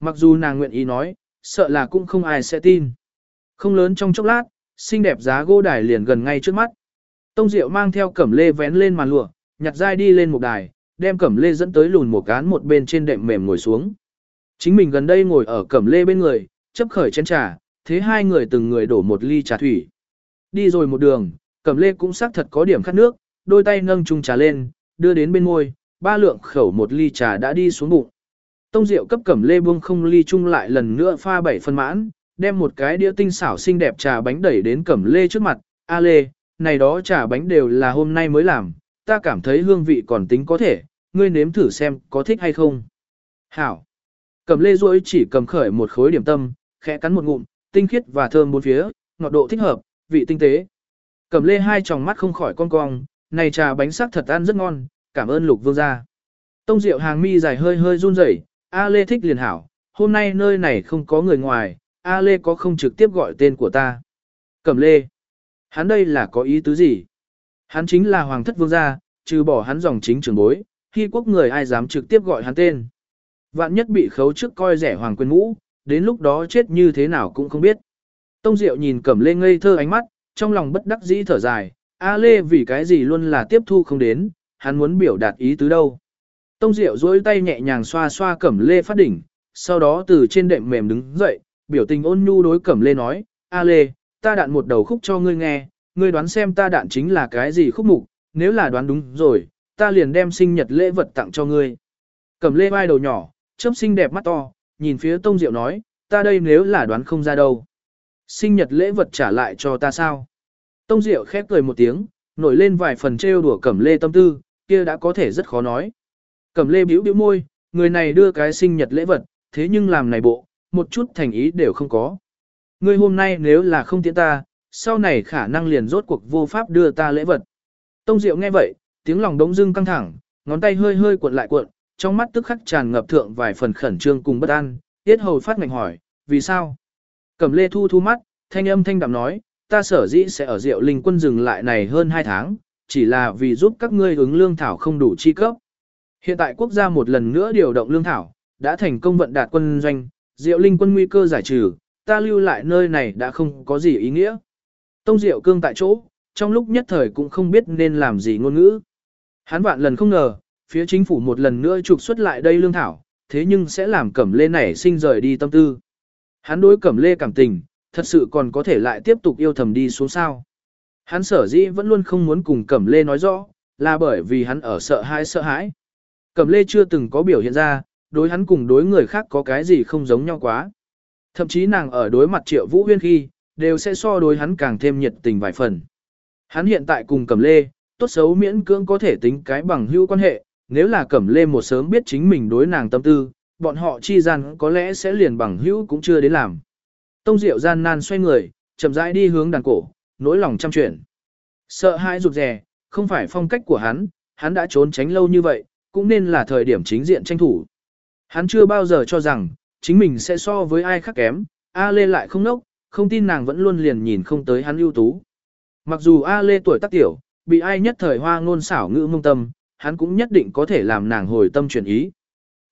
mặc dù nàng nguyện ý nói, sợ là cũng không ai sẽ tin. Không lớn trong chốc lát, xinh đẹp giá gỗ đài liền gần ngay trước mắt. Tông Diệu mang theo cẩm lê vén lên màn lụa, nhặt dai đi lên một đài, đem cẩm lê dẫn tới lùn một cán một bên trên đệm mềm ngồi xuống. Chính mình gần đây ngồi ở cẩm lê bên người, chấp khởi chén trà, thế hai người từng người đổ một ly trà thủy. Đi rồi một đường, cẩm lê cũng xác thật có điểm khát nước, đôi tay nâng chung trà lên, đưa đến bên môi, ba lượng khẩu một ly trà đã đi xuống bụng. Tông Diệu cấp cẩm lê buông không ly chung lại lần nữa pha bảy phân mãn, đem một cái đĩa tinh xảo xinh đẹp trà bánh đẩy đến cẩm lê trước mặt, a lê, này đó trà bánh đều là hôm nay mới làm, ta cảm thấy hương vị còn tính có thể, ngươi nếm thử xem có thích hay không. Hảo. Cẩm lê duỗi chỉ cầm khởi một khối điểm tâm, khẽ cắn một ngụm, tinh khiết và thơm bốn phía, ngọt độ thích hợp, vị tinh tế. Cẩm lê hai tròng mắt không khỏi con cong, này trà bánh sắc thật ăn rất ngon, cảm ơn lục vương gia. Tông rượu hàng mi dài hơi hơi run rẩy, A Lê thích liền hảo, hôm nay nơi này không có người ngoài, A Lê có không trực tiếp gọi tên của ta. Cẩm Lê. Hắn đây là có ý tứ gì? Hắn chính là hoàng thất vương gia, trừ bỏ hắn dòng chính trưởng bối, khi quốc người ai dám trực tiếp gọi hắn tên. Vạn nhất bị khấu trước coi rẻ hoàng quyền ngũ, đến lúc đó chết như thế nào cũng không biết. Tông Diệu nhìn Cẩm Lê ngây thơ ánh mắt, trong lòng bất đắc dĩ thở dài, A Lê vì cái gì luôn là tiếp thu không đến, hắn muốn biểu đạt ý tứ đâu. Tông Diệu duỗi tay nhẹ nhàng xoa xoa Cẩm Lê phát đỉnh, sau đó từ trên đệm mềm đứng dậy, biểu tình ôn nhu đối Cẩm Lê nói, A Lê, ta đạn một đầu khúc cho ngươi nghe, ngươi đoán xem ta đạn chính là cái gì khúc mục, nếu là đoán đúng rồi, ta liền đem sinh nhật lễ vật tặng cho ngươi. Cẩm Lê vai đầu nhỏ, chớp xinh đẹp mắt to, nhìn phía Tông Diệu nói, ta đây nếu là đoán không ra đâu. Sinh nhật lễ vật trả lại cho ta sao? Tông Diệu khép cười một tiếng, nổi lên vài phần trêu đùa Cẩm Lê tâm tư, kia đã có thể rất khó nói. Cẩm Lê bĩu bĩu môi, người này đưa cái sinh nhật lễ vật, thế nhưng làm này bộ, một chút thành ý đều không có. Ngươi hôm nay nếu là không tiễn ta, sau này khả năng liền rốt cuộc vô pháp đưa ta lễ vật. Tông Diệu nghe vậy, tiếng lòng đống dưng căng thẳng, ngón tay hơi hơi cuộn lại cuộn, trong mắt tức khắc tràn ngập thượng vài phần khẩn trương cùng bất an, tiết hầu phát ngành hỏi, vì sao? Cẩm Lê thu thu mắt, thanh âm thanh đạm nói, ta sở dĩ sẽ ở Diệu Linh quân dừng lại này hơn 2 tháng, chỉ là vì giúp các ngươi ứng lương thảo không đủ chi cấp. Hiện tại quốc gia một lần nữa điều động lương thảo, đã thành công vận đạt quân doanh, Diệu Linh quân nguy cơ giải trừ, ta lưu lại nơi này đã không có gì ý nghĩa. Tông Diệu cương tại chỗ, trong lúc nhất thời cũng không biết nên làm gì ngôn ngữ. Hắn vạn lần không ngờ, phía chính phủ một lần nữa trục xuất lại đây lương thảo, thế nhưng sẽ làm Cẩm Lê nảy sinh rời đi tâm tư. Hắn đối Cẩm Lê cảm tình, thật sự còn có thể lại tiếp tục yêu thầm đi xuống sao. Hắn sở dĩ vẫn luôn không muốn cùng Cẩm Lê nói rõ, là bởi vì hắn ở sợ hãi sợ hãi. Cẩm Lê chưa từng có biểu hiện ra, đối hắn cùng đối người khác có cái gì không giống nhau quá. Thậm chí nàng ở đối mặt Triệu Vũ Huyên khi, đều sẽ so đối hắn càng thêm nhiệt tình vài phần. Hắn hiện tại cùng Cẩm Lê, tốt xấu miễn cưỡng có thể tính cái bằng hữu quan hệ, nếu là Cẩm Lê một sớm biết chính mình đối nàng tâm tư, bọn họ chi gian có lẽ sẽ liền bằng hữu cũng chưa đến làm. Tông Diệu gian nan xoay người, chậm rãi đi hướng đàn cổ, nỗi lòng chăm chuyển. Sợ hãi rụt rè, không phải phong cách của hắn, hắn đã trốn tránh lâu như vậy, cũng nên là thời điểm chính diện tranh thủ. Hắn chưa bao giờ cho rằng, chính mình sẽ so với ai khác kém, A Lê lại không nốc, không tin nàng vẫn luôn liền nhìn không tới hắn ưu tú. Mặc dù A Lê tuổi tác tiểu, bị ai nhất thời hoa ngôn xảo ngữ mông tâm, hắn cũng nhất định có thể làm nàng hồi tâm chuyển ý.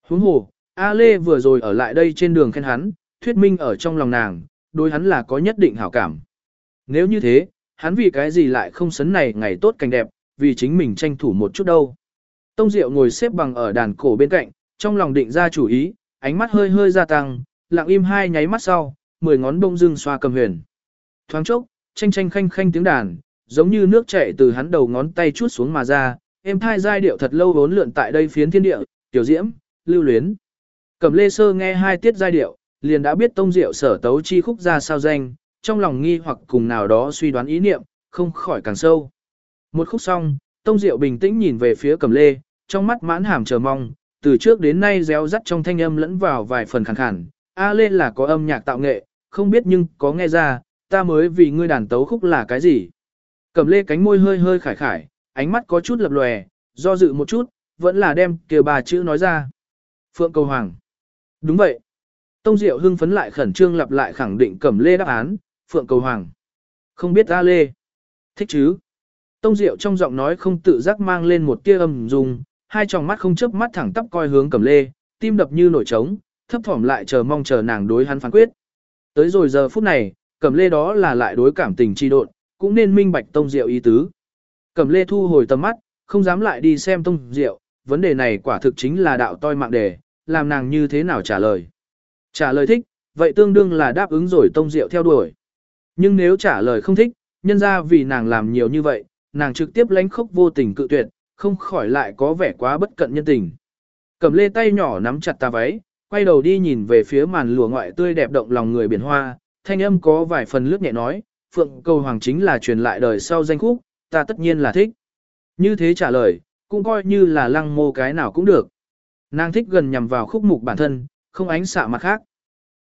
Huống hồ, A Lê vừa rồi ở lại đây trên đường khen hắn, thuyết minh ở trong lòng nàng, đối hắn là có nhất định hảo cảm. Nếu như thế, hắn vì cái gì lại không sấn này ngày tốt cảnh đẹp, vì chính mình tranh thủ một chút đâu. Tông Diệu ngồi xếp bằng ở đàn cổ bên cạnh, trong lòng định ra chủ ý, ánh mắt hơi hơi gia tăng, lặng im hai nháy mắt sau, mười ngón bông dưng xoa cầm huyền. Thoáng chốc, tranh tranh khanh khanh tiếng đàn, giống như nước chảy từ hắn đầu ngón tay chút xuống mà ra, em thai giai điệu thật lâu vốn lượn tại đây phiến thiên địa, tiểu diễm, lưu luyến. Cẩm lê sơ nghe hai tiết giai điệu, liền đã biết tông diệu sở tấu chi khúc ra sao danh, trong lòng nghi hoặc cùng nào đó suy đoán ý niệm, không khỏi càng sâu. Một khúc xong, tông diệu bình tĩnh nhìn về phía cẩm lê, trong mắt mãn hàm chờ mong, từ trước đến nay réo rắt trong thanh âm lẫn vào vài phần khàn khàn. A lê là có âm nhạc tạo nghệ, không biết nhưng có nghe ra, ta mới vì ngươi đàn tấu khúc là cái gì. Cẩm lê cánh môi hơi hơi khải khải, ánh mắt có chút lập lòe, do dự một chút, vẫn là đem kêu bà chữ nói ra. Phượng cầu hoàng. Đúng vậy. Tông Diệu hưng phấn lại khẩn trương lặp lại khẳng định Cẩm lê đáp án, Phượng cầu hoàng. Không biết A lê. Thích chứ. Tông Diệu trong giọng nói không tự giác mang lên một tia âm dùng, hai tròng mắt không chớp mắt thẳng tắp coi hướng Cẩm lê, tim đập như nổi trống, thấp thỏm lại chờ mong chờ nàng đối hắn phán quyết. Tới rồi giờ phút này, Cẩm Lê đó là lại đối cảm tình chi độn, cũng nên minh bạch Tông Diệu ý tứ. Cẩm Lê thu hồi tầm mắt, không dám lại đi xem Tông Diệu, vấn đề này quả thực chính là đạo toi mạng đề, làm nàng như thế nào trả lời. Trả lời thích, vậy tương đương là đáp ứng rồi Tông Diệu theo đuổi. Nhưng nếu trả lời không thích, nhân ra vì nàng làm nhiều như vậy, nàng trực tiếp lánh khốc vô tình cự tuyệt, không khỏi lại có vẻ quá bất cận nhân tình. Cầm lê tay nhỏ nắm chặt ta váy, quay đầu đi nhìn về phía màn lùa ngoại tươi đẹp động lòng người biển hoa, thanh âm có vài phần lướt nhẹ nói, phượng cầu hoàng chính là truyền lại đời sau danh khúc, ta tất nhiên là thích. Như thế trả lời, cũng coi như là lăng mô cái nào cũng được. Nàng thích gần nhằm vào khúc mục bản thân, không ánh xạ mặt khác.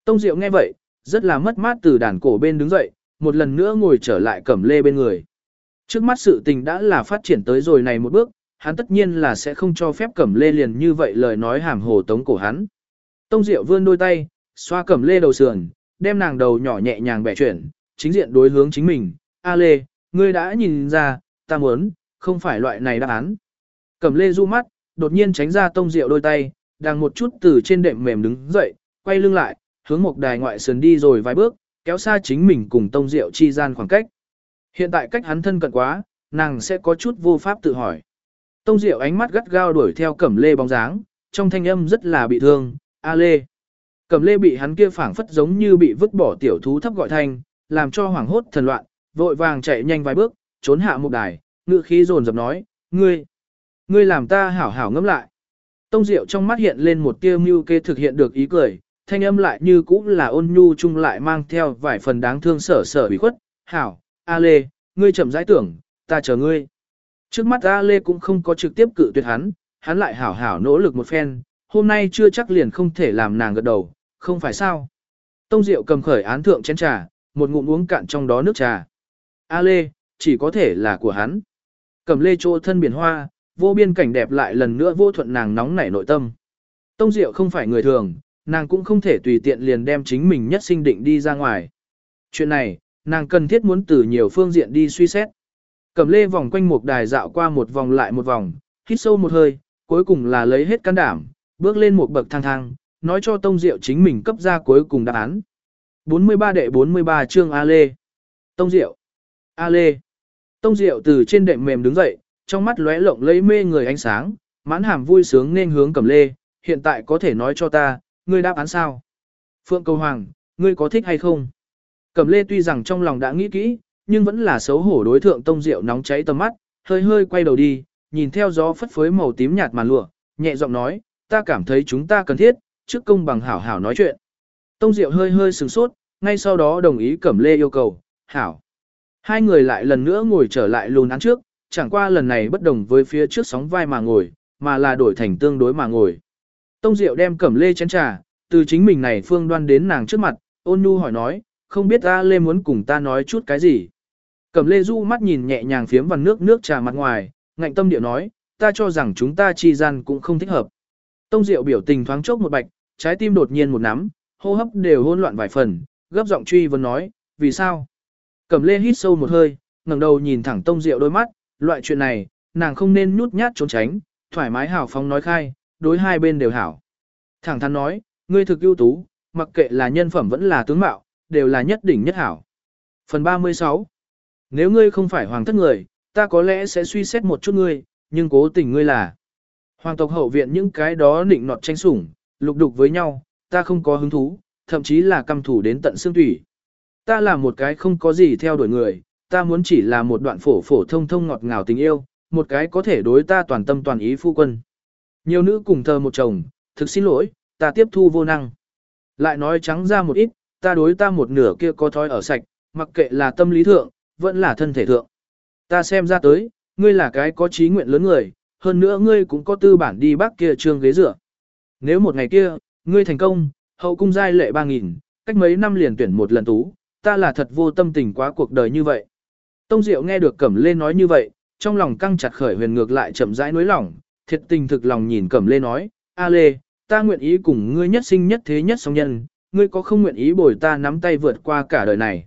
Tông Diệu nghe vậy, rất là mất mát từ đàn cổ bên đứng dậy, một lần nữa ngồi trở lại cẩm lê bên người. Trước mắt sự tình đã là phát triển tới rồi này một bước, hắn tất nhiên là sẽ không cho phép cẩm lê liền như vậy lời nói hàm hồ tống cổ hắn. Tông Diệu vươn đôi tay, xoa cẩm lê đầu sườn, đem nàng đầu nhỏ nhẹ nhàng bẻ chuyển, chính diện đối hướng chính mình. A lê, ngươi đã nhìn ra, ta muốn, không phải loại này đáp án. Cẩm lê du mắt, đột nhiên tránh ra tông Diệu đôi tay, đang một chút từ trên đệm mềm đứng dậy, quay lưng lại, hướng một đài ngoại sườn đi rồi vài bước, kéo xa chính mình cùng tông Diệu chi gian khoảng cách. Hiện tại cách hắn thân cận quá, nàng sẽ có chút vô pháp tự hỏi. Tông Diệu ánh mắt gắt gao đuổi theo Cẩm Lê bóng dáng, trong thanh âm rất là bị thương, "A Lê." Cẩm Lê bị hắn kia phảng phất giống như bị vứt bỏ tiểu thú thấp gọi thanh, làm cho hoảng hốt thần loạn, vội vàng chạy nhanh vài bước, trốn hạ một đài, ngựa khí dồn dập nói, "Ngươi, ngươi làm ta hảo hảo ngẫm lại." Tông Diệu trong mắt hiện lên một tia mưu kê thực hiện được ý cười, thanh âm lại như cũ là ôn nhu chung lại mang theo vài phần đáng thương sở sở bị khuất, "Hảo, A Lê, ngươi chậm rãi tưởng, ta chờ ngươi." Trước mắt A Lê cũng không có trực tiếp cự tuyệt hắn, hắn lại hảo hảo nỗ lực một phen, hôm nay chưa chắc liền không thể làm nàng gật đầu, không phải sao. Tông Diệu cầm khởi án thượng chén trà, một ngụm uống cạn trong đó nước trà. A Lê, chỉ có thể là của hắn. Cầm lê chỗ thân biển hoa, vô biên cảnh đẹp lại lần nữa vô thuận nàng nóng nảy nội tâm. Tông Diệu không phải người thường, nàng cũng không thể tùy tiện liền đem chính mình nhất sinh định đi ra ngoài. Chuyện này, nàng cần thiết muốn từ nhiều phương diện đi suy xét. Cẩm lê vòng quanh một đài dạo qua một vòng lại một vòng, hít sâu một hơi, cuối cùng là lấy hết can đảm, bước lên một bậc thang thang, nói cho Tông Diệu chính mình cấp ra cuối cùng đáp án. 43 đệ 43 chương A Lê. Tông Diệu. A Lê. Tông Diệu từ trên đệm mềm đứng dậy, trong mắt lóe lộng lấy mê người ánh sáng, mãn hàm vui sướng nên hướng Cẩm Lê, hiện tại có thể nói cho ta, ngươi đáp án sao? Phượng Cầu Hoàng, ngươi có thích hay không? Cẩm Lê tuy rằng trong lòng đã nghĩ kỹ, nhưng vẫn là xấu hổ đối thượng tông rượu nóng cháy tầm mắt, hơi hơi quay đầu đi, nhìn theo gió phất phới màu tím nhạt màn lụa, nhẹ giọng nói, ta cảm thấy chúng ta cần thiết, trước công bằng hảo hảo nói chuyện. Tông Diệu hơi hơi sừng sốt, ngay sau đó đồng ý Cẩm Lê yêu cầu, hảo. Hai người lại lần nữa ngồi trở lại lùn án trước, chẳng qua lần này bất đồng với phía trước sóng vai mà ngồi, mà là đổi thành tương đối mà ngồi. Tông Diệu đem Cẩm Lê chén trà, từ chính mình này phương đoan đến nàng trước mặt, ôn nhu hỏi nói, không biết ta Lê muốn cùng ta nói chút cái gì. Cẩm lê du mắt nhìn nhẹ nhàng phiếm vào nước nước trà mặt ngoài, ngạnh tâm điệu nói, ta cho rằng chúng ta chi gian cũng không thích hợp. Tông diệu biểu tình thoáng chốc một bạch, trái tim đột nhiên một nắm, hô hấp đều hỗn loạn vài phần, gấp giọng truy vấn nói, vì sao? Cẩm lê hít sâu một hơi, ngẩng đầu nhìn thẳng tông diệu đôi mắt, loại chuyện này, nàng không nên nhút nhát trốn tránh, thoải mái hào phóng nói khai, đối hai bên đều hảo. Thẳng thắn nói, ngươi thực ưu tú, mặc kệ là nhân phẩm vẫn là tướng mạo, đều là nhất đỉnh nhất hảo. Phần 36 nếu ngươi không phải hoàng thất người, ta có lẽ sẽ suy xét một chút ngươi, nhưng cố tình ngươi là. Hoàng tộc hậu viện những cái đó nịnh nọt tranh sủng, lục đục với nhau, ta không có hứng thú, thậm chí là căm thủ đến tận xương thủy. Ta là một cái không có gì theo đuổi người, ta muốn chỉ là một đoạn phổ phổ thông thông ngọt ngào tình yêu, một cái có thể đối ta toàn tâm toàn ý phu quân. Nhiều nữ cùng thờ một chồng, thực xin lỗi, ta tiếp thu vô năng. Lại nói trắng ra một ít, ta đối ta một nửa kia có thói ở sạch, mặc kệ là tâm lý thượng, vẫn là thân thể thượng. Ta xem ra tới, ngươi là cái có trí nguyện lớn người, hơn nữa ngươi cũng có tư bản đi bác kia trương ghế dựa. Nếu một ngày kia, ngươi thành công, hậu cung giai lệ 3.000, cách mấy năm liền tuyển một lần tú, ta là thật vô tâm tình quá cuộc đời như vậy. Tông Diệu nghe được Cẩm Lê nói như vậy, trong lòng căng chặt khởi huyền ngược lại chậm rãi nối lòng, thiệt tình thực lòng nhìn Cẩm Lê nói, A Lê, ta nguyện ý cùng ngươi nhất sinh nhất thế nhất song nhân, ngươi có không nguyện ý bồi ta nắm tay vượt qua cả đời này.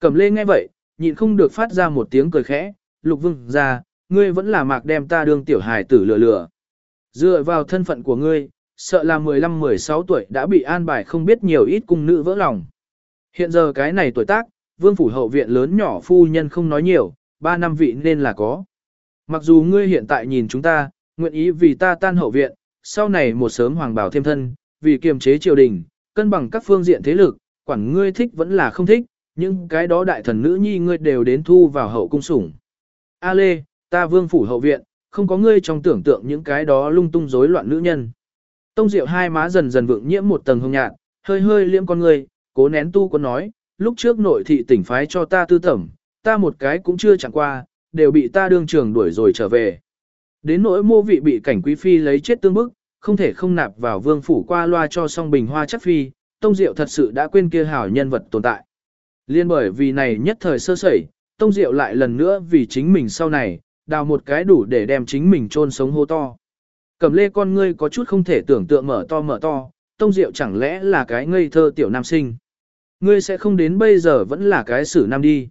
Cẩm Lê nghe vậy, nhịn không được phát ra một tiếng cười khẽ, lục vương ra, ngươi vẫn là mạc đem ta đương tiểu hài tử lừa lừa. Dựa vào thân phận của ngươi, sợ là 15-16 tuổi đã bị an bài không biết nhiều ít cung nữ vỡ lòng. Hiện giờ cái này tuổi tác, vương phủ hậu viện lớn nhỏ phu nhân không nói nhiều, ba năm vị nên là có. Mặc dù ngươi hiện tại nhìn chúng ta, nguyện ý vì ta tan hậu viện, sau này một sớm hoàng bảo thêm thân, vì kiềm chế triều đình, cân bằng các phương diện thế lực, quản ngươi thích vẫn là không thích, nhưng cái đó đại thần nữ nhi ngươi đều đến thu vào hậu cung sủng. A Lê, ta vương phủ hậu viện, không có ngươi trong tưởng tượng những cái đó lung tung rối loạn nữ nhân. Tông Diệu hai má dần dần vượng nhiễm một tầng hồng nhạt, hơi hơi liễm con ngươi, cố nén tu có nói, lúc trước nội thị tỉnh phái cho ta tư tẩm, ta một cái cũng chưa chẳng qua, đều bị ta đương trường đuổi rồi trở về. Đến nỗi mô vị bị cảnh quý phi lấy chết tương bức, không thể không nạp vào vương phủ qua loa cho song bình hoa chắc phi, Tông Diệu thật sự đã quên kia hảo nhân vật tồn tại. Liên bởi vì này nhất thời sơ sẩy, Tông Diệu lại lần nữa vì chính mình sau này, đào một cái đủ để đem chính mình chôn sống hô to. Cầm lê con ngươi có chút không thể tưởng tượng mở to mở to, Tông Diệu chẳng lẽ là cái ngây thơ tiểu nam sinh. Ngươi sẽ không đến bây giờ vẫn là cái xử nam đi.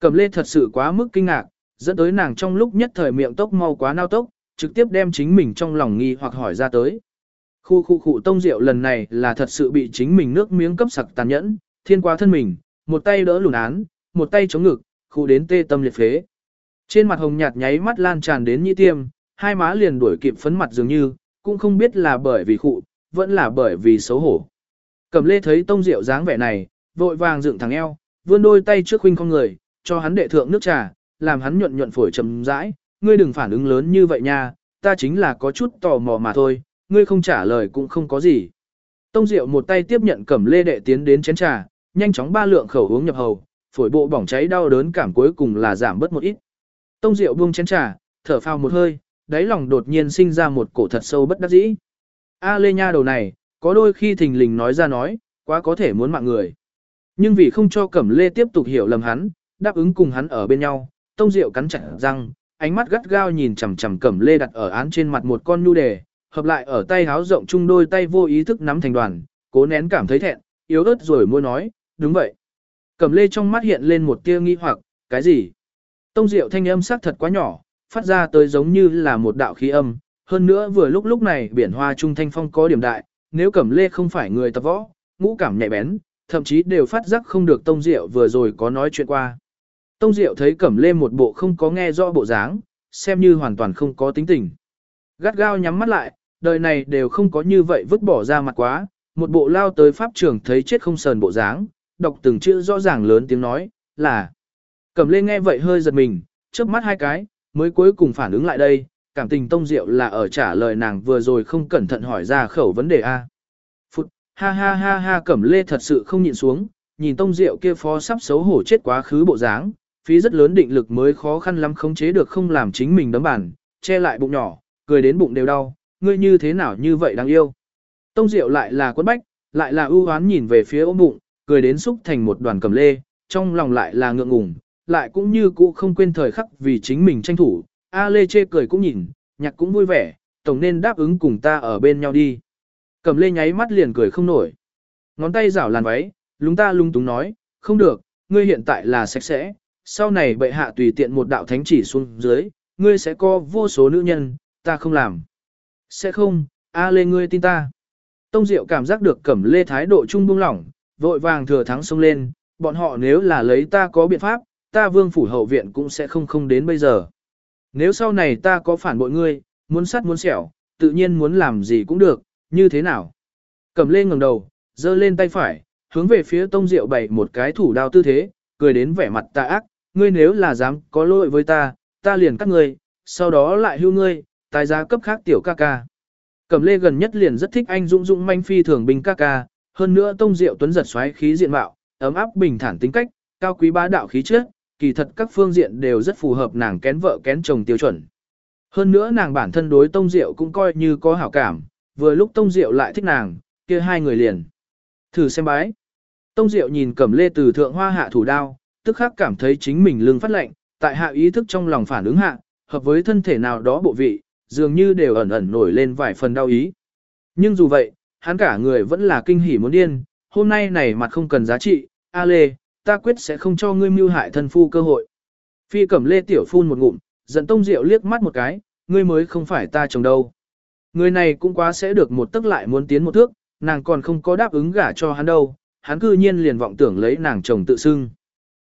Cầm lê thật sự quá mức kinh ngạc, dẫn tới nàng trong lúc nhất thời miệng tốc mau quá nao tốc, trực tiếp đem chính mình trong lòng nghi hoặc hỏi ra tới. Khu khu khu tông diệu lần này là thật sự bị chính mình nước miếng cấp sặc tàn nhẫn, thiên qua thân mình, một tay đỡ lùn án, một tay chống ngực, khu đến tê tâm liệt phế. Trên mặt hồng nhạt nháy mắt lan tràn đến nhĩ tiêm, hai má liền đuổi kịp phấn mặt dường như, cũng không biết là bởi vì khụ, vẫn là bởi vì xấu hổ. Cẩm lê thấy tông diệu dáng vẻ này, vội vàng dựng thẳng eo, vươn đôi tay trước khuynh con người, cho hắn đệ thượng nước trà, làm hắn nhuận nhuận phổi trầm rãi, ngươi đừng phản ứng lớn như vậy nha, ta chính là có chút tò mò mà thôi, ngươi không trả lời cũng không có gì. Tông Diệu một tay tiếp nhận cẩm lê đệ tiến đến chén trà, nhanh chóng ba lượng khẩu uống nhập hầu, phổi bộ bỏng cháy đau đớn cảm cuối cùng là giảm bớt một ít. Tông Diệu buông chén trà, thở phào một hơi, đáy lòng đột nhiên sinh ra một cổ thật sâu bất đắc dĩ. A Lê Nha đầu này, có đôi khi thình lình nói ra nói, quá có thể muốn mạng người. Nhưng vì không cho Cẩm Lê tiếp tục hiểu lầm hắn, đáp ứng cùng hắn ở bên nhau, Tông Diệu cắn chặt răng, ánh mắt gắt gao nhìn chằm chằm Cẩm Lê đặt ở án trên mặt một con nhu đề, hợp lại ở tay háo rộng chung đôi tay vô ý thức nắm thành đoàn, cố nén cảm thấy thẹn, yếu ớt rồi môi nói, đúng vậy. Cẩm Lê trong mắt hiện lên một tia nghi hoặc, cái gì? Tông Diệu thanh âm sắc thật quá nhỏ, phát ra tới giống như là một đạo khí âm, hơn nữa vừa lúc lúc này biển hoa trung thanh phong có điểm đại, nếu Cẩm Lê không phải người tập võ, ngũ cảm nhạy bén, thậm chí đều phát giác không được Tông Diệu vừa rồi có nói chuyện qua. Tông Diệu thấy Cẩm Lê một bộ không có nghe rõ bộ dáng, xem như hoàn toàn không có tính tình. Gắt gao nhắm mắt lại, đời này đều không có như vậy vứt bỏ ra mặt quá, một bộ lao tới pháp trường thấy chết không sờn bộ dáng, đọc từng chữ rõ ràng lớn tiếng nói, là. Cẩm Lê nghe vậy hơi giật mình, chớp mắt hai cái, mới cuối cùng phản ứng lại đây, cảm tình Tông Diệu là ở trả lời nàng vừa rồi không cẩn thận hỏi ra khẩu vấn đề A. Phút, ha ha ha ha Cẩm Lê thật sự không nhịn xuống, nhìn Tông Diệu kia phó sắp xấu hổ chết quá khứ bộ dáng, phí rất lớn định lực mới khó khăn lắm khống chế được không làm chính mình đấm bản, che lại bụng nhỏ, cười đến bụng đều đau, ngươi như thế nào như vậy đáng yêu. Tông Diệu lại là quất bách, lại là ưu hoán nhìn về phía ôm bụng, cười đến xúc thành một đoàn cầm lê, trong lòng lại là ngượng ngùng, lại cũng như cũ không quên thời khắc vì chính mình tranh thủ. A Lê chê cười cũng nhìn, nhạc cũng vui vẻ, tổng nên đáp ứng cùng ta ở bên nhau đi. Cầm lê nháy mắt liền cười không nổi. Ngón tay rảo làn váy, lúng ta lung túng nói, không được, ngươi hiện tại là sạch sẽ, sau này bệ hạ tùy tiện một đạo thánh chỉ xuống dưới, ngươi sẽ có vô số nữ nhân, ta không làm. Sẽ không, A Lê ngươi tin ta. Tông Diệu cảm giác được Cẩm Lê thái độ trung buông lỏng, vội vàng thừa thắng xông lên, bọn họ nếu là lấy ta có biện pháp, ta vương phủ hậu viện cũng sẽ không không đến bây giờ. Nếu sau này ta có phản bội ngươi, muốn sắt muốn sẹo, tự nhiên muốn làm gì cũng được, như thế nào? Cầm Lê ngẩng đầu, giơ lên tay phải, hướng về phía Tông Diệu bày một cái thủ đao tư thế, cười đến vẻ mặt tà ác, ngươi nếu là dám có lỗi với ta, ta liền cắt ngươi, sau đó lại hưu ngươi, tài giá cấp khác tiểu ca ca. Cẩm lê gần nhất liền rất thích anh dũng dũng manh phi thường binh ca ca, hơn nữa tông diệu tuấn giật xoáy khí diện mạo, ấm áp bình thản tính cách, cao quý bá đạo khí chất, kỳ thật các phương diện đều rất phù hợp nàng kén vợ kén chồng tiêu chuẩn. Hơn nữa nàng bản thân đối tông diệu cũng coi như có hảo cảm, vừa lúc tông diệu lại thích nàng, kia hai người liền. Thử xem bái. Tông diệu nhìn cẩm lê từ thượng hoa hạ thủ đao, tức khắc cảm thấy chính mình lưng phát lạnh, tại hạ ý thức trong lòng phản ứng hạ, hợp với thân thể nào đó bộ vị, dường như đều ẩn ẩn nổi lên vài phần đau ý. Nhưng dù vậy, hắn cả người vẫn là kinh hỉ muốn điên, hôm nay này mặt không cần giá trị, A Lê, ta quyết sẽ không cho ngươi mưu hại thân phu cơ hội. Phi cẩm Lê tiểu phun một ngụm, giận tông rượu liếc mắt một cái, ngươi mới không phải ta chồng đâu. Người này cũng quá sẽ được một tức lại muốn tiến một thước, nàng còn không có đáp ứng gả cho hắn đâu, hắn cư nhiên liền vọng tưởng lấy nàng chồng tự xưng.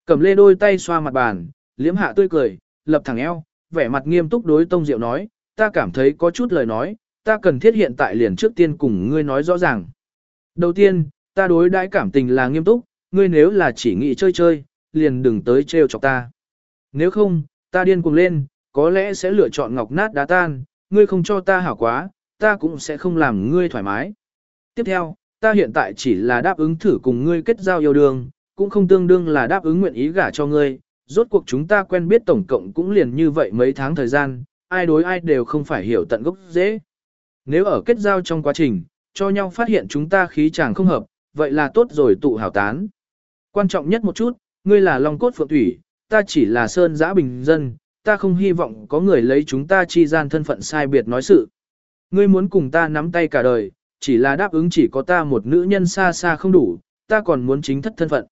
cẩm lê đôi tay xoa mặt bàn, liếm hạ tươi cười, lập thẳng eo, vẻ mặt nghiêm túc đối Tông Diệu nói, ta cảm thấy có chút lời nói, ta cần thiết hiện tại liền trước tiên cùng ngươi nói rõ ràng. Đầu tiên, ta đối đãi cảm tình là nghiêm túc, ngươi nếu là chỉ nghĩ chơi chơi, liền đừng tới trêu chọc ta. Nếu không, ta điên cuồng lên, có lẽ sẽ lựa chọn ngọc nát đá tan, ngươi không cho ta hảo quá, ta cũng sẽ không làm ngươi thoải mái. Tiếp theo, ta hiện tại chỉ là đáp ứng thử cùng ngươi kết giao yêu đương, cũng không tương đương là đáp ứng nguyện ý gả cho ngươi, rốt cuộc chúng ta quen biết tổng cộng cũng liền như vậy mấy tháng thời gian, ai đối ai đều không phải hiểu tận gốc dễ. Nếu ở kết giao trong quá trình, cho nhau phát hiện chúng ta khí chàng không hợp, vậy là tốt rồi tụ hảo tán. Quan trọng nhất một chút, ngươi là long cốt phượng thủy, ta chỉ là sơn giã bình dân, ta không hy vọng có người lấy chúng ta chi gian thân phận sai biệt nói sự. Ngươi muốn cùng ta nắm tay cả đời, chỉ là đáp ứng chỉ có ta một nữ nhân xa xa không đủ, ta còn muốn chính thất thân phận.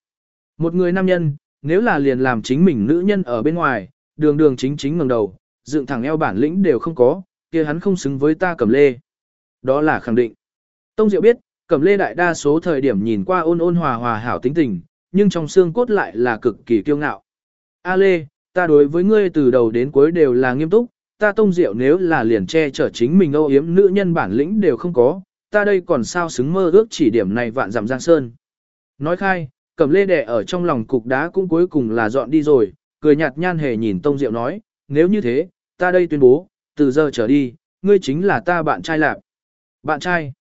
Một người nam nhân, nếu là liền làm chính mình nữ nhân ở bên ngoài, đường đường chính chính ngẩng đầu, dựng thẳng eo bản lĩnh đều không có, kia hắn không xứng với ta cẩm lê. Đó là khẳng định. Tông Diệu biết, cẩm lê đại đa số thời điểm nhìn qua ôn ôn hòa hòa hảo tính tình, nhưng trong xương cốt lại là cực kỳ kiêu ngạo. A lê, ta đối với ngươi từ đầu đến cuối đều là nghiêm túc, ta tông diệu nếu là liền che chở chính mình âu yếm nữ nhân bản lĩnh đều không có, ta đây còn sao xứng mơ ước chỉ điểm này vạn dặm giang sơn. Nói khai, cẩm lê đẻ ở trong lòng cục đá cũng cuối cùng là dọn đi rồi, cười nhạt nhan hề nhìn tông diệu nói, nếu như thế, ta đây tuyên bố, từ giờ trở đi, ngươi chính là ta bạn trai lạc. Bạn trai.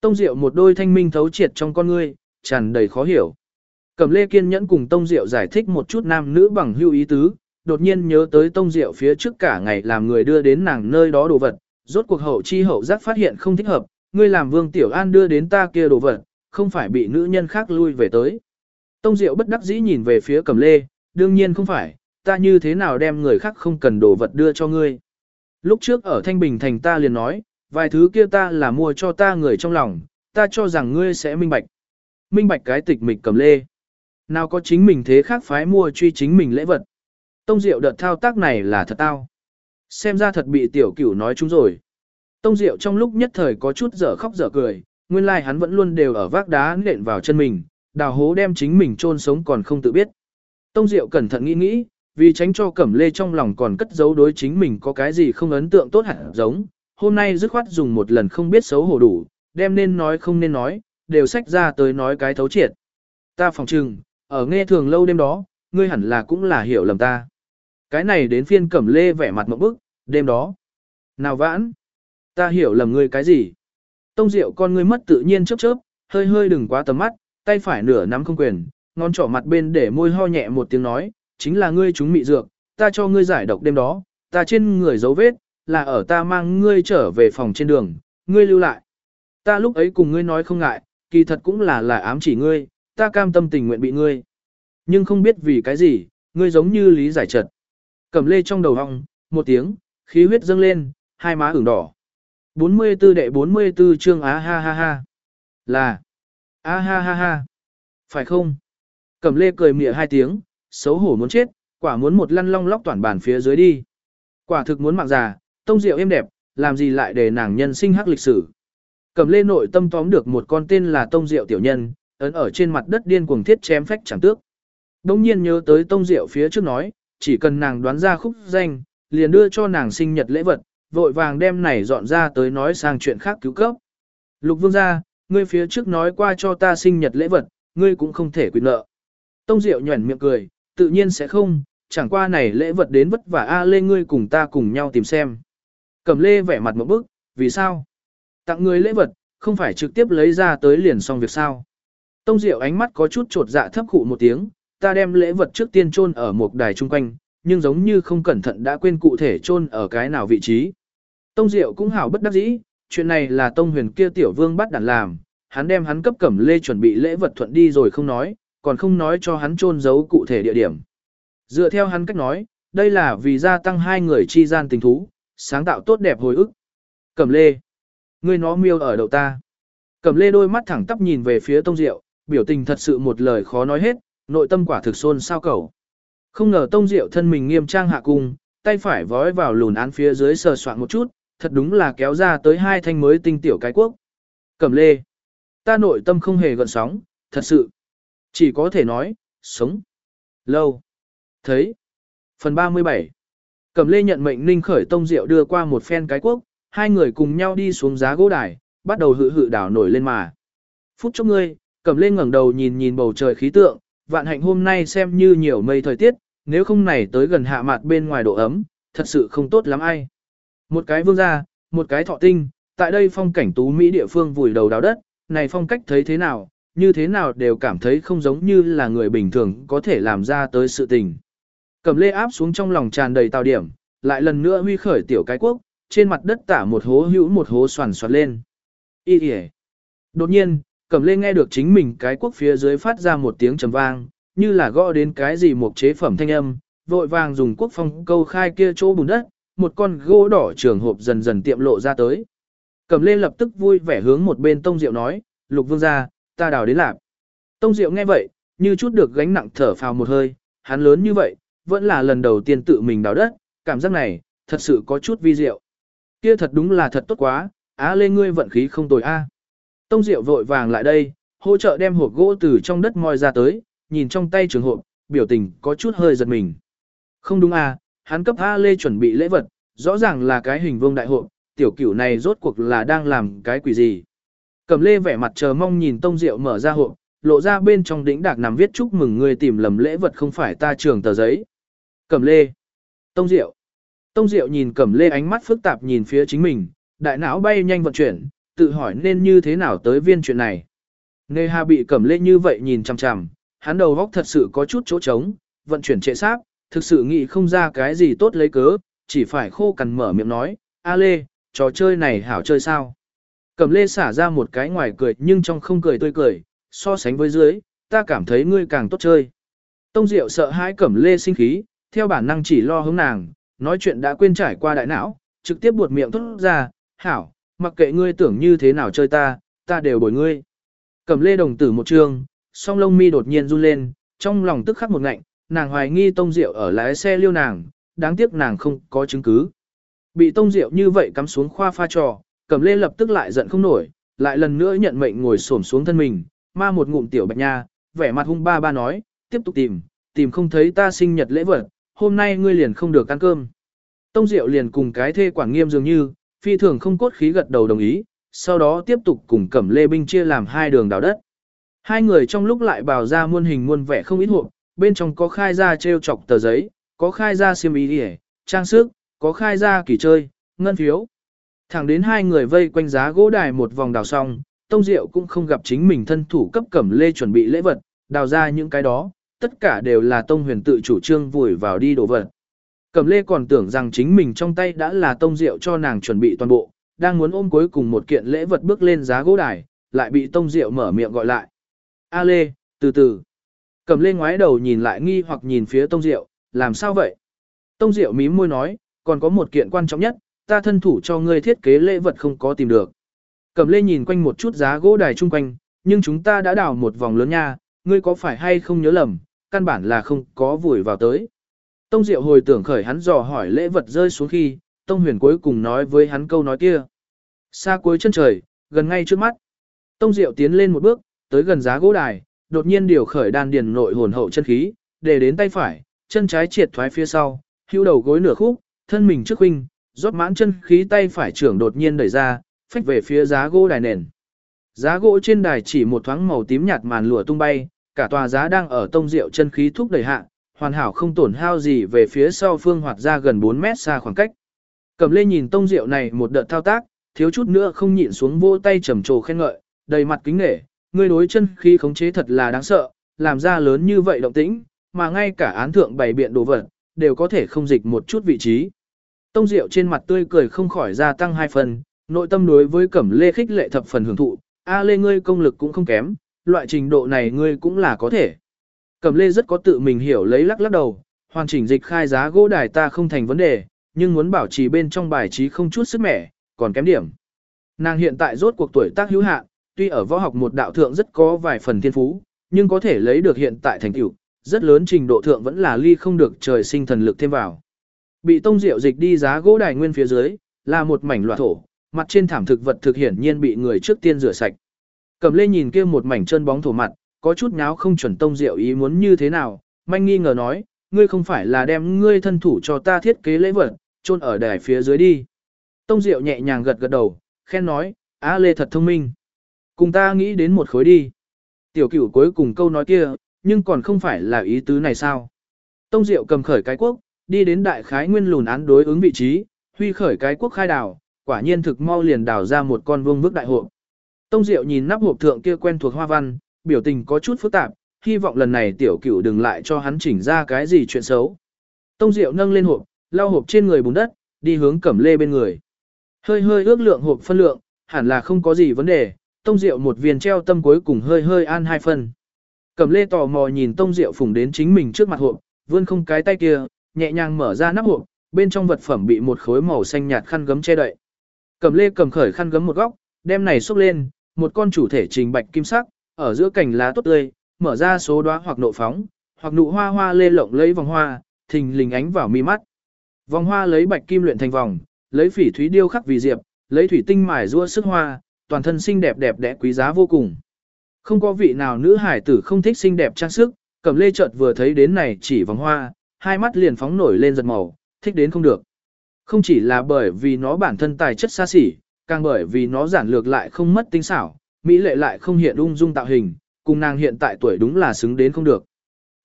Tông Diệu một đôi thanh minh thấu triệt trong con ngươi, tràn đầy khó hiểu. Cẩm Lê kiên nhẫn cùng Tông Diệu giải thích một chút nam nữ bằng hữu ý tứ, đột nhiên nhớ tới Tông Diệu phía trước cả ngày làm người đưa đến nàng nơi đó đồ vật, rốt cuộc hậu chi hậu giác phát hiện không thích hợp, ngươi làm Vương Tiểu An đưa đến ta kia đồ vật, không phải bị nữ nhân khác lui về tới. Tông Diệu bất đắc dĩ nhìn về phía Cẩm Lê, đương nhiên không phải, ta như thế nào đem người khác không cần đồ vật đưa cho ngươi. Lúc trước ở Thanh Bình Thành ta liền nói, vài thứ kia ta là mua cho ta người trong lòng, ta cho rằng ngươi sẽ minh bạch. Minh bạch cái tịch mịch cầm lê. Nào có chính mình thế khác phái mua truy chính mình lễ vật. Tông Diệu đợt thao tác này là thật tao. Xem ra thật bị tiểu cửu nói chúng rồi. Tông Diệu trong lúc nhất thời có chút dở khóc dở cười, nguyên lai like hắn vẫn luôn đều ở vác đá nện vào chân mình, đào hố đem chính mình chôn sống còn không tự biết. Tông Diệu cẩn thận nghĩ nghĩ, vì tránh cho Cẩm Lê trong lòng còn cất giấu đối chính mình có cái gì không ấn tượng tốt hẳn giống, hôm nay dứt khoát dùng một lần không biết xấu hổ đủ, đem nên nói không nên nói, đều sách ra tới nói cái thấu triệt. Ta phòng trừng, ở nghe thường lâu đêm đó, ngươi hẳn là cũng là hiểu lầm ta. Cái này đến phiên Cẩm Lê vẻ mặt mộng bức, đêm đó. Nào vãn, ta hiểu lầm ngươi cái gì? Tông Diệu con ngươi mất tự nhiên chớp chớp, hơi hơi đừng quá tầm mắt, tay phải nửa nắm không quyền, ngón trỏ mặt bên để môi ho nhẹ một tiếng nói, chính là ngươi chúng mị dược, ta cho ngươi giải độc đêm đó, ta trên người dấu vết, là ở ta mang ngươi trở về phòng trên đường, ngươi lưu lại. Ta lúc ấy cùng ngươi nói không ngại, kỳ thật cũng là là ám chỉ ngươi, ta cam tâm tình nguyện bị ngươi. Nhưng không biết vì cái gì, ngươi giống như lý giải trật. Cầm lê trong đầu họng, một tiếng, khí huyết dâng lên, hai má ửng đỏ. 44 đệ 44 chương á ha ha ha. Là. Á ha ha ha. Phải không? Cầm lê cười mỉa hai tiếng, xấu hổ muốn chết, quả muốn một lăn long lóc toàn bàn phía dưới đi. Quả thực muốn mạng già, tông rượu êm đẹp, làm gì lại để nàng nhân sinh hắc lịch sử. Cầm lê nội tâm tóm được một con tên là tông rượu tiểu nhân, ấn ở trên mặt đất điên cuồng thiết chém phách chẳng tước. Đông nhiên nhớ tới tông rượu phía trước nói, chỉ cần nàng đoán ra khúc danh, liền đưa cho nàng sinh nhật lễ vật, vội vàng đem này dọn ra tới nói sang chuyện khác cứu cấp. Lục vương gia, ngươi phía trước nói qua cho ta sinh nhật lễ vật, ngươi cũng không thể quy nợ. Tông Diệu nhuẩn miệng cười, tự nhiên sẽ không, chẳng qua này lễ vật đến vất vả A Lê ngươi cùng ta cùng nhau tìm xem. Cẩm Lê vẻ mặt một bức, vì sao? Tặng người lễ vật, không phải trực tiếp lấy ra tới liền xong việc sao? Tông Diệu ánh mắt có chút trột dạ thấp khụ một tiếng, ta đem lễ vật trước tiên chôn ở một đài chung quanh, nhưng giống như không cẩn thận đã quên cụ thể chôn ở cái nào vị trí. Tông Diệu cũng hảo bất đắc dĩ, chuyện này là Tông Huyền kia tiểu vương bắt đàn làm, hắn đem hắn cấp cẩm lê chuẩn bị lễ vật thuận đi rồi không nói, còn không nói cho hắn trôn giấu cụ thể địa điểm. Dựa theo hắn cách nói, đây là vì gia tăng hai người chi gian tình thú, sáng tạo tốt đẹp hồi ức. Cẩm lê. Ngươi nó miêu ở đầu ta. Cẩm lê đôi mắt thẳng tắp nhìn về phía tông diệu, biểu tình thật sự một lời khó nói hết, nội tâm quả thực xôn sao cầu. Không ngờ tông diệu thân mình nghiêm trang hạ cung, tay phải vói vào lùn án phía dưới sờ soạn một chút, thật đúng là kéo ra tới hai thanh mới tinh tiểu cái quốc. Cẩm lê. Ta nội tâm không hề gợn sóng, thật sự. Chỉ có thể nói, sống. Lâu. Thấy. Phần 37. Cẩm lê nhận mệnh ninh khởi tông diệu đưa qua một phen cái quốc, hai người cùng nhau đi xuống giá gỗ đài, bắt đầu hự hự đảo nổi lên mà. Phút chốc ngươi, Cẩm lê ngẩng đầu nhìn nhìn bầu trời khí tượng, vạn hạnh hôm nay xem như nhiều mây thời tiết, nếu không này tới gần hạ mặt bên ngoài độ ấm, thật sự không tốt lắm ai. Một cái vương gia, một cái thọ tinh, tại đây phong cảnh tú Mỹ địa phương vùi đầu đào đất, này phong cách thấy thế nào, như thế nào đều cảm thấy không giống như là người bình thường có thể làm ra tới sự tình. Cầm lê áp xuống trong lòng tràn đầy tào điểm, lại lần nữa huy khởi tiểu cái quốc, trên mặt đất tả một hố hữu một hố soàn soạt lên. Ý Ý. Đột nhiên, cầm lê nghe được chính mình cái quốc phía dưới phát ra một tiếng trầm vang, như là gõ đến cái gì một chế phẩm thanh âm, vội vàng dùng quốc phong câu khai kia chỗ bùn đất, một con gỗ đỏ trường hộp dần dần tiệm lộ ra tới. Cẩm lê lập tức vui vẻ hướng một bên tông diệu nói, lục vương gia ta đào đến lạp. Tông diệu nghe vậy, như chút được gánh nặng thở phào một hơi, hắn lớn như vậy, vẫn là lần đầu tiên tự mình đào đất, cảm giác này, thật sự có chút vi diệu. Kia thật đúng là thật tốt quá, á lê ngươi vận khí không tồi a. Tông diệu vội vàng lại đây, hỗ trợ đem hộp gỗ từ trong đất moi ra tới, nhìn trong tay trường hộp, biểu tình có chút hơi giật mình. Không đúng à, hắn cấp A Lê chuẩn bị lễ vật, rõ ràng là cái hình vương đại hộp, tiểu cửu này rốt cuộc là đang làm cái quỷ gì. Cầm Lê vẻ mặt chờ mong nhìn Tông Diệu mở ra hộp, lộ ra bên trong đỉnh đạc nằm viết chúc mừng người tìm lầm lễ vật không phải ta trường tờ giấy. Cẩm Lê. Tông Diệu. Tông Diệu nhìn Cẩm Lê ánh mắt phức tạp nhìn phía chính mình, đại não bay nhanh vận chuyển, tự hỏi nên như thế nào tới viên chuyện này. Nê Hà bị Cẩm Lê như vậy nhìn chằm chằm, hắn đầu góc thật sự có chút chỗ trống, vận chuyển trệ sáp, thực sự nghĩ không ra cái gì tốt lấy cớ, chỉ phải khô cằn mở miệng nói, A Lê, trò chơi này hảo chơi sao? Cẩm Lê xả ra một cái ngoài cười nhưng trong không cười tươi cười, so sánh với dưới, ta cảm thấy ngươi càng tốt chơi. Tông Diệu sợ hãi Cẩm Lê sinh khí, theo bản năng chỉ lo hướng nàng, nói chuyện đã quên trải qua đại não, trực tiếp buột miệng thốt ra, hảo, mặc kệ ngươi tưởng như thế nào chơi ta, ta đều bồi ngươi. Cẩm Lê đồng tử một trường, song lông mi đột nhiên run lên, trong lòng tức khắc một ngạnh, nàng hoài nghi Tông Diệu ở lái xe liêu nàng, đáng tiếc nàng không có chứng cứ. Bị Tông Diệu như vậy cắm xuống khoa pha trò, Cẩm Lê lập tức lại giận không nổi, lại lần nữa nhận mệnh ngồi xổm xuống thân mình, ma một ngụm tiểu bạch nha, vẻ mặt hung ba ba nói, tiếp tục tìm, tìm không thấy ta sinh nhật lễ vật, hôm nay ngươi liền không được ăn cơm. Tông Diệu liền cùng cái thê quản nghiêm dường như, phi thường không cốt khí gật đầu đồng ý, sau đó tiếp tục cùng Cẩm Lê binh chia làm hai đường đào đất. Hai người trong lúc lại bào ra muôn hình muôn vẻ không ít hộp, bên trong có khai ra treo chọc tờ giấy, có khai ra xiêm y đi trang sức, có khai ra kỳ chơi, ngân phiếu. Thẳng đến hai người vây quanh giá gỗ đài một vòng đào xong, Tông Diệu cũng không gặp chính mình thân thủ cấp cẩm lê chuẩn bị lễ vật, đào ra những cái đó, tất cả đều là Tông huyền tự chủ trương vùi vào đi đồ vật. Cẩm lê còn tưởng rằng chính mình trong tay đã là Tông Diệu cho nàng chuẩn bị toàn bộ, đang muốn ôm cuối cùng một kiện lễ vật bước lên giá gỗ đài, lại bị Tông Diệu mở miệng gọi lại. A Lê, từ từ. Cẩm Lê ngoái đầu nhìn lại nghi hoặc nhìn phía Tông Diệu, làm sao vậy? Tông Diệu mím môi nói, còn có một kiện quan trọng nhất, ta thân thủ cho ngươi thiết kế lễ vật không có tìm được. Cầm lê nhìn quanh một chút giá gỗ đài chung quanh, nhưng chúng ta đã đào một vòng lớn nha, ngươi có phải hay không nhớ lầm, căn bản là không có vùi vào tới. Tông Diệu hồi tưởng khởi hắn dò hỏi lễ vật rơi xuống khi, Tông Huyền cuối cùng nói với hắn câu nói kia. Xa cuối chân trời, gần ngay trước mắt. Tông Diệu tiến lên một bước, tới gần giá gỗ đài, đột nhiên điều khởi đan điền nội hồn hậu chân khí, để đến tay phải, chân trái triệt thoái phía sau, hưu đầu gối nửa khúc, thân mình trước huynh, rót mãn chân khí tay phải trưởng đột nhiên đẩy ra, phách về phía giá gỗ đài nền. Giá gỗ trên đài chỉ một thoáng màu tím nhạt màn lụa tung bay, cả tòa giá đang ở tông rượu chân khí thúc đẩy hạ, hoàn hảo không tổn hao gì về phía sau phương hoạt ra gần 4 mét xa khoảng cách. Cầm lê nhìn tông rượu này một đợt thao tác, thiếu chút nữa không nhịn xuống vô tay trầm trồ khen ngợi, đầy mặt kính nể, ngươi đối chân khí khống chế thật là đáng sợ, làm ra lớn như vậy động tĩnh, mà ngay cả án thượng bày biện đồ vật, đều có thể không dịch một chút vị trí. Tông Diệu trên mặt tươi cười không khỏi gia tăng hai phần, nội tâm đối với Cẩm Lê khích lệ thập phần hưởng thụ, a Lê ngươi công lực cũng không kém, loại trình độ này ngươi cũng là có thể. Cẩm Lê rất có tự mình hiểu lấy lắc lắc đầu, hoàn chỉnh dịch khai giá gỗ đài ta không thành vấn đề, nhưng muốn bảo trì bên trong bài trí không chút sức mẻ, còn kém điểm. Nàng hiện tại rốt cuộc tuổi tác hữu hạn, tuy ở võ học một đạo thượng rất có vài phần thiên phú, nhưng có thể lấy được hiện tại thành tựu, rất lớn trình độ thượng vẫn là ly không được trời sinh thần lực thêm vào. Bị tông diệu dịch đi giá gỗ đài nguyên phía dưới, là một mảnh loạt thổ, mặt trên thảm thực vật thực hiển nhiên bị người trước tiên rửa sạch. Cẩm lê nhìn kia một mảnh chân bóng thổ mặt, có chút nháo không chuẩn tông diệu ý muốn như thế nào, manh nghi ngờ nói, ngươi không phải là đem ngươi thân thủ cho ta thiết kế lễ vật, chôn ở đài phía dưới đi. Tông diệu nhẹ nhàng gật gật đầu, khen nói, á lê thật thông minh. Cùng ta nghĩ đến một khối đi. Tiểu cửu cuối cùng câu nói kia, nhưng còn không phải là ý tứ này sao. Tông diệu cầm khởi cái quốc, đi đến đại khái nguyên lùn án đối ứng vị trí, huy khởi cái quốc khai đào, quả nhiên thực mau liền đào ra một con vương vức đại hộp. Tông Diệu nhìn nắp hộp thượng kia quen thuộc hoa văn, biểu tình có chút phức tạp, hy vọng lần này tiểu cửu đừng lại cho hắn chỉnh ra cái gì chuyện xấu. Tông Diệu nâng lên hộp, lau hộp trên người bùn đất, đi hướng Cẩm Lê bên người. Hơi hơi ước lượng hộp phân lượng, hẳn là không có gì vấn đề, Tông Diệu một viên treo tâm cuối cùng hơi hơi an hai phân. Cẩm Lê tò mò nhìn Tông Diệu phủng đến chính mình trước mặt hộp, vươn không cái tay kia, nhẹ nhàng mở ra nắp hộp, bên trong vật phẩm bị một khối màu xanh nhạt khăn gấm che đậy. cầm Lê cầm khởi khăn gấm một góc, đem này xúc lên, một con chủ thể trình bạch kim sắc, ở giữa cành lá tốt tươi, mở ra số đóa hoặc nộ phóng, hoặc nụ hoa hoa lê lộng lấy vòng hoa, thình lình ánh vào mi mắt. Vòng hoa lấy bạch kim luyện thành vòng, lấy phỉ thúy điêu khắc vì diệp, lấy thủy tinh mài rua sức hoa, toàn thân xinh đẹp đẹp đẽ quý giá vô cùng. Không có vị nào nữ hải tử không thích xinh đẹp trang sức, Cẩm Lê chợt vừa thấy đến này chỉ vòng hoa, hai mắt liền phóng nổi lên giật màu, thích đến không được. Không chỉ là bởi vì nó bản thân tài chất xa xỉ, càng bởi vì nó giản lược lại không mất tinh xảo, mỹ lệ lại không hiện ung dung tạo hình, cùng nàng hiện tại tuổi đúng là xứng đến không được.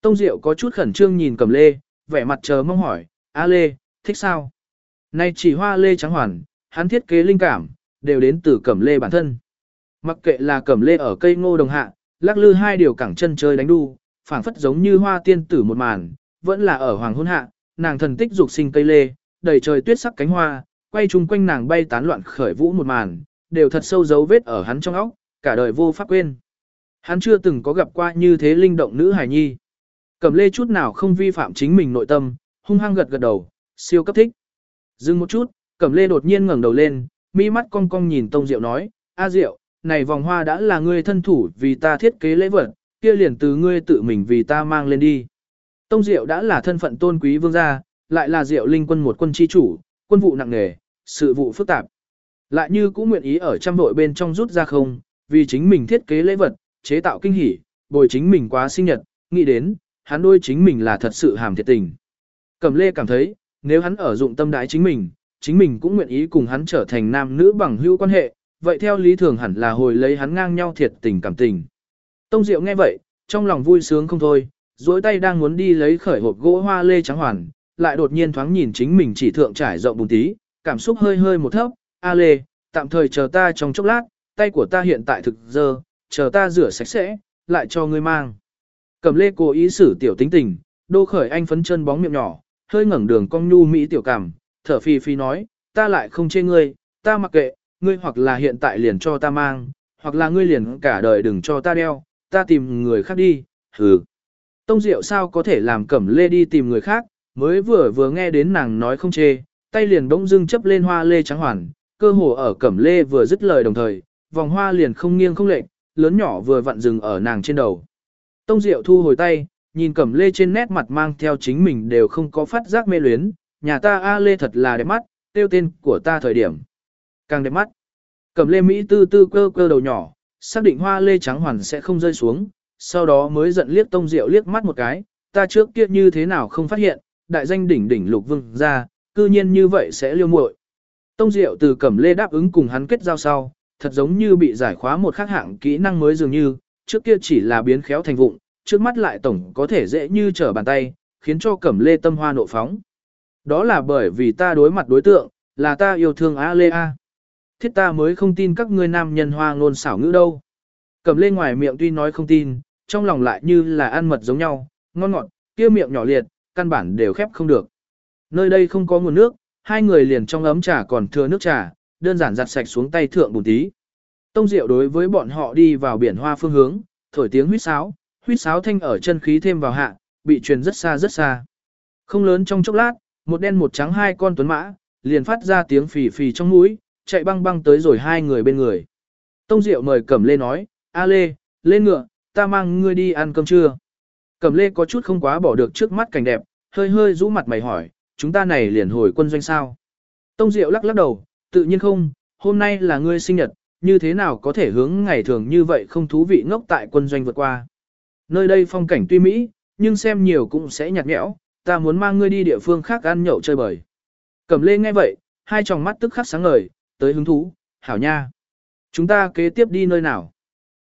Tông Diệu có chút khẩn trương nhìn Cẩm Lê, vẻ mặt chờ mong hỏi, "A Lê, thích sao?" Nay chỉ hoa lê trắng hoàn, hắn thiết kế linh cảm đều đến từ Cẩm Lê bản thân. Mặc kệ là Cẩm Lê ở cây ngô đồng hạ, lắc lư hai điều cẳng chân chơi đánh đu, phảng phất giống như hoa tiên tử một màn, vẫn là ở hoàng hôn hạ, nàng thần tích dục sinh cây lê, đầy trời tuyết sắc cánh hoa, quay chung quanh nàng bay tán loạn khởi vũ một màn, đều thật sâu dấu vết ở hắn trong óc, cả đời vô pháp quên. Hắn chưa từng có gặp qua như thế linh động nữ hài nhi. Cẩm lê chút nào không vi phạm chính mình nội tâm, hung hăng gật gật đầu, siêu cấp thích. Dừng một chút, Cẩm lê đột nhiên ngẩng đầu lên, mi mắt cong cong nhìn Tông Diệu nói, A Diệu, này vòng hoa đã là ngươi thân thủ vì ta thiết kế lễ vật, kia liền từ ngươi tự mình vì ta mang lên đi. Tông Diệu đã là thân phận tôn quý vương gia, lại là Diệu Linh quân một quân chi chủ, quân vụ nặng nề, sự vụ phức tạp. Lại như cũng nguyện ý ở trăm vội bên trong rút ra không, vì chính mình thiết kế lễ vật, chế tạo kinh hỉ, bồi chính mình quá sinh nhật, nghĩ đến, hắn đôi chính mình là thật sự hàm thiệt tình. Cẩm Lê cảm thấy, nếu hắn ở dụng tâm đái chính mình, chính mình cũng nguyện ý cùng hắn trở thành nam nữ bằng hữu quan hệ, vậy theo lý thường hẳn là hồi lấy hắn ngang nhau thiệt tình cảm tình. Tông Diệu nghe vậy, trong lòng vui sướng không thôi, duỗi tay đang muốn đi lấy khởi hộp gỗ hoa lê trắng hoàn, lại đột nhiên thoáng nhìn chính mình chỉ thượng trải rộng bùn tí, cảm xúc hơi hơi một thấp, a lê, tạm thời chờ ta trong chốc lát, tay của ta hiện tại thực dơ, chờ ta rửa sạch sẽ, lại cho ngươi mang. Cầm lê cố ý xử tiểu tính tình, đô khởi anh phấn chân bóng miệng nhỏ, hơi ngẩng đường cong nhu mỹ tiểu cảm, thở phi phi nói, ta lại không chê ngươi, ta mặc kệ, ngươi hoặc là hiện tại liền cho ta mang, hoặc là ngươi liền cả đời đừng cho ta đeo, ta tìm người khác đi, hừ. Tông Diệu sao có thể làm Cẩm Lê đi tìm người khác, mới vừa vừa nghe đến nàng nói không chê, tay liền bỗng dưng chấp lên hoa lê trắng hoàn, cơ hồ ở Cẩm Lê vừa dứt lời đồng thời, vòng hoa liền không nghiêng không lệch, lớn nhỏ vừa vặn dừng ở nàng trên đầu. Tông Diệu thu hồi tay, nhìn Cẩm Lê trên nét mặt mang theo chính mình đều không có phát giác mê luyến, nhà ta A Lê thật là đẹp mắt, tiêu tên của ta thời điểm. Càng đẹp mắt. Cẩm Lê Mỹ tư tư cơ cơ đầu nhỏ, xác định hoa lê trắng hoàn sẽ không rơi xuống, sau đó mới giận liếc Tông Diệu liếc mắt một cái, ta trước kia như thế nào không phát hiện, đại danh đỉnh đỉnh lục vương ra, cư nhiên như vậy sẽ liêu muội. Tông Diệu từ cẩm lê đáp ứng cùng hắn kết giao sau, thật giống như bị giải khóa một khắc hạng kỹ năng mới dường như, trước kia chỉ là biến khéo thành vụng, trước mắt lại tổng có thể dễ như trở bàn tay, khiến cho cẩm lê tâm hoa nộ phóng. Đó là bởi vì ta đối mặt đối tượng, là ta yêu thương A Lê A. Thiết ta mới không tin các ngươi nam nhân hoa ngôn xảo ngữ đâu. Cẩm lê ngoài miệng tuy nói không tin, trong lòng lại như là ăn mật giống nhau, ngon ngọt, kia miệng nhỏ liệt, căn bản đều khép không được. Nơi đây không có nguồn nước, hai người liền trong ấm trà còn thừa nước trà, đơn giản giặt sạch xuống tay thượng bùn tí. Tông Diệu đối với bọn họ đi vào biển hoa phương hướng, thổi tiếng huýt sáo, huýt sáo thanh ở chân khí thêm vào hạ, bị truyền rất xa rất xa. Không lớn trong chốc lát, một đen một trắng hai con tuấn mã, liền phát ra tiếng phì phì trong mũi, chạy băng băng tới rồi hai người bên người. Tông Diệu mời Cẩm Lê nói, A Lê, lên ngựa, ta mang ngươi đi ăn cơm trưa. Cẩm Lê có chút không quá bỏ được trước mắt cảnh đẹp, hơi hơi rũ mặt mày hỏi, chúng ta này liền hồi quân doanh sao. Tông Diệu lắc lắc đầu, Tự nhiên không, hôm nay là ngươi sinh nhật, như thế nào có thể hướng ngày thường như vậy không thú vị ngốc tại quân doanh vượt qua. Nơi đây phong cảnh tuy mỹ, nhưng xem nhiều cũng sẽ nhạt nhẽo, ta muốn mang ngươi đi địa phương khác ăn nhậu chơi bời. Cẩm lê nghe vậy, hai tròng mắt tức khắc sáng ngời, tới hứng thú, hảo nha. Chúng ta kế tiếp đi nơi nào?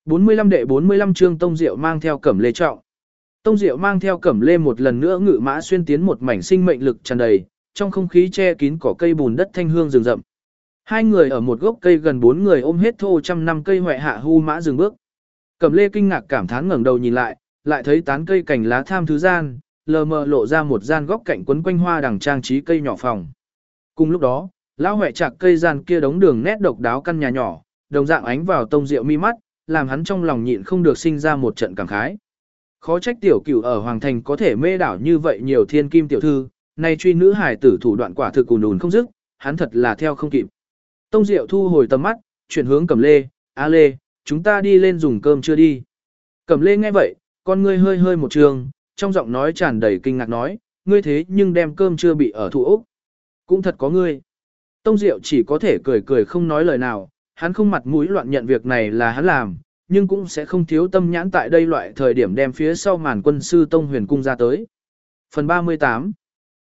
45 đệ 45 chương Tông Diệu mang theo cẩm lê trọng. Tông Diệu mang theo cẩm lê một lần nữa ngự mã xuyên tiến một mảnh sinh mệnh lực tràn đầy, trong không khí che kín cỏ cây bùn đất thanh hương rừng rậm. Hai người ở một gốc cây gần bốn người ôm hết thô trăm năm cây hoại hạ hu mã dừng bước. Cẩm lê kinh ngạc cảm thán ngẩng đầu nhìn lại, lại thấy tán cây cành lá tham thứ gian, lờ mờ lộ ra một gian góc cạnh quấn quanh hoa đằng trang trí cây nhỏ phòng. Cùng lúc đó, lão hoại chạc cây gian kia đống đường nét độc đáo căn nhà nhỏ, đồng dạng ánh vào tông rượu mi mắt, làm hắn trong lòng nhịn không được sinh ra một trận cảm khái. Khó trách tiểu cửu ở Hoàng Thành có thể mê đảo như vậy nhiều thiên kim tiểu thư, nay truy nữ hải tử thủ đoạn quả thực cùn đùn không dứt, hắn thật là theo không kịp. Tông Diệu thu hồi tầm mắt, chuyển hướng Cẩm Lê, "A Lê, chúng ta đi lên dùng cơm chưa đi?" Cẩm Lê nghe vậy, con ngươi hơi hơi một trường, trong giọng nói tràn đầy kinh ngạc nói, "Ngươi thế nhưng đem cơm chưa bị ở thủ Úc." "Cũng thật có ngươi." Tông Diệu chỉ có thể cười cười không nói lời nào, hắn không mặt mũi loạn nhận việc này là hắn làm, nhưng cũng sẽ không thiếu tâm nhãn tại đây loại thời điểm đem phía sau màn quân sư Tông Huyền Cung ra tới. Phần 38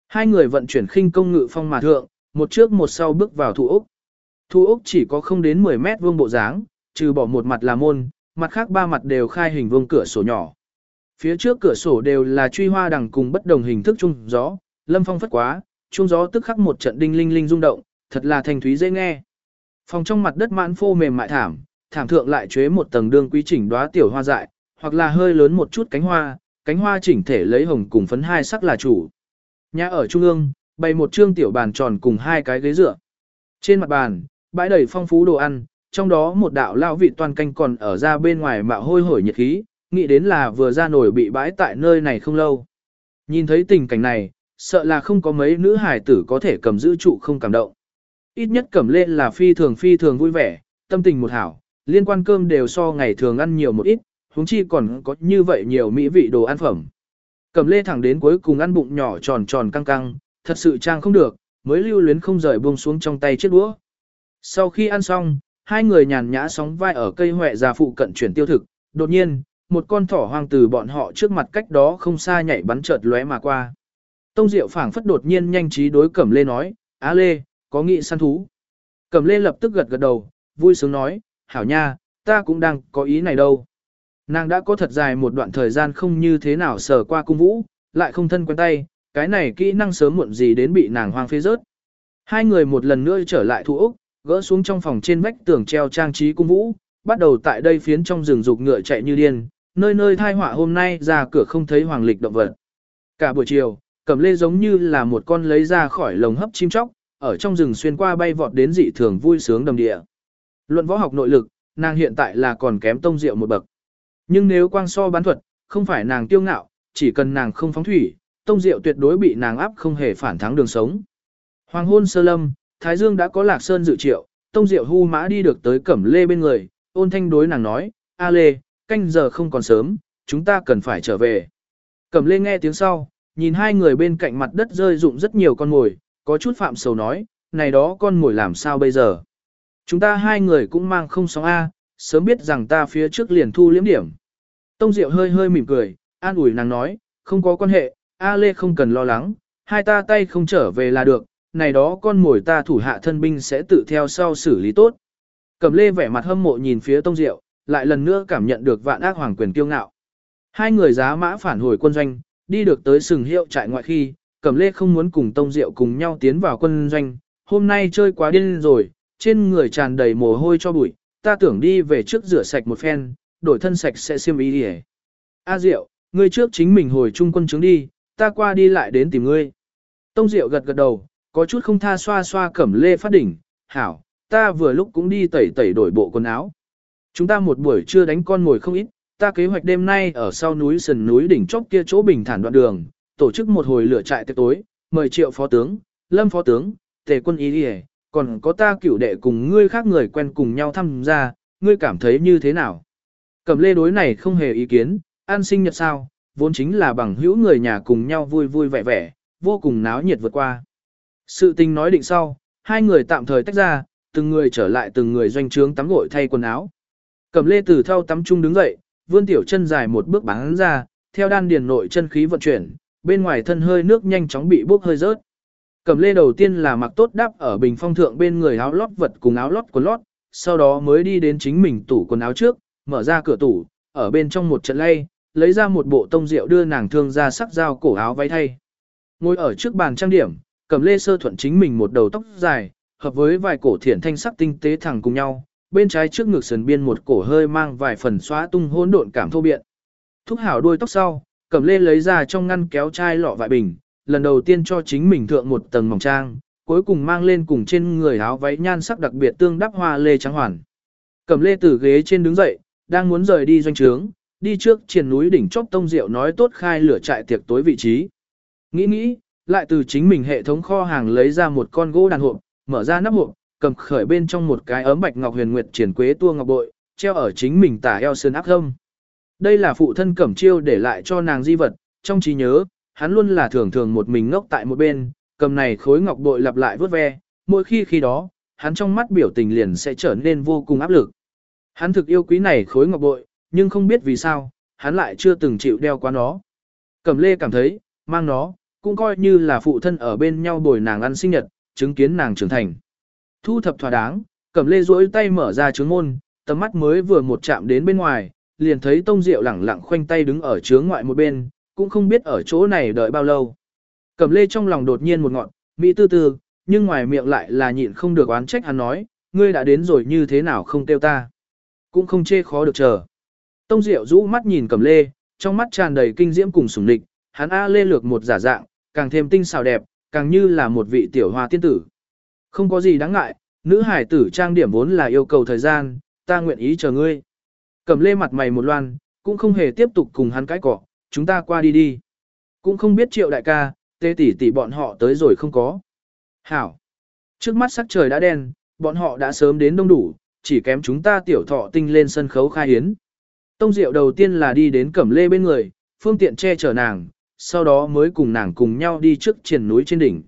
Hai người vận chuyển khinh công ngự phong mà thượng, một trước một sau bước vào thủ ốc. Thủ ốc chỉ có không đến 10 mét vuông bộ dáng, trừ bỏ một mặt là môn, mặt khác ba mặt đều khai hình vuông cửa sổ nhỏ. Phía trước cửa sổ đều là truy hoa đằng cùng bất đồng hình thức trung gió, lâm phong phất quá, trung gió tức khắc một trận đinh linh linh rung động, thật là thanh thúy dễ nghe. Phòng trong mặt đất mãn phô mềm mại thảm, thảm thượng lại chế một tầng đương quý chỉnh đóa tiểu hoa dại, hoặc là hơi lớn một chút cánh hoa, cánh hoa chỉnh thể lấy hồng cùng phấn hai sắc là chủ. Nhà ở trung ương, bày một trương tiểu bàn tròn cùng hai cái ghế dựa. Trên mặt bàn, bãi đầy phong phú đồ ăn, trong đó một đạo lao vị toàn canh còn ở ra bên ngoài mạo hôi hổi nhiệt khí, nghĩ đến là vừa ra nổi bị bãi tại nơi này không lâu. Nhìn thấy tình cảnh này, sợ là không có mấy nữ hải tử có thể cầm giữ trụ không cảm động. Ít nhất cẩm lên là phi thường phi thường vui vẻ, tâm tình một hảo, liên quan cơm đều so ngày thường ăn nhiều một ít, huống chi còn có như vậy nhiều mỹ vị đồ ăn phẩm. Cẩm lê thẳng đến cuối cùng ăn bụng nhỏ tròn tròn căng căng, thật sự trang không được, mới lưu luyến không rời buông xuống trong tay chiếc đũa. Sau khi ăn xong, hai người nhàn nhã sóng vai ở cây huệ già phụ cận chuyển tiêu thực, đột nhiên, một con thỏ hoang từ bọn họ trước mặt cách đó không xa nhảy bắn chợt lóe mà qua. Tông Diệu phảng phất đột nhiên nhanh trí đối Cẩm Lê nói, Á Lê, có nghị săn thú. Cẩm Lê lập tức gật gật đầu, vui sướng nói, hảo nha, ta cũng đang có ý này đâu. Nàng đã có thật dài một đoạn thời gian không như thế nào sờ qua cung vũ, lại không thân quen tay, cái này kỹ năng sớm muộn gì đến bị nàng hoang phê rớt. Hai người một lần nữa trở lại thủ Úc, gỡ xuống trong phòng trên vách tường treo trang trí cung vũ, bắt đầu tại đây phiến trong rừng dục ngựa chạy như điên, nơi nơi thai họa hôm nay ra cửa không thấy hoàng lịch động vật. Cả buổi chiều, Cẩm Lê giống như là một con lấy ra khỏi lồng hấp chim chóc, ở trong rừng xuyên qua bay vọt đến dị thường vui sướng đầm địa. Luận võ học nội lực, nàng hiện tại là còn kém tông diệu một bậc. Nhưng nếu quang so bán thuật, không phải nàng tiêu ngạo, chỉ cần nàng không phóng thủy, tông diệu tuyệt đối bị nàng áp không hề phản thắng đường sống. Hoàng hôn sơ lâm, Thái Dương đã có lạc sơn dự triệu, tông diệu hu mã đi được tới cẩm lê bên người, ôn thanh đối nàng nói, A lê, canh giờ không còn sớm, chúng ta cần phải trở về. Cẩm lê nghe tiếng sau, nhìn hai người bên cạnh mặt đất rơi rụng rất nhiều con mồi, có chút phạm sầu nói, này đó con ngồi làm sao bây giờ. Chúng ta hai người cũng mang không sóng A, sớm biết rằng ta phía trước liền thu liếm điểm. Tông Diệu hơi hơi mỉm cười, an ủi nàng nói, không có quan hệ, A Lê không cần lo lắng, hai ta tay không trở về là được, này đó con mồi ta thủ hạ thân binh sẽ tự theo sau xử lý tốt. Cẩm Lê vẻ mặt hâm mộ nhìn phía Tông Diệu, lại lần nữa cảm nhận được vạn ác hoàng quyền kiêu ngạo. Hai người giá mã phản hồi quân doanh, đi được tới sừng hiệu trại ngoại khi, Cẩm Lê không muốn cùng Tông Diệu cùng nhau tiến vào quân doanh, hôm nay chơi quá điên rồi, trên người tràn đầy mồ hôi cho bụi, ta tưởng đi về trước rửa sạch một phen, đổi thân sạch sẽ xiêm ý đi A Diệu, ngươi trước chính mình hồi trung quân chứng đi, ta qua đi lại đến tìm ngươi. Tông Diệu gật gật đầu, có chút không tha xoa xoa cẩm lê phát đỉnh, hảo, ta vừa lúc cũng đi tẩy tẩy đổi bộ quần áo. Chúng ta một buổi trưa đánh con ngồi không ít, ta kế hoạch đêm nay ở sau núi sườn núi đỉnh chóp kia chỗ bình thản đoạn đường, tổ chức một hồi lửa trại tiệc tối, mời triệu phó tướng, lâm phó tướng, tề quân ý đi còn có ta cửu đệ cùng ngươi khác người quen cùng nhau tham gia, ngươi cảm thấy như thế nào? Cẩm lê đối này không hề ý kiến, an sinh nhật sao, vốn chính là bằng hữu người nhà cùng nhau vui vui vẻ vẻ, vô cùng náo nhiệt vượt qua. Sự tình nói định sau, Hai người tạm thời tách ra, từng người trở lại từng người doanh trướng tắm gội thay quần áo. Cẩm lê từ thau tắm chung đứng dậy, vươn tiểu chân dài một bước bắn ra, theo đan điền nội chân khí vận chuyển, bên ngoài thân hơi nước nhanh chóng bị bốc hơi rớt. Cẩm lê đầu tiên là mặc tốt đắp ở bình phong thượng bên người áo lót vật cùng áo lót quần lót, sau đó mới đi đến chính mình tủ quần áo trước, mở ra cửa tủ, ở bên trong một trận lay, lấy ra một bộ tông rượu đưa nàng thương ra sắc dao cổ áo váy thay. Ngồi ở trước bàn trang điểm, cầm lê sơ thuận chính mình một đầu tóc dài, hợp với vài cổ thiển thanh sắc tinh tế thẳng cùng nhau, bên trái trước ngực sườn biên một cổ hơi mang vài phần xóa tung hỗn độn cảm thô biện. Thúc hảo đuôi tóc sau, cầm lê lấy ra trong ngăn kéo chai lọ vại bình, lần đầu tiên cho chính mình thượng một tầng mỏng trang, cuối cùng mang lên cùng trên người áo váy nhan sắc đặc biệt tương đắp hoa lê trắng hoàn. Cầm lê từ ghế trên đứng dậy, đang muốn rời đi doanh trướng, đi trước triển núi đỉnh chóp tông rượu nói tốt khai lửa trại tiệc tối vị trí. Nghĩ nghĩ, lại từ chính mình hệ thống kho hàng lấy ra một con gỗ đàn hộp, mở ra nắp hộp, cầm khởi bên trong một cái ấm bạch ngọc huyền nguyệt triển quế tua ngọc bội, treo ở chính mình tả eo sơn áp thông đây là phụ thân cẩm chiêu để lại cho nàng di vật, trong trí nhớ, hắn luôn là thường thường một mình ngốc tại một bên, cầm này khối ngọc bội lặp lại vớt ve, mỗi khi khi đó, hắn trong mắt biểu tình liền sẽ trở nên vô cùng áp lực. Hắn thực yêu quý này khối ngọc bội, nhưng không biết vì sao, hắn lại chưa từng chịu đeo qua nó. Cẩm lê cảm thấy, mang nó, cũng coi như là phụ thân ở bên nhau bồi nàng ăn sinh nhật, chứng kiến nàng trưởng thành. Thu thập thỏa đáng, Cẩm lê duỗi tay mở ra trứng môn, tầm mắt mới vừa một chạm đến bên ngoài, liền thấy tông diệu lẳng lặng khoanh tay đứng ở chướng ngoại một bên, cũng không biết ở chỗ này đợi bao lâu. Cẩm lê trong lòng đột nhiên một ngọn, mỹ tư tư, nhưng ngoài miệng lại là nhịn không được oán trách hắn nói, ngươi đã đến rồi như thế nào không tiêu ta. Cũng không chê khó được chờ. Tông Diệu rũ mắt nhìn Cẩm Lê, trong mắt tràn đầy kinh diễm cùng sủng lịch, hắn A Lê lược một giả dạng, càng thêm tinh xảo đẹp, càng như là một vị tiểu hoa tiên tử. Không có gì đáng ngại, nữ hải tử trang điểm vốn là yêu cầu thời gian, ta nguyện ý chờ ngươi. Cẩm Lê mặt mày một loan, cũng không hề tiếp tục cùng hắn cãi cọ, chúng ta qua đi đi. Cũng không biết triệu đại ca, tê tỷ tỷ bọn họ tới rồi không có. Hảo. Trước mắt sắc trời đã đen, bọn họ đã sớm đến đông đủ, chỉ kém chúng ta tiểu thọ tinh lên sân khấu khai hiến. Tông Diệu đầu tiên là đi đến Cẩm Lê bên người, phương tiện che chở nàng, sau đó mới cùng nàng cùng nhau đi trước triển núi trên đỉnh.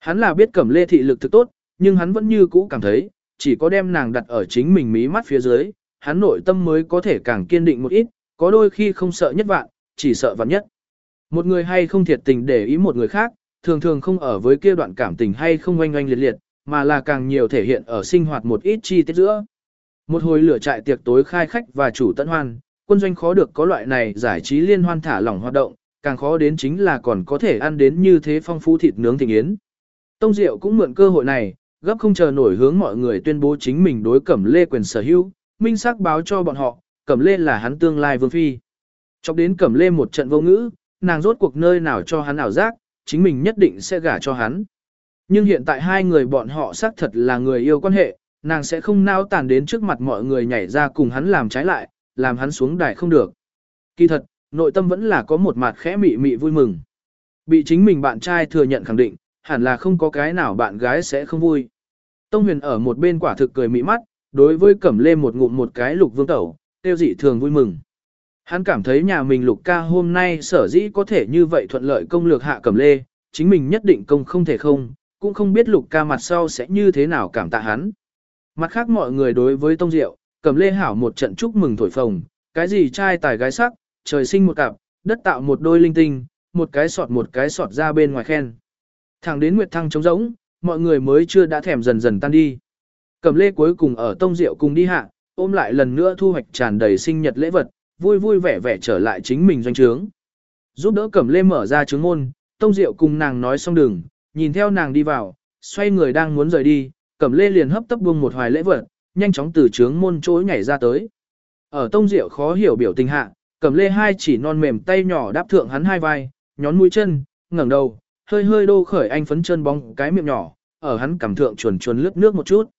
Hắn là biết Cẩm Lê thị lực thực tốt, nhưng hắn vẫn như cũ cảm thấy, chỉ có đem nàng đặt ở chính mình mí mắt phía dưới, hắn nội tâm mới có thể càng kiên định một ít, có đôi khi không sợ nhất vạn, chỉ sợ vạn nhất. Một người hay không thiệt tình để ý một người khác, thường thường không ở với kia đoạn cảm tình hay không oanh oanh liệt liệt, mà là càng nhiều thể hiện ở sinh hoạt một ít chi tiết giữa. Một hồi lửa trại tiệc tối khai khách và chủ tận hoan, quân doanh khó được có loại này giải trí liên hoan thả lỏng hoạt động, càng khó đến chính là còn có thể ăn đến như thế phong phú thịt nướng thịnh yến. Tông Diệu cũng mượn cơ hội này, gấp không chờ nổi hướng mọi người tuyên bố chính mình đối Cẩm Lê quyền sở hữu, minh xác báo cho bọn họ, Cẩm Lê là hắn tương lai vương phi. Chọc đến Cẩm Lê một trận vô ngữ, nàng rốt cuộc nơi nào cho hắn ảo giác, chính mình nhất định sẽ gả cho hắn. Nhưng hiện tại hai người bọn họ xác thật là người yêu quan hệ, nàng sẽ không nao tàn đến trước mặt mọi người nhảy ra cùng hắn làm trái lại, làm hắn xuống đài không được. Kỳ thật, nội tâm vẫn là có một mặt khẽ mị mị vui mừng. Bị chính mình bạn trai thừa nhận khẳng định, hẳn là không có cái nào bạn gái sẽ không vui. Tông huyền ở một bên quả thực cười mị mắt, đối với cẩm lê một ngụm một cái lục vương tẩu, tiêu dị thường vui mừng. Hắn cảm thấy nhà mình lục ca hôm nay sở dĩ có thể như vậy thuận lợi công lược hạ cẩm lê, chính mình nhất định công không thể không, cũng không biết lục ca mặt sau sẽ như thế nào cảm tạ hắn. Mặt khác mọi người đối với Tông Diệu, cẩm lê hảo một trận chúc mừng thổi phồng, cái gì trai tài gái sắc, trời sinh một cặp, đất tạo một đôi linh tinh, một cái sọt một cái sọt ra bên ngoài khen. Thẳng đến Nguyệt Thăng trống rỗng, mọi người mới chưa đã thèm dần dần tan đi. Cẩm lê cuối cùng ở Tông Diệu cùng đi hạ, ôm lại lần nữa thu hoạch tràn đầy sinh nhật lễ vật, vui vui vẻ vẻ trở lại chính mình doanh trướng. Giúp đỡ Cẩm Lê mở ra trướng môn, Tông Diệu cùng nàng nói xong đường, nhìn theo nàng đi vào, xoay người đang muốn rời đi, Cẩm Lê liền hấp tấp buông một hoài lễ vật, nhanh chóng từ trướng môn chối nhảy ra tới. Ở Tông Diệu khó hiểu biểu tình hạ, Cẩm Lê hai chỉ non mềm tay nhỏ đáp thượng hắn hai vai, nhón mũi chân, ngẩng đầu, hơi hơi đô khởi anh phấn chân bóng cái miệng nhỏ, ở hắn cảm thượng chuồn chuồn lướt nước một chút.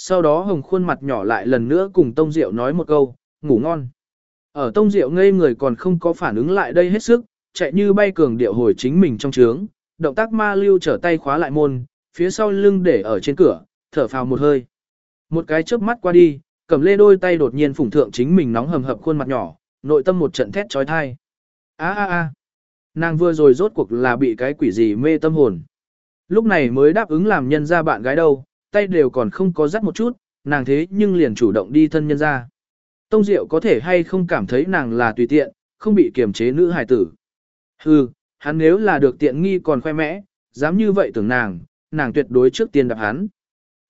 Sau đó hồng khuôn mặt nhỏ lại lần nữa cùng Tông Diệu nói một câu, ngủ ngon. Ở Tông Diệu ngây người còn không có phản ứng lại đây hết sức, chạy như bay cường điệu hồi chính mình trong trướng, động tác ma lưu trở tay khóa lại môn, phía sau lưng để ở trên cửa, thở phào một hơi. Một cái chớp mắt qua đi, cầm lê đôi tay đột nhiên phủng thượng chính mình nóng hầm hập khuôn mặt nhỏ, nội tâm một trận thét trói thai. a a a nàng vừa rồi rốt cuộc là bị cái quỷ gì mê tâm hồn. Lúc này mới đáp ứng làm nhân ra bạn gái đâu, tay đều còn không có dắt một chút, nàng thế nhưng liền chủ động đi thân nhân ra. Tông Diệu có thể hay không cảm thấy nàng là tùy tiện, không bị kiềm chế nữ hài tử. Hừ, hắn nếu là được tiện nghi còn khoe mẽ, dám như vậy tưởng nàng, nàng tuyệt đối trước tiên đạp hắn.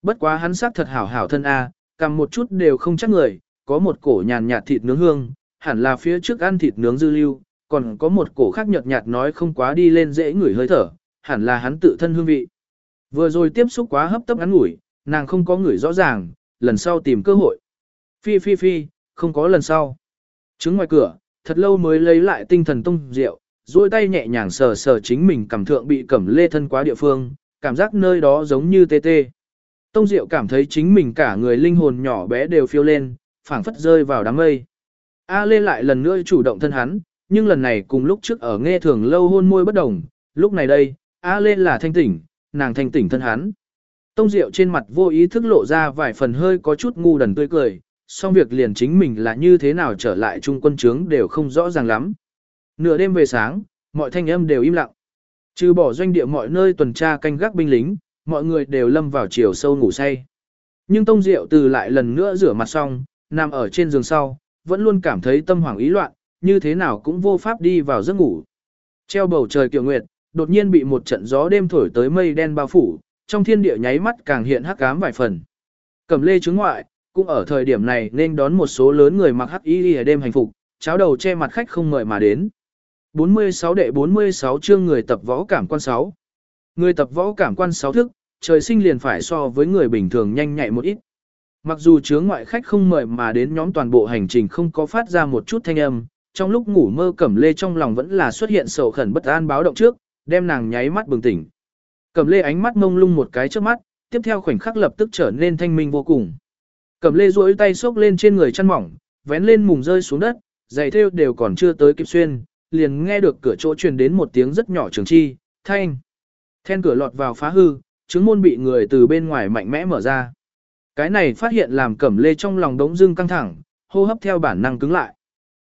Bất quá hắn sắc thật hảo hảo thân A, cầm một chút đều không chắc người, có một cổ nhàn nhạt thịt nướng hương, hẳn là phía trước ăn thịt nướng dư lưu, còn có một cổ khác nhợt nhạt nói không quá đi lên dễ ngửi hơi thở, hẳn là hắn tự thân hương vị. Vừa rồi tiếp xúc quá hấp tấp ngắn ngủi, nàng không có người rõ ràng, lần sau tìm cơ hội. Phi phi phi, không có lần sau. Trứng ngoài cửa, thật lâu mới lấy lại tinh thần tông rượu, duỗi tay nhẹ nhàng sờ sờ chính mình cảm thượng bị cẩm lê thân quá địa phương, cảm giác nơi đó giống như tê tê. Tông Diệu cảm thấy chính mình cả người linh hồn nhỏ bé đều phiêu lên, phảng phất rơi vào đám mây. A Lê lại lần nữa chủ động thân hắn, nhưng lần này cùng lúc trước ở nghe thường lâu hôn môi bất đồng, lúc này đây, A Lê là thanh tỉnh, nàng thanh tỉnh thân hắn. Tông Diệu trên mặt vô ý thức lộ ra vài phần hơi có chút ngu đần tươi cười, song việc liền chính mình là như thế nào trở lại trung quân trướng đều không rõ ràng lắm. Nửa đêm về sáng, mọi thanh âm đều im lặng. Trừ bỏ doanh địa mọi nơi tuần tra canh gác binh lính, mọi người đều lâm vào chiều sâu ngủ say. Nhưng Tông Diệu từ lại lần nữa rửa mặt xong, nằm ở trên giường sau, vẫn luôn cảm thấy tâm hoảng ý loạn, như thế nào cũng vô pháp đi vào giấc ngủ. Treo bầu trời kiều nguyệt, đột nhiên bị một trận gió đêm thổi tới mây đen bao phủ, trong thiên địa nháy mắt càng hiện hắc ám vài phần. cẩm lê chứng ngoại, cũng ở thời điểm này nên đón một số lớn người mặc hắc y ở đêm hành phục, cháo đầu che mặt khách không mời mà đến. 46 đệ 46 chương người tập võ cảm quan 6. Người tập võ cảm quan 6 thức, trời sinh liền phải so với người bình thường nhanh nhạy một ít. Mặc dù chướng ngoại khách không mời mà đến nhóm toàn bộ hành trình không có phát ra một chút thanh âm, trong lúc ngủ mơ cẩm lê trong lòng vẫn là xuất hiện sầu khẩn bất an báo động trước, đem nàng nháy mắt bừng tỉnh. Cẩm lê ánh mắt mông lung một cái trước mắt, tiếp theo khoảnh khắc lập tức trở nên thanh minh vô cùng. Cẩm lê duỗi tay xốc lên trên người chăn mỏng, vén lên mùng rơi xuống đất, giày thêu đều còn chưa tới kịp xuyên, liền nghe được cửa chỗ truyền đến một tiếng rất nhỏ trường chi, thanh. Then cửa lọt vào phá hư, chứng môn bị người từ bên ngoài mạnh mẽ mở ra. Cái này phát hiện làm cẩm lê trong lòng đống dưng căng thẳng, hô hấp theo bản năng cứng lại.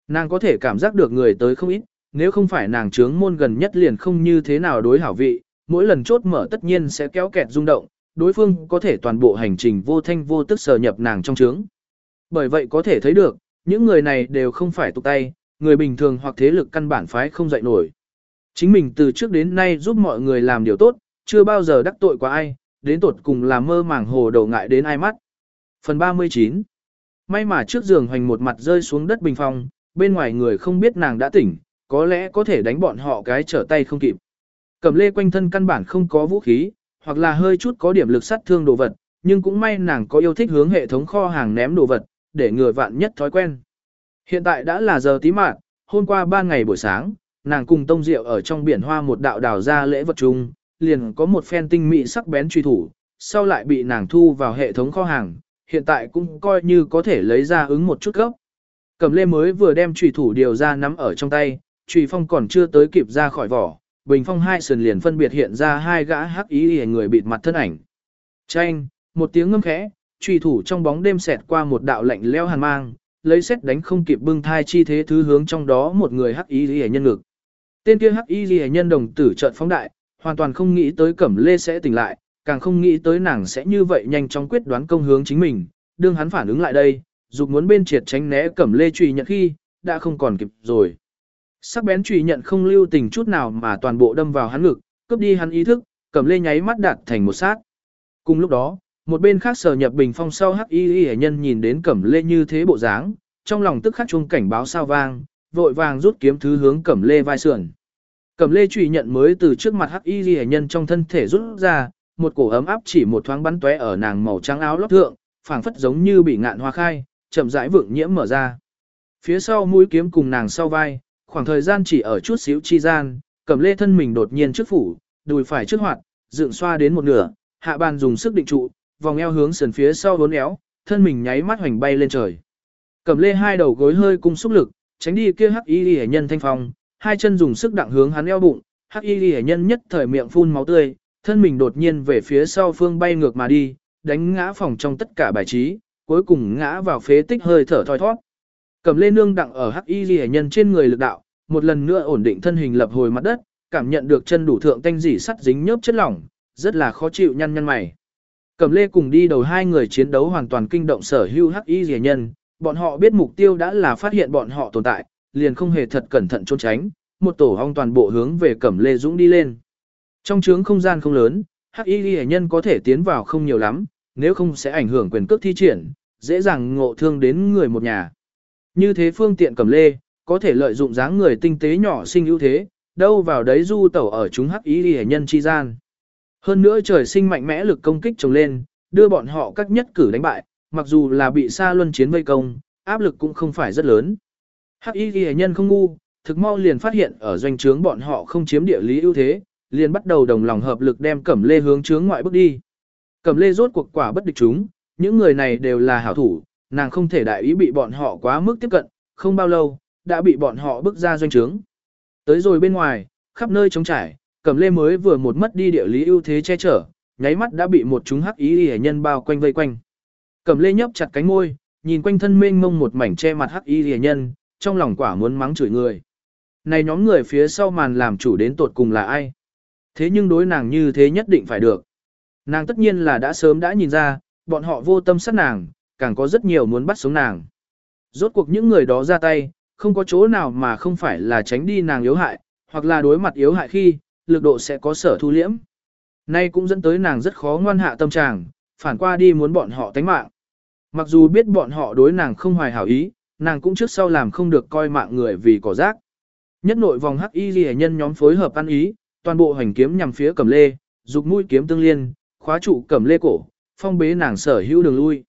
Nàng có thể cảm giác được người tới không ít, nếu không phải nàng trướng môn gần nhất liền không như thế nào đối hảo vị, mỗi lần chốt mở tất nhiên sẽ kéo kẹt rung động, đối phương có thể toàn bộ hành trình vô thanh vô tức sờ nhập nàng trong trướng. Bởi vậy có thể thấy được, những người này đều không phải tục tay, người bình thường hoặc thế lực căn bản phái không dậy nổi. Chính mình từ trước đến nay giúp mọi người làm điều tốt, chưa bao giờ đắc tội qua ai, đến tột cùng là mơ màng hồ đầu ngại đến ai mắt. Phần 39 May mà trước giường hoành một mặt rơi xuống đất bình phong, bên ngoài người không biết nàng đã tỉnh, có lẽ có thể đánh bọn họ cái trở tay không kịp. Cẩm lê quanh thân căn bản không có vũ khí, hoặc là hơi chút có điểm lực sát thương đồ vật, nhưng cũng may nàng có yêu thích hướng hệ thống kho hàng ném đồ vật, để người vạn nhất thói quen. Hiện tại đã là giờ tí mạng, hôm qua ba ngày buổi sáng, nàng cùng tông Diệu ở trong biển hoa một đạo đào ra lễ vật chung, liền có một phen tinh mỹ sắc bén truy thủ, sau lại bị nàng thu vào hệ thống kho hàng, hiện tại cũng coi như có thể lấy ra ứng một chút gốc. Cầm lê mới vừa đem truy thủ điều ra nắm ở trong tay, Trùy phong còn chưa tới kịp ra khỏi vỏ, bình phong hai sườn liền phân biệt hiện ra hai gã hắc ý y người bịt mặt thân ảnh. Chanh, một tiếng ngâm khẽ, trùy thủ trong bóng đêm xẹt qua một đạo lạnh leo hàn mang, lấy xét đánh không kịp bưng thai chi thế thứ hướng trong đó một người hắc ý y nhân ngực. Tên kia hắc y hề nhân đồng tử trợn phóng đại, hoàn toàn không nghĩ tới Cẩm Lê sẽ tỉnh lại, càng không nghĩ tới nàng sẽ như vậy nhanh chóng quyết đoán công hướng chính mình, đương hắn phản ứng lại đây, dục muốn bên triệt tránh né Cẩm Lê truy nhận khi, đã không còn kịp rồi. Sắc bén truy nhận không lưu tình chút nào mà toàn bộ đâm vào hắn ngực, cướp đi hắn ý thức, Cẩm Lê nháy mắt đạt thành một sát. Cùng lúc đó, một bên khác sở nhập bình phong sau hắc y y nhân nhìn đến Cẩm Lê như thế bộ dáng, trong lòng tức khắc chuông cảnh báo sao vang, vội vàng rút kiếm thứ hướng Cẩm Lê vai sườn. Cẩm lê trùy nhận mới từ trước mặt hắc y y nhân trong thân thể rút ra, một cổ ấm áp chỉ một thoáng bắn tóe ở nàng màu trắng áo lót thượng, phảng phất giống như bị ngạn hoa khai, chậm rãi vượng nhiễm mở ra. Phía sau mũi kiếm cùng nàng sau vai, khoảng thời gian chỉ ở chút xíu chi gian, cầm lê thân mình đột nhiên trước phủ, đùi phải trước hoạt, dựng xoa đến một nửa, hạ bàn dùng sức định trụ, vòng eo hướng sườn phía sau vốn éo, thân mình nháy mắt hoành bay lên trời. cầm lê hai đầu gối hơi cung xúc lực, tránh đi kia hắc y hệ nhân thanh phong, hai chân dùng sức đặng hướng hắn eo bụng, hắc y ghi nhân nhất thời miệng phun máu tươi, thân mình đột nhiên về phía sau phương bay ngược mà đi, đánh ngã phòng trong tất cả bài trí, cuối cùng ngã vào phế tích hơi thở thoi thoát. Cầm lên nương đặng ở hắc y ghi nhân trên người lực đạo, một lần nữa ổn định thân hình lập hồi mặt đất, cảm nhận được chân đủ thượng tanh dỉ sắt dính nhớp chất lỏng, rất là khó chịu nhăn nhăn mày. Cẩm lê cùng đi đầu hai người chiến đấu hoàn toàn kinh động sở hưu hắc y rẻ nhân, bọn họ biết mục tiêu đã là phát hiện bọn họ tồn tại, liền không hề thật cẩn thận trốn tránh, một tổ hong toàn bộ hướng về Cẩm lê dũng đi lên. Trong trướng không gian không lớn, hắc y rẻ nhân có thể tiến vào không nhiều lắm, nếu không sẽ ảnh hưởng quyền cước thi triển, dễ dàng ngộ thương đến người một nhà. Như thế phương tiện Cẩm lê, có thể lợi dụng dáng người tinh tế nhỏ sinh ưu thế, đâu vào đấy du tẩu ở chúng hắc ý rẻ nhân chi gian. Hơn nữa trời sinh mạnh mẽ lực công kích trồng lên, đưa bọn họ các nhất cử đánh bại, mặc dù là bị xa luân chiến vây công, áp lực cũng không phải rất lớn. Hắc y ghi nhân không ngu, thực mau liền phát hiện ở doanh trướng bọn họ không chiếm địa lý ưu thế, liền bắt đầu đồng lòng hợp lực đem cẩm lê hướng trướng ngoại bước đi. Cẩm lê rốt cuộc quả bất địch chúng, những người này đều là hảo thủ, nàng không thể đại ý bị bọn họ quá mức tiếp cận, không bao lâu, đã bị bọn họ bước ra doanh trướng. Tới rồi bên ngoài, khắp nơi trống trải, Cẩm Lê mới vừa một mất đi địa lý ưu thế che chở, nháy mắt đã bị một chúng hắc ý y nhân bao quanh vây quanh. Cẩm Lê nhấp chặt cánh môi, nhìn quanh thân mênh mông một mảnh che mặt hắc y hệ nhân, trong lòng quả muốn mắng chửi người. Này nhóm người phía sau màn làm chủ đến tột cùng là ai? Thế nhưng đối nàng như thế nhất định phải được. Nàng tất nhiên là đã sớm đã nhìn ra, bọn họ vô tâm sát nàng, càng có rất nhiều muốn bắt sống nàng. Rốt cuộc những người đó ra tay, không có chỗ nào mà không phải là tránh đi nàng yếu hại, hoặc là đối mặt yếu hại khi, lực độ sẽ có sở thu liễm. Nay cũng dẫn tới nàng rất khó ngoan hạ tâm trạng, phản qua đi muốn bọn họ tánh mạng. Mặc dù biết bọn họ đối nàng không hoài hảo ý, nàng cũng trước sau làm không được coi mạng người vì cỏ rác. Nhất nội vòng hắc y ghi nhân nhóm phối hợp ăn ý, toàn bộ hành kiếm nhằm phía cẩm lê, dục mũi kiếm tương liên, khóa trụ cẩm lê cổ, phong bế nàng sở hữu đường lui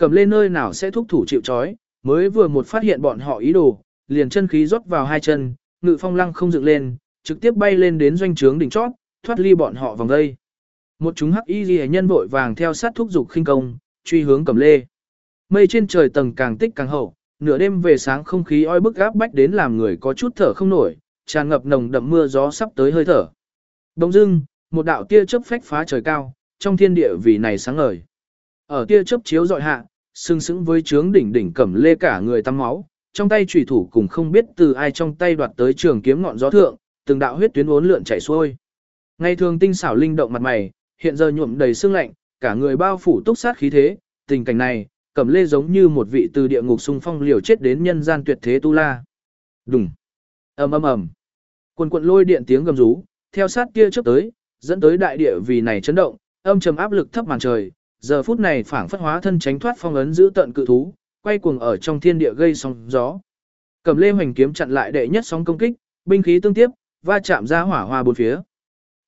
cầm lên nơi nào sẽ thúc thủ chịu chói, mới vừa một phát hiện bọn họ ý đồ, liền chân khí rót vào hai chân, ngự phong lăng không dựng lên, trực tiếp bay lên đến doanh trướng đỉnh chót, thoát ly bọn họ vòng đây. Một chúng hắc y ghi nhân vội vàng theo sát thúc dục khinh công, truy hướng cầm lê. Mây trên trời tầng càng tích càng hậu, nửa đêm về sáng không khí oi bức gáp bách đến làm người có chút thở không nổi, tràn ngập nồng đậm mưa gió sắp tới hơi thở. Đông dưng, một đạo tia chớp phách phá trời cao, trong thiên địa vì này sáng ngời. Ở tia chớp chiếu dọi hạ, sưng sững với trướng đỉnh đỉnh cẩm lê cả người tắm máu, trong tay chủy thủ cùng không biết từ ai trong tay đoạt tới trường kiếm ngọn gió thượng, từng đạo huyết tuyến uốn lượn chảy xuôi. Ngày thường tinh xảo linh động mặt mày, hiện giờ nhuộm đầy sương lạnh, cả người bao phủ túc sát khí thế, tình cảnh này, Cẩm Lê giống như một vị từ địa ngục xung phong liều chết đến nhân gian tuyệt thế tu la. Đùng. Ầm ầm ầm. Quần quần lôi điện tiếng gầm rú, theo sát kia chớp tới, dẫn tới đại địa vì này chấn động, âm trầm áp lực thấp màn trời, giờ phút này phảng phất hóa thân tránh thoát phong ấn giữ tận cự thú, quay cuồng ở trong thiên địa gây sóng gió. cầm Lê hoành kiếm chặn lại đệ nhất sóng công kích, binh khí tương tiếp, va chạm ra hỏa hoa bốn phía.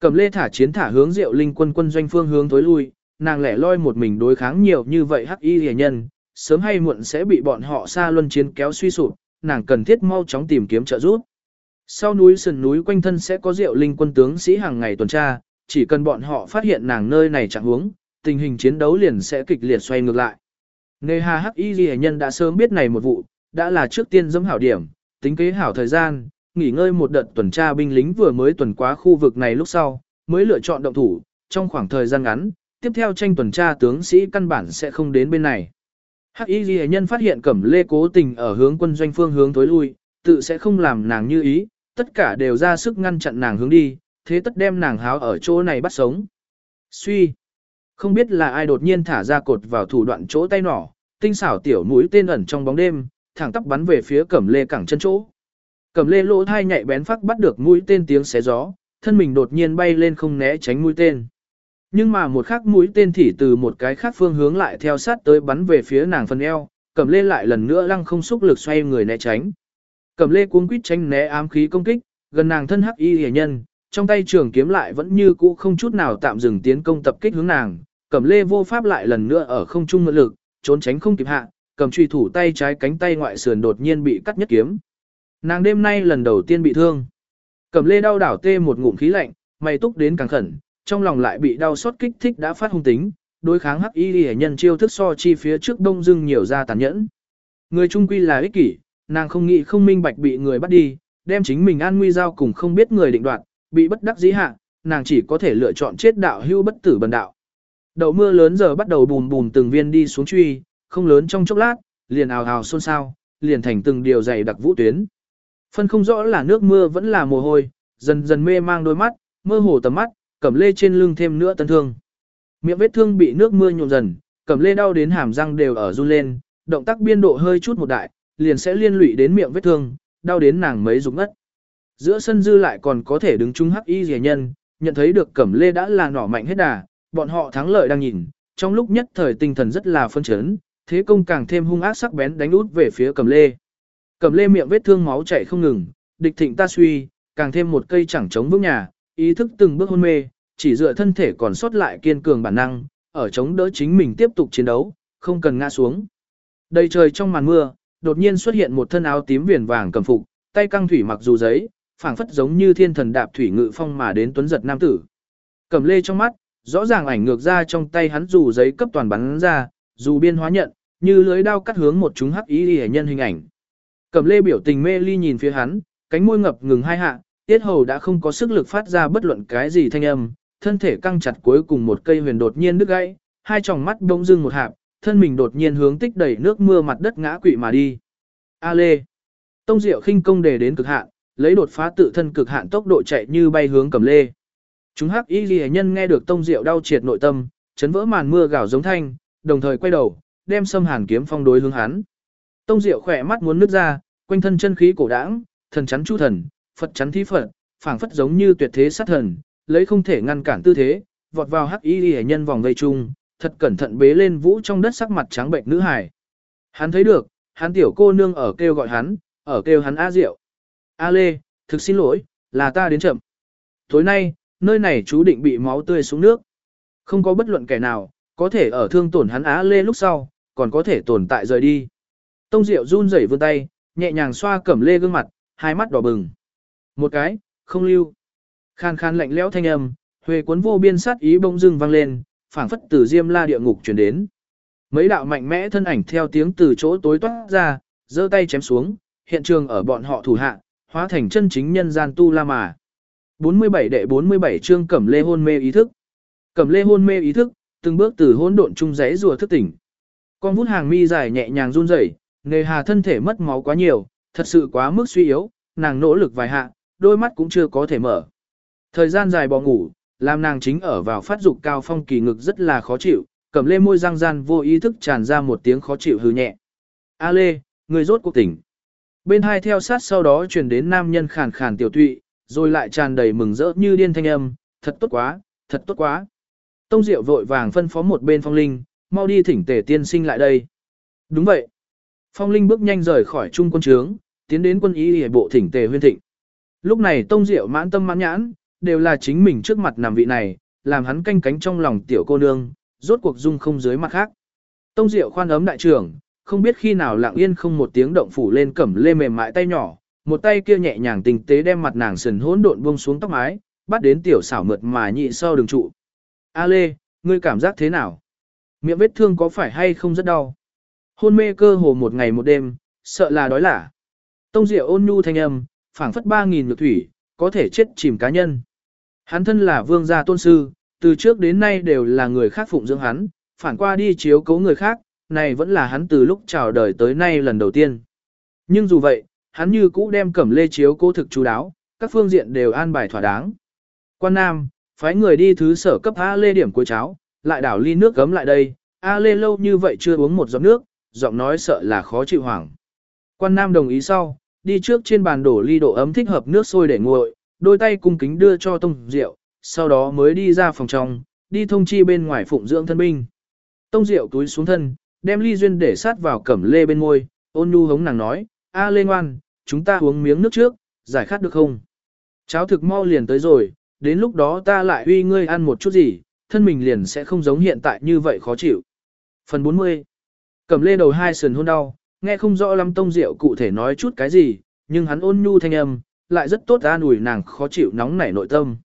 Cầm lê thả chiến thả hướng Diệu Linh quân quân doanh phương hướng tối lui, nàng lẻ loi một mình đối kháng nhiều như vậy hắc y liễu nhân, sớm hay muộn sẽ bị bọn họ xa luân chiến kéo suy sụp, nàng cần thiết mau chóng tìm kiếm trợ giúp. Sau núi sườn núi quanh thân sẽ có Diệu Linh quân tướng sĩ hàng ngày tuần tra, chỉ cần bọn họ phát hiện nàng nơi này chẳng huống, tình hình chiến đấu liền sẽ kịch liệt xoay ngược lại. Nề hà hắc y ghi nhân đã sớm biết này một vụ, đã là trước tiên dẫm hảo điểm, tính kế hảo thời gian, nghỉ ngơi một đợt tuần tra binh lính vừa mới tuần qua khu vực này lúc sau, mới lựa chọn động thủ, trong khoảng thời gian ngắn, tiếp theo tranh tuần tra tướng sĩ căn bản sẽ không đến bên này. Hắc Y Ghi nhân phát hiện Cẩm Lê cố tình ở hướng quân doanh phương hướng tối lui, tự sẽ không làm nàng như ý, tất cả đều ra sức ngăn chặn nàng hướng đi, thế tất đem nàng háo ở chỗ này bắt sống. Suy, không biết là ai đột nhiên thả ra cột vào thủ đoạn chỗ tay nỏ, tinh xảo tiểu mũi tên ẩn trong bóng đêm, thẳng tắp bắn về phía Cẩm Lê cẳng chân chỗ. cẩm lê lỗ thai nhạy bén phát bắt được mũi tên tiếng xé gió, thân mình đột nhiên bay lên không né tránh mũi tên. Nhưng mà một khắc mũi tên thì từ một cái khác phương hướng lại theo sát tới bắn về phía nàng phần eo, cẩm lê lại lần nữa lăng không xúc lực xoay người né tránh. cẩm lê cuống quýt tránh né ám khí công kích, gần nàng thân hắc y hề nhân, trong tay trường kiếm lại vẫn như cũ không chút nào tạm dừng tiến công tập kích hướng nàng. Cẩm lê vô pháp lại lần nữa ở không trung mượn lực, trốn tránh không kịp hạ, cầm truy thủ tay trái cánh tay ngoại sườn đột nhiên bị cắt nhất kiếm. Nàng đêm nay lần đầu tiên bị thương. Cẩm lê đau đảo tê một ngụm khí lạnh, mày túc đến càng khẩn, trong lòng lại bị đau xót kích thích đã phát hung tính, đối kháng hắc y hệ nhân chiêu thức so chi phía trước đông dưng nhiều ra tàn nhẫn. Người trung quy là ích kỷ, nàng không nghĩ không minh bạch bị người bắt đi, đem chính mình an nguy giao cùng không biết người định đoạt, bị bất đắc dĩ hạ, nàng chỉ có thể lựa chọn chết đạo hưu bất tử bần đạo. Đầu mưa lớn giờ bắt đầu bùm bùm từng viên đi xuống truy, không lớn trong chốc lát, liền ào ào xôn xao, liền thành từng điều dày đặc vũ tuyến. Phân không rõ là nước mưa vẫn là mồ hôi, dần dần mê mang đôi mắt, mơ hồ tầm mắt, cẩm lê trên lưng thêm nữa tân thương. Miệng vết thương bị nước mưa nhuộm dần, cẩm lê đau đến hàm răng đều ở run lên, động tác biên độ hơi chút một đại, liền sẽ liên lụy đến miệng vết thương, đau đến nàng mấy rụng ngất. Giữa sân dư lại còn có thể đứng chung hắc y rẻ nhân, nhận thấy được cẩm lê đã là nỏ mạnh hết đà, bọn họ thắng lợi đang nhìn, trong lúc nhất thời tinh thần rất là phân chấn, thế công càng thêm hung ác sắc bén đánh út về phía cầm lê. Cầm lê miệng vết thương máu chảy không ngừng, địch thịnh ta suy, càng thêm một cây chẳng chống vững nhà, ý thức từng bước hôn mê, chỉ dựa thân thể còn sót lại kiên cường bản năng, ở chống đỡ chính mình tiếp tục chiến đấu, không cần ngã xuống. Đầy trời trong màn mưa, đột nhiên xuất hiện một thân áo tím viền vàng cầm phục, tay căng thủy mặc dù giấy, phảng phất giống như thiên thần đạp thủy ngự phong mà đến tuấn giật nam tử. Cầm lê trong mắt, rõ ràng ảnh ngược ra trong tay hắn dù giấy cấp toàn bắn ra, dù biên hóa nhận, như lưới đao cắt hướng một chúng hắc ý hệ nhân hình ảnh. Cầm lê biểu tình mê ly nhìn phía hắn, cánh môi ngập ngừng hai hạ, tiết hầu đã không có sức lực phát ra bất luận cái gì thanh âm, thân thể căng chặt cuối cùng một cây huyền đột nhiên đứt gãy, hai tròng mắt đông dưng một hạp, thân mình đột nhiên hướng tích đẩy nước mưa mặt đất ngã quỵ mà đi. A lê. Tông Diệu khinh công đề đến cực hạn, lấy đột phá tự thân cực hạn tốc độ chạy như bay hướng cầm lê. Chúng hắc y ghi nhân nghe được Tông Diệu đau triệt nội tâm, chấn vỡ màn mưa gào giống thanh, đồng thời quay đầu, đem sâm hàn kiếm phong đối hướng hắn. Tông Diệu khỏe mắt muốn nứt ra, quanh thân chân khí cổ đãng, thần chắn chu thần, Phật chắn thí Phật, phảng phất giống như tuyệt thế sát thần, lấy không thể ngăn cản tư thế, vọt vào hắc y ghi nhân vòng vây chung, thật cẩn thận bế lên vũ trong đất sắc mặt trắng bệnh nữ hải. Hắn thấy được, hắn tiểu cô nương ở kêu gọi hắn, ở kêu hắn A Diệu. A Lê, thực xin lỗi, là ta đến chậm. Tối nay, nơi này chú định bị máu tươi xuống nước. Không có bất luận kẻ nào, có thể ở thương tổn hắn Á Lê lúc sau, còn có thể tồn tại rời đi. Tông Diệu run rẩy vươn tay, nhẹ nhàng xoa cẩm lê gương mặt, hai mắt đỏ bừng. Một cái, không lưu. Khan khan lạnh lẽo thanh âm, huề cuốn vô biên sát ý bông dưng vang lên, phảng phất từ diêm la địa ngục truyền đến. Mấy đạo mạnh mẽ thân ảnh theo tiếng từ chỗ tối toát ra, giơ tay chém xuống, hiện trường ở bọn họ thủ hạ, hóa thành chân chính nhân gian tu la mà. 47 đệ 47 chương Cẩm Lê hôn mê ý thức. Cẩm Lê hôn mê ý thức, từng bước từ hỗn độn trung giấy rùa thức tỉnh. Con vút hàng mi dài nhẹ nhàng run rẩy, nề hà thân thể mất máu quá nhiều, thật sự quá mức suy yếu, nàng nỗ lực vài hạ, đôi mắt cũng chưa có thể mở. Thời gian dài bỏ ngủ, làm nàng chính ở vào phát dục cao phong kỳ ngực rất là khó chịu, Cẩm Lê môi răng gian vô ý thức tràn ra một tiếng khó chịu hừ nhẹ. A Lê, người rốt cuộc tỉnh. Bên hai theo sát sau đó truyền đến nam nhân khàn khàn tiểu tụy, rồi lại tràn đầy mừng rỡ như điên thanh âm, thật tốt quá, thật tốt quá. Tông Diệu vội vàng phân phó một bên phong linh, mau đi thỉnh tề tiên sinh lại đây. Đúng vậy. Phong linh bước nhanh rời khỏi trung quân trướng, tiến đến quân y hệ bộ thỉnh tề huyên thịnh. Lúc này Tông Diệu mãn tâm mãn nhãn, đều là chính mình trước mặt nằm vị này, làm hắn canh cánh trong lòng tiểu cô nương, rốt cuộc dung không dưới mặt khác. Tông Diệu khoan ấm đại trưởng, không biết khi nào lặng yên không một tiếng động phủ lên cẩm lê mềm mại tay nhỏ, một tay kia nhẹ nhàng tình tế đem mặt nàng sần hỗn độn buông xuống tóc mái, bắt đến tiểu xảo mượt mà nhị so đường trụ. A Lê, ngươi cảm giác thế nào? Miệng vết thương có phải hay không rất đau? Hôn mê cơ hồ một ngày một đêm, sợ là đói lả. Tông Diệu ôn nhu thanh âm, phảng phất ba nghìn nhược thủy, có thể chết chìm cá nhân. Hắn thân là vương gia tôn sư, từ trước đến nay đều là người khác phụng dưỡng hắn, phản qua đi chiếu cố người khác, này vẫn là hắn từ lúc chào đời tới nay lần đầu tiên. Nhưng dù vậy, hắn như cũ đem cẩm lê chiếu cố thực chú đáo, các phương diện đều an bài thỏa đáng. Quan Nam, phái người đi thứ sở cấp A Lê điểm cuối cháo, lại đảo ly nước gấm lại đây, A Lê lâu như vậy chưa uống một giọt nước, giọng nói sợ là khó chịu hoảng. Quan Nam đồng ý sau, đi trước trên bàn đổ ly độ ấm thích hợp nước sôi để nguội, đôi tay cung kính đưa cho Tông Diệu, sau đó mới đi ra phòng trong, đi thông chi bên ngoài phụng dưỡng thân binh. Tông Diệu túi xuống thân, đem ly duyên để sát vào cẩm lê bên môi, ôn nhu hống nàng nói, a lê ngoan, chúng ta uống miếng nước trước, giải khát được không? Cháo thực mau liền tới rồi, đến lúc đó ta lại uy ngươi ăn một chút gì, thân mình liền sẽ không giống hiện tại như vậy khó chịu. Phần 40 Cẩm lê đầu hai sườn hôn đau, nghe không rõ lắm tông diệu cụ thể nói chút cái gì, nhưng hắn ôn nhu thanh âm, lại rất tốt an ủi nàng khó chịu nóng nảy nội tâm.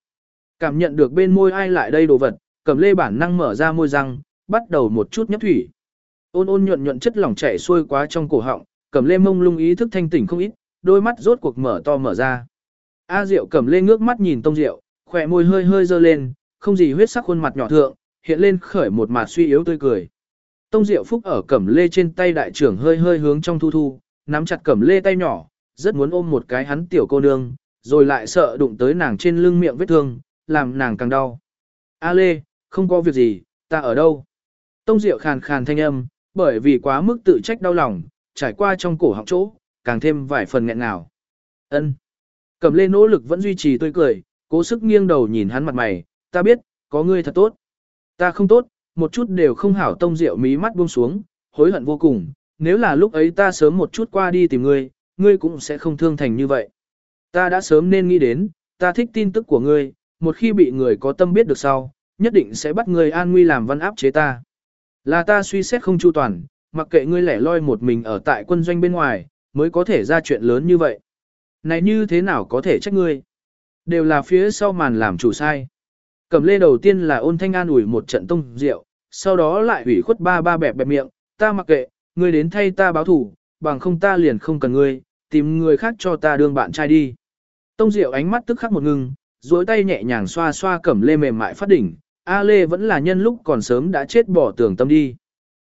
Cảm nhận được bên môi ai lại đây đồ vật, cẩm lê bản năng mở ra môi răng, bắt đầu một chút nhấp thủy. Ôn ôn nhuận nhuận chất lỏng chảy xuôi quá trong cổ họng, cẩm lê mông lung ý thức thanh tỉnh không ít, đôi mắt rốt cuộc mở to mở ra. A Diệu cẩm lê ngước mắt nhìn Tông Diệu, khỏe môi hơi hơi dơ lên, không gì huyết sắc khuôn mặt nhỏ thượng, hiện lên khởi một mặt suy yếu tươi cười. Tông Diệu phúc ở cẩm lê trên tay đại trưởng hơi hơi hướng trong thu thu, nắm chặt cẩm lê tay nhỏ, rất muốn ôm một cái hắn tiểu cô nương, rồi lại sợ đụng tới nàng trên lưng miệng vết thương, làm nàng càng đau. A Lê, không có việc gì, ta ở đâu? Tông Diệu khàn khàn thanh âm, bởi vì quá mức tự trách đau lòng, trải qua trong cổ họng chỗ, càng thêm vài phần nghẹn ngào. Ân. Cẩm Lê nỗ lực vẫn duy trì tươi cười, cố sức nghiêng đầu nhìn hắn mặt mày, ta biết, có ngươi thật tốt. Ta không tốt, một chút đều không hảo tông rượu mí mắt buông xuống, hối hận vô cùng, nếu là lúc ấy ta sớm một chút qua đi tìm ngươi, ngươi cũng sẽ không thương thành như vậy. Ta đã sớm nên nghĩ đến, ta thích tin tức của ngươi, một khi bị người có tâm biết được sau, nhất định sẽ bắt ngươi an nguy làm văn áp chế ta. Là ta suy xét không chu toàn, mặc kệ ngươi lẻ loi một mình ở tại quân doanh bên ngoài, mới có thể ra chuyện lớn như vậy. Này như thế nào có thể trách ngươi? Đều là phía sau màn làm chủ sai. Cẩm lê đầu tiên là ôn thanh an ủi một trận tông rượu, sau đó lại ủy khuất ba ba bẹp bẹp miệng, ta mặc kệ, ngươi đến thay ta báo thủ, bằng không ta liền không cần ngươi, tìm người khác cho ta đương bạn trai đi. Tông Diệu ánh mắt tức khắc một ngưng, duỗi tay nhẹ nhàng xoa xoa cẩm lê mềm mại phát đỉnh, A Lê vẫn là nhân lúc còn sớm đã chết bỏ tưởng tâm đi.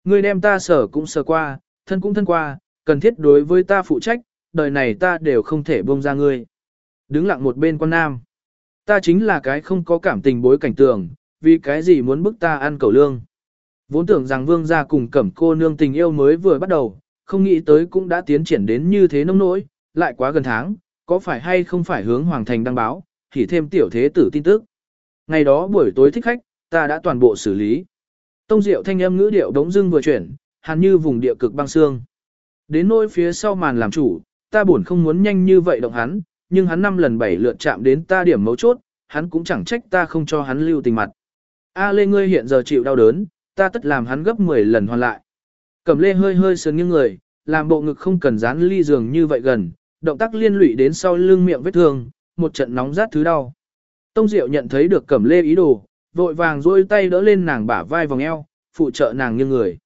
Ngươi đem ta sở cũng sở qua, thân cũng thân qua, cần thiết đối với ta phụ trách, đời này ta đều không thể buông ra ngươi. Đứng lặng một bên con nam. Ta chính là cái không có cảm tình bối cảnh tưởng, vì cái gì muốn bức ta ăn cầu lương. Vốn tưởng rằng vương gia cùng cẩm cô nương tình yêu mới vừa bắt đầu, không nghĩ tới cũng đã tiến triển đến như thế nông nỗi, lại quá gần tháng, có phải hay không phải hướng hoàng thành đăng báo, thì thêm tiểu thế tử tin tức. Ngày đó buổi tối thích khách, ta đã toàn bộ xử lý. Tông diệu thanh âm ngữ điệu đống dưng vừa chuyển, hàn như vùng địa cực băng xương. Đến nỗi phía sau màn làm chủ, ta buồn không muốn nhanh như vậy động hắn, nhưng hắn năm lần bảy lượt chạm đến ta điểm mấu chốt, hắn cũng chẳng trách ta không cho hắn lưu tình mặt. A Lê ngươi hiện giờ chịu đau đớn, ta tất làm hắn gấp 10 lần hoàn lại. Cẩm Lê hơi hơi sườn nghiêng người, làm bộ ngực không cần dán ly giường như vậy gần, động tác liên lụy đến sau lưng miệng vết thương, một trận nóng rát thứ đau. Tông Diệu nhận thấy được Cẩm Lê ý đồ, vội vàng duỗi tay đỡ lên nàng bả vai vòng eo, phụ trợ nàng như người.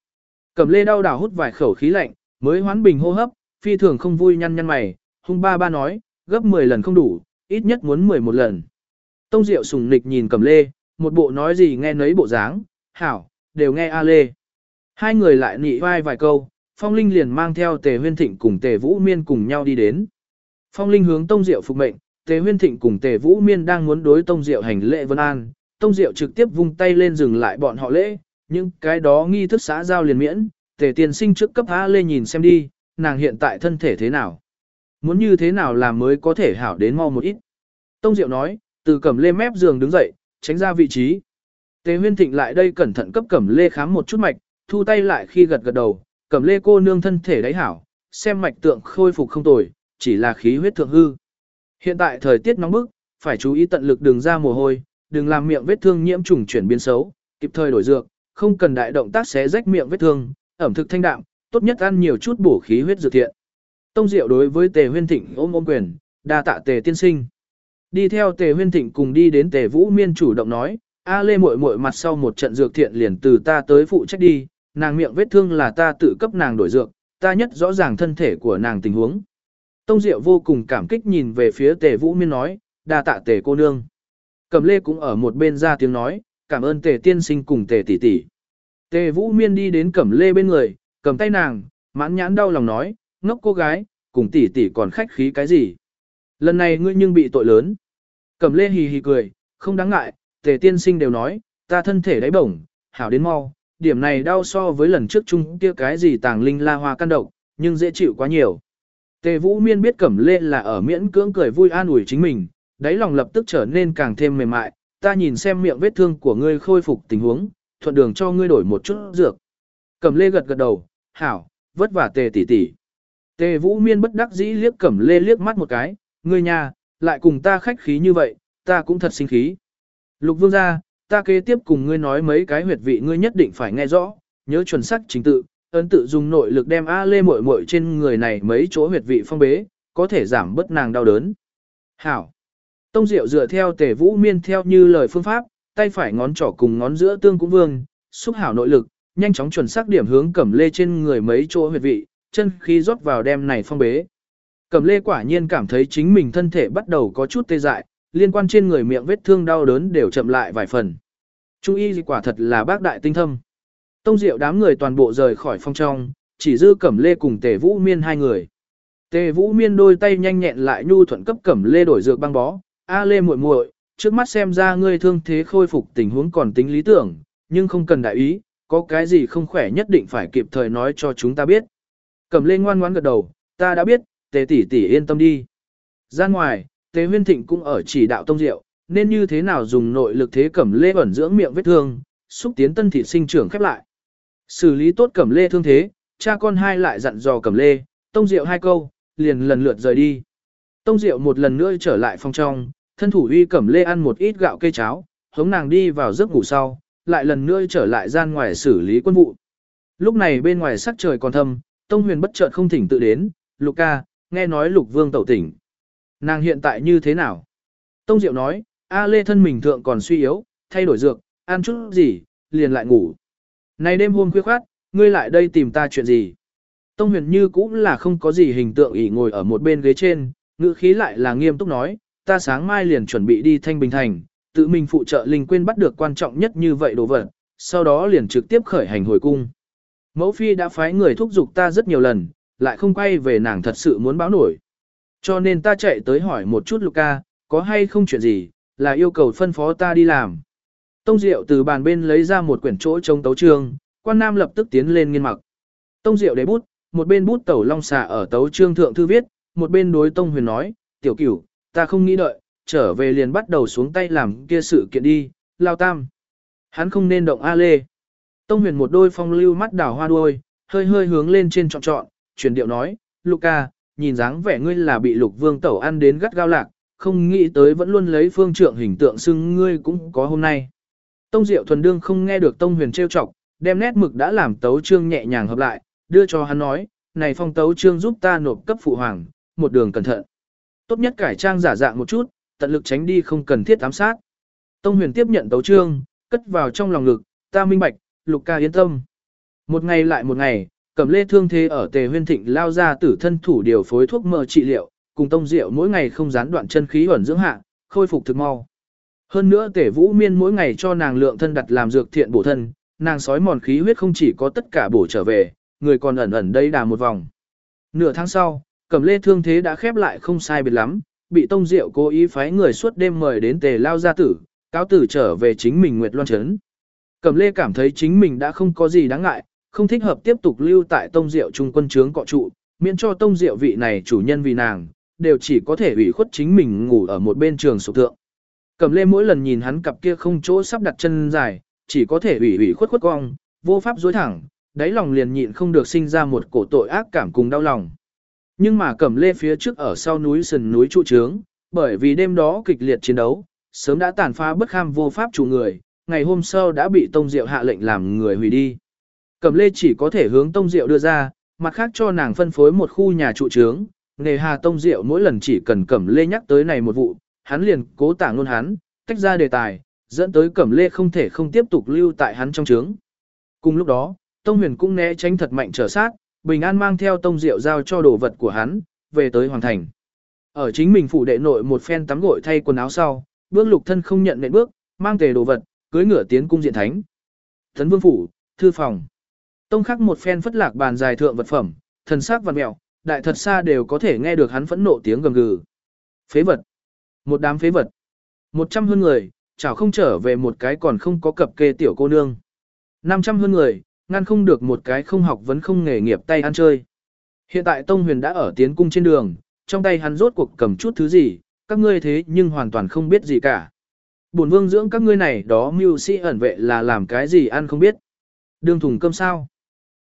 Cẩm Lê đau đảo hút vài khẩu khí lạnh, mới hoán bình hô hấp, phi thường không vui nhăn nhăn mày, hung ba ba nói, gấp 10 lần không đủ, ít nhất muốn 11 lần. Tông Diệu sùng nịch nhìn Cẩm Lê, một bộ nói gì nghe nấy bộ dáng, hảo, đều nghe A Lê. Hai người lại nị vai vài câu, Phong Linh liền mang theo Tề Huyên Thịnh cùng Tề Vũ Miên cùng nhau đi đến. Phong Linh hướng Tông Diệu phục mệnh, Tề Huyên Thịnh cùng Tề Vũ Miên đang muốn đối Tông Diệu hành lễ vân an, Tông Diệu trực tiếp vung tay lên dừng lại bọn họ lễ, nhưng cái đó nghi thức xã giao liền miễn, Tề Tiền Sinh trước cấp A Lê nhìn xem đi, nàng hiện tại thân thể thế nào. Muốn như thế nào làm mới có thể hảo đến mau một ít. Tông Diệu nói, từ cẩm lê mép giường đứng dậy, tránh ra vị trí. Tề Huyên Thịnh lại đây cẩn thận cấp cẩm lê khám một chút mạch, thu tay lại khi gật gật đầu, cẩm lê cô nương thân thể đáy hảo, xem mạch tượng khôi phục không tồi, chỉ là khí huyết thượng hư. Hiện tại thời tiết nóng bức, phải chú ý tận lực đường ra mồ hôi, đừng làm miệng vết thương nhiễm trùng chuyển biến xấu, kịp thời đổi dược, không cần đại động tác xé rách miệng vết thương, ẩm thực thanh đạm, tốt nhất ăn nhiều chút bổ khí huyết dược thiện. Tông Diệu đối với Tề Huyên Thịnh ôm ôm quyền, đa tạ Tề tiên sinh. Đi theo Tề Huyên Thịnh cùng đi đến Tề Vũ Miên chủ động nói, A Lê muội muội mặt sau một trận dược thiện liền từ ta tới phụ trách đi, nàng miệng vết thương là ta tự cấp nàng đổi dược, ta nhất rõ ràng thân thể của nàng tình huống. Tông Diệu vô cùng cảm kích nhìn về phía Tề Vũ Miên nói, đa tạ Tề cô nương. Cẩm Lê cũng ở một bên ra tiếng nói, cảm ơn Tề tiên sinh cùng Tề tỷ tỷ. Tề Vũ Miên đi đến Cẩm Lê bên người, cầm tay nàng, mãn nhãn đau lòng nói, ngốc cô gái, cùng tỷ tỷ còn khách khí cái gì. Lần này ngươi nhưng bị tội lớn. Cẩm Lê hì hì cười, không đáng ngại, Tề tiên sinh đều nói, ta thân thể đáy bổng, hảo đến mau, điểm này đau so với lần trước chung kia cái gì tàng linh la hoa căn độc, nhưng dễ chịu quá nhiều. Tề Vũ Miên biết Cẩm Lê là ở miễn cưỡng cười vui an ủi chính mình, đáy lòng lập tức trở nên càng thêm mềm mại, ta nhìn xem miệng vết thương của ngươi khôi phục tình huống, thuận đường cho ngươi đổi một chút dược. Cẩm Lê gật gật đầu, hảo, vất vả Tề tỷ tỷ. Tề Vũ Miên bất đắc dĩ liếc Cẩm Lê liếc mắt một cái, ngươi nhà, lại cùng ta khách khí như vậy, ta cũng thật sinh khí. Lục Vương gia, ta kế tiếp cùng ngươi nói mấy cái huyệt vị ngươi nhất định phải nghe rõ, nhớ chuẩn xác chính tự, ấn tự dùng nội lực đem A Lê muội muội trên người này mấy chỗ huyệt vị phong bế, có thể giảm bớt nàng đau đớn. Hảo. Tông Diệu dựa theo Tề Vũ Miên theo như lời phương pháp, tay phải ngón trỏ cùng ngón giữa tương cũng vương, xúc hảo nội lực, nhanh chóng chuẩn xác điểm hướng Cẩm Lê trên người mấy chỗ huyệt vị, chân khí rót vào đem này phong bế. Cẩm Lê quả nhiên cảm thấy chính mình thân thể bắt đầu có chút tê dại, liên quan trên người miệng vết thương đau đớn đều chậm lại vài phần. Trung y quả thật là bác đại tinh thâm. Tông Diệu đám người toàn bộ rời khỏi phong trong, chỉ dư Cẩm Lê cùng Tề Vũ Miên hai người. Tề Vũ Miên đôi tay nhanh nhẹn lại nhu thuận cấp Cẩm Lê đổi dược băng bó, "A Lê muội muội, trước mắt xem ra ngươi thương thế khôi phục tình huống còn tính lý tưởng, nhưng không cần đại ý, có cái gì không khỏe nhất định phải kịp thời nói cho chúng ta biết. Cẩm lê ngoan ngoãn gật đầu, ta đã biết, tề tỷ tỷ yên tâm đi. Ra ngoài, tề huyên thịnh cũng ở chỉ đạo tông diệu, nên như thế nào dùng nội lực thế cẩm lê ẩn dưỡng miệng vết thương, xúc tiến tân thị sinh trưởng khép lại. Xử lý tốt cẩm lê thương thế, cha con hai lại dặn dò cẩm lê, tông diệu hai câu, liền lần lượt rời đi. Tông diệu một lần nữa trở lại phòng trong, thân thủ uy cẩm lê ăn một ít gạo cây cháo, hống nàng đi vào giấc ngủ sau, lại lần nữa trở lại gian ngoài xử lý quân vụ. Lúc này bên ngoài sắc trời còn thâm, Tông Huyền bất chợt không thỉnh tự đến, Lục ca, nghe nói Lục Vương tẩu tỉnh. Nàng hiện tại như thế nào? Tông Diệu nói, A Lê thân mình thượng còn suy yếu, thay đổi dược, ăn chút gì, liền lại ngủ. Này đêm hôm khuya khoát, ngươi lại đây tìm ta chuyện gì? Tông Huyền như cũng là không có gì hình tượng ỉ ngồi ở một bên ghế trên, ngữ khí lại là nghiêm túc nói, ta sáng mai liền chuẩn bị đi Thanh Bình Thành, tự mình phụ trợ Linh Quyên bắt được quan trọng nhất như vậy đồ vật, sau đó liền trực tiếp khởi hành hồi cung. Mẫu phi đã phái người thúc giục ta rất nhiều lần, lại không quay về nàng thật sự muốn báo nổi. Cho nên ta chạy tới hỏi một chút Luca, có hay không chuyện gì, là yêu cầu phân phó ta đi làm. Tông Diệu từ bàn bên lấy ra một quyển chỗ trông tấu trương, quan nam lập tức tiến lên nghiên mặc. Tông Diệu để bút, một bên bút tẩu long xà ở tấu trương thượng thư viết, một bên đối Tông Huyền nói, tiểu cửu, ta không nghĩ đợi, trở về liền bắt đầu xuống tay làm kia sự kiện đi, lao tam. Hắn không nên động A Lê. Tông huyền một đôi phong lưu mắt đảo hoa đuôi, hơi hơi hướng lên trên trọn trọn, chuyển điệu nói, Luca, nhìn dáng vẻ ngươi là bị lục vương tẩu ăn đến gắt gao lạc, không nghĩ tới vẫn luôn lấy phương trượng hình tượng xưng ngươi cũng có hôm nay. Tông Diệu thuần đương không nghe được Tông huyền trêu chọc, đem nét mực đã làm tấu trương nhẹ nhàng hợp lại, đưa cho hắn nói, này phong tấu trương giúp ta nộp cấp phụ hoàng, một đường cẩn thận. Tốt nhất cải trang giả dạng một chút, tận lực tránh đi không cần thiết ám sát. Tông huyền tiếp nhận tấu trương, cất vào trong lòng ngực, ta minh bạch, lục ca yên tâm. Một ngày lại một ngày, cẩm lê thương thế ở tề huyên thịnh lao ra tử thân thủ điều phối thuốc mỡ trị liệu, cùng tông rượu mỗi ngày không gián đoạn chân khí ẩn dưỡng hạ, khôi phục thực mau. Hơn nữa tể vũ miên mỗi ngày cho nàng lượng thân đặt làm dược thiện bổ thân, nàng sói mòn khí huyết không chỉ có tất cả bổ trở về, người còn ẩn ẩn đây đà một vòng. Nửa tháng sau, cẩm lê thương thế đã khép lại không sai biệt lắm, bị tông diệu cố ý phái người suốt đêm mời đến tề lao gia tử, cáo tử trở về chính mình Nguyệt Loan Trấn. Cẩm lê cảm thấy chính mình đã không có gì đáng ngại, không thích hợp tiếp tục lưu tại tông diệu trung quân trướng cọ trụ, miễn cho tông diệu vị này chủ nhân vì nàng, đều chỉ có thể ủy khuất chính mình ngủ ở một bên trường sụp thượng. Cẩm lê mỗi lần nhìn hắn cặp kia không chỗ sắp đặt chân dài, chỉ có thể ủy ủy khuất khuất cong, vô pháp dối thẳng, đáy lòng liền nhịn không được sinh ra một cổ tội ác cảm cùng đau lòng. Nhưng mà cẩm lê phía trước ở sau núi sườn núi trụ trướng, bởi vì đêm đó kịch liệt chiến đấu, sớm đã tàn phá bất kham vô pháp chủ người, ngày hôm sau đã bị Tông Diệu hạ lệnh làm người hủy đi. Cẩm lê chỉ có thể hướng Tông Diệu đưa ra, mặt khác cho nàng phân phối một khu nhà trụ trướng, nghề hà Tông Diệu mỗi lần chỉ cần Cẩm lê nhắc tới này một vụ, hắn liền cố tả luôn hắn, tách ra đề tài, dẫn tới Cẩm lê không thể không tiếp tục lưu tại hắn trong trướng. Cùng lúc đó, Tông huyền cũng né tránh thật mạnh trở sát, Bình An mang theo tông rượu giao cho đồ vật của hắn, về tới Hoàng Thành. Ở chính mình phủ đệ nội một phen tắm gội thay quần áo sau, bước lục thân không nhận nệm bước, mang tề đồ vật, cưới ngựa tiến cung diện thánh. Thấn vương phủ, thư phòng. Tông khắc một phen phất lạc bàn dài thượng vật phẩm, thần sắc văn mẹo, đại thật xa đều có thể nghe được hắn phẫn nộ tiếng gầm gừ. Phế vật. Một đám phế vật. Một trăm hơn người, chảo không trở về một cái còn không có cập kê tiểu cô nương. Năm trăm hơn người, ngăn không được một cái không học vẫn không nghề nghiệp tay ăn chơi. Hiện tại Tông Huyền đã ở tiến cung trên đường, trong tay hắn rốt cuộc cầm chút thứ gì, các ngươi thế nhưng hoàn toàn không biết gì cả. Bổn vương dưỡng các ngươi này đó mưu sĩ ẩn vệ là làm cái gì ăn không biết. Đường thùng cơm sao.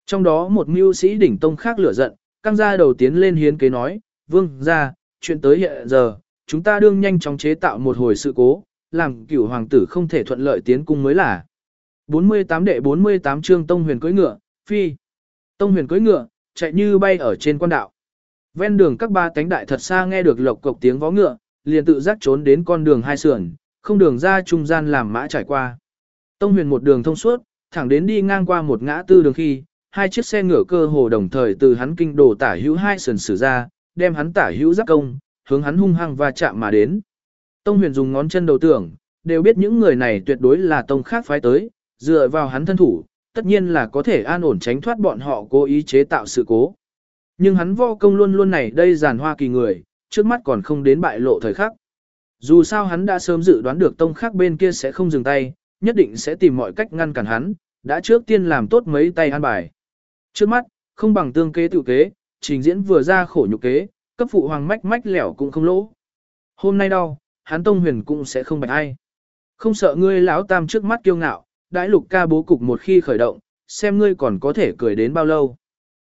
Trong đó một mưu sĩ đỉnh tông khác lửa giận, căng ra đầu tiến lên hiến kế nói, vương ra, chuyện tới hiện giờ, chúng ta đương nhanh chóng chế tạo một hồi sự cố, làm cửu hoàng tử không thể thuận lợi tiến cung mới là. 48 đệ 48 chương Tông Huyền cưỡi ngựa, phi. Tông Huyền cưỡi ngựa, chạy như bay ở trên quan đạo. Ven đường các ba cánh đại thật xa nghe được lộc cộc tiếng vó ngựa, liền tự giác trốn đến con đường hai sườn, không đường ra trung gian làm mã trải qua. Tông Huyền một đường thông suốt, thẳng đến đi ngang qua một ngã tư đường khi, hai chiếc xe ngựa cơ hồ đồng thời từ hắn kinh đồ tả hữu hai sườn xử ra, đem hắn tả hữu giáp công, hướng hắn hung hăng và chạm mà đến. Tông Huyền dùng ngón chân đầu tưởng, đều biết những người này tuyệt đối là tông khác phái tới, dựa vào hắn thân thủ, tất nhiên là có thể an ổn tránh thoát bọn họ cố ý chế tạo sự cố. Nhưng hắn vô công luôn luôn này đây giàn hoa kỳ người, trước mắt còn không đến bại lộ thời khắc. Dù sao hắn đã sớm dự đoán được tông khác bên kia sẽ không dừng tay, nhất định sẽ tìm mọi cách ngăn cản hắn, đã trước tiên làm tốt mấy tay an bài. Trước mắt, không bằng tương kế tự kế, trình diễn vừa ra khổ nhục kế, cấp phụ hoàng mách mách lẻo cũng không lỗ. Hôm nay đau, hắn tông huyền cũng sẽ không bạch ai. Không sợ ngươi lão tam trước mắt kiêu ngạo, đãi lục ca bố cục một khi khởi động, xem ngươi còn có thể cười đến bao lâu.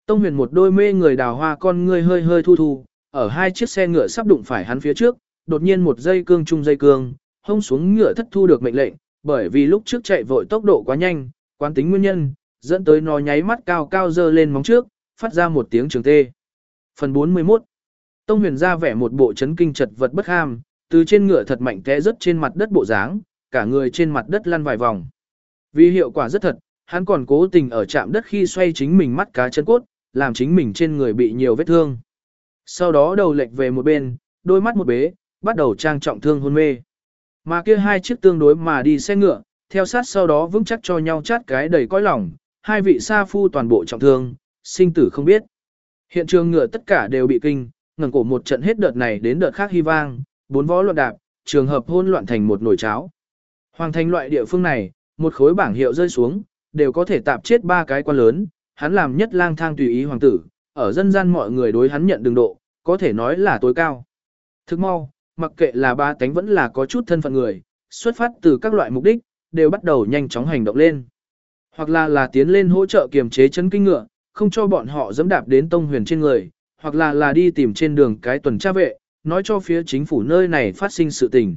Tông huyền một đôi mê người đào hoa con ngươi hơi hơi thu thu, ở hai chiếc xe ngựa sắp đụng phải hắn phía trước, đột nhiên một dây cương chung dây cương, hông xuống ngựa thất thu được mệnh lệnh, bởi vì lúc trước chạy vội tốc độ quá nhanh, quán tính nguyên nhân, dẫn tới nó nháy mắt cao cao dơ lên móng trước, phát ra một tiếng trường tê. Phần 41 Tông huyền ra vẻ một bộ chấn kinh chật vật bất ham, từ trên ngựa thật mạnh té rớt trên mặt đất bộ dáng, cả người trên mặt đất lăn vài vòng. Vì hiệu quả rất thật, hắn còn cố tình ở chạm đất khi xoay chính mình mắt cá chân cốt, làm chính mình trên người bị nhiều vết thương. Sau đó đầu lệch về một bên, đôi mắt một bế, bắt đầu trang trọng thương hôn mê. Mà kia hai chiếc tương đối mà đi xe ngựa, theo sát sau đó vững chắc cho nhau chát cái đầy cõi lòng, hai vị sa phu toàn bộ trọng thương, sinh tử không biết. Hiện trường ngựa tất cả đều bị kinh, ngẩng cổ một trận hết đợt này đến đợt khác hy vang, bốn võ loạn đạp, trường hợp hôn loạn thành một nồi cháo. Hoàng thành loại địa phương này, một khối bảng hiệu rơi xuống, đều có thể tạp chết ba cái quan lớn, hắn làm nhất lang thang tùy ý hoàng tử, ở dân gian mọi người đối hắn nhận đường độ, có thể nói là tối cao. Thức mau, mặc kệ là ba tánh vẫn là có chút thân phận người, xuất phát từ các loại mục đích, đều bắt đầu nhanh chóng hành động lên. Hoặc là là tiến lên hỗ trợ kiềm chế chân kinh ngựa, không cho bọn họ dẫm đạp đến tông huyền trên người, hoặc là là đi tìm trên đường cái tuần tra vệ, nói cho phía chính phủ nơi này phát sinh sự tình.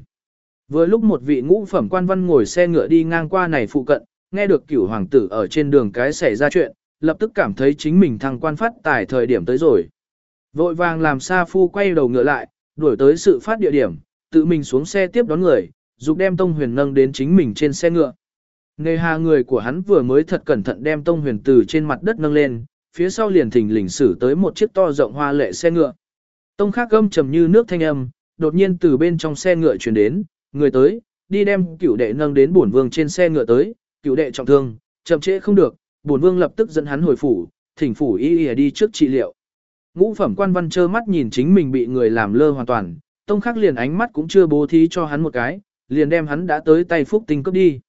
Vừa lúc một vị ngũ phẩm quan văn ngồi xe ngựa đi ngang qua này phụ cận, nghe được cửu hoàng tử ở trên đường cái xảy ra chuyện, lập tức cảm thấy chính mình thăng quan phát tài thời điểm tới rồi. Vội vàng làm xa Phu quay đầu ngựa lại, đuổi tới sự phát địa điểm, tự mình xuống xe tiếp đón người, dục đem Tông Huyền nâng đến chính mình trên xe ngựa. Nề hà người của hắn vừa mới thật cẩn thận đem Tông Huyền từ trên mặt đất nâng lên, phía sau liền thình lình xử tới một chiếc to rộng hoa lệ xe ngựa. Tông khác âm trầm như nước thanh âm, đột nhiên từ bên trong xe ngựa chuyển đến, người tới, đi đem cửu đệ nâng đến bổn vương trên xe ngựa tới, cửu đệ trọng thương, chậm trễ không được, bổn vương lập tức dẫn hắn hồi phủ, thỉnh phủ y y đi trước trị liệu. Ngũ phẩm quan văn trơ mắt nhìn chính mình bị người làm lơ hoàn toàn, tông khắc liền ánh mắt cũng chưa bố thí cho hắn một cái, liền đem hắn đã tới tay phúc tinh cấp đi.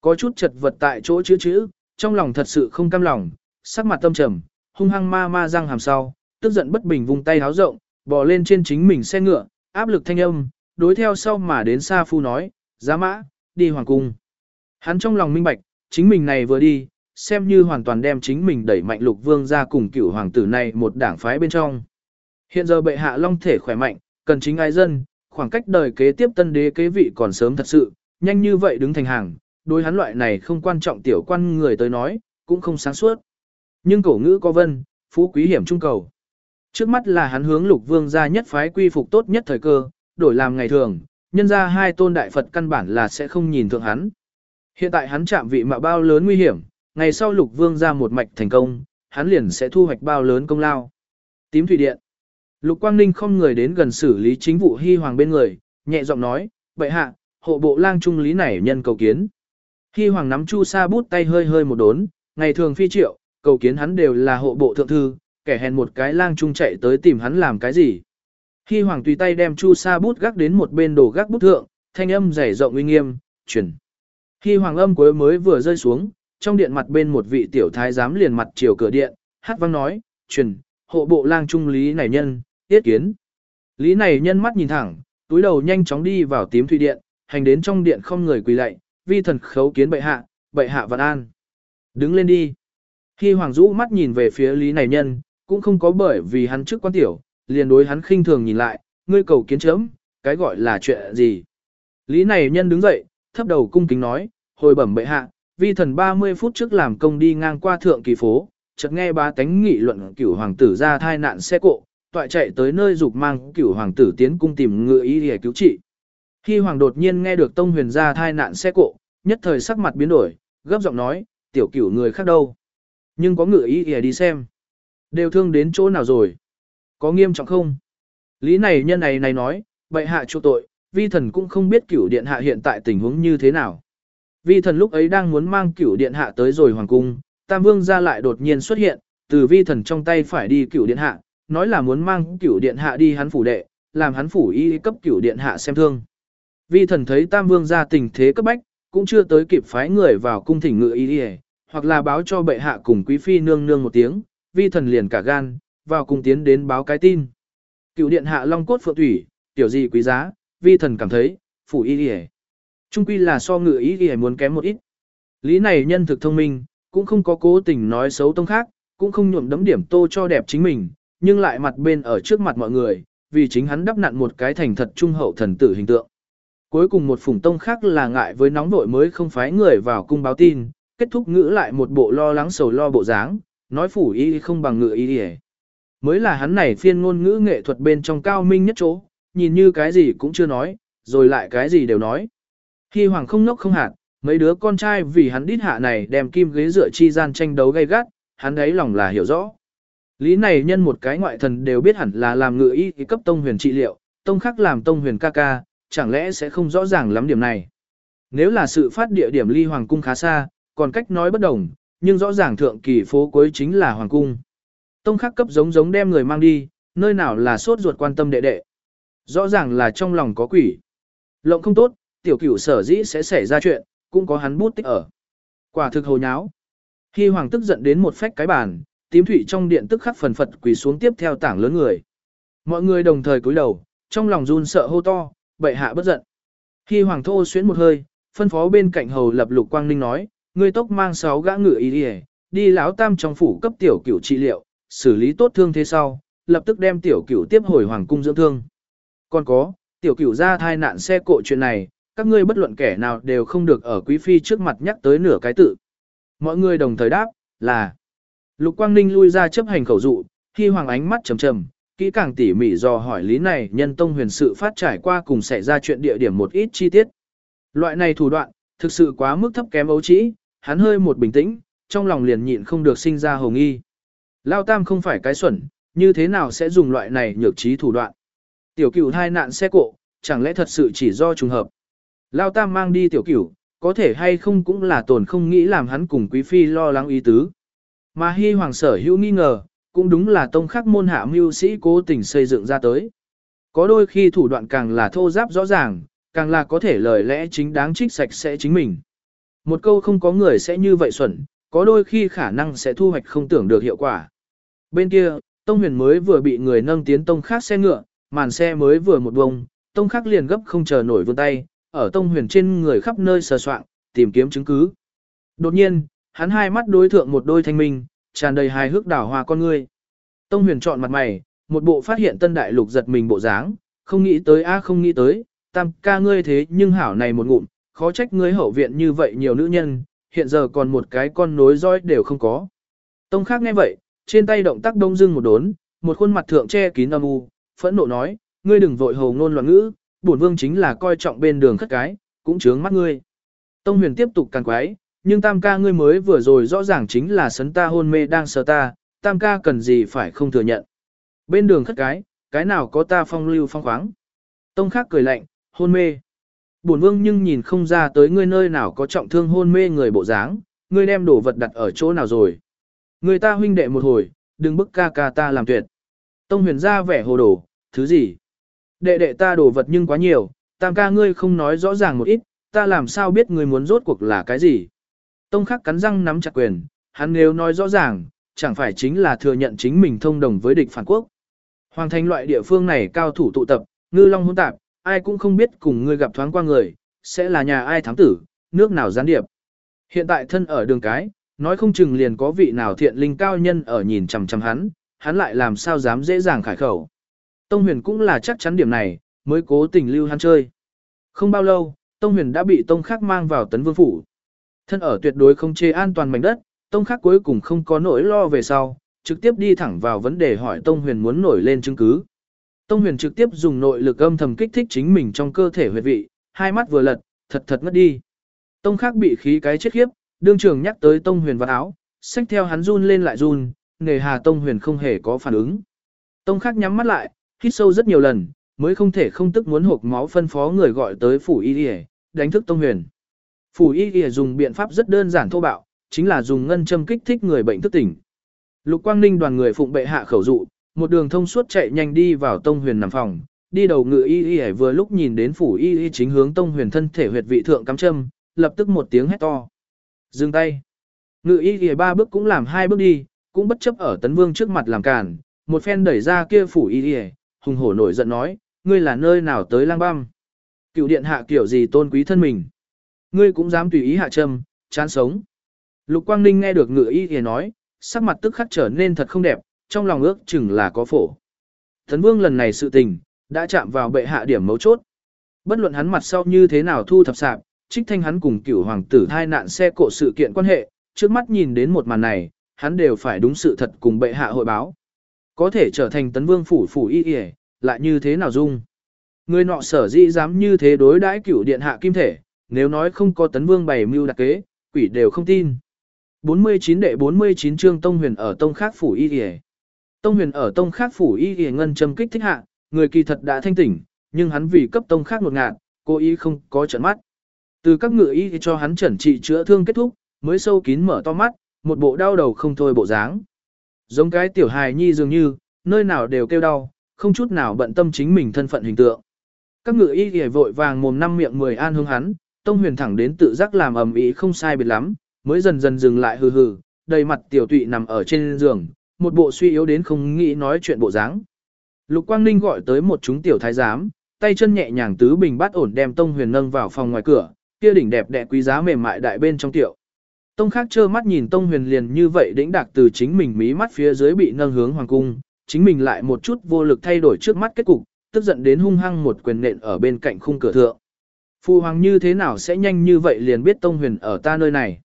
Có chút chật vật tại chỗ chữ chữ, trong lòng thật sự không cam lòng, sắc mặt tâm trầm, hung hăng ma ma răng hàm sau, tức giận bất bình vùng tay háo rộng, bò lên trên chính mình xe ngựa, áp lực thanh âm, đối theo sau mà đến xa phu nói, giá mã, đi hoàng cung. Hắn trong lòng minh bạch, chính mình này vừa đi, xem như hoàn toàn đem chính mình đẩy mạnh lục vương ra cùng cửu hoàng tử này một đảng phái bên trong. Hiện giờ bệ hạ long thể khỏe mạnh, cần chính ai dân, khoảng cách đời kế tiếp tân đế kế vị còn sớm thật sự, nhanh như vậy đứng thành hàng, đối hắn loại này không quan trọng tiểu quan người tới nói, cũng không sáng suốt. Nhưng cổ ngữ có vân, phú quý hiểm trung cầu. Trước mắt là hắn hướng lục vương ra nhất phái quy phục tốt nhất thời cơ, đổi làm ngày thường, nhân ra hai tôn đại Phật căn bản là sẽ không nhìn thượng hắn. Hiện tại hắn chạm vị mà bao lớn nguy hiểm, ngày sau lục vương ra một mạch thành công, hắn liền sẽ thu hoạch bao lớn công lao. Tím thủy điện. Lục Quang Ninh không người đến gần xử lý chính vụ hy hoàng bên người, nhẹ giọng nói, vậy hạ, hộ bộ lang trung lý này nhân cầu kiến. Hy hoàng nắm chu sa bút tay hơi hơi một đốn, ngày thường phi triệu, cầu kiến hắn đều là hộ bộ thượng thư, kẻ hèn một cái lang trung chạy tới tìm hắn làm cái gì. Hy hoàng tùy tay đem chu sa bút gác đến một bên đồ gác bút thượng, thanh âm dày rộng uy nghiêm, chuyển. Hy hoàng âm cuối mới vừa rơi xuống, trong điện mặt bên một vị tiểu thái giám liền mặt chiều cửa điện, hát vang nói, truyền, hộ bộ lang trung lý này nhân, tiết kiến. Lý này nhân mắt nhìn thẳng, túi đầu nhanh chóng đi vào tím thủy điện, hành đến trong điện không người quỳ lạy, vi thần khấu kiến bệ hạ, bệ hạ vạn an. Đứng lên đi. Khi Hoàng Dũ mắt nhìn về phía Lý này nhân, cũng không có bởi vì hắn trước quan tiểu, liền đối hắn khinh thường nhìn lại, ngươi cầu kiến chấm, cái gọi là chuyện gì. Lý này nhân đứng dậy, thấp đầu cung kính nói, hồi bẩm bệ hạ, vi thần 30 phút trước làm công đi ngang qua thượng kỳ phố, chợt nghe ba tánh nghị luận cửu hoàng tử ra thai nạn xe cộ, toại chạy tới nơi dục mang cửu hoàng tử tiến cung tìm ngựa ý để cứu trị. Khi hoàng đột nhiên nghe được tông huyền ra thai nạn xe cộ, nhất thời sắc mặt biến đổi, gấp giọng nói, tiểu cửu người khác đâu. Nhưng có ngựa ý để đi xem. Đều thương đến chỗ nào rồi? Có nghiêm trọng không? Lý này nhân này này nói, bệ hạ chu tội, vi thần cũng không biết cửu điện hạ hiện tại tình huống như thế nào. Vi thần lúc ấy đang muốn mang cửu điện hạ tới rồi hoàng cung, Tam Vương ra lại đột nhiên xuất hiện, từ vi thần trong tay phải đi cửu điện hạ, nói là muốn mang cửu điện hạ đi hắn phủ đệ, làm hắn phủ y cấp cửu điện hạ xem thương. Vi thần thấy Tam Vương ra tình thế cấp bách, cũng chưa tới kịp phái người vào cung thỉnh ngự y, đi hoặc là báo cho bệ hạ cùng quý phi nương nương một tiếng, vi thần liền cả gan, vào cùng tiến đến báo cái tin. Cựu điện hạ long cốt phượng thủy, tiểu gì quý giá, vi thần cảm thấy, phủ y đi Trung quy là so ngự ý đi muốn kém một ít. Lý này nhân thực thông minh, cũng không có cố tình nói xấu tông khác, cũng không nhuộm đấm điểm tô cho đẹp chính mình, nhưng lại mặt bên ở trước mặt mọi người, vì chính hắn đắp nặn một cái thành thật trung hậu thần tử hình tượng. Cuối cùng một phủng tông khác là ngại với nóng vội mới không phái người vào cung báo tin, kết thúc ngữ lại một bộ lo lắng sầu lo bộ dáng, nói phủ y không bằng ngự y đi Mới là hắn này phiên ngôn ngữ nghệ thuật bên trong cao minh nhất chỗ, nhìn như cái gì cũng chưa nói, rồi lại cái gì đều nói. Khi hoàng không nốc không hạt, mấy đứa con trai vì hắn đít hạ này đem kim ghế dựa chi gian tranh đấu gay gắt, hắn ấy lòng là hiểu rõ. Lý này nhân một cái ngoại thần đều biết hẳn là làm ngự y cấp tông huyền trị liệu, tông khắc làm tông huyền ca ca, chẳng lẽ sẽ không rõ ràng lắm điểm này. Nếu là sự phát địa điểm ly hoàng cung khá xa, còn cách nói bất đồng, nhưng rõ ràng thượng kỳ phố cuối chính là hoàng cung. Tông khắc cấp giống giống đem người mang đi, nơi nào là sốt ruột quan tâm đệ đệ. Rõ ràng là trong lòng có quỷ. Lộng không tốt, tiểu cửu sở dĩ sẽ xảy ra chuyện, cũng có hắn bút tích ở. Quả thực hồ nháo. Khi hoàng tức giận đến một phách cái bàn, tím thủy trong điện tức khắc phần phật quỳ xuống tiếp theo tảng lớn người. Mọi người đồng thời cúi đầu, trong lòng run sợ hô to, bệ hạ bất giận. Khi hoàng thô xuyến một hơi, phân phó bên cạnh hầu lập lục quang ninh nói, ngươi tốc mang sáu gã ngựa ý đi đi lão tam trong phủ cấp tiểu cửu trị liệu, xử lý tốt thương thế sau, lập tức đem tiểu cửu tiếp hồi hoàng cung dưỡng thương. Còn có, tiểu cửu ra thai nạn xe cộ chuyện này, các ngươi bất luận kẻ nào đều không được ở quý phi trước mặt nhắc tới nửa cái tự. Mọi người đồng thời đáp, là. Lục Quang Ninh lui ra chấp hành khẩu dụ, khi hoàng ánh mắt trầm trầm, kỹ càng tỉ mỉ dò hỏi lý này nhân tông huyền sự phát trải qua cùng xảy ra chuyện địa điểm một ít chi tiết. Loại này thủ đoạn, thực sự quá mức thấp kém ấu trĩ, hắn hơi một bình tĩnh, trong lòng liền nhịn không được sinh ra hồng nghi. Lao Tam không phải cái xuẩn, như thế nào sẽ dùng loại này nhược trí thủ đoạn. Tiểu cửu thai nạn xe cộ, chẳng lẽ thật sự chỉ do trùng hợp. Lao Tam mang đi tiểu cửu, có thể hay không cũng là tồn không nghĩ làm hắn cùng quý phi lo lắng ý tứ. Mà hy hoàng sở hữu nghi ngờ, cũng đúng là tông khắc môn hạ mưu sĩ cố tình xây dựng ra tới. Có đôi khi thủ đoạn càng là thô giáp rõ ràng, càng là có thể lời lẽ chính đáng trích sạch sẽ chính mình. Một câu không có người sẽ như vậy xuẩn, có đôi khi khả năng sẽ thu hoạch không tưởng được hiệu quả. Bên kia, Tông Huyền mới vừa bị người nâng tiến Tông khác xe ngựa, màn xe mới vừa một bông, Tông khác liền gấp không chờ nổi vươn tay, ở Tông Huyền trên người khắp nơi sờ soạn, tìm kiếm chứng cứ. Đột nhiên, hắn hai mắt đối thượng một đôi thanh minh, tràn đầy hài hước đảo hòa con ngươi. Tông Huyền chọn mặt mày, một bộ phát hiện tân đại lục giật mình bộ dáng, không nghĩ tới a không nghĩ tới, tam ca ngươi thế nhưng hảo này một ngụm, khó trách ngươi hậu viện như vậy nhiều nữ nhân, hiện giờ còn một cái con nối dõi đều không có. Tông khác nghe vậy, trên tay động tác đông dưng một đốn, một khuôn mặt thượng che kín âm u, phẫn nộ nói, ngươi đừng vội hồ ngôn loạn ngữ, bổn vương chính là coi trọng bên đường khất cái, cũng chướng mắt ngươi. Tông huyền tiếp tục càng quái, nhưng tam ca ngươi mới vừa rồi rõ ràng chính là sấn ta hôn mê đang sờ ta, tam ca cần gì phải không thừa nhận. Bên đường khất cái, cái nào có ta phong lưu phong khoáng. Tông khác cười lạnh, hôn mê. Bổn vương nhưng nhìn không ra tới ngươi nơi nào có trọng thương hôn mê người bộ dáng, ngươi đem đồ vật đặt ở chỗ nào rồi. Người ta huynh đệ một hồi, đừng bức ca ca ta làm tuyệt. Tông huyền ra vẻ hồ đồ, thứ gì? Đệ đệ ta đồ vật nhưng quá nhiều, tam ca ngươi không nói rõ ràng một ít, ta làm sao biết ngươi muốn rốt cuộc là cái gì? Tông khắc cắn răng nắm chặt quyền, hắn nếu nói rõ ràng, chẳng phải chính là thừa nhận chính mình thông đồng với địch phản quốc. Hoàng thành loại địa phương này cao thủ tụ tập, ngư long hỗn tạp, ai cũng không biết cùng ngươi gặp thoáng qua người, sẽ là nhà ai thám tử, nước nào gián điệp. Hiện tại thân ở đường cái, nói không chừng liền có vị nào thiện linh cao nhân ở nhìn chằm chằm hắn, hắn lại làm sao dám dễ dàng khải khẩu. Tông huyền cũng là chắc chắn điểm này, mới cố tình lưu hắn chơi. Không bao lâu, Tông huyền đã bị Tông Khắc mang vào tấn vương phủ. Thân ở tuyệt đối không chê an toàn mảnh đất, Tông Khắc cuối cùng không có nỗi lo về sau, trực tiếp đi thẳng vào vấn đề hỏi Tông huyền muốn nổi lên chứng cứ. Tông huyền trực tiếp dùng nội lực âm thầm kích thích chính mình trong cơ thể huyệt vị, hai mắt vừa lật, thật thật ngất đi. Tông khác bị khí cái chết khiếp, đương trường nhắc tới Tông huyền và áo, xách theo hắn run lên lại run, nề hà Tông huyền không hề có phản ứng. Tông khác nhắm mắt lại, hít sâu rất nhiều lần, mới không thể không tức muốn hộp máu phân phó người gọi tới phủ y y, đánh thức Tông huyền. Phủ y y dùng biện pháp rất đơn giản thô bạo, chính là dùng ngân châm kích thích người bệnh thức tỉnh. Lục Quang Ninh đoàn người phụng bệ hạ khẩu dụ, một đường thông suốt chạy nhanh đi vào Tông Huyền nằm phòng, đi đầu ngự y y vừa lúc nhìn đến phủ y y chính hướng tông huyền thân thể huyệt vị thượng cắm châm, lập tức một tiếng hét to. Dừng tay. Ngự y y ba bước cũng làm hai bước đi, cũng bất chấp ở tấn vương trước mặt làm cản, một phen đẩy ra kia phủ y y, hùng hổ nổi giận nói, ngươi là nơi nào tới lang băm. Cựu điện hạ kiểu gì tôn quý thân mình. Ngươi cũng dám tùy ý hạ châm, chán sống. Lục Quang Ninh nghe được ngự y y nói, sắc mặt tức khắc trở nên thật không đẹp, trong lòng ước chừng là có phổ. Tấn vương lần này sự tình, đã chạm vào bệ hạ điểm mấu chốt. Bất luận hắn mặt sau như thế nào thu thập sạp, trích thanh hắn cùng cửu hoàng tử thai nạn xe cộ sự kiện quan hệ, trước mắt nhìn đến một màn này, hắn đều phải đúng sự thật cùng bệ hạ hội báo. Có thể trở thành tấn vương phủ phủ y y, lại như thế nào dung. Người nọ sở dĩ dám như thế đối đãi cửu điện hạ kim thể, nếu nói không có tấn vương bày mưu đặc kế, quỷ đều không tin. 49 đệ 49 chương Tông Huyền ở Tông Khác Phủ Y Y Tông Huyền ở Tông Khác Phủ Y Y ngân châm kích thích hạ, người kỳ thật đã thanh tỉnh, nhưng hắn vì cấp Tông Khác một ngạn, cố ý không có trận mắt. Từ các ngựa y cho hắn chẩn trị chữa thương kết thúc, mới sâu kín mở to mắt, một bộ đau đầu không thôi bộ dáng. Giống cái tiểu hài nhi dường như, nơi nào đều kêu đau, không chút nào bận tâm chính mình thân phận hình tượng. Các ngựa y ghề vội vàng mồm năm miệng mười an hướng hắn, Tông Huyền thẳng đến tự giác làm ầm ĩ không sai biệt lắm, mới dần dần dừng lại hừ hừ, đầy mặt tiểu tụy nằm ở trên giường, một bộ suy yếu đến không nghĩ nói chuyện bộ dáng. Lục Quang Ninh gọi tới một chúng tiểu thái giám, tay chân nhẹ nhàng tứ bình bát ổn đem Tông Huyền nâng vào phòng ngoài cửa, kia đỉnh đẹp đẽ quý giá mềm mại đại bên trong tiểu. Tông khác trơ mắt nhìn Tông Huyền liền như vậy đĩnh đạc từ chính mình mí mắt phía dưới bị nâng hướng hoàng cung, chính mình lại một chút vô lực thay đổi trước mắt kết cục, tức giận đến hung hăng một quyền nện ở bên cạnh khung cửa thượng. Phu hoàng như thế nào sẽ nhanh như vậy liền biết Tông Huyền ở ta nơi này.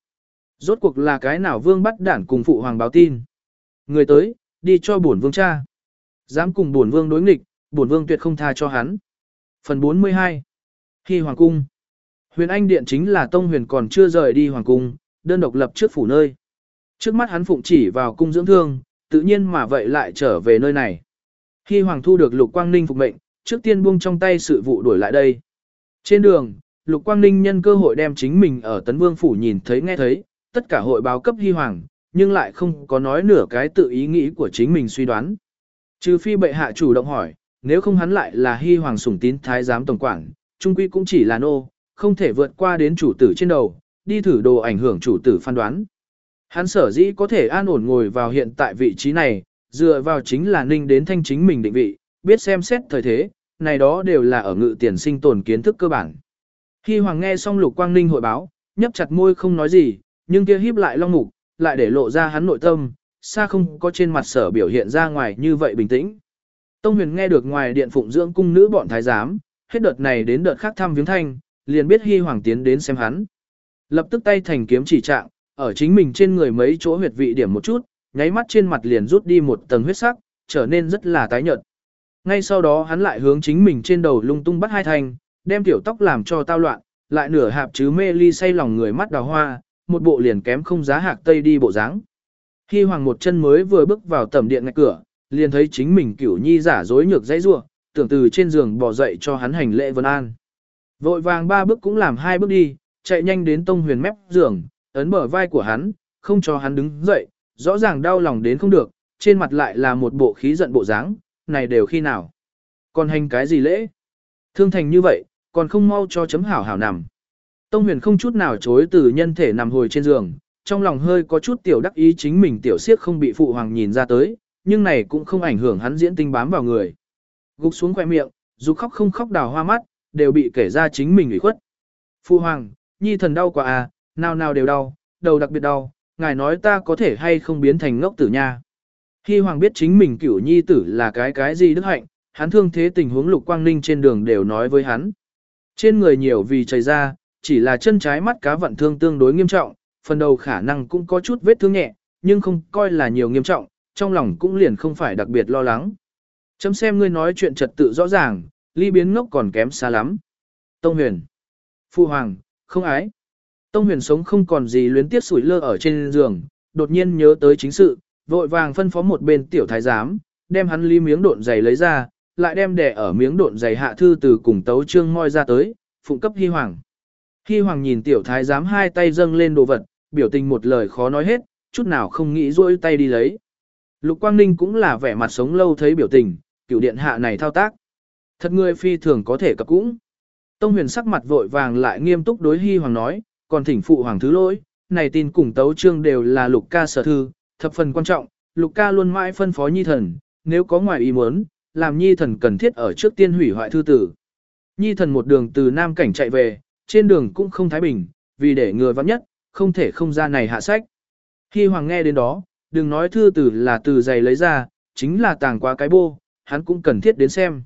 Rốt cuộc là cái nào vương bắt đản cùng phụ hoàng báo tin. Người tới, đi cho bổn vương cha. Dám cùng bổn vương đối nghịch, bổn vương tuyệt không tha cho hắn. Phần 42 Khi hoàng cung Huyền Anh Điện chính là Tông Huyền còn chưa rời đi hoàng cung, đơn độc lập trước phủ nơi. Trước mắt hắn phụng chỉ vào cung dưỡng thương, tự nhiên mà vậy lại trở về nơi này. Khi hoàng thu được Lục Quang Ninh phục mệnh, trước tiên buông trong tay sự vụ đuổi lại đây. Trên đường, Lục Quang Ninh nhân cơ hội đem chính mình ở Tấn Vương phủ nhìn thấy nghe thấy, tất cả hội báo cấp Hy Hoàng, nhưng lại không có nói nửa cái tự ý nghĩ của chính mình suy đoán. Trừ phi bệ hạ chủ động hỏi, nếu không hắn lại là Hy Hoàng sủng tín thái giám tổng quản, trung quy cũng chỉ là nô, không thể vượt qua đến chủ tử trên đầu, đi thử đồ ảnh hưởng chủ tử phán đoán. Hắn sở dĩ có thể an ổn ngồi vào hiện tại vị trí này, dựa vào chính là ninh đến thanh chính mình định vị, biết xem xét thời thế, này đó đều là ở ngự tiền sinh tồn kiến thức cơ bản. Khi Hoàng nghe xong lục quang ninh hội báo, nhấp chặt môi không nói gì, nhưng kia híp lại long mục, lại để lộ ra hắn nội tâm, xa không có trên mặt sở biểu hiện ra ngoài như vậy bình tĩnh. Tông huyền nghe được ngoài điện phụng dưỡng cung nữ bọn thái giám, hết đợt này đến đợt khác thăm viếng thanh, liền biết Hy Hoàng tiến đến xem hắn. Lập tức tay thành kiếm chỉ trạng, ở chính mình trên người mấy chỗ huyệt vị điểm một chút, nháy mắt trên mặt liền rút đi một tầng huyết sắc, trở nên rất là tái nhợt. Ngay sau đó hắn lại hướng chính mình trên đầu lung tung bắt hai thành, đem tiểu tóc làm cho tao loạn, lại nửa hạp chứ mê ly say lòng người mắt đào hoa, một bộ liền kém không giá hạc tây đi bộ dáng. Khi hoàng một chân mới vừa bước vào tầm điện ngạch cửa, liền thấy chính mình cửu nhi giả dối nhược dãy rua, tưởng từ trên giường bò dậy cho hắn hành lễ vân an. Vội vàng ba bước cũng làm hai bước đi, chạy nhanh đến tông huyền mép giường, ấn bờ vai của hắn, không cho hắn đứng dậy, rõ ràng đau lòng đến không được, trên mặt lại là một bộ khí giận bộ dáng, này đều khi nào. Còn hành cái gì lễ? Thương thành như vậy, còn không mau cho chấm hảo hảo nằm. Tông huyền không chút nào chối từ nhân thể nằm hồi trên giường, trong lòng hơi có chút tiểu đắc ý chính mình tiểu siết không bị phụ hoàng nhìn ra tới, nhưng này cũng không ảnh hưởng hắn diễn tinh bám vào người. Gục xuống khoe miệng, dù khóc không khóc đào hoa mắt, đều bị kể ra chính mình ủy khuất. Phu hoàng, nhi thần đau quá à, nào nào đều đau, đầu đặc biệt đau, ngài nói ta có thể hay không biến thành ngốc tử nha. Khi hoàng biết chính mình cửu nhi tử là cái cái gì đức hạnh, hắn thương thế tình huống lục quang ninh trên đường đều nói với hắn. Trên người nhiều vì chảy ra, chỉ là chân trái mắt cá vận thương tương đối nghiêm trọng, phần đầu khả năng cũng có chút vết thương nhẹ, nhưng không coi là nhiều nghiêm trọng, trong lòng cũng liền không phải đặc biệt lo lắng. Chấm xem ngươi nói chuyện trật tự rõ ràng, ly biến ngốc còn kém xa lắm. Tông huyền. Phu hoàng, không ái. Tông huyền sống không còn gì luyến tiếc sủi lơ ở trên giường, đột nhiên nhớ tới chính sự, vội vàng phân phó một bên tiểu thái giám, đem hắn ly miếng độn giày lấy ra, lại đem đẻ ở miếng độn giày hạ thư từ cùng tấu trương moi ra tới, phụng cấp hy hoàng. Hy hoàng nhìn tiểu thái giám hai tay dâng lên đồ vật, biểu tình một lời khó nói hết, chút nào không nghĩ rôi tay đi lấy. Lục Quang Ninh cũng là vẻ mặt sống lâu thấy biểu tình, cựu điện hạ này thao tác. Thật người phi thường có thể cập cũng. Tông huyền sắc mặt vội vàng lại nghiêm túc đối hy hoàng nói, còn thỉnh phụ hoàng thứ lỗi, này tin cùng tấu trương đều là lục ca sở thư, thập phần quan trọng, lục ca luôn mãi phân phó nhi thần, nếu có ngoài ý muốn, làm nhi thần cần thiết ở trước tiên hủy hoại thư tử. Nhi thần một đường từ Nam Cảnh chạy về, trên đường cũng không thái bình, vì để người vắng nhất, không thể không ra này hạ sách. Khi hoàng nghe đến đó, đừng nói thư tử là từ giày lấy ra, chính là tàng qua cái bô, hắn cũng cần thiết đến xem.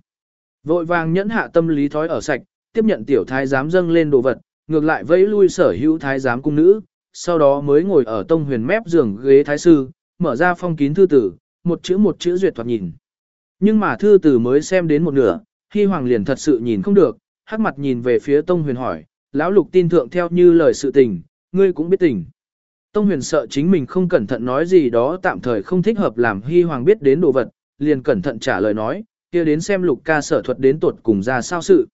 Vội vàng nhẫn hạ tâm lý thói ở sạch, tiếp nhận tiểu thái giám dâng lên đồ vật, ngược lại vẫy lui sở hữu thái giám cung nữ, sau đó mới ngồi ở tông huyền mép giường ghế thái sư, mở ra phong kín thư tử, một chữ một chữ duyệt thoạt nhìn. Nhưng mà thư tử mới xem đến một nửa, khi hoàng liền thật sự nhìn không được, hắc mặt nhìn về phía tông huyền hỏi, lão lục tin thượng theo như lời sự tình, ngươi cũng biết tình. Tông huyền sợ chính mình không cẩn thận nói gì đó tạm thời không thích hợp làm hy hoàng biết đến đồ vật, liền cẩn thận trả lời nói, kia đến xem lục ca sở thuật đến tuột cùng ra sao sự.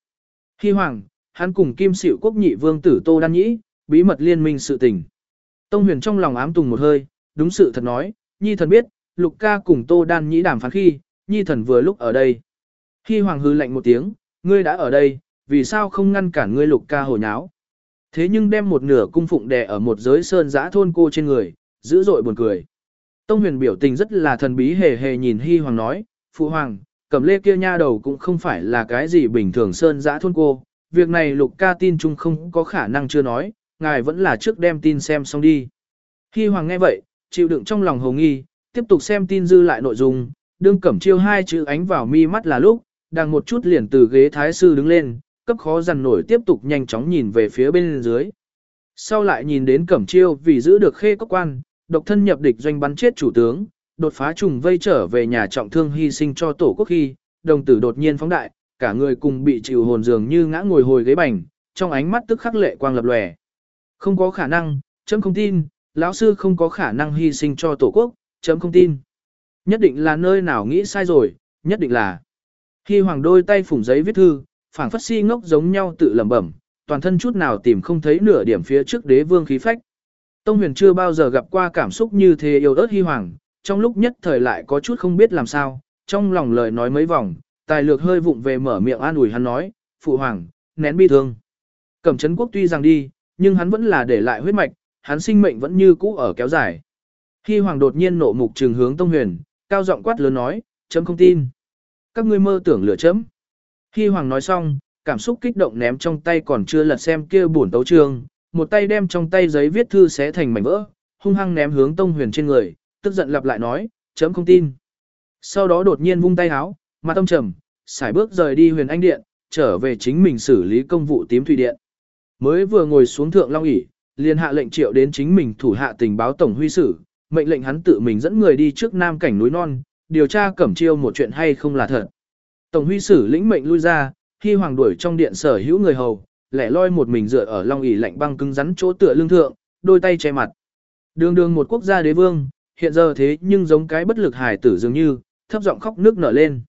Hy hoàng, hắn cùng kim sịu quốc nhị vương tử Tô Đan Nhĩ, bí mật liên minh sự tình. Tông huyền trong lòng ám tùng một hơi, đúng sự thật nói, nhi thần biết, lục ca cùng Tô Đan Nhĩ đàm phán khi, nhi thần vừa lúc ở đây. Hy hoàng hư lạnh một tiếng, ngươi đã ở đây, vì sao không ngăn cản ngươi lục ca hồ nháo. Thế nhưng đem một nửa cung phụng đè ở một giới sơn giã thôn cô trên người, dữ dội buồn cười. Tông huyền biểu tình rất là thần bí hề hề nhìn Hy Hoàng nói, Phụ Hoàng, Cẩm lê kia nha đầu cũng không phải là cái gì bình thường sơn giã thôn cô. Việc này lục ca tin chung không có khả năng chưa nói, ngài vẫn là trước đem tin xem xong đi. Khi Hoàng nghe vậy, chịu đựng trong lòng hồ nghi, tiếp tục xem tin dư lại nội dung, đương cẩm chiêu hai chữ ánh vào mi mắt là lúc, đang một chút liền từ ghế thái sư đứng lên, cấp khó dằn nổi tiếp tục nhanh chóng nhìn về phía bên dưới. Sau lại nhìn đến cẩm chiêu vì giữ được khê cốc quan, độc thân nhập địch doanh bắn chết chủ tướng, đột phá trùng vây trở về nhà trọng thương hy sinh cho tổ quốc khi, đồng tử đột nhiên phóng đại, cả người cùng bị chịu hồn dường như ngã ngồi hồi ghế bành, trong ánh mắt tức khắc lệ quang lập lòe. Không có khả năng, chấm không tin, lão sư không có khả năng hy sinh cho tổ quốc, chấm không tin. Nhất định là nơi nào nghĩ sai rồi, nhất định là. Khi hoàng đôi tay phủng giấy viết thư, phảng phất si ngốc giống nhau tự lẩm bẩm, toàn thân chút nào tìm không thấy nửa điểm phía trước đế vương khí phách. Tông huyền chưa bao giờ gặp qua cảm xúc như thế yêu ớt hy hoàng, trong lúc nhất thời lại có chút không biết làm sao, trong lòng lời nói mấy vòng, tài lược hơi vụng về mở miệng an ủi hắn nói, phụ hoàng, nén bi thương. Cẩm chấn quốc tuy rằng đi, nhưng hắn vẫn là để lại huyết mạch, hắn sinh mệnh vẫn như cũ ở kéo dài. khi hoàng đột nhiên nộ mục trường hướng Tông huyền, cao giọng quát lớn nói, chấm không tin. Các ngươi mơ tưởng lửa chấm. khi hoàng nói xong, cảm xúc kích động ném trong tay còn chưa lật xem kia bổn tấu trường, một tay đem trong tay giấy viết thư xé thành mảnh vỡ, hung hăng ném hướng Tông Huyền trên người, tức giận lặp lại nói, chấm không tin. Sau đó đột nhiên vung tay háo, mặt tâm trầm, xài bước rời đi Huyền Anh Điện, trở về chính mình xử lý công vụ tím thủy điện. Mới vừa ngồi xuống thượng long ỷ, liền hạ lệnh triệu đến chính mình thủ hạ tình báo tổng huy sử, mệnh lệnh hắn tự mình dẫn người đi trước nam cảnh núi non, điều tra cẩm chiêu một chuyện hay không là thật. Tổng huy sử lĩnh mệnh lui ra, khi hoàng đuổi trong điện sở hữu người hầu, lẻ loi một mình dựa ở long ỷ lạnh băng cứng rắn chỗ tựa lưng thượng, đôi tay che mặt. Đường đường một quốc gia đế vương, hiện giờ thế nhưng giống cái bất lực hài tử dường như, thấp giọng khóc nước nở lên.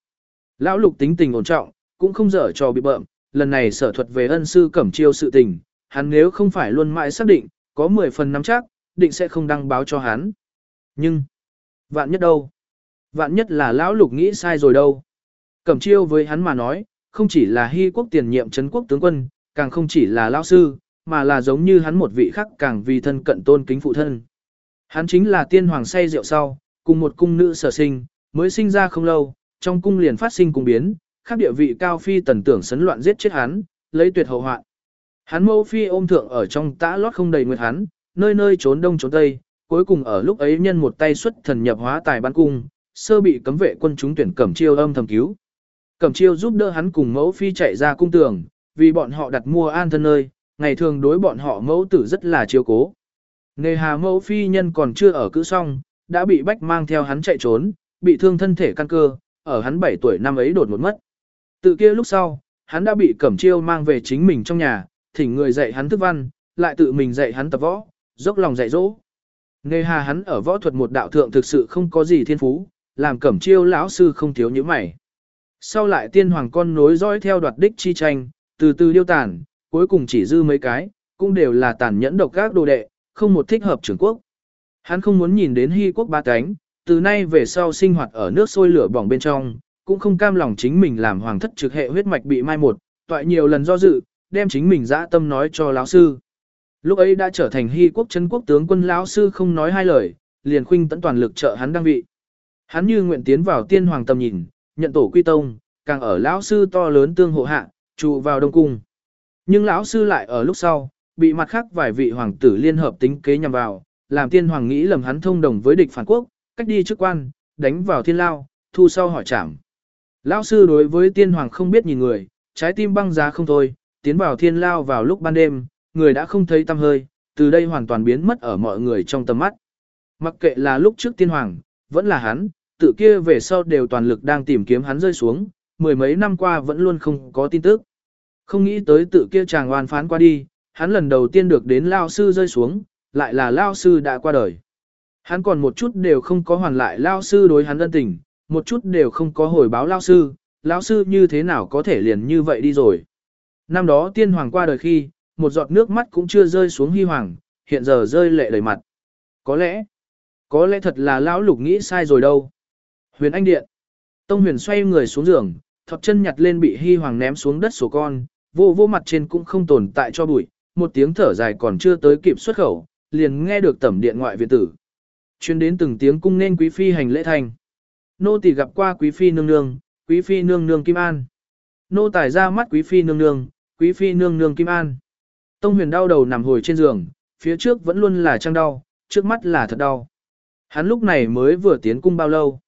Lão lục tính tình ổn trọng, cũng không dở cho bị bợm, lần này sở thuật về ân sư cẩm chiêu sự tình, hắn nếu không phải luôn mãi xác định, có 10 phần nắm chắc, định sẽ không đăng báo cho hắn. Nhưng, vạn nhất đâu? Vạn nhất là lão lục nghĩ sai rồi đâu? Cẩm chiêu với hắn mà nói, không chỉ là hy quốc tiền nhiệm chấn quốc tướng quân, càng không chỉ là lão sư, mà là giống như hắn một vị khác càng vì thân cận tôn kính phụ thân. Hắn chính là tiên hoàng say rượu sau, cùng một cung nữ sở sinh, mới sinh ra không lâu, trong cung liền phát sinh cung biến, khác địa vị cao phi tần tưởng sấn loạn giết chết hắn, lấy tuyệt hậu hoạn. Hắn mẫu phi ôm thượng ở trong tã lót không đầy nguyệt hắn, nơi nơi trốn đông trốn tây, cuối cùng ở lúc ấy nhân một tay xuất thần nhập hóa tài ban cung, sơ bị cấm vệ quân chúng tuyển cẩm chiêu âm thầm cứu. Cẩm chiêu giúp đỡ hắn cùng mẫu phi chạy ra cung tường, vì bọn họ đặt mua an thân nơi, ngày thường đối bọn họ mẫu tử rất là chiếu cố. Nề hà mẫu phi nhân còn chưa ở cữ xong, đã bị bách mang theo hắn chạy trốn, bị thương thân thể căn cơ, ở hắn 7 tuổi năm ấy đột một mất. Từ kia lúc sau, hắn đã bị cẩm chiêu mang về chính mình trong nhà, thỉnh người dạy hắn thức văn, lại tự mình dạy hắn tập võ, dốc lòng dạy dỗ. Nề hà hắn ở võ thuật một đạo thượng thực sự không có gì thiên phú, làm cẩm chiêu lão sư không thiếu những mảy. Sau lại tiên hoàng con nối dõi theo đoạt đích chi tranh, từ từ điêu tàn, cuối cùng chỉ dư mấy cái, cũng đều là tàn nhẫn độc các đồ đệ, không một thích hợp trưởng quốc. Hắn không muốn nhìn đến hy quốc ba cánh, từ nay về sau sinh hoạt ở nước sôi lửa bỏng bên trong, cũng không cam lòng chính mình làm hoàng thất trực hệ huyết mạch bị mai một, toại nhiều lần do dự, đem chính mình dã tâm nói cho lão sư. Lúc ấy đã trở thành hy quốc chân quốc tướng quân lão sư không nói hai lời, liền khuynh tận toàn lực trợ hắn đăng vị. Hắn như nguyện tiến vào tiên hoàng tầm nhìn, nhận tổ quy tông, càng ở lão sư to lớn tương hộ hạ, trụ vào đông cung. Nhưng lão sư lại ở lúc sau, bị mặt khác vài vị hoàng tử liên hợp tính kế nhằm vào, làm tiên hoàng nghĩ lầm hắn thông đồng với địch phản quốc, cách đi chức quan, đánh vào thiên lao, thu sau hỏi trảm. Lão sư đối với tiên hoàng không biết nhìn người, trái tim băng giá không thôi, tiến vào thiên lao vào lúc ban đêm, người đã không thấy tâm hơi, từ đây hoàn toàn biến mất ở mọi người trong tầm mắt. Mặc kệ là lúc trước tiên hoàng, vẫn là hắn, tự kia về sau đều toàn lực đang tìm kiếm hắn rơi xuống, mười mấy năm qua vẫn luôn không có tin tức. Không nghĩ tới tự kia chàng oan phán qua đi, hắn lần đầu tiên được đến lao sư rơi xuống, lại là lao sư đã qua đời. Hắn còn một chút đều không có hoàn lại lao sư đối hắn ân tình, một chút đều không có hồi báo lao sư, lao sư như thế nào có thể liền như vậy đi rồi. Năm đó tiên hoàng qua đời khi, một giọt nước mắt cũng chưa rơi xuống hy hoàng, hiện giờ rơi lệ đầy mặt. Có lẽ, có lẽ thật là lão lục nghĩ sai rồi đâu. Huyền Anh Điện. Tông huyền xoay người xuống giường, thọt chân nhặt lên bị hy hoàng ném xuống đất sổ con, vô vô mặt trên cũng không tồn tại cho bụi, một tiếng thở dài còn chưa tới kịp xuất khẩu, liền nghe được tẩm điện ngoại viện tử. Chuyên đến từng tiếng cung nên quý phi hành lễ thành. Nô tỳ gặp qua quý phi nương nương, quý phi nương nương Kim An. Nô tài ra mắt quý phi nương nương, quý phi nương nương Kim An. Tông huyền đau đầu nằm hồi trên giường, phía trước vẫn luôn là trăng đau, trước mắt là thật đau. Hắn lúc này mới vừa tiến cung bao lâu.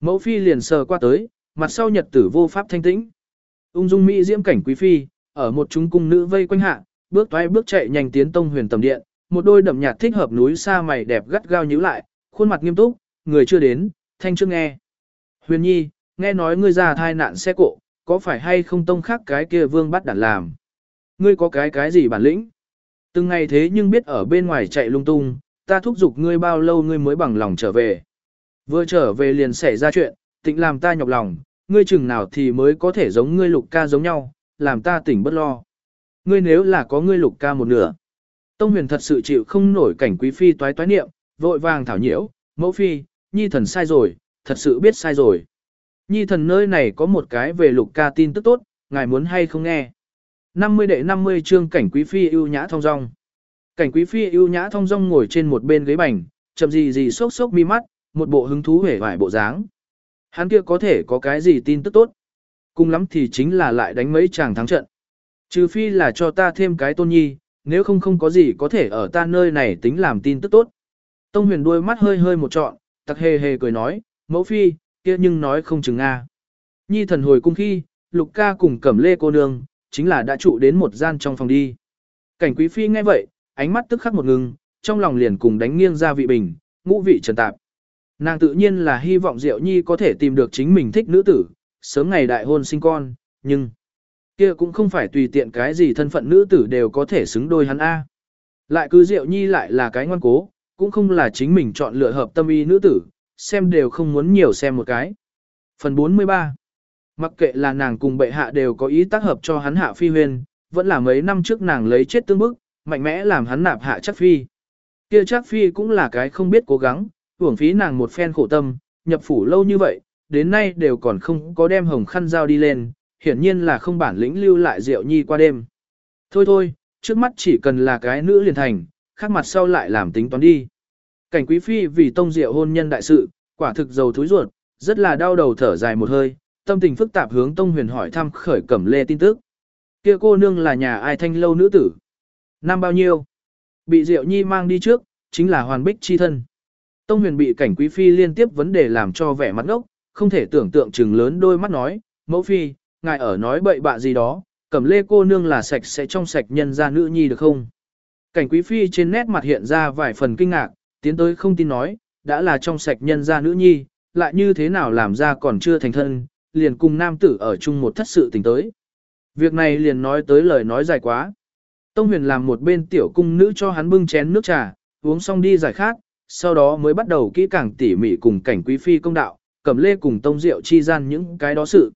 Mẫu phi liền sờ qua tới, mặt sau nhật tử vô pháp thanh tĩnh. Ung dung mỹ diễm cảnh quý phi, ở một chúng cung nữ vây quanh hạ, bước toái bước chạy nhanh tiến tông huyền tầm điện, một đôi đậm nhạt thích hợp núi xa mày đẹp gắt gao nhíu lại, khuôn mặt nghiêm túc, người chưa đến, thanh chưa nghe. Huyền nhi, nghe nói ngươi ra thai nạn xe cộ, có phải hay không tông khác cái kia vương bắt đản làm? Ngươi có cái cái gì bản lĩnh? Từng ngày thế nhưng biết ở bên ngoài chạy lung tung, ta thúc giục ngươi bao lâu ngươi mới bằng lòng trở về. Vừa trở về liền xảy ra chuyện, tịnh làm ta nhọc lòng, ngươi chừng nào thì mới có thể giống ngươi lục ca giống nhau, làm ta tỉnh bất lo. Ngươi nếu là có ngươi lục ca một nửa. Tông huyền thật sự chịu không nổi cảnh quý phi toái toái niệm, vội vàng thảo nhiễu, mẫu phi, nhi thần sai rồi, thật sự biết sai rồi. Nhi thần nơi này có một cái về lục ca tin tức tốt, ngài muốn hay không nghe. 50 đệ 50 chương cảnh quý phi ưu nhã thong dong. Cảnh quý phi ưu nhã thong dong ngồi trên một bên ghế bành, chậm gì gì sốc sốc mi mắt, một bộ hứng thú hể vải bộ dáng. Hắn kia có thể có cái gì tin tức tốt. Cùng lắm thì chính là lại đánh mấy chàng thắng trận. Trừ phi là cho ta thêm cái tôn nhi, nếu không không có gì có thể ở ta nơi này tính làm tin tức tốt. Tông huyền đuôi mắt hơi hơi một trọn, tặc hề hề cười nói, mẫu phi, kia nhưng nói không chừng Nga. Nhi thần hồi cung khi, lục ca cùng cẩm lê cô nương, chính là đã trụ đến một gian trong phòng đi. Cảnh quý phi nghe vậy, ánh mắt tức khắc một ngừng, trong lòng liền cùng đánh nghiêng ra vị bình, ngũ vị trần tạp. Nàng tự nhiên là hy vọng Diệu Nhi có thể tìm được chính mình thích nữ tử, sớm ngày đại hôn sinh con, nhưng kia cũng không phải tùy tiện cái gì thân phận nữ tử đều có thể xứng đôi hắn A. Lại cứ Diệu Nhi lại là cái ngoan cố, cũng không là chính mình chọn lựa hợp tâm ý nữ tử, xem đều không muốn nhiều xem một cái. Phần 43 Mặc kệ là nàng cùng bệ hạ đều có ý tác hợp cho hắn hạ phi huyền, vẫn là mấy năm trước nàng lấy chết tương bức, mạnh mẽ làm hắn nạp hạ chắc phi. Kia chắc phi cũng là cái không biết cố gắng, hưởng phí nàng một phen khổ tâm, nhập phủ lâu như vậy, đến nay đều còn không có đem hồng khăn giao đi lên, hiển nhiên là không bản lĩnh lưu lại Diệu nhi qua đêm. Thôi thôi, trước mắt chỉ cần là cái nữ liền thành, khác mặt sau lại làm tính toán đi. Cảnh quý phi vì tông Diệu hôn nhân đại sự, quả thực dầu thúi ruột, rất là đau đầu thở dài một hơi, tâm tình phức tạp hướng tông huyền hỏi thăm khởi cẩm lê tin tức. Kia cô nương là nhà ai thanh lâu nữ tử? Năm bao nhiêu? Bị Diệu Nhi mang đi trước, chính là hoàn bích chi thân. Tông huyền bị cảnh quý phi liên tiếp vấn đề làm cho vẻ mặt ngốc, không thể tưởng tượng chừng lớn đôi mắt nói, mẫu phi, ngài ở nói bậy bạ gì đó, cẩm lê cô nương là sạch sẽ trong sạch nhân ra nữ nhi được không? Cảnh quý phi trên nét mặt hiện ra vài phần kinh ngạc, tiến tới không tin nói, đã là trong sạch nhân ra nữ nhi, lại như thế nào làm ra còn chưa thành thân, liền cùng nam tử ở chung một thất sự tình tới. Việc này liền nói tới lời nói dài quá. Tông huyền làm một bên tiểu cung nữ cho hắn bưng chén nước trà, uống xong đi giải khát, sau đó mới bắt đầu kỹ càng tỉ mỉ cùng cảnh quý phi công đạo, cẩm lê cùng tông rượu chi gian những cái đó sự.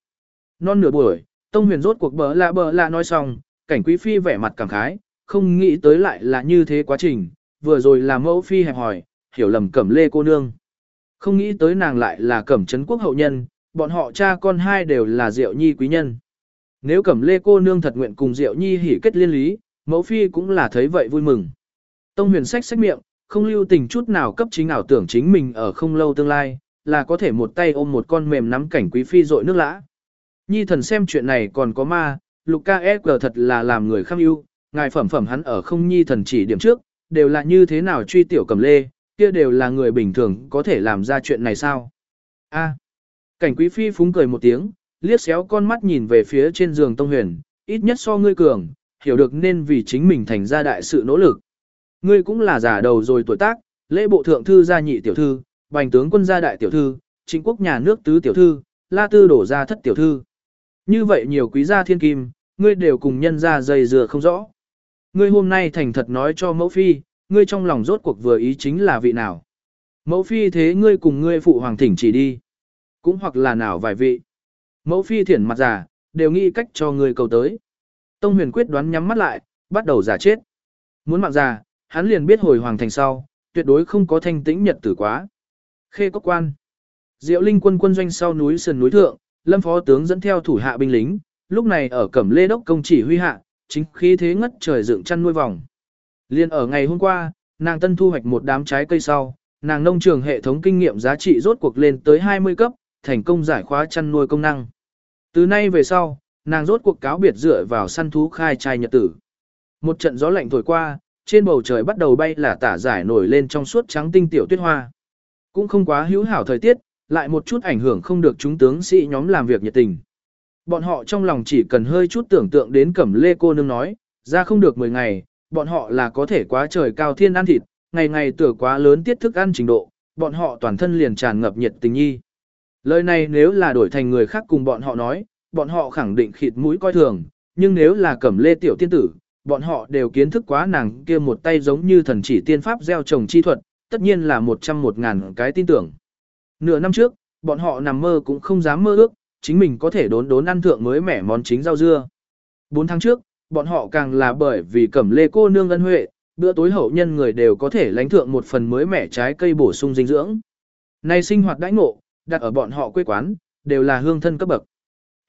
Non nửa buổi, tông huyền rốt cuộc bỡ lạ bỡ lạ nói xong, cảnh quý phi vẻ mặt cảm khái, không nghĩ tới lại là như thế quá trình, vừa rồi là mẫu phi hẹp hỏi, hiểu lầm cẩm lê cô nương. Không nghĩ tới nàng lại là cẩm trấn quốc hậu nhân, bọn họ cha con hai đều là Diệu Nhi quý nhân. Nếu Cẩm Lê cô nương thật nguyện cùng Diệu Nhi hỉ kết liên lý, mẫu phi cũng là thấy vậy vui mừng. Tông huyền sách sách miệng, không lưu tình chút nào cấp chính ảo tưởng chính mình ở không lâu tương lai, là có thể một tay ôm một con mềm nắm cảnh quý phi dội nước lã. Nhi thần xem chuyện này còn có ma, Luca S.G. thật là làm người khâm ưu, ngài phẩm phẩm hắn ở không nhi thần chỉ điểm trước, đều là như thế nào truy tiểu cầm lê, kia đều là người bình thường có thể làm ra chuyện này sao? A. Cảnh quý phi phúng cười một tiếng, liếc xéo con mắt nhìn về phía trên giường Tông Huyền, ít nhất so ngươi cường, hiểu được nên vì chính mình thành ra đại sự nỗ lực. Ngươi cũng là giả đầu rồi tuổi tác, lễ bộ thượng thư gia nhị tiểu thư, bành tướng quân gia đại tiểu thư, chính quốc nhà nước tứ tiểu thư, la tư đổ gia thất tiểu thư. Như vậy nhiều quý gia thiên kim, ngươi đều cùng nhân ra dày dừa không rõ. Ngươi hôm nay thành thật nói cho mẫu phi, ngươi trong lòng rốt cuộc vừa ý chính là vị nào. Mẫu phi thế ngươi cùng ngươi phụ hoàng thỉnh chỉ đi. Cũng hoặc là nào vài vị. Mẫu phi thiển mặt giả, đều nghĩ cách cho ngươi cầu tới. Tông huyền quyết đoán nhắm mắt lại, bắt đầu giả chết. Muốn mạng già, hắn liền biết hồi hoàng thành sau, tuyệt đối không có thanh tĩnh nhật tử quá. Khê có quan. Diệu linh quân quân doanh sau núi sườn núi thượng, lâm phó tướng dẫn theo thủ hạ binh lính, lúc này ở cẩm lê đốc công chỉ huy hạ, chính khí thế ngất trời dựng chăn nuôi vòng. Liên ở ngày hôm qua, nàng tân thu hoạch một đám trái cây sau, nàng nông trường hệ thống kinh nghiệm giá trị rốt cuộc lên tới 20 cấp, thành công giải khóa chăn nuôi công năng. Từ nay về sau, nàng rốt cuộc cáo biệt dựa vào săn thú khai trai nhật tử. Một trận gió lạnh thổi qua, trên bầu trời bắt đầu bay là tả giải nổi lên trong suốt trắng tinh tiểu tuyết hoa. Cũng không quá hữu hảo thời tiết, lại một chút ảnh hưởng không được chúng tướng sĩ nhóm làm việc nhiệt tình. Bọn họ trong lòng chỉ cần hơi chút tưởng tượng đến cẩm lê cô nương nói, ra không được 10 ngày, bọn họ là có thể quá trời cao thiên ăn thịt, ngày ngày tưởng quá lớn tiết thức ăn trình độ, bọn họ toàn thân liền tràn ngập nhiệt tình nhi. Lời này nếu là đổi thành người khác cùng bọn họ nói, bọn họ khẳng định khịt mũi coi thường, nhưng nếu là cẩm lê tiểu tiên tử, bọn họ đều kiến thức quá nàng kia một tay giống như thần chỉ tiên pháp gieo trồng chi thuật, tất nhiên là một trăm một ngàn cái tin tưởng. Nửa năm trước, bọn họ nằm mơ cũng không dám mơ ước, chính mình có thể đốn đốn ăn thượng mới mẻ món chính rau dưa. Bốn tháng trước, bọn họ càng là bởi vì cẩm lê cô nương ân huệ, bữa tối hậu nhân người đều có thể lánh thượng một phần mới mẻ trái cây bổ sung dinh dưỡng. Nay sinh hoạt đãi ngộ, đặt ở bọn họ quê quán, đều là hương thân cấp bậc.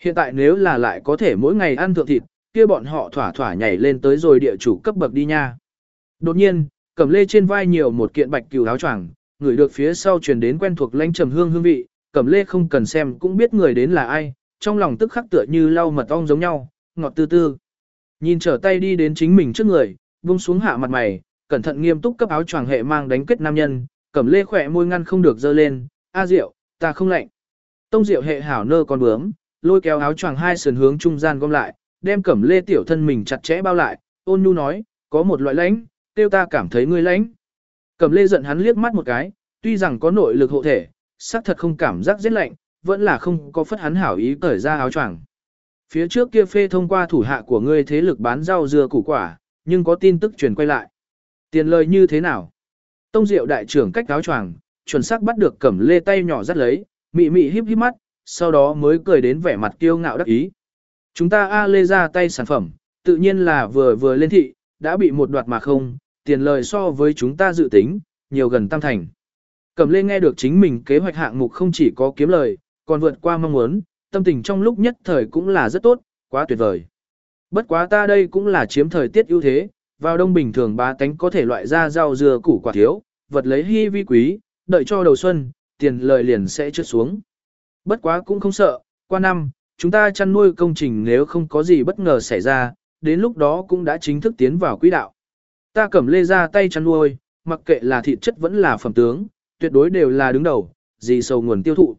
Hiện tại nếu là lại có thể mỗi ngày ăn thượng thịt, kia bọn họ thỏa thỏa nhảy lên tới rồi địa chủ cấp bậc đi nha. Đột nhiên, cẩm lê trên vai nhiều một kiện bạch cừu áo choàng, người được phía sau truyền đến quen thuộc lãnh trầm hương hương vị, cẩm lê không cần xem cũng biết người đến là ai, trong lòng tức khắc tựa như lau mật ong giống nhau, ngọt tư tư. Nhìn trở tay đi đến chính mình trước người, buông xuống hạ mặt mày, cẩn thận nghiêm túc cấp áo choàng hệ mang đánh kết nam nhân, cẩm lê khỏe môi ngăn không được dơ lên, a diệu, ta không lạnh. Tông diệu hệ hảo nơ con bướm, lôi kéo áo choàng hai sườn hướng trung gian gom lại, đem cẩm lê tiểu thân mình chặt chẽ bao lại, ôn nhu nói, có một loại lãnh, tiêu ta cảm thấy ngươi lãnh. Cẩm lê giận hắn liếc mắt một cái, tuy rằng có nội lực hộ thể, xác thật không cảm giác rét lạnh, vẫn là không có phất hắn hảo ý cởi ra áo choàng. Phía trước kia phê thông qua thủ hạ của ngươi thế lực bán rau dưa củ quả, nhưng có tin tức truyền quay lại. Tiền lời như thế nào? Tông Diệu đại trưởng cách áo choàng, chuẩn xác bắt được cẩm lê tay nhỏ dắt lấy, mị mị híp híp mắt, sau đó mới cười đến vẻ mặt kiêu ngạo đắc ý. Chúng ta A lê ra tay sản phẩm, tự nhiên là vừa vừa lên thị, đã bị một đoạt mà không, tiền lời so với chúng ta dự tính, nhiều gần tam thành. Cẩm lê nghe được chính mình kế hoạch hạng mục không chỉ có kiếm lời, còn vượt qua mong muốn, tâm tình trong lúc nhất thời cũng là rất tốt, quá tuyệt vời. Bất quá ta đây cũng là chiếm thời tiết ưu thế, vào đông bình thường ba tánh có thể loại ra rau dừa củ quả thiếu, vật lấy hy vi quý, đợi cho đầu xuân, tiền lời liền sẽ trượt xuống. Bất quá cũng không sợ, qua năm, chúng ta chăn nuôi công trình nếu không có gì bất ngờ xảy ra, đến lúc đó cũng đã chính thức tiến vào quỹ đạo. Ta cầm lê ra tay chăn nuôi, mặc kệ là thịt chất vẫn là phẩm tướng, tuyệt đối đều là đứng đầu, gì sầu nguồn tiêu thụ.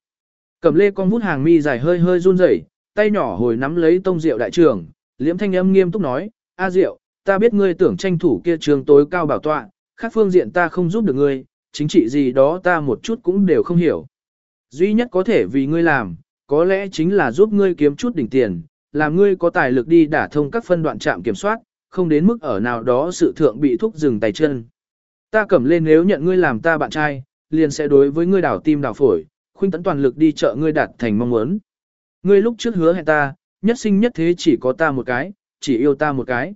Cầm lê con vút hàng mi dài hơi hơi run rẩy, tay nhỏ hồi nắm lấy tông rượu đại trưởng, liễm thanh âm nghiêm túc nói, A rượu, ta biết ngươi tưởng tranh thủ kia trường tối cao bảo tọa, khác phương diện ta không giúp được ngươi, chính trị gì đó ta một chút cũng đều không hiểu. Duy nhất có thể vì ngươi làm, có lẽ chính là giúp ngươi kiếm chút đỉnh tiền, làm ngươi có tài lực đi đả thông các phân đoạn trạm kiểm soát, không đến mức ở nào đó sự thượng bị thúc dừng tay chân. Ta cầm lên nếu nhận ngươi làm ta bạn trai, liền sẽ đối với ngươi đảo tim đảo phổi, khuynh tấn toàn lực đi chợ ngươi đạt thành mong muốn. Ngươi lúc trước hứa hẹn ta, nhất sinh nhất thế chỉ có ta một cái, chỉ yêu ta một cái.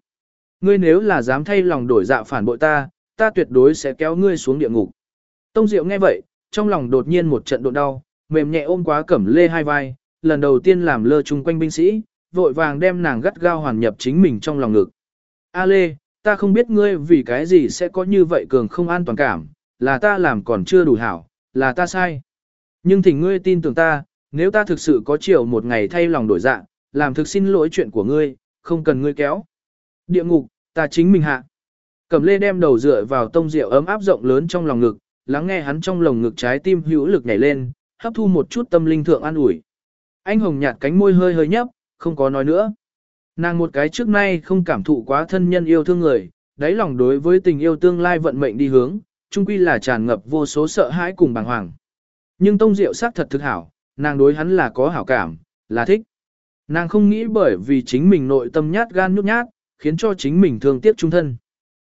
Ngươi nếu là dám thay lòng đổi dạ phản bội ta, ta tuyệt đối sẽ kéo ngươi xuống địa ngục. Tông Diệu nghe vậy, trong lòng đột nhiên một trận độn đau, mềm nhẹ ôm quá cẩm lê hai vai, lần đầu tiên làm lơ chung quanh binh sĩ, vội vàng đem nàng gắt gao hoàn nhập chính mình trong lòng ngực. A Lê, ta không biết ngươi vì cái gì sẽ có như vậy cường không an toàn cảm, là ta làm còn chưa đủ hảo, là ta sai. Nhưng thỉnh ngươi tin tưởng ta, nếu ta thực sự có chiều một ngày thay lòng đổi dạng, làm thực xin lỗi chuyện của ngươi, không cần ngươi kéo. Địa ngục, ta chính mình hạ. Cẩm lê đem đầu dựa vào tông rượu ấm áp rộng lớn trong lòng ngực, lắng nghe hắn trong lồng ngực trái tim hữu lực nhảy lên, hấp thu một chút tâm linh thượng an ủi. Anh hồng nhạt cánh môi hơi hơi nhấp, không có nói nữa. Nàng một cái trước nay không cảm thụ quá thân nhân yêu thương người, đáy lòng đối với tình yêu tương lai vận mệnh đi hướng, chung quy là tràn ngập vô số sợ hãi cùng bàng hoàng. Nhưng tông diệu sắc thật thực hảo, nàng đối hắn là có hảo cảm, là thích. Nàng không nghĩ bởi vì chính mình nội tâm nhát gan nhút nhát, khiến cho chính mình thương tiếc trung thân.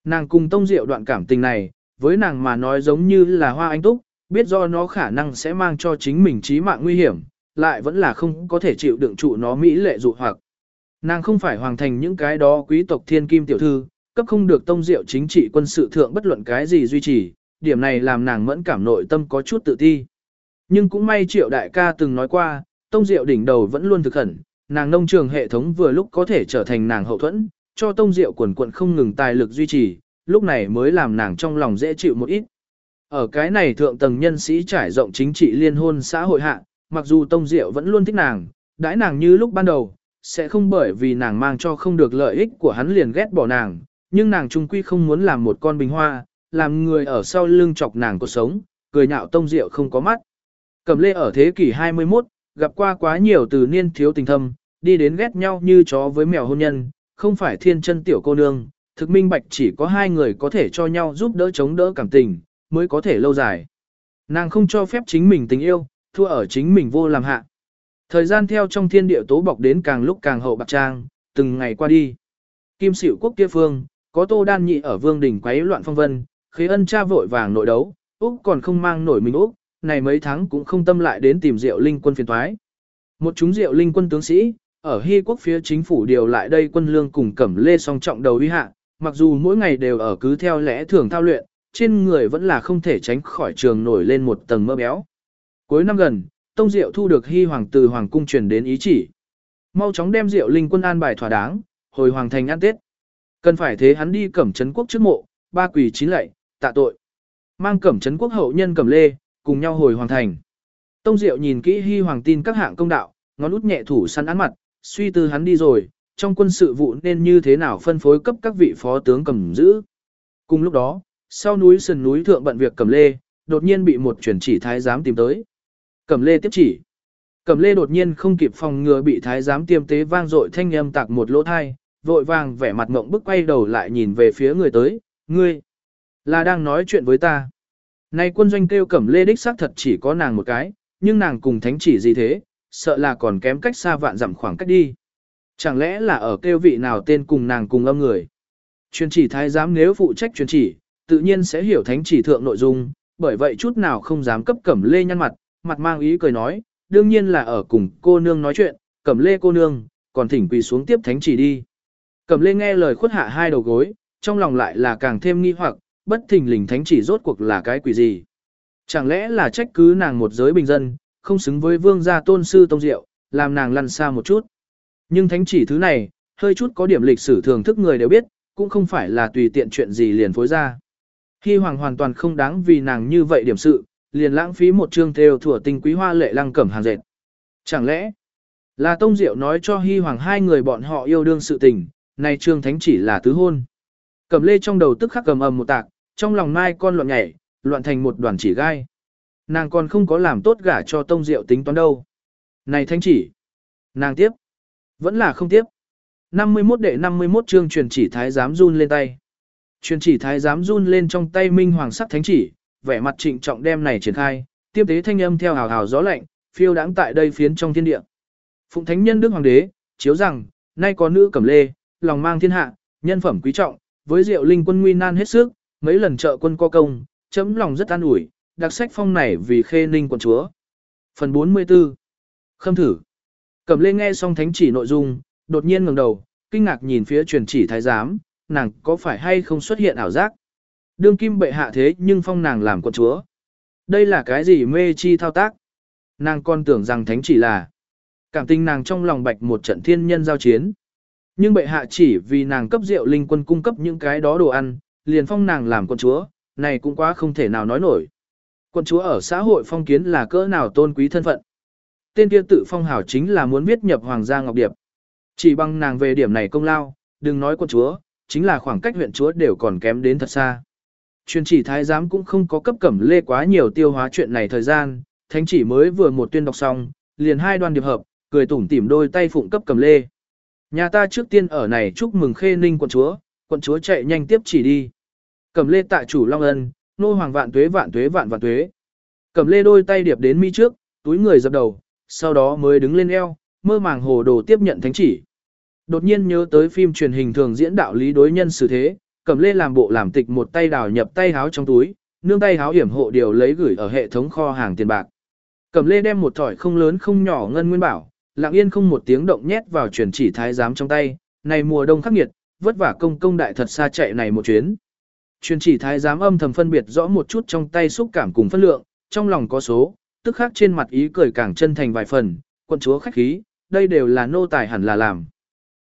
Nàng cùng tông diệu đoạn cảm tình này, với nàng mà nói giống như là hoa anh túc, biết do nó khả năng sẽ mang cho chính mình chí mạng nguy hiểm, lại vẫn là không có thể chịu đựng trụ nó mỹ lệ dụ hoặc. Nàng không phải hoàng thành những cái đó quý tộc thiên kim tiểu thư, cấp không được tông diệu chính trị quân sự thượng bất luận cái gì duy trì, điểm này làm nàng mẫn cảm nội tâm có chút tự ti. Nhưng cũng may triệu đại ca từng nói qua, tông diệu đỉnh đầu vẫn luôn thực khẩn, nàng nông trường hệ thống vừa lúc có thể trở thành nàng hậu thuẫn, cho tông diệu quần quận không ngừng tài lực duy trì, lúc này mới làm nàng trong lòng dễ chịu một ít. Ở cái này thượng tầng nhân sĩ trải rộng chính trị liên hôn xã hội hạ, mặc dù tông diệu vẫn luôn thích nàng, đãi nàng như lúc ban đầu, sẽ không bởi vì nàng mang cho không được lợi ích của hắn liền ghét bỏ nàng, nhưng nàng trung quy không muốn làm một con bình hoa, làm người ở sau lưng chọc nàng cuộc sống, cười nhạo tông diệu không có mắt. Cẩm lê ở thế kỷ 21, gặp qua quá nhiều từ niên thiếu tình thâm, đi đến ghét nhau như chó với mèo hôn nhân, không phải thiên chân tiểu cô nương, thực minh bạch chỉ có hai người có thể cho nhau giúp đỡ chống đỡ cảm tình, mới có thể lâu dài. Nàng không cho phép chính mình tình yêu, thua ở chính mình vô làm hạ. Thời gian theo trong thiên địa tố bọc đến càng lúc càng hậu bạc trang, từng ngày qua đi. Kim xỉu quốc kia phương, có tô đan nhị ở vương đỉnh quấy loạn phong vân, khế ân cha vội vàng nội đấu, Úc còn không mang nổi mình Úc, này mấy tháng cũng không tâm lại đến tìm Diệu Linh quân phiền thoái. Một chúng Diệu Linh quân tướng sĩ, ở Hy quốc phía chính phủ điều lại đây quân lương cùng cẩm lê song trọng đầu uy hạ, mặc dù mỗi ngày đều ở cứ theo lẽ thường thao luyện, trên người vẫn là không thể tránh khỏi trường nổi lên một tầng mỡ béo. Cuối năm gần, Tông Diệu thu được Hy hoàng từ hoàng cung truyền đến ý chỉ. Mau chóng đem Diệu Linh quân an bài thỏa đáng, hồi hoàng thành ăn Tết. Cần phải thế hắn đi cẩm trấn quốc trước mộ, ba quỷ chín lạy, tạ tội. Mang cẩm trấn quốc hậu nhân cẩm lê, cùng nhau hồi hoàng thành. Tông Diệu nhìn kỹ Hy Hoàng tin các hạng công đạo, ngón út nhẹ thủ săn án mặt, suy tư hắn đi rồi, trong quân sự vụ nên như thế nào phân phối cấp các vị phó tướng cầm giữ. Cùng lúc đó, sau núi sườn núi thượng bận việc cầm lê, đột nhiên bị một chuyển chỉ thái giám tìm tới. Cẩm lê tiếp chỉ. Cẩm lê đột nhiên không kịp phòng ngừa bị thái giám tiêm tế vang dội thanh âm tạc một lỗ thai, vội vàng vẻ mặt ngộng bức quay đầu lại nhìn về phía người tới, ngươi, là đang nói chuyện với ta. Nay quân doanh kêu cẩm lê đích xác thật chỉ có nàng một cái, nhưng nàng cùng thánh chỉ gì thế, sợ là còn kém cách xa vạn dặm khoảng cách đi. Chẳng lẽ là ở kêu vị nào tên cùng nàng cùng âm người. Truyền chỉ thái giám nếu phụ trách truyền chỉ, tự nhiên sẽ hiểu thánh chỉ thượng nội dung, bởi vậy chút nào không dám cấp cẩm lê nhăn mặt, mặt mang ý cười nói, đương nhiên là ở cùng cô nương nói chuyện, cẩm lê cô nương, còn thỉnh quỳ xuống tiếp thánh chỉ đi. Cẩm lê nghe lời khuất hạ hai đầu gối, trong lòng lại là càng thêm nghi hoặc, bất thình lình thánh chỉ rốt cuộc là cái quỷ gì. Chẳng lẽ là trách cứ nàng một giới bình dân, không xứng với vương gia tôn sư tông diệu, làm nàng lăn xa một chút. Nhưng thánh chỉ thứ này, hơi chút có điểm lịch sử thường thức người đều biết, cũng không phải là tùy tiện chuyện gì liền phối ra. Hy hoàng hoàn toàn không đáng vì nàng như vậy điểm sự, liền lãng phí một chương theo thủa tinh quý hoa lệ lăng cẩm hàng dệt. Chẳng lẽ, là Tông Diệu nói cho Hy Hoàng hai người bọn họ yêu đương sự tình, này trương thánh chỉ là tứ hôn. Cầm lê trong đầu tức khắc cầm ầm một tạc, trong lòng mai con loạn nhảy, loạn thành một đoàn chỉ gai. Nàng còn không có làm tốt gả cho tông diệu tính toán đâu. Này thánh chỉ. Nàng tiếp. Vẫn là không tiếp. 51 đệ 51 chương truyền chỉ thái giám run lên tay. Truyền chỉ thái giám run lên trong tay minh hoàng sắc thánh chỉ, vẻ mặt trịnh trọng đem này triển khai, tiếp tế thanh âm theo hào hào gió lạnh, phiêu đáng tại đây phiến trong thiên địa. Phụng thánh nhân đức hoàng đế, chiếu rằng, nay có nữ cẩm lê, lòng mang thiên hạ, nhân phẩm quý trọng, với diệu linh quân nguy nan hết sức, mấy lần trợ quân co công, chấm lòng rất an ủi, đặc sách phong này vì khê ninh quận chúa. Phần 44 Khâm thử Cẩm lê nghe xong thánh chỉ nội dung, đột nhiên ngẩng đầu, kinh ngạc nhìn phía truyền chỉ thái giám, nàng có phải hay không xuất hiện ảo giác. Đương kim bệ hạ thế nhưng phong nàng làm quận chúa. Đây là cái gì mê chi thao tác? Nàng còn tưởng rằng thánh chỉ là cảm tình nàng trong lòng bạch một trận thiên nhân giao chiến. Nhưng bệ hạ chỉ vì nàng cấp rượu linh quân cung cấp những cái đó đồ ăn, liền phong nàng làm quận chúa, này cũng quá không thể nào nói nổi. Quận chúa ở xã hội phong kiến là cỡ nào tôn quý thân phận. Tên kia tự phong hảo chính là muốn viết nhập hoàng gia ngọc điệp. Chỉ bằng nàng về điểm này công lao, đừng nói quận chúa, chính là khoảng cách huyện chúa đều còn kém đến thật xa. Truyền chỉ thái giám cũng không có cấp cẩm lê quá nhiều tiêu hóa chuyện này thời gian, thánh chỉ mới vừa một tuyên đọc xong, liền hai đoàn điệp hợp, cười tủm tỉm đôi tay phụng cấp cẩm lê. Nhà ta trước tiên ở này chúc mừng khê ninh quận chúa, quận chúa chạy nhanh tiếp chỉ đi. Cẩm lê tại chủ long ân, nô hoàng vạn tuế vạn tuế vạn vạn tuế. Cẩm lê đôi tay điệp đến mi trước, túi người dập đầu, sau đó mới đứng lên eo, mơ màng hồ đồ tiếp nhận thánh chỉ. Đột nhiên nhớ tới phim truyền hình thường diễn đạo lý đối nhân xử thế, Cẩm lê làm bộ làm tịch một tay đào nhập tay háo trong túi, nương tay háo hiểm hộ điều lấy gửi ở hệ thống kho hàng tiền bạc. Cẩm lê đem một thỏi không lớn không nhỏ ngân nguyên bảo, lặng yên không một tiếng động nhét vào truyền chỉ thái giám trong tay, này mùa đông khắc nghiệt, vất vả công công đại thật xa chạy này một chuyến. Truyền chỉ thái giám âm thầm phân biệt rõ một chút trong tay xúc cảm cùng phân lượng, trong lòng có số, tức khắc trên mặt ý cười càng chân thành vài phần, quận chúa khách khí, đây đều là nô tài hẳn là làm.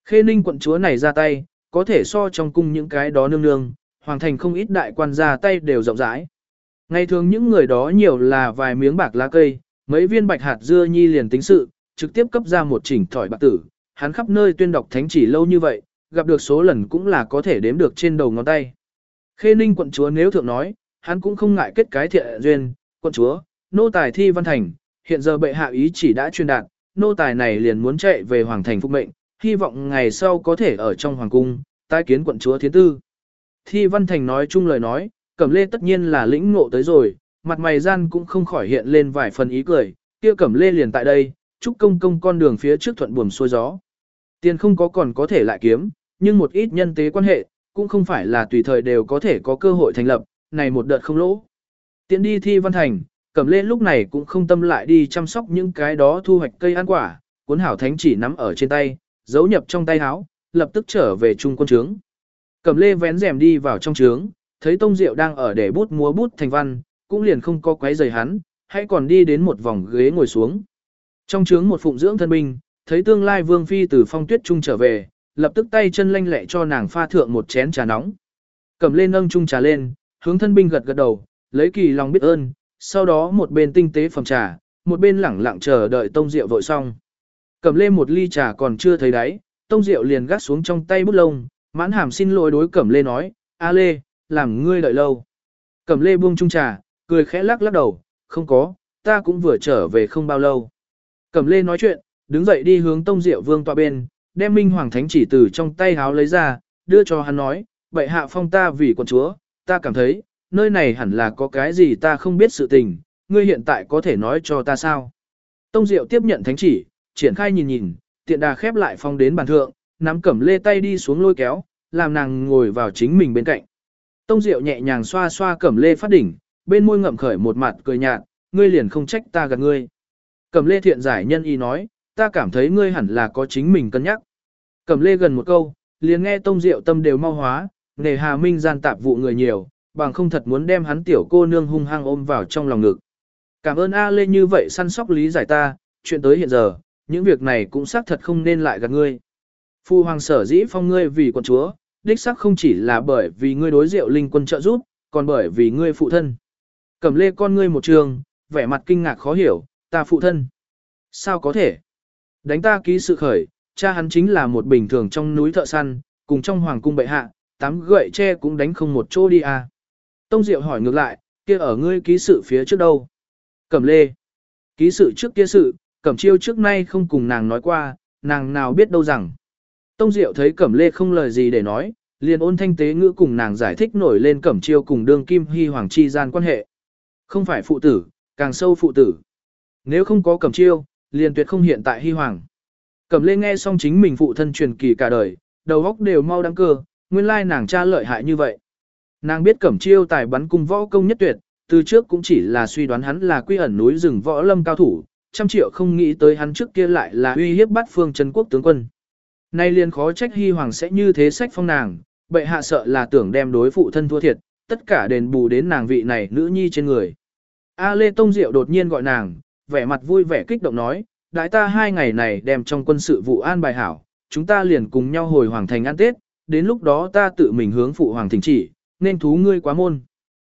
Khê ninh quận chúa này ra tay, có thể so trong cung những cái đó nương nương, hoàng thành không ít đại quan ra tay đều rộng rãi. Ngày thường những người đó nhiều là vài miếng bạc lá cây, mấy viên bạch hạt dưa nhi liền tính sự, trực tiếp cấp ra một chỉnh thỏi bạc tử, hắn khắp nơi tuyên đọc thánh chỉ lâu như vậy, gặp được số lần cũng là có thể đếm được trên đầu ngón tay. Khê Ninh quận chúa nếu thượng nói, hắn cũng không ngại kết cái thiện duyên, quận chúa, nô tài thi văn thành, hiện giờ bệ hạ ý chỉ đã truyền đạt, nô tài này liền muốn chạy về hoàng thành phục mệnh, hy vọng ngày sau có thể ở trong hoàng cung, tái kiến quận chúa thiến tư. Thi văn thành nói chung lời nói, cẩm lê tất nhiên là lĩnh ngộ tới rồi, mặt mày gian cũng không khỏi hiện lên vài phần ý cười, kia cẩm lê liền tại đây, chúc công công con đường phía trước thuận buồm xuôi gió. Tiền không có còn có thể lại kiếm, nhưng một ít nhân tế quan hệ, cũng không phải là tùy thời đều có thể có cơ hội thành lập, này một đợt không lỗ. Tiến đi thi văn thành, cẩm lê lúc này cũng không tâm lại đi chăm sóc những cái đó thu hoạch cây ăn quả, cuốn hảo thánh chỉ nắm ở trên tay, giấu nhập trong tay áo, lập tức trở về trung quân trướng. Cẩm lê vén rèm đi vào trong trướng, thấy Tông Diệu đang ở để bút múa bút thành văn, cũng liền không có quấy rầy hắn, hãy còn đi đến một vòng ghế ngồi xuống. Trong trướng một phụng dưỡng thân binh, thấy tương lai vương phi từ phong tuyết trung trở về, lập tức tay chân lanh lẹ cho nàng pha thượng một chén trà nóng. Cầm lên nâng chung trà lên, hướng thân binh gật gật đầu, lấy kỳ lòng biết ơn, sau đó một bên tinh tế phẩm trà, một bên lẳng lặng chờ đợi tông diệu vội xong. Cầm lê một ly trà còn chưa thấy đáy, tông rượu liền gắt xuống trong tay bút lông, mãn hàm xin lỗi đối cẩm lê nói, a lê, làm ngươi đợi lâu. Cẩm lê buông chung trà, cười khẽ lắc lắc đầu, không có, ta cũng vừa trở về không bao lâu. Cẩm lê nói chuyện, đứng dậy đi hướng tông diệu vương tọa bên, đem minh hoàng thánh chỉ từ trong tay háo lấy ra, đưa cho hắn nói, vậy hạ phong ta vì quân chúa, ta cảm thấy, nơi này hẳn là có cái gì ta không biết sự tình, ngươi hiện tại có thể nói cho ta sao. Tông diệu tiếp nhận thánh chỉ, triển khai nhìn nhìn, tiện đà khép lại phong đến bàn thượng, nắm cẩm lê tay đi xuống lôi kéo, làm nàng ngồi vào chính mình bên cạnh. Tông diệu nhẹ nhàng xoa xoa cẩm lê phát đỉnh, bên môi ngậm khởi một mặt cười nhạt, ngươi liền không trách ta gạt ngươi. Cẩm lê thiện giải nhân y nói, ta cảm thấy ngươi hẳn là có chính mình cân nhắc. Cẩm lê gần một câu, liền nghe tông diệu tâm đều mau hóa, nề hà minh gian tạp vụ người nhiều, bằng không thật muốn đem hắn tiểu cô nương hung hăng ôm vào trong lòng ngực. Cảm ơn A Lê như vậy săn sóc lý giải ta, chuyện tới hiện giờ, những việc này cũng xác thật không nên lại gạt ngươi. Phu hoàng sở dĩ phong ngươi vì quận chúa, đích xác không chỉ là bởi vì ngươi đối diệu linh quân trợ giúp, còn bởi vì ngươi phụ thân. Cẩm lê con ngươi một trường, vẻ mặt kinh ngạc khó hiểu, ta phụ thân. Sao có thể? Đánh ta ký sự khởi, cha hắn chính là một bình thường trong núi thợ săn, cùng trong hoàng cung bệ hạ, tám gậy tre cũng đánh không một chỗ đi à. Tông Diệu hỏi ngược lại, kia ở ngươi ký sự phía trước đâu? Cẩm lê. Ký sự trước kia sự, cẩm chiêu trước nay không cùng nàng nói qua, nàng nào biết đâu rằng. Tông Diệu thấy cẩm lê không lời gì để nói, liền ôn thanh tế ngữ cùng nàng giải thích nổi lên cẩm chiêu cùng đương kim hy hoàng chi gian quan hệ. Không phải phụ tử, càng sâu phụ tử. Nếu không có cẩm chiêu, liền tuyệt không hiện tại hy hoàng. Cẩm lê nghe xong chính mình phụ thân truyền kỳ cả đời, đầu óc đều mau đăng cơ, nguyên lai nàng cha lợi hại như vậy. Nàng biết cẩm chiêu tài bắn cung võ công nhất tuyệt, từ trước cũng chỉ là suy đoán hắn là quy ẩn núi rừng võ lâm cao thủ, trăm triệu không nghĩ tới hắn trước kia lại là uy hiếp bắt phương chân quốc tướng quân. Nay liền khó trách hy hoàng sẽ như thế sách phong nàng, bệ hạ sợ là tưởng đem đối phụ thân thua thiệt, tất cả đền bù đến nàng vị này nữ nhi trên người. A Lê Tông Diệu đột nhiên gọi nàng, vẻ mặt vui vẻ kích động nói, đại ta hai ngày này đem trong quân sự vụ an bài hảo, chúng ta liền cùng nhau hồi hoàng thành ăn Tết, đến lúc đó ta tự mình hướng phụ hoàng thỉnh chỉ, nên thú ngươi quá môn.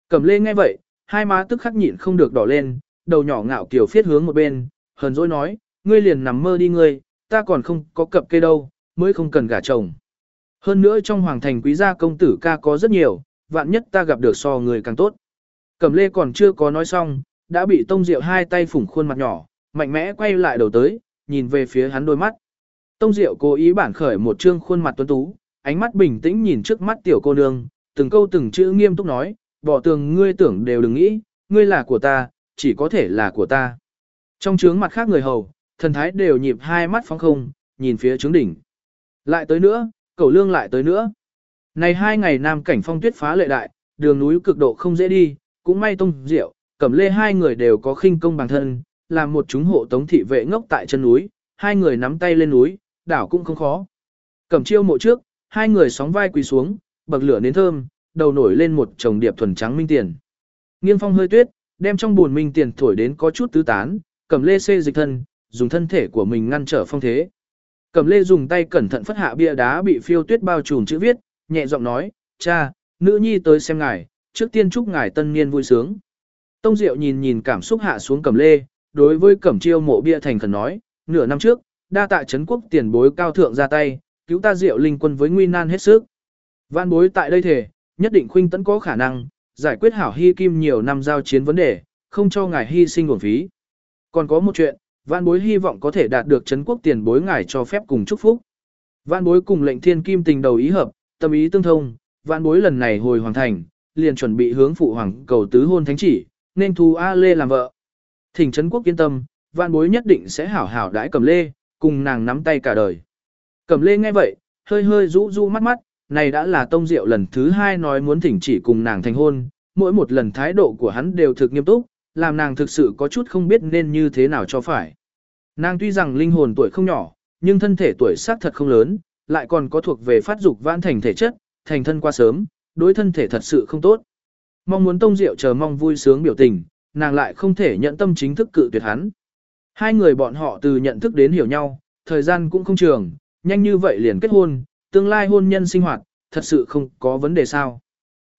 Cẩm lê nghe vậy, hai má tức khắc nhịn không được đỏ lên, đầu nhỏ ngạo kiểu phiết hướng một bên, hờn dỗi nói, ngươi liền nằm mơ đi ngươi, ta còn không có cập kê đâu, mới không cần gả chồng. Hơn nữa trong hoàng thành quý gia công tử ca có rất nhiều, vạn nhất ta gặp được so người càng tốt. Cẩm lê còn chưa có nói xong, đã bị tông diệu hai tay phủng khuôn mặt nhỏ, mạnh mẽ quay lại đầu tới, nhìn về phía hắn đôi mắt. Tông diệu cố ý bản khởi một trương khuôn mặt tuấn tú, ánh mắt bình tĩnh nhìn trước mắt tiểu cô nương, từng câu từng chữ nghiêm túc nói, bỏ tường ngươi tưởng đều đừng nghĩ, ngươi là của ta, chỉ có thể là của ta. Trong trướng mặt khác người hầu, thần thái đều nhịp hai mắt phóng không, nhìn phía trướng đỉnh. Lại tới nữa, cẩu lương lại tới nữa. Này hai ngày nam cảnh phong tuyết phá lệ đại, đường núi cực độ không dễ đi, cũng may tông diệu cẩm lê hai người đều có khinh công bằng thân, làm một chúng hộ tống thị vệ ngốc tại chân núi, hai người nắm tay lên núi, đảo cũng không khó. Cẩm chiêu mộ trước, hai người sóng vai quỳ xuống, bậc lửa nến thơm, đầu nổi lên một chồng điệp thuần trắng minh tiền. Nghiêng phong hơi tuyết, đem trong buồn minh tiền thổi đến có chút tứ tán, cẩm lê xê dịch thân, dùng thân thể của mình ngăn trở phong thế. Cẩm lê dùng tay cẩn thận phất hạ bia đá bị phiêu tuyết bao trùm chữ viết, nhẹ giọng nói, cha, nữ nhi tới xem ngài, trước tiên chúc ngài tân niên vui sướng. Tông Diệu nhìn nhìn cảm xúc hạ xuống cẩm lê, đối với cẩm chiêu mộ bia thành khẩn nói, nửa năm trước, đa tạ chấn quốc tiền bối cao thượng ra tay, cứu ta Diệu linh quân với nguy nan hết sức. Văn bối tại đây thể, nhất định khuynh tấn có khả năng, giải quyết hảo hy kim nhiều năm giao chiến vấn đề, không cho ngài hy sinh uổng phí. Còn có một chuyện, vạn bối hy vọng có thể đạt được chấn quốc tiền bối ngài cho phép cùng chúc phúc. Vạn bối cùng lệnh thiên kim tình đầu ý hợp, tâm ý tương thông, vạn bối lần này hồi hoàng thành, liền chuẩn bị hướng phụ hoàng cầu tứ hôn thánh chỉ, nên thu A Lê làm vợ. Thỉnh chấn quốc yên tâm, vạn bối nhất định sẽ hảo hảo đãi cầm lê, cùng nàng nắm tay cả đời. Cầm lê nghe vậy, hơi hơi rũ rũ mắt mắt, này đã là tông diệu lần thứ hai nói muốn thỉnh chỉ cùng nàng thành hôn, mỗi một lần thái độ của hắn đều thực nghiêm túc, làm nàng thực sự có chút không biết nên như thế nào cho phải. Nàng tuy rằng linh hồn tuổi không nhỏ, nhưng thân thể tuổi xác thật không lớn, lại còn có thuộc về phát dục vãn thành thể chất, thành thân qua sớm, đối thân thể thật sự không tốt. Mong muốn tông diệu chờ mong vui sướng biểu tình, nàng lại không thể nhận tâm chính thức cự tuyệt hắn. Hai người bọn họ từ nhận thức đến hiểu nhau, thời gian cũng không trường, nhanh như vậy liền kết hôn, tương lai hôn nhân sinh hoạt, thật sự không có vấn đề sao.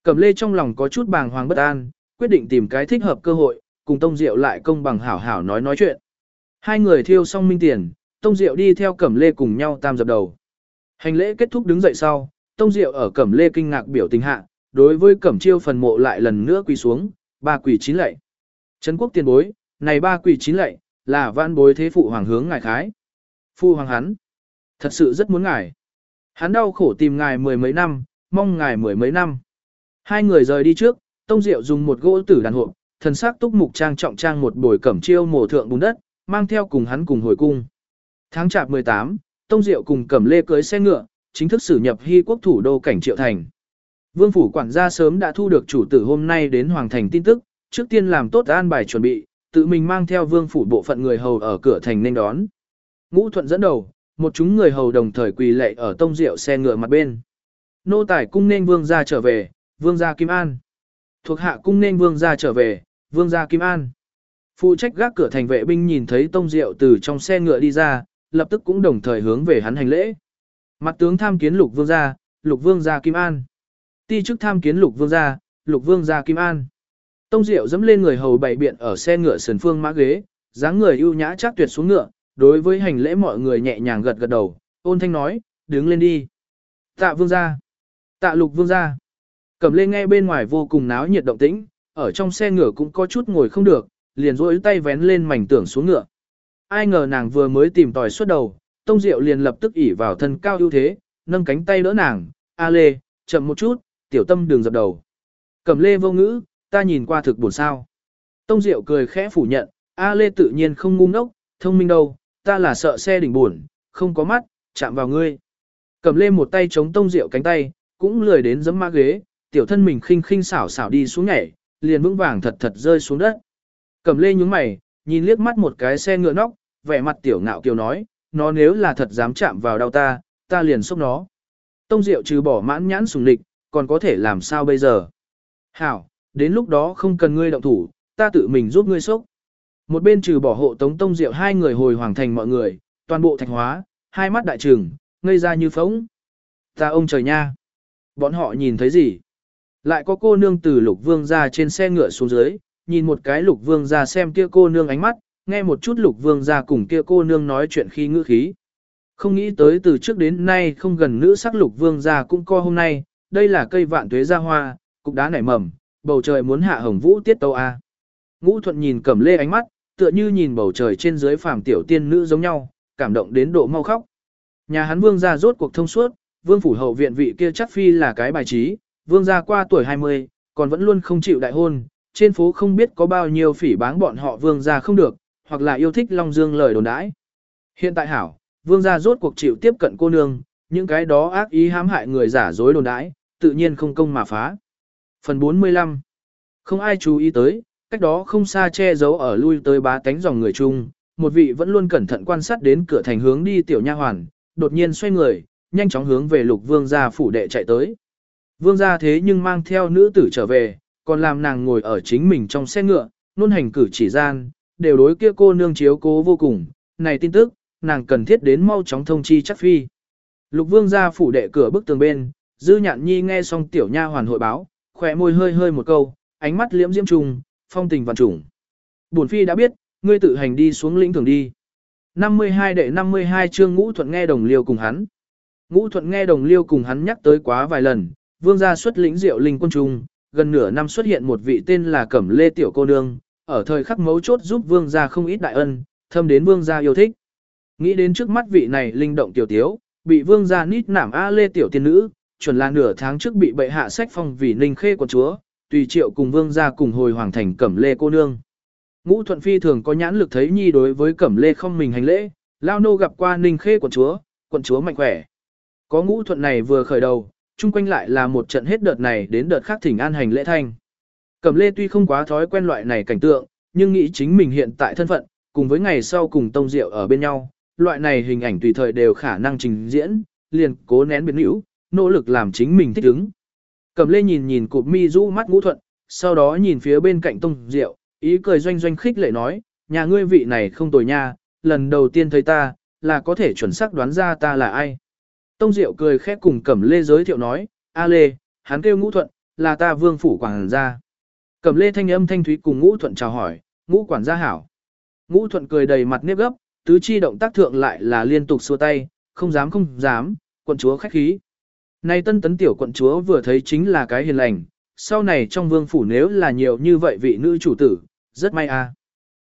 Cẩm lê trong lòng có chút bàng hoàng bất an, quyết định tìm cái thích hợp cơ hội, cùng Tông Diệu lại công bằng hảo hảo nói nói chuyện. Hai người thiêu xong minh tiền, Tông Diệu đi theo Cẩm lê cùng nhau tam dập đầu. Hành lễ kết thúc đứng dậy sau, Tông Diệu ở Cẩm lê kinh ngạc biểu tình hạ, đối với Cẩm chiêu phần mộ lại lần nữa quỳ xuống, ba quỳ chín lạy. Trấn quốc tiền bối, này ba quỳ chín lạy, là vãn bối thế phụ hoàng hướng ngài khái. Phu hoàng hắn, thật sự rất muốn ngài. Hắn đau khổ tìm ngài mười mấy năm, mong ngài mười mấy năm. Hai người rời đi trước, Tông Diệu dùng một gỗ tử đàn hộp, thần sắc túc mục trang trọng trang một bồi cẩm chiêu mổ thượng bùn đất, mang theo cùng hắn cùng hồi cung. Tháng chạp 18, Tông Diệu cùng cẩm lê cưới xe ngựa, chính thức xử nhập hy quốc thủ đô cảnh triệu thành. Vương phủ quản gia sớm đã thu được chủ tử hôm nay đến hoàng thành tin tức, trước tiên làm tốt an bài chuẩn bị, tự mình mang theo vương phủ bộ phận người hầu ở cửa thành nên đón. Ngũ thuận dẫn đầu, một chúng người hầu đồng thời quỳ lệ ở tông rượu xe ngựa mặt bên. Nô tài cung nên vương gia trở về, vương gia Kim An. Thuộc hạ cung nên vương gia trở về, vương gia Kim An. Phụ trách gác cửa thành vệ binh nhìn thấy tông rượu từ trong xe ngựa đi ra, lập tức cũng đồng thời hướng về hắn hành lễ. Mặt tướng tham kiến lục vương gia, lục vương gia Kim An. Ti chức tham kiến lục vương gia, lục vương gia Kim An. Tông Diệu dẫm lên người hầu bảy biện ở xe ngựa sườn phương mã ghế, dáng người ưu nhã chắc tuyệt xuống ngựa, đối với hành lễ mọi người nhẹ nhàng gật gật đầu, ôn thanh nói, đứng lên đi. Tạ vương gia. Tạ lục vương gia. Cầm lên nghe bên ngoài vô cùng náo nhiệt động tĩnh, ở trong xe ngựa cũng có chút ngồi không được, liền rỗi tay vén lên mảnh tưởng xuống ngựa. Ai ngờ nàng vừa mới tìm tòi suốt đầu, Tông Diệu liền lập tức ỉ vào thân cao ưu thế, nâng cánh tay đỡ nàng, A Lê, chậm một chút, tiểu tâm đường dập đầu. Cầm lê vô ngữ, ta nhìn qua thực buồn sao. Tông Diệu cười khẽ phủ nhận, A Lê tự nhiên không ngu ngốc, thông minh đâu, ta là sợ xe đỉnh buồn, không có mắt, chạm vào ngươi. Cầm lên một tay chống Tông Diệu cánh tay, cũng lười đến giấm ma ghế, tiểu thân mình khinh khinh xảo xảo đi xuống nhảy, liền vững vàng thật thật rơi xuống đất. Cầm lê nhúng mày, nhìn liếc mắt một cái xe ngựa nóc, vẻ mặt tiểu ngạo kiều nói, nó nếu là thật dám chạm vào đau ta, ta liền xúc nó. Tông Diệu trừ bỏ mãn nhãn sùng địch, còn có thể làm sao bây giờ? Hảo, đến lúc đó không cần ngươi động thủ, ta tự mình giúp ngươi sốc. Một bên trừ bỏ hộ tống tông diệu hai người hồi hoàng thành mọi người, toàn bộ thạch hóa, hai mắt đại trừng, ngây ra như phóng. Ta ông trời nha! Bọn họ nhìn thấy gì? Lại có cô nương từ lục vương ra trên xe ngựa xuống dưới, nhìn một cái lục vương ra xem kia cô nương ánh mắt, nghe một chút lục vương ra cùng kia cô nương nói chuyện khi ngữ khí. Không nghĩ tới từ trước đến nay không gần nữ sắc lục vương ra cũng co hôm nay, đây là cây vạn tuế ra hoa, cục đá nảy mầm, bầu trời muốn hạ hồng vũ tiết tâu A. Ngũ thuận nhìn cẩm lê ánh mắt, tựa như nhìn bầu trời trên dưới phàm tiểu tiên nữ giống nhau, cảm động đến độ mau khóc. Nhà hắn vương gia rốt cuộc thông suốt, vương phủ hậu viện vị kia chắc phi là cái bài trí, vương gia qua tuổi 20, còn vẫn luôn không chịu đại hôn, trên phố không biết có bao nhiêu phỉ báng bọn họ vương gia không được, hoặc là yêu thích Long Dương lời đồn đãi. Hiện tại hảo, vương gia rốt cuộc chịu tiếp cận cô nương, những cái đó ác ý hãm hại người giả dối đồn đãi, tự nhiên không công mà phá. Phần 45 Không ai chú ý tới, cách đó không xa che giấu ở lui tới bá tánh dòng người chung, một vị vẫn luôn cẩn thận quan sát đến cửa thành hướng đi tiểu nha hoàn, đột nhiên xoay người, nhanh chóng hướng về lục vương gia phủ đệ chạy tới. Vương gia thế nhưng mang theo nữ tử trở về, còn làm nàng ngồi ở chính mình trong xe ngựa, nôn hành cử chỉ gian, đều đối kia cô nương chiếu cố vô cùng. Này tin tức, nàng cần thiết đến mau chóng thông chi chắc phi. Lục vương gia phủ đệ cửa bức tường bên, dư nhạn nhi nghe xong tiểu nha hoàn hội báo, khỏe môi hơi hơi một câu, ánh mắt liễm diễm trùng, phong tình vạn trùng. Bổn phi đã biết, ngươi tự hành đi xuống lĩnh thường đi. 52 đệ 52 chương ngũ thuận nghe đồng liêu cùng hắn. Ngũ thuận nghe đồng liêu cùng hắn nhắc tới quá vài lần, vương gia xuất lĩnh diệu linh quân trung, gần nửa năm xuất hiện một vị tên là Cẩm Lê Tiểu Cô Nương, ở thời khắc mấu chốt giúp vương gia không ít đại ân, thâm đến vương gia yêu thích. Nghĩ đến trước mắt vị này linh động tiểu tiếu, bị vương gia nít nảm A Lê Tiểu Tiên Nữ, chuẩn là nửa tháng trước bị bệ hạ sách phong vì ninh khê của chúa, tùy triệu cùng vương gia cùng hồi hoàng thành Cẩm Lê Cô Nương. Ngũ Thuận Phi thường có nhãn lực thấy nhi đối với Cẩm Lê không mình hành lễ, lao nô gặp qua ninh khê quận chúa, quận chúa mạnh khỏe. Có ngũ thuận này vừa khởi đầu, chung quanh lại là một trận hết đợt này đến đợt khác thỉnh an hành lễ thanh. Cẩm lê tuy không quá thói quen loại này cảnh tượng, nhưng nghĩ chính mình hiện tại thân phận, cùng với ngày sau cùng tông diệu ở bên nhau, loại này hình ảnh tùy thời đều khả năng trình diễn, liền cố nén biến hữu, nỗ lực làm chính mình thích ứng. Cẩm lê nhìn nhìn cụp mi rũ mắt ngũ thuận, sau đó nhìn phía bên cạnh tông diệu, ý cười doanh doanh khích lệ nói, nhà ngươi vị này không tồi nha, lần đầu tiên thấy ta, là có thể chuẩn xác đoán ra ta là ai. Tông Diệu cười khẽ cùng Cẩm Lê giới thiệu nói, A Lê, hắn kêu ngũ thuận, là ta vương phủ quản gia. Cẩm Lê thanh âm thanh thúy cùng ngũ thuận chào hỏi, ngũ quản gia hảo. Ngũ thuận cười đầy mặt nếp gấp, tứ chi động tác thượng lại là liên tục xua tay, không dám không dám, quận chúa khách khí. Nay tân tấn tiểu quận chúa vừa thấy chính là cái hiền lành, sau này trong vương phủ nếu là nhiều như vậy vị nữ chủ tử, rất may a.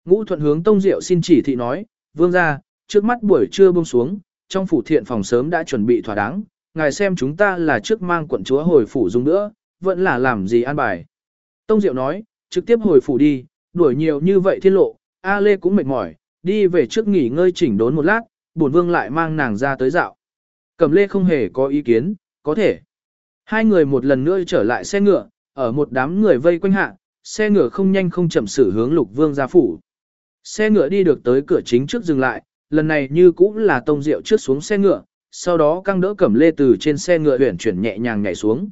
Ngũ thuận hướng Tông Diệu xin chỉ thị nói, vương gia, trước mắt buổi trưa buông xuống, trong phủ thiện phòng sớm đã chuẩn bị thỏa đáng, ngài xem chúng ta là trước mang quận chúa hồi phủ dùng nữa, vẫn là làm gì an bài. Tông Diệu nói, trực tiếp hồi phủ đi, đuổi nhiều như vậy thiên lộ, A Lê cũng mệt mỏi, đi về trước nghỉ ngơi chỉnh đốn một lát, bổn vương lại mang nàng ra tới dạo. Cẩm Lê không hề có ý kiến, có thể. Hai người một lần nữa trở lại xe ngựa, ở một đám người vây quanh hạ, xe ngựa không nhanh không chậm xử hướng lục vương gia phủ. Xe ngựa đi được tới cửa chính trước dừng lại, lần này như cũng là tông rượu trước xuống xe ngựa, sau đó căng đỡ cẩm lê từ trên xe ngựa huyển chuyển nhẹ nhàng nhảy xuống.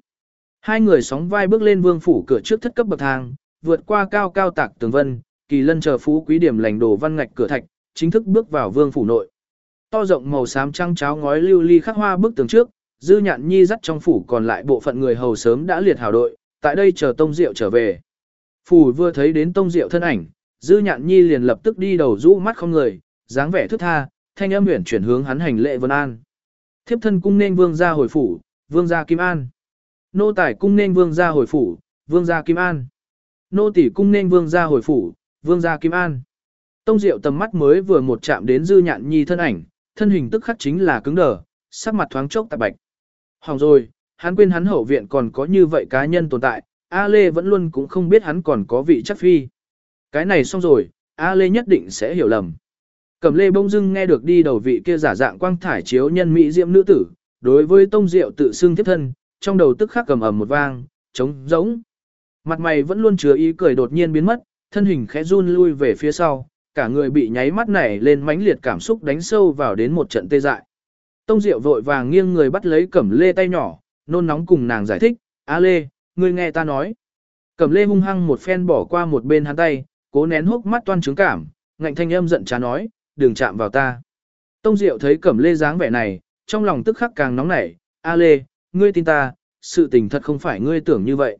Hai người sóng vai bước lên vương phủ cửa trước thất cấp bậc thang, vượt qua cao cao tạc tường vân, kỳ lân chờ phú quý điểm lành đồ văn ngạch cửa thạch, chính thức bước vào vương phủ nội. To rộng màu xám trăng cháo ngói lưu ly khắc hoa bức tường trước, dư nhạn nhi dắt trong phủ còn lại bộ phận người hầu sớm đã liệt hào đội, tại đây chờ tông diệu trở về. Phủ vừa thấy đến tông diệu thân ảnh, dư nhạn nhi liền lập tức đi đầu rũ mắt không người, dáng vẻ thức tha, thanh âm huyền chuyển hướng hắn hành lệ vân an. Thiếp thân cung nên vương gia hồi phủ, vương gia kim an. Nô tài cung nên vương gia hồi phủ, vương gia kim an. Nô tỷ cung nên vương gia hồi phủ, vương gia kim an. Tông Diệu tầm mắt mới vừa một chạm đến dư nhạn nhi thân ảnh, thân hình tức khắc chính là cứng đờ, sắc mặt thoáng chốc tạp bạch. Hỏng rồi, hắn quên hắn hậu viện còn có như vậy cá nhân tồn tại, A Lê vẫn luôn cũng không biết hắn còn có vị chắc phi. Cái này xong rồi, A Lê nhất định sẽ hiểu lầm. Cẩm lê bông dưng nghe được đi đầu vị kia giả dạng quang thải chiếu nhân mỹ diệm nữ tử, đối với tông diệu tự xưng thiết thân, trong đầu tức khắc cầm ầm một vang, trống giống. Mặt mày vẫn luôn chứa ý cười đột nhiên biến mất, thân hình khẽ run lui về phía sau, cả người bị nháy mắt nảy lên mãnh liệt cảm xúc đánh sâu vào đến một trận tê dại. Tông Diệu vội vàng nghiêng người bắt lấy Cẩm Lê tay nhỏ, nôn nóng cùng nàng giải thích, "A Lê, ngươi nghe ta nói." Cẩm Lê hung hăng một phen bỏ qua một bên hắn tay, cố nén hốc mắt toan trướng cảm, ngạnh thanh âm giận chán nói, đừng chạm vào ta. Tông Diệu thấy Cẩm Lê dáng vẻ này, trong lòng tức khắc càng nóng nảy, A Lê, ngươi tin ta, sự tình thật không phải ngươi tưởng như vậy.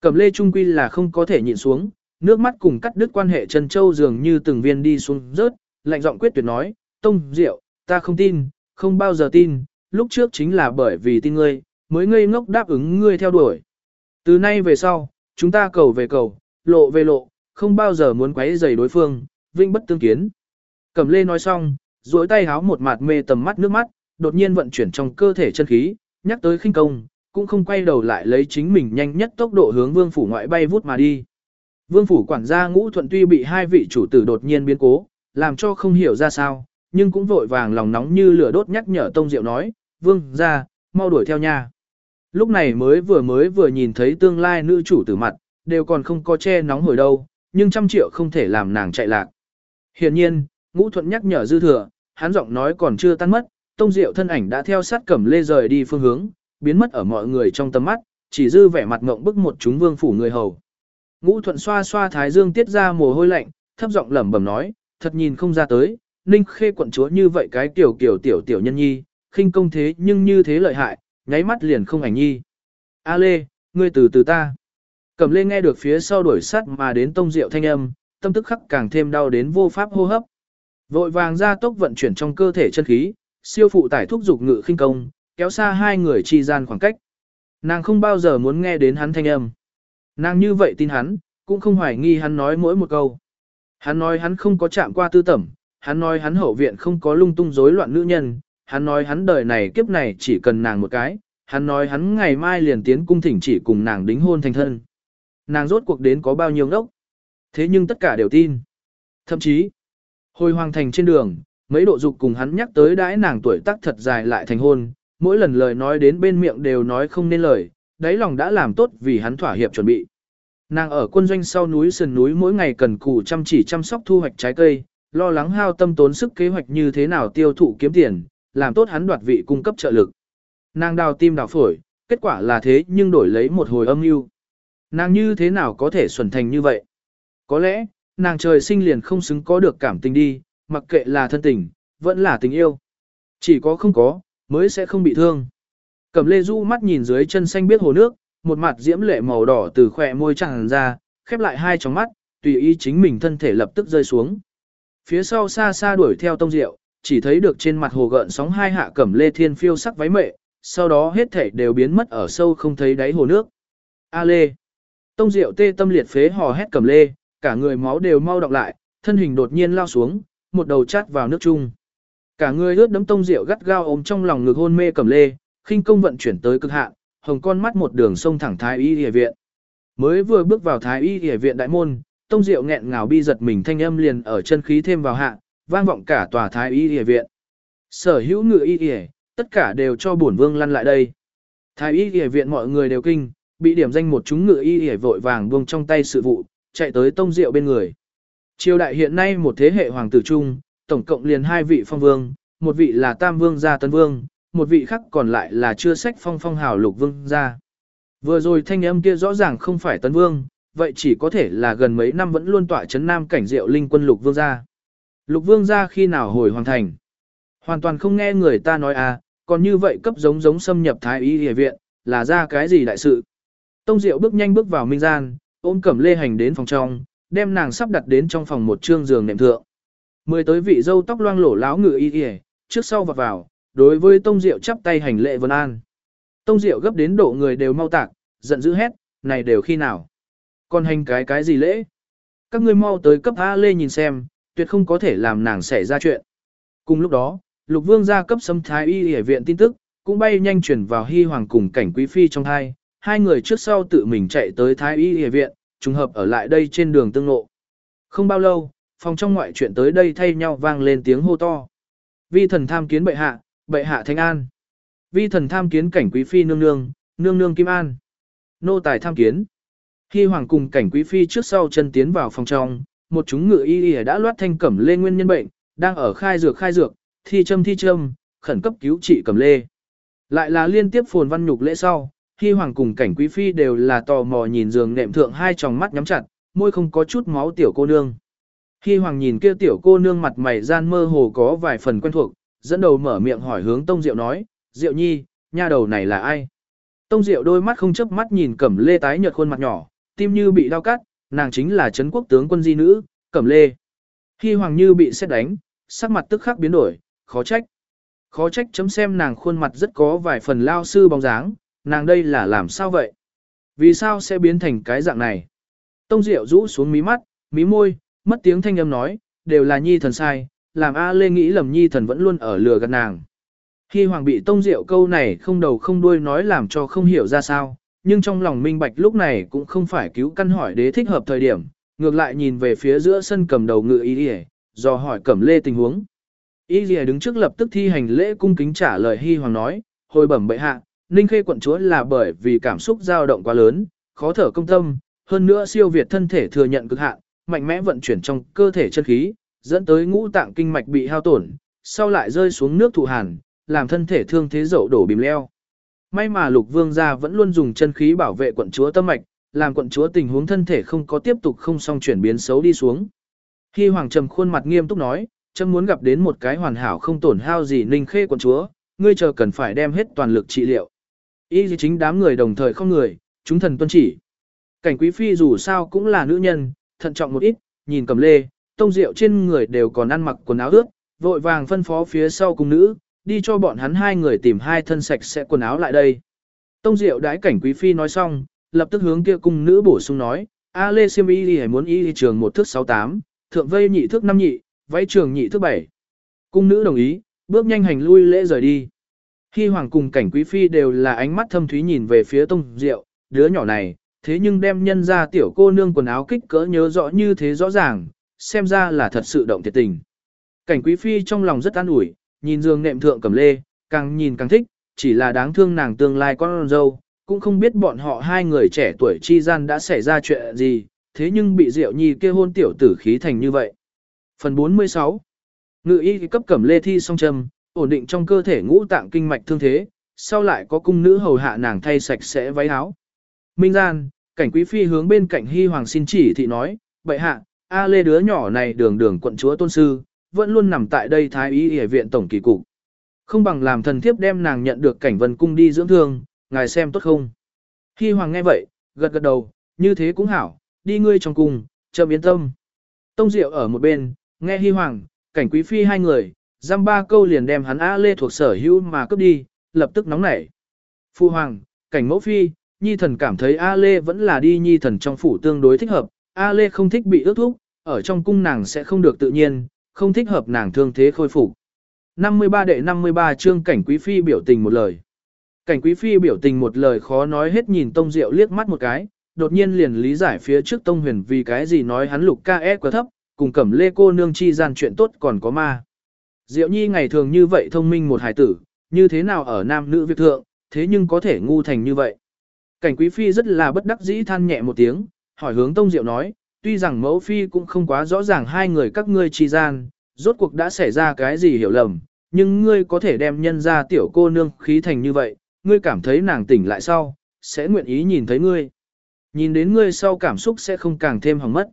Cẩm Lê trung quy là không có thể nhịn xuống, nước mắt cùng cắt đứt quan hệ Trần Châu dường như từng viên đi xuống rớt, lạnh giọng quyết tuyệt nói, Tông Diệu, ta không tin, không bao giờ tin, lúc trước chính là bởi vì tin ngươi, mới ngây ngốc đáp ứng ngươi theo đuổi. Từ nay về sau, chúng ta cầu về cầu, lộ về lộ, không bao giờ muốn quấy rầy đối phương, vinh bất tương kiến. Cẩm lê nói xong, duỗi tay háo một mặt mê tầm mắt nước mắt, đột nhiên vận chuyển trong cơ thể chân khí, nhắc tới khinh công, cũng không quay đầu lại lấy chính mình nhanh nhất tốc độ hướng vương phủ ngoại bay vút mà đi. Vương phủ quản gia ngũ thuận tuy bị hai vị chủ tử đột nhiên biến cố, làm cho không hiểu ra sao, nhưng cũng vội vàng lòng nóng như lửa đốt nhắc nhở Tông Diệu nói, vương ra, mau đuổi theo nha. Lúc này mới vừa mới vừa nhìn thấy tương lai nữ chủ tử mặt, đều còn không có che nóng hồi đâu, nhưng trăm triệu không thể làm nàng chạy lạc. Hiện nhiên, ngũ thuận nhắc nhở dư thừa, hắn giọng nói còn chưa tan mất, tông diệu thân ảnh đã theo sát cẩm lê rời đi phương hướng, biến mất ở mọi người trong tầm mắt, chỉ dư vẻ mặt ngộng bức một chúng vương phủ người hầu. Ngũ thuận xoa xoa thái dương tiết ra mồ hôi lạnh, thấp giọng lẩm bẩm nói, thật nhìn không ra tới, ninh khê quận chúa như vậy cái tiểu kiểu tiểu tiểu nhân nhi, khinh công thế nhưng như thế lợi hại, nháy mắt liền không ảnh nhi. A lê, ngươi từ từ ta. Cẩm lê nghe được phía sau đuổi sát mà đến tông diệu thanh âm, tâm tức khắc càng thêm đau đến vô pháp hô hấp. Vội vàng ra tốc vận chuyển trong cơ thể chân khí, siêu phụ tải thúc dục ngự khinh công, kéo xa hai người chi gian khoảng cách. Nàng không bao giờ muốn nghe đến hắn thanh âm. Nàng như vậy tin hắn, cũng không hoài nghi hắn nói mỗi một câu. Hắn nói hắn không có chạm qua tư tẩm, hắn nói hắn hậu viện không có lung tung rối loạn nữ nhân, hắn nói hắn đời này kiếp này chỉ cần nàng một cái, hắn nói hắn ngày mai liền tiến cung thỉnh chỉ cùng nàng đính hôn thành thân. Nàng rốt cuộc đến có bao nhiêu ngốc. Thế nhưng tất cả đều tin. Thậm chí, hồi hoàng thành trên đường, mấy độ dục cùng hắn nhắc tới đãi nàng tuổi tác thật dài lại thành hôn, mỗi lần lời nói đến bên miệng đều nói không nên lời, đáy lòng đã làm tốt vì hắn thỏa hiệp chuẩn bị. Nàng ở quân doanh sau núi sườn núi mỗi ngày cần cù chăm chỉ chăm sóc thu hoạch trái cây, lo lắng hao tâm tốn sức kế hoạch như thế nào tiêu thụ kiếm tiền, làm tốt hắn đoạt vị cung cấp trợ lực. Nàng đào tim đào phổi, kết quả là thế nhưng đổi lấy một hồi âm mưu. Nàng như thế nào có thể xuẩn thành như vậy? Có lẽ, nàng trời sinh liền không xứng có được cảm tình đi, mặc kệ là thân tình, vẫn là tình yêu. Chỉ có không có, mới sẽ không bị thương. Cẩm lê du mắt nhìn dưới chân xanh biết hồ nước, một mặt diễm lệ màu đỏ từ khỏe môi tràn ra, khép lại hai tròng mắt, tùy ý chính mình thân thể lập tức rơi xuống. Phía sau xa xa đuổi theo tông diệu, chỉ thấy được trên mặt hồ gợn sóng hai hạ cẩm lê thiên phiêu sắc váy mệ, sau đó hết thảy đều biến mất ở sâu không thấy đáy hồ nước. A lê. Tông diệu tê tâm liệt phế hò hét cẩm lê, cả người máu đều mau đọc lại, thân hình đột nhiên lao xuống, một đầu chát vào nước chung. Cả người ướt đấm tông diệu gắt gao ôm trong lòng ngực hôn mê cẩm lê, khinh công vận chuyển tới cực hạn, hồng con mắt một đường sông thẳng thái y y viện. Mới vừa bước vào thái y y viện đại môn, tông diệu nghẹn ngào bi giật mình thanh âm liền ở chân khí thêm vào hạ, vang vọng cả tòa thái y y viện. Sở hữu ngự y y, tất cả đều cho bổn vương lăn lại đây. Thái y y viện mọi người đều kinh, bị điểm danh một chúng ngự y y vội vàng buông trong tay sự vụ, chạy tới tông diệu bên người. Triều đại hiện nay một thế hệ hoàng tử trung, tổng cộng liền hai vị phong vương, một vị là tam vương gia tân vương, một vị khác còn lại là chưa sách phong phong hào lục vương gia. Vừa rồi thanh âm kia rõ ràng không phải tân vương, vậy chỉ có thể là gần mấy năm vẫn luôn tỏa chấn nam cảnh diệu linh quân lục vương gia. Lục vương gia khi nào hồi hoàng thành? Hoàn toàn không nghe người ta nói à, còn như vậy cấp giống giống xâm nhập thái y y viện, là ra cái gì đại sự? Tông Diệu bước nhanh bước vào minh gian, ôm cẩm lê hành đến phòng trong, đem nàng sắp đặt đến trong phòng một trương giường nệm thượng. Mười tới vị dâu tóc loang lổ láo ngự y y, trước sau vặt vào, đối với Tông Diệu chắp tay hành lệ vân an. Tông Diệu gấp đến độ người đều mau tạc, giận dữ hét, này đều khi nào? Còn hành cái cái gì lễ? Các ngươi mau tới cấp A Lê nhìn xem, tuyệt không có thể làm nàng xảy ra chuyện. Cùng lúc đó, Lục Vương gia cấp xâm thái y y viện tin tức, cũng bay nhanh chuyển vào hy hoàng cùng cảnh quý phi trong thai, hai người trước sau tự mình chạy tới thái y y viện, trùng hợp ở lại đây trên đường tương lộ. Không bao lâu, phòng trong ngoại chuyện tới đây thay nhau vang lên tiếng hô to. Vi thần tham kiến bệ hạ, bệ hạ thanh an. Vi thần tham kiến cảnh quý phi nương nương, nương nương kim an. Nô tài tham kiến. Khi hoàng cùng cảnh quý phi trước sau chân tiến vào phòng trong, một chúng ngựa y y đã loát thanh cẩm lê nguyên nhân bệnh, đang ở khai dược khai dược, thi châm thi châm, khẩn cấp cứu trị cẩm lê. Lại là liên tiếp phồn văn nhục lễ sau, khi hoàng cùng cảnh quý phi đều là tò mò nhìn giường nệm thượng hai tròng mắt nhắm chặt, môi không có chút máu tiểu cô nương. Khi hoàng nhìn kia tiểu cô nương mặt mày gian mơ hồ có vài phần quen thuộc, dẫn đầu mở miệng hỏi hướng Tông Diệu nói, Diệu nhi, nha đầu này là ai? Tông Diệu đôi mắt không chớp mắt nhìn Cẩm Lê tái nhợt khuôn mặt nhỏ, tim như bị đau cắt, nàng chính là Trấn quốc tướng quân di nữ, Cẩm Lê. Khi Hoàng Như bị xét đánh, sắc mặt tức khắc biến đổi, khó trách. Khó trách chấm xem nàng khuôn mặt rất có vài phần lao sư bóng dáng, nàng đây là làm sao vậy? Vì sao sẽ biến thành cái dạng này? Tông Diệu rũ xuống mí mắt, mí môi, mất tiếng thanh âm nói, đều là nhi thần sai, làm A Lê nghĩ lầm nhi thần vẫn luôn ở lừa gạt nàng. Khi hoàng bị tông diệu câu này không đầu không đuôi nói làm cho không hiểu ra sao, nhưng trong lòng minh bạch lúc này cũng không phải cứu căn hỏi đế thích hợp thời điểm, ngược lại nhìn về phía giữa sân cầm đầu ngự y đi do hỏi cẩm lê tình huống. Y đi đứng trước lập tức thi hành lễ cung kính trả lời hy hoàng nói, hồi bẩm bệ hạ, ninh khê quận chúa là bởi vì cảm xúc dao động quá lớn, khó thở công tâm, hơn nữa siêu việt thân thể thừa nhận cực hạn, mạnh mẽ vận chuyển trong cơ thể chân khí, dẫn tới ngũ tạng kinh mạch bị hao tổn, sau lại rơi xuống nước thụ hàn, làm thân thể thương thế dậu đổ bìm leo. May mà lục vương gia vẫn luôn dùng chân khí bảo vệ quận chúa tâm mạch, làm quận chúa tình huống thân thể không có tiếp tục không song chuyển biến xấu đi xuống. Khi hoàng trầm khuôn mặt nghiêm túc nói, Trâm muốn gặp đến một cái hoàn hảo không tổn hao gì ninh khê quận chúa, ngươi chờ cần phải đem hết toàn lực trị liệu. Y chính đám người đồng thời không người, chúng thần tuân chỉ. Cảnh quý phi dù sao cũng là nữ nhân, thận trọng một ít, nhìn cầm lê, tông rượu trên người đều còn ăn mặc quần áo ướt, vội vàng phân phó phía sau cung nữ, đi cho bọn hắn hai người tìm hai thân sạch sẽ quần áo lại đây. Tông Diệu đái cảnh quý phi nói xong, lập tức hướng kia cung nữ bổ sung nói, A Lê Siêm Y đi muốn y đi trường một thước 68, thượng vây nhị thước 5 nhị, váy trường nhị thước 7. Cung nữ đồng ý, bước nhanh hành lui lễ rời đi. Khi hoàng cùng cảnh quý phi đều là ánh mắt thâm thúy nhìn về phía Tông Diệu, đứa nhỏ này, thế nhưng đem nhân ra tiểu cô nương quần áo kích cỡ nhớ rõ như thế rõ ràng, xem ra là thật sự động thiệt tình. Cảnh quý phi trong lòng rất an ủi, nhìn giường nệm thượng cầm lê, càng nhìn càng thích, chỉ là đáng thương nàng tương lai con dâu, cũng không biết bọn họ hai người trẻ tuổi chi gian đã xảy ra chuyện gì, thế nhưng bị Diệu Nhi kia hôn tiểu tử khí thành như vậy. Phần 46 Ngự y cấp cẩm lê thi song châm, ổn định trong cơ thể ngũ tạng kinh mạch thương thế, sau lại có cung nữ hầu hạ nàng thay sạch sẽ váy áo. Minh gian, cảnh quý phi hướng bên cạnh hy hoàng xin chỉ thị nói, bệ hạ, A lê đứa nhỏ này đường đường quận chúa tôn sư, vẫn luôn nằm tại đây thái y y viện tổng kỳ cục. Không bằng làm thần thiếp đem nàng nhận được cảnh vân cung đi dưỡng thương, ngài xem tốt không. Khi hoàng nghe vậy, gật gật đầu, như thế cũng hảo, đi ngươi trong cung, chậm yên tâm. Tông Diệu ở một bên, nghe Hy hoàng, cảnh quý phi hai người, giam ba câu liền đem hắn A Lê thuộc sở hữu mà cướp đi, lập tức nóng nảy. Phu hoàng, cảnh mẫu phi, nhi thần cảm thấy A Lê vẫn là đi nhi thần trong phủ tương đối thích hợp, A Lê không thích bị ước thúc, ở trong cung nàng sẽ không được tự nhiên, không thích hợp nàng thương thế khôi phục. 53 đệ 53 chương cảnh quý phi biểu tình một lời. Cảnh quý phi biểu tình một lời khó nói hết nhìn Tông Diệu liếc mắt một cái, đột nhiên liền lý giải phía trước Tông Huyền vì cái gì nói hắn lục ca e quá thấp, cùng cẩm lê cô nương chi gian chuyện tốt còn có ma. Diệu nhi ngày thường như vậy thông minh một hài tử, như thế nào ở nam nữ việc thượng, thế nhưng có thể ngu thành như vậy. Cảnh quý phi rất là bất đắc dĩ than nhẹ một tiếng, hỏi hướng Tông Diệu nói, tuy rằng mẫu phi cũng không quá rõ ràng hai người các ngươi chi gian, rốt cuộc đã xảy ra cái gì hiểu lầm, nhưng ngươi có thể đem nhân ra tiểu cô nương khí thành như vậy, ngươi cảm thấy nàng tỉnh lại sau, sẽ nguyện ý nhìn thấy ngươi. Nhìn đến ngươi sau cảm xúc sẽ không càng thêm hỏng mất.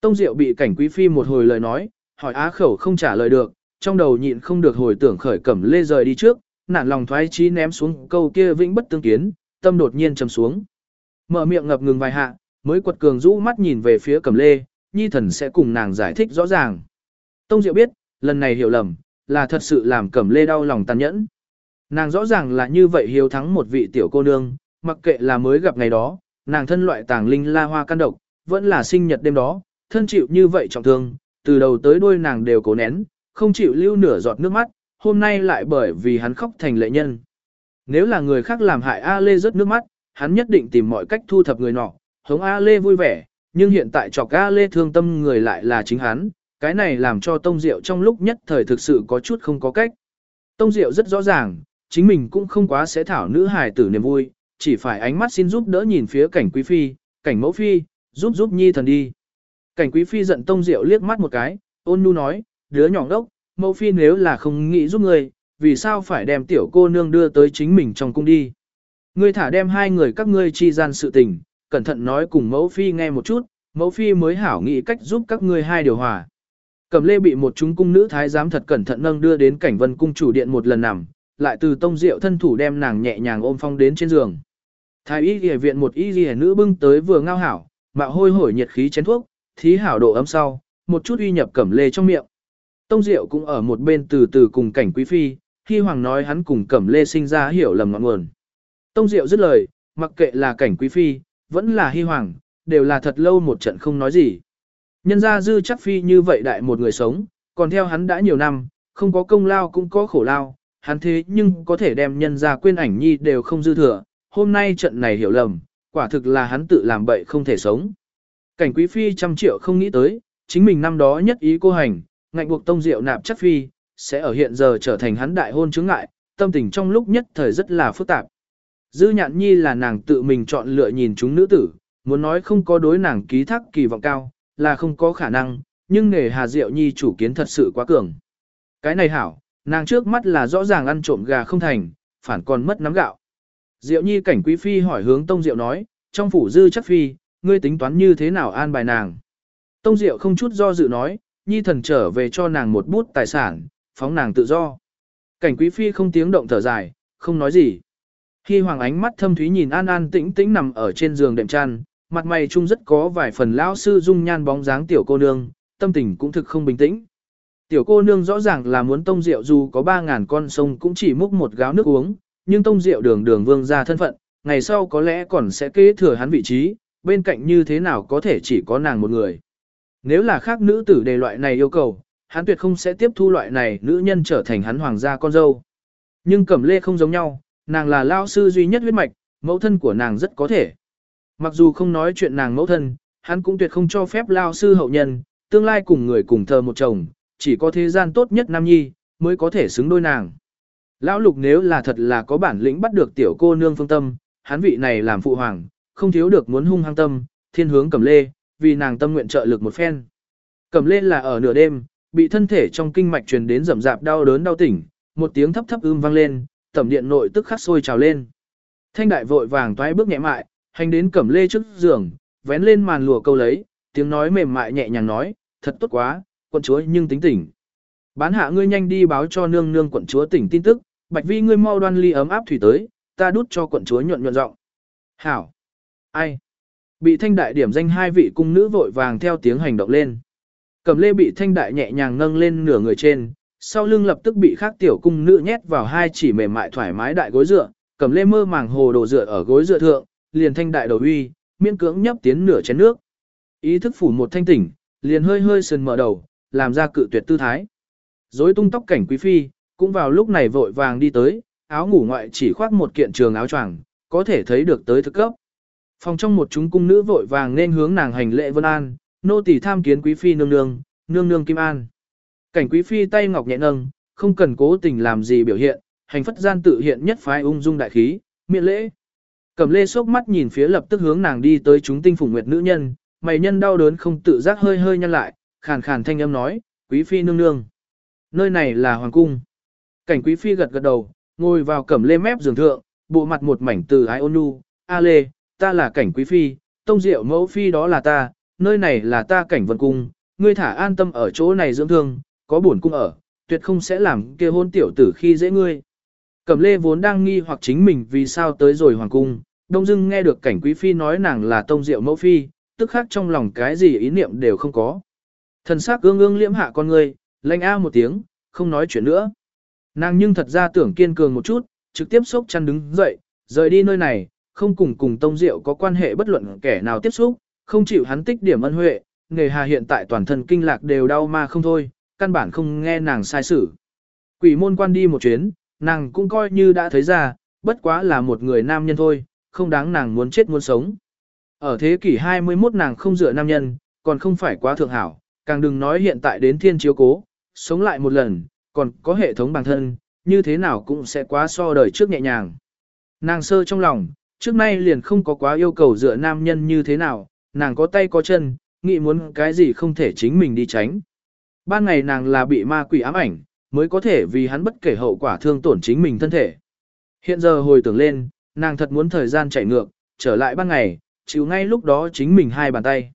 Tông Diệu bị cảnh quý phi một hồi lời nói, hỏi á khẩu không trả lời được, trong đầu nhịn không được hồi tưởng khởi cẩm lê rời đi trước, nản lòng thoái chí ném xuống câu kia vĩnh bất tương kiến, tâm đột nhiên trầm xuống. Mở miệng ngập ngừng vài hạ, mới quật cường rũ mắt nhìn về phía cẩm lê, nhi thần sẽ cùng nàng giải thích rõ ràng. Tông Diệu biết, lần này hiểu lầm, là thật sự làm cẩm lê đau lòng tàn nhẫn. Nàng rõ ràng là như vậy hiếu thắng một vị tiểu cô nương, mặc kệ là mới gặp ngày đó, nàng thân loại tàng linh la hoa căn độc, vẫn là sinh nhật đêm đó, thân chịu như vậy trọng thương, từ đầu tới đuôi nàng đều cố nén, không chịu lưu nửa giọt nước mắt, hôm nay lại bởi vì hắn khóc thành lệ nhân. Nếu là người khác làm hại A Lê rớt nước mắt, hắn nhất định tìm mọi cách thu thập người nọ, hống A Lê vui vẻ, nhưng hiện tại chọc A Lê thương tâm người lại là chính hắn, cái này làm cho Tông Diệu trong lúc nhất thời thực sự có chút không có cách. Tông Diệu rất rõ ràng, chính mình cũng không quá sẽ thảo nữ hài tử niềm vui, chỉ phải ánh mắt xin giúp đỡ nhìn phía cảnh quý phi, cảnh mẫu phi, giúp giúp nhi thần đi. Cảnh quý phi giận Tông Diệu liếc mắt một cái, ôn nhu nói, đứa nhỏ đốc, mẫu phi nếu là không nghĩ giúp người, vì sao phải đem tiểu cô nương đưa tới chính mình trong cung đi. Ngươi thả đem hai người các ngươi chi gian sự tình, cẩn thận nói cùng mẫu phi nghe một chút, mẫu phi mới hảo nghĩ cách giúp các ngươi hai điều hòa. Cẩm lê bị một chúng cung nữ thái giám thật cẩn thận nâng đưa đến cảnh vân cung chủ điện một lần nằm, lại từ tông diệu thân thủ đem nàng nhẹ nhàng ôm phong đến trên giường. Thái y y viện một y y nữ bưng tới vừa ngao hảo, mạo hôi hổi nhiệt khí chén thuốc, thí hảo độ ấm sau, một chút uy nhập cẩm lê trong miệng. Tông Diệu cũng ở một bên từ từ cùng cảnh quý phi, khi hoàng nói hắn cùng cẩm lê sinh ra hiểu lầm ngọn nguồn. Tông Diệu dứt lời, mặc kệ là cảnh quý phi, vẫn là hy hoàng, đều là thật lâu một trận không nói gì. Nhân ra dư chắc phi như vậy đại một người sống, còn theo hắn đã nhiều năm, không có công lao cũng có khổ lao, hắn thế nhưng có thể đem nhân ra quên ảnh nhi đều không dư thừa, hôm nay trận này hiểu lầm, quả thực là hắn tự làm bậy không thể sống. Cảnh quý phi trăm triệu không nghĩ tới, chính mình năm đó nhất ý cô hành, ngạnh buộc tông diệu nạp chắc phi, sẽ ở hiện giờ trở thành hắn đại hôn chứng ngại, tâm tình trong lúc nhất thời rất là phức tạp. Dư nhạn nhi là nàng tự mình chọn lựa nhìn chúng nữ tử, muốn nói không có đối nàng ký thác kỳ vọng cao, là không có khả năng, nhưng nghề Hà Diệu Nhi chủ kiến thật sự quá cường. Cái này hảo, nàng trước mắt là rõ ràng ăn trộm gà không thành, phản còn mất nắm gạo. Diệu Nhi cảnh quý phi hỏi hướng Tông Diệu nói, trong phủ dư chắc phi, ngươi tính toán như thế nào an bài nàng. Tông Diệu không chút do dự nói, Nhi thần trở về cho nàng một bút tài sản, phóng nàng tự do. Cảnh quý phi không tiếng động thở dài, không nói gì. Khi hoàng ánh mắt thâm thúy nhìn an an tĩnh tĩnh nằm ở trên giường đệm chăn, mặt mày chung rất có vài phần lão sư dung nhan bóng dáng tiểu cô nương, tâm tình cũng thực không bình tĩnh. Tiểu cô nương rõ ràng là muốn tông rượu dù có 3.000 con sông cũng chỉ múc một gáo nước uống, nhưng tông rượu đường đường vương ra thân phận, ngày sau có lẽ còn sẽ kế thừa hắn vị trí, bên cạnh như thế nào có thể chỉ có nàng một người. Nếu là khác nữ tử đề loại này yêu cầu, hắn tuyệt không sẽ tiếp thu loại này nữ nhân trở thành hắn hoàng gia con dâu. Nhưng Cẩm Lê không giống nhau, nàng là lao sư duy nhất huyết mạch, mẫu thân của nàng rất có thể. Mặc dù không nói chuyện nàng mẫu thân, hắn cũng tuyệt không cho phép lao sư hậu nhân, tương lai cùng người cùng thờ một chồng, chỉ có thế gian tốt nhất nam nhi, mới có thể xứng đôi nàng. Lão lục nếu là thật là có bản lĩnh bắt được tiểu cô nương phương tâm, hắn vị này làm phụ hoàng, không thiếu được muốn hung hăng tâm, thiên hướng cầm lê, vì nàng tâm nguyện trợ lực một phen. Cầm lê là ở nửa đêm, bị thân thể trong kinh mạch truyền đến rầm rạp đau đớn đau tỉnh, một tiếng thấp thấp ưm vang lên, tẩm điện nội tức khắc sôi trào lên. Thanh đại vội vàng toái bước nhẹ mại, hành đến cẩm lê trước giường, vén lên màn lụa câu lấy, tiếng nói mềm mại nhẹ nhàng nói, thật tốt quá, quận chúa nhưng tính tỉnh. Bán hạ ngươi nhanh đi báo cho nương nương quận chúa tỉnh tin tức, bạch vi ngươi mau đoan ly ấm áp thủy tới, ta đút cho quận chúa nhuận nhuận giọng. Hảo! Ai? Bị thanh đại điểm danh hai vị cung nữ vội vàng theo tiếng hành động lên. Cẩm lê bị thanh đại nhẹ nhàng nâng lên nửa người trên, sau lưng lập tức bị khác tiểu cung nữ nhét vào hai chỉ mềm mại thoải mái đại gối dựa, cầm lê mơ màng hồ đồ dựa ở gối dựa thượng, liền thanh đại đầu uy, miễn cưỡng nhấp tiến nửa chén nước. Ý thức phủ một thanh tỉnh, liền hơi hơi sườn mở đầu, làm ra cự tuyệt tư thái. Dối tung tóc cảnh quý phi, cũng vào lúc này vội vàng đi tới, áo ngủ ngoại chỉ khoác một kiện trường áo choàng, có thể thấy được tới thực cấp. Phòng trong một chúng cung nữ vội vàng nên hướng nàng hành lễ vân an, nô tỳ tham kiến quý phi nương nương, nương nương kim an. Cảnh quý phi tay ngọc nhẹ nâng, không cần cố tình làm gì biểu hiện, hành phất gian tự hiện nhất phái ung dung đại khí, miệng lễ. Cẩm lê sốc mắt nhìn phía lập tức hướng nàng đi tới chúng tinh phùng nguyệt nữ nhân, mày nhân đau đớn không tự giác hơi hơi nhăn lại, khàn khàn thanh âm nói, quý phi nương nương. Nơi này là hoàng cung. Cảnh quý phi gật gật đầu, ngồi vào cẩm lê mép giường thượng, bộ mặt một mảnh từ ái ôn nhu, a lê, ta là cảnh quý phi, tông diệu mẫu phi đó là ta, nơi này là ta cảnh vân cung, ngươi thả an tâm ở chỗ này dưỡng thương, có buồn cung ở, tuyệt không sẽ làm kia hôn tiểu tử khi dễ ngươi. Cẩm lê vốn đang nghi hoặc chính mình vì sao tới rồi hoàng cung, đông dưng nghe được cảnh quý phi nói nàng là tông diệu mẫu phi, tức khắc trong lòng cái gì ý niệm đều không có. Thần sắc ương ương liễm hạ con ngươi, lanh a một tiếng, không nói chuyện nữa. Nàng nhưng thật ra tưởng kiên cường một chút, trực tiếp sốc chăn đứng dậy, rời đi nơi này, không cùng cùng tông diệu có quan hệ bất luận kẻ nào tiếp xúc, không chịu hắn tích điểm ân huệ, nghề hà hiện tại toàn thân kinh lạc đều đau mà không thôi, căn bản không nghe nàng sai xử. Quỷ môn quan đi một chuyến, nàng cũng coi như đã thấy ra, bất quá là một người nam nhân thôi, không đáng nàng muốn chết muốn sống. Ở thế kỷ 21 nàng không dựa nam nhân, còn không phải quá thượng hảo, càng đừng nói hiện tại đến thiên chiếu cố, sống lại một lần, còn có hệ thống bản thân, như thế nào cũng sẽ quá so đời trước nhẹ nhàng. Nàng sơ trong lòng, trước nay liền không có quá yêu cầu dựa nam nhân như thế nào, nàng có tay có chân, nghĩ muốn cái gì không thể chính mình đi tránh. Ban ngày nàng là bị ma quỷ ám ảnh, mới có thể vì hắn bất kể hậu quả thương tổn chính mình thân thể. Hiện giờ hồi tưởng lên, nàng thật muốn thời gian chạy ngược, trở lại ban ngày, chịu ngay lúc đó chính mình hai bàn tay.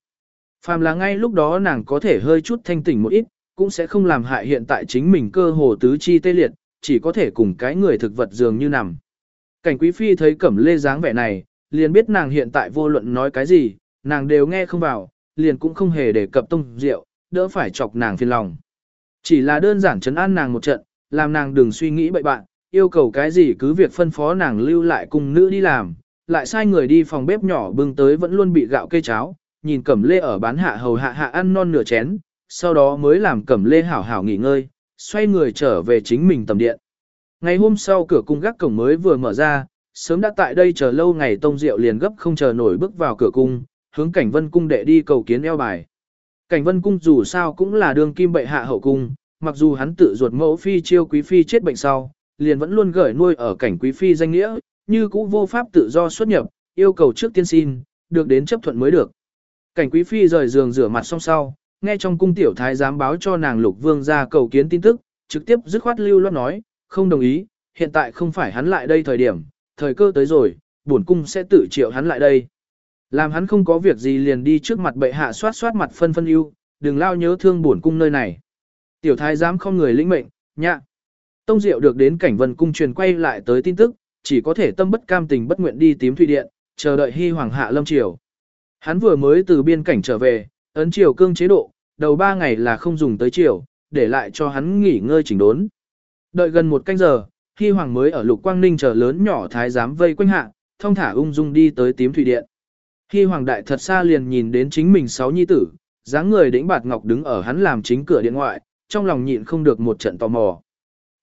Phàm là ngay lúc đó nàng có thể hơi chút thanh tỉnh một ít, cũng sẽ không làm hại hiện tại chính mình cơ hồ tứ chi tê liệt, chỉ có thể cùng cái người thực vật dường như nằm. Cảnh quý phi thấy cẩm lê dáng vẻ này, liền biết nàng hiện tại vô luận nói cái gì, nàng đều nghe không vào, liền cũng không hề đề cập tông rượu, đỡ phải chọc nàng phiền lòng. Chỉ là đơn giản chấn an nàng một trận, làm nàng đừng suy nghĩ bậy bạn, yêu cầu cái gì cứ việc phân phó nàng lưu lại cùng nữ đi làm, lại sai người đi phòng bếp nhỏ bưng tới vẫn luôn bị gạo cây cháo, nhìn cẩm lê ở bán hạ hầu hạ hạ ăn non nửa chén, sau đó mới làm cẩm lê hảo hảo nghỉ ngơi, xoay người trở về chính mình tầm điện. Ngày hôm sau cửa cung gác cổng mới vừa mở ra, sớm đã tại đây chờ lâu ngày tông rượu liền gấp không chờ nổi bước vào cửa cung, hướng cảnh vân cung đệ đi cầu kiến eo bài. Cảnh vân cung dù sao cũng là đường kim bệ hạ hậu cung, mặc dù hắn tự ruột mẫu phi chiêu quý phi chết bệnh sau, liền vẫn luôn gửi nuôi ở cảnh quý phi danh nghĩa, như cũ vô pháp tự do xuất nhập, yêu cầu trước tiên xin, được đến chấp thuận mới được. Cảnh quý phi rời giường rửa mặt xong sau, nghe trong cung tiểu thái giám báo cho nàng lục vương ra cầu kiến tin tức, trực tiếp dứt khoát lưu loát nói, không đồng ý, hiện tại không phải hắn lại đây thời điểm, thời cơ tới rồi, bổn cung sẽ tự triệu hắn lại đây. Làm hắn không có việc gì liền đi trước mặt bệ hạ soát soát mặt phân phân ưu, đừng lao nhớ thương bổn cung nơi này. Tiểu thái giám không người lĩnh mệnh, nhạ. Tông Diệu được đến cảnh vân cung truyền quay lại tới tin tức, chỉ có thể tâm bất cam tình bất nguyện đi tím thủy điện, chờ đợi hy hoàng hạ lâm triều. Hắn vừa mới từ biên cảnh trở về, ấn triều cương chế độ, đầu ba ngày là không dùng tới triều, để lại cho hắn nghỉ ngơi chỉnh đốn. Đợi gần một canh giờ, hy hoàng mới ở lục quang ninh chờ lớn nhỏ thái giám vây quanh hạ, thông thả ung dung đi tới tím thủy điện. Khi hoàng đại thật xa liền nhìn đến chính mình sáu nhi tử, dáng người đĩnh bạt ngọc đứng ở hắn làm chính cửa điện ngoại, trong lòng nhịn không được một trận tò mò.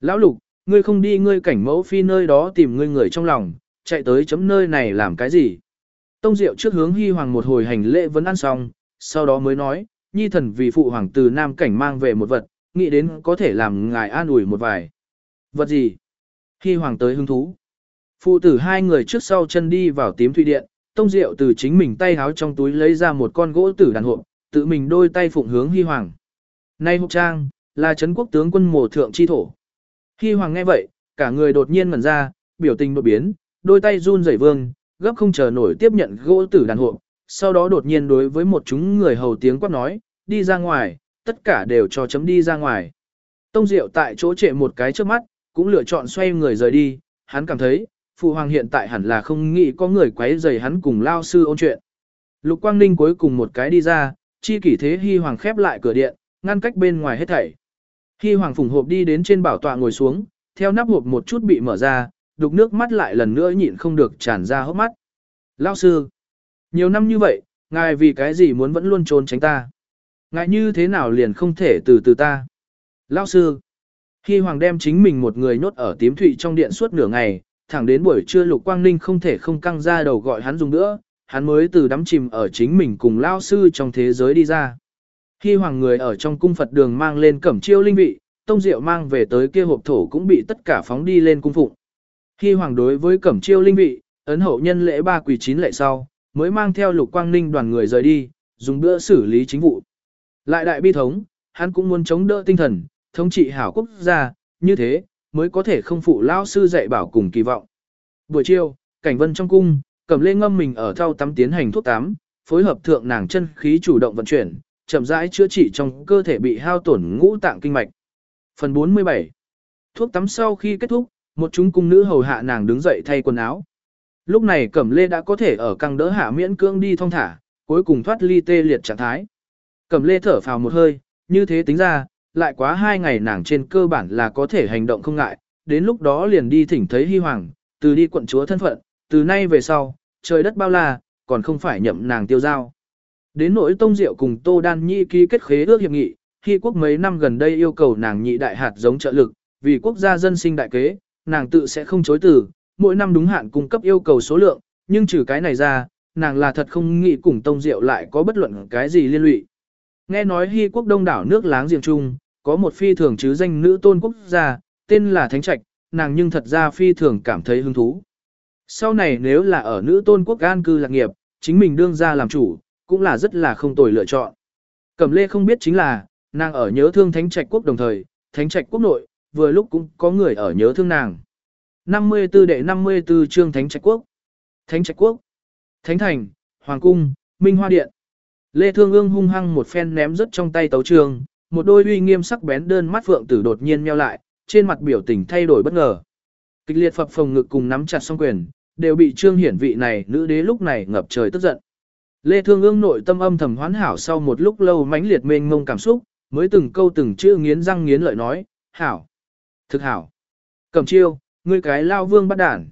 Lão lục, ngươi không đi ngươi cảnh mẫu phi nơi đó tìm ngươi người trong lòng, chạy tới chấm nơi này làm cái gì? Tông Diệu trước hướng Hy Hoàng một hồi hành lễ vẫn ăn xong, sau đó mới nói, nhi thần vì phụ hoàng từ Nam cảnh mang về một vật, nghĩ đến có thể làm ngài an ủi một vài. Vật gì? Hy Hoàng tới hứng thú. Phụ tử hai người trước sau chân đi vào tím thủy điện, Tông Diệu từ chính mình tay háo trong túi lấy ra một con gỗ tử đàn hộp, tự mình đôi tay phụng hướng Hy Hoàng. Nay hộp trang, là Trấn quốc tướng quân mồ thượng chi thổ. Hy Hoàng nghe vậy, cả người đột nhiên ngẩn ra, biểu tình đột biến, đôi tay run rẩy vương, gấp không chờ nổi tiếp nhận gỗ tử đàn hộp, sau đó đột nhiên đối với một chúng người hầu tiếng quát nói, đi ra ngoài, tất cả đều cho chấm đi ra ngoài. Tông Diệu tại chỗ trệ một cái trước mắt, cũng lựa chọn xoay người rời đi, hắn cảm thấy, Phụ Hoàng hiện tại hẳn là không nghĩ có người quấy rầy hắn cùng lao sư ôn chuyện. Lục Quang Ninh cuối cùng một cái đi ra, chi kỷ thế Hy Hoàng khép lại cửa điện, ngăn cách bên ngoài hết thảy. Hy Hoàng phùng hộp đi đến trên bảo tọa ngồi xuống, theo nắp hộp một chút bị mở ra, đục nước mắt lại lần nữa nhịn không được tràn ra hốc mắt. Lao sư, nhiều năm như vậy, ngài vì cái gì muốn vẫn luôn trốn tránh ta? Ngài như thế nào liền không thể từ từ ta? Lao sư, Hi hoàng đem chính mình một người nhốt ở tím thụy trong điện suốt nửa ngày, thẳng đến buổi trưa lục quang ninh không thể không căng ra đầu gọi hắn dùng nữa, hắn mới từ đắm chìm ở chính mình cùng Lao sư trong thế giới đi ra. Khi hoàng người ở trong cung Phật đường mang lên cẩm chiêu linh vị, tông diệu mang về tới kia hộp thổ cũng bị tất cả phóng đi lên cung phụng. Khi hoàng đối với cẩm chiêu linh vị, ấn hậu nhân lễ ba quỳ chín lệ sau, mới mang theo lục quang ninh đoàn người rời đi, dùng bữa xử lý chính vụ. Lại đại bi thống, hắn cũng muốn chống đỡ tinh thần, thống trị hảo quốc gia, như thế, mới có thể không phụ lao sư dạy bảo cùng kỳ vọng. Buổi chiều, cảnh vân trong cung, cầm lê ngâm mình ở thau tắm tiến hành thuốc tắm, phối hợp thượng nàng chân khí chủ động vận chuyển, chậm rãi chữa trị trong cơ thể bị hao tổn ngũ tạng kinh mạch. Phần 47 Thuốc tắm sau khi kết thúc, một chúng cung nữ hầu hạ nàng đứng dậy thay quần áo. Lúc này Cẩm Lê đã có thể ở căng đỡ hạ miễn cương đi thong thả, cuối cùng thoát ly tê liệt trạng thái. Cẩm Lê thở phào một hơi, như thế tính ra, lại quá hai ngày nàng trên cơ bản là có thể hành động không ngại, đến lúc đó liền đi thỉnh thấy Hy Hoàng, từ đi quận chúa thân phận, từ nay về sau, trời đất bao la, còn không phải nhậm nàng tiêu giao. Đến nỗi Tông Diệu cùng Tô Đan Nhi ký kết khế ước hiệp nghị, Hy quốc mấy năm gần đây yêu cầu nàng nhị đại hạt giống trợ lực, vì quốc gia dân sinh đại kế, nàng tự sẽ không chối từ, mỗi năm đúng hạn cung cấp yêu cầu số lượng, nhưng trừ cái này ra, nàng là thật không nghĩ cùng Tông Diệu lại có bất luận cái gì liên lụy. Nghe nói Hy quốc đông đảo nước láng giềng chung, có một phi thường chứ danh nữ tôn quốc gia, tên là Thánh Trạch, nàng nhưng thật ra phi thường cảm thấy hứng thú. Sau này nếu là ở nữ tôn quốc an cư lạc nghiệp, chính mình đương ra làm chủ, cũng là rất là không tồi lựa chọn. Cẩm lê không biết chính là, nàng ở nhớ thương Thánh Trạch quốc đồng thời, Thánh Trạch quốc nội, vừa lúc cũng có người ở nhớ thương nàng. 54 đệ 54 chương Thánh Trạch Quốc. Thánh Trạch Quốc. Thánh Thành, Hoàng Cung, Minh Hoa Điện. Lê Thương ương hung hăng một phen ném rất trong tay tấu trường, một đôi uy nghiêm sắc bén đơn mắt phượng tử đột nhiên meo lại, trên mặt biểu tình thay đổi bất ngờ. Kịch liệt phập phồng ngực cùng nắm chặt song quyền, đều bị trương hiển vị này nữ đế lúc này ngập trời tức giận. Lê Thương ương nội tâm âm thầm hoán hảo sau một lúc lâu mãnh liệt mênh mông cảm xúc, mới từng câu từng chữ nghiến răng nghiến lợi nói, hảo, thực hảo, cầm chiêu, ngươi cái lao vương bắt đản.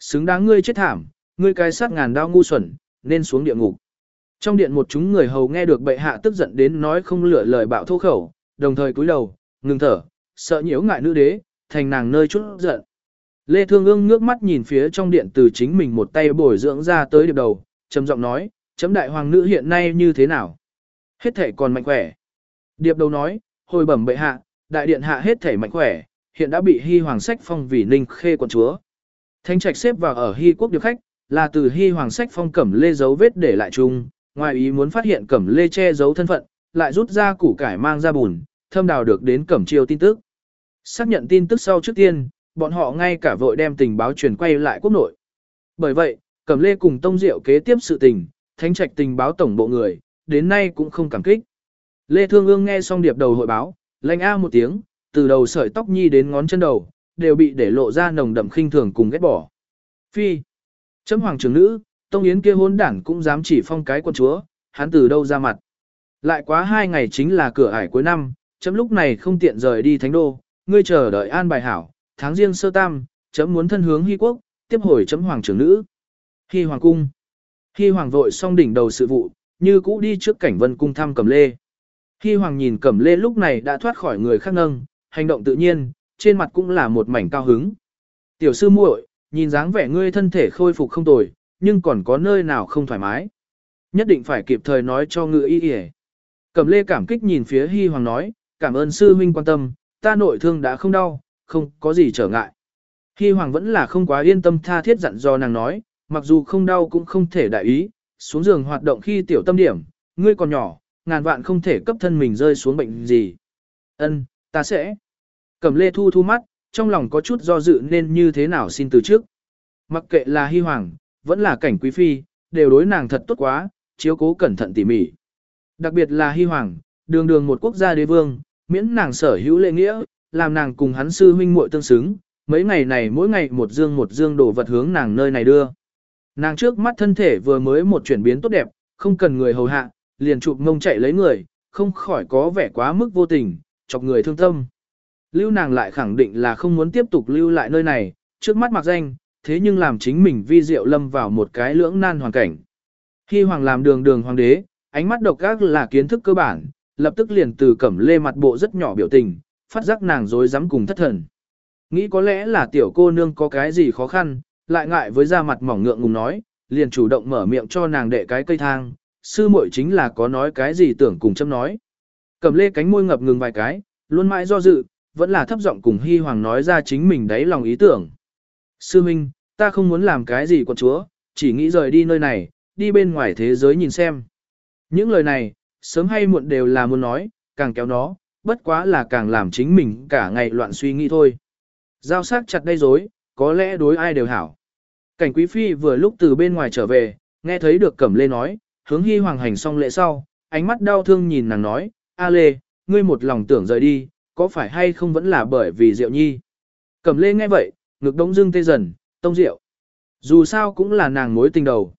Xứng đáng ngươi chết thảm, ngươi cái sát ngàn đao ngu xuẩn, nên xuống địa ngục. Trong điện một chúng người hầu nghe được bệ hạ tức giận đến nói không lựa lời bạo thô khẩu, đồng thời cúi đầu, ngừng thở, sợ nhiễu ngại nữ đế, thành nàng nơi chút giận. Lê Thương ương ngước mắt nhìn phía trong điện từ chính mình một tay bồi dưỡng ra tới điệp đầu, trầm giọng nói, chấm đại hoàng nữ hiện nay như thế nào? Hết thể còn mạnh khỏe. Điệp đầu nói, hồi bẩm bệ hạ, đại điện hạ hết thể mạnh khỏe, hiện đã bị hy hoàng sách phong vì ninh khê quận chúa. Thánh trạch xếp vào ở hy quốc điệp khách, là từ hy hoàng sách phong cẩm lê dấu vết để lại chung, ngoài ý muốn phát hiện cẩm lê che giấu thân phận, lại rút ra củ cải mang ra bùn, thâm đào được đến cẩm chiêu tin tức. Xác nhận tin tức sau trước tiên, bọn họ ngay cả vội đem tình báo truyền quay lại quốc nội. Bởi vậy, cẩm lê cùng tông diệu kế tiếp sự tình, thánh trạch tình báo tổng bộ người, đến nay cũng không cảm kích. Lê Thương Ương nghe xong điệp đầu hội báo, lanh a một tiếng, từ đầu sợi tóc nhi đến ngón chân đầu, đều bị để lộ ra nồng đậm khinh thường cùng ghét bỏ. Phi, chấm hoàng trưởng nữ, Tông Yến kia hôn đảng cũng dám chỉ phong cái quân chúa, hắn từ đâu ra mặt. Lại quá hai ngày chính là cửa ải cuối năm, chấm lúc này không tiện rời đi thánh đô, ngươi chờ đợi an bài hảo, tháng riêng sơ tam, chấm muốn thân hướng hy quốc, tiếp hồi chấm hoàng trưởng nữ. Hy hoàng cung. Hy hoàng vội xong đỉnh đầu sự vụ, như cũ đi trước cảnh vân cung thăm cẩm lê. Hy hoàng nhìn cẩm lê lúc này đã thoát khỏi người khác nâng, hành động tự nhiên, trên mặt cũng là một mảnh cao hứng. Tiểu sư muội, nhìn dáng vẻ ngươi thân thể khôi phục không tồi, nhưng còn có nơi nào không thoải mái. Nhất định phải kịp thời nói cho ngự y y. Cẩm lê cảm kích nhìn phía Hy Hoàng nói, cảm ơn sư huynh quan tâm, ta nội thương đã không đau, không có gì trở ngại. Hy Hoàng vẫn là không quá yên tâm tha thiết dặn do nàng nói, mặc dù không đau cũng không thể đại ý, xuống giường hoạt động khi tiểu tâm điểm, ngươi còn nhỏ, ngàn vạn không thể cấp thân mình rơi xuống bệnh gì. Ân, ta sẽ. Cẩm lê thu thu mắt, trong lòng có chút do dự nên như thế nào xin từ trước. Mặc kệ là Hy Hoàng, vẫn là cảnh quý phi, đều đối nàng thật tốt quá, chiếu cố cẩn thận tỉ mỉ. Đặc biệt là Hy Hoàng, đường đường một quốc gia đế vương, miễn nàng sở hữu lệ nghĩa, làm nàng cùng hắn sư huynh muội tương xứng, mấy ngày này mỗi ngày một dương một dương đổ vật hướng nàng nơi này đưa. Nàng trước mắt thân thể vừa mới một chuyển biến tốt đẹp, không cần người hầu hạ, liền chụp mông chạy lấy người, không khỏi có vẻ quá mức vô tình, chọc người thương tâm. Lưu nàng lại khẳng định là không muốn tiếp tục lưu lại nơi này, trước mắt mặc danh, thế nhưng làm chính mình vi diệu lâm vào một cái lưỡng nan hoàn cảnh. Khi hoàng làm đường đường hoàng đế, ánh mắt độc ác là kiến thức cơ bản, lập tức liền từ cẩm lê mặt bộ rất nhỏ biểu tình, phát giác nàng dối dám cùng thất thần. Nghĩ có lẽ là tiểu cô nương có cái gì khó khăn, lại ngại với da mặt mỏng ngượng ngùng nói, liền chủ động mở miệng cho nàng đệ cái cây thang, sư muội chính là có nói cái gì tưởng cùng châm nói. Cẩm lê cánh môi ngập ngừng vài cái, luôn mãi do dự, vẫn là thấp giọng cùng Hy Hoàng nói ra chính mình đáy lòng ý tưởng. Sư Minh, ta không muốn làm cái gì con chúa, chỉ nghĩ rời đi nơi này, đi bên ngoài thế giới nhìn xem. Những lời này, sớm hay muộn đều là muốn nói, càng kéo nó, bất quá là càng làm chính mình cả ngày loạn suy nghĩ thôi. Giao sắc chặt đây dối, có lẽ đối ai đều hảo. Cảnh quý phi vừa lúc từ bên ngoài trở về, nghe thấy được cẩm lê nói, hướng hy hoàng hành xong lễ sau, ánh mắt đau thương nhìn nàng nói, A lê, ngươi một lòng tưởng rời đi, có phải hay không vẫn là bởi vì Diệu Nhi. Cẩm lê nghe vậy, ngực đống dưng tê dần, tông Diệu. Dù sao cũng là nàng mối tình đầu.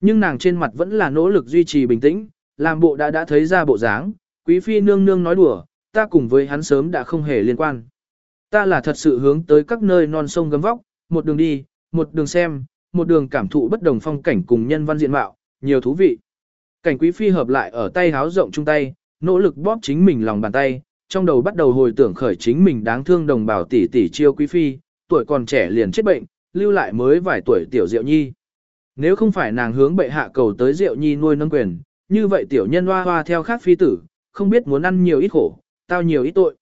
Nhưng nàng trên mặt vẫn là nỗ lực duy trì bình tĩnh, làm bộ đã đã thấy ra bộ dáng, quý phi nương nương nói đùa, ta cùng với hắn sớm đã không hề liên quan. Ta là thật sự hướng tới các nơi non sông gấm vóc, một đường đi, một đường xem, một đường cảm thụ bất đồng phong cảnh cùng nhân văn diện mạo, nhiều thú vị. Cảnh quý phi hợp lại ở tay háo rộng chung tay, nỗ lực bóp chính mình lòng bàn tay, trong đầu bắt đầu hồi tưởng khởi chính mình đáng thương đồng bào tỷ tỷ chiêu quý phi, tuổi còn trẻ liền chết bệnh, lưu lại mới vài tuổi tiểu Diệu Nhi. Nếu không phải nàng hướng bệ hạ cầu tới Diệu Nhi nuôi nâng quyền, như vậy tiểu nhân hoa hoa theo khác phi tử, không biết muốn ăn nhiều ít khổ, tao nhiều ít tội.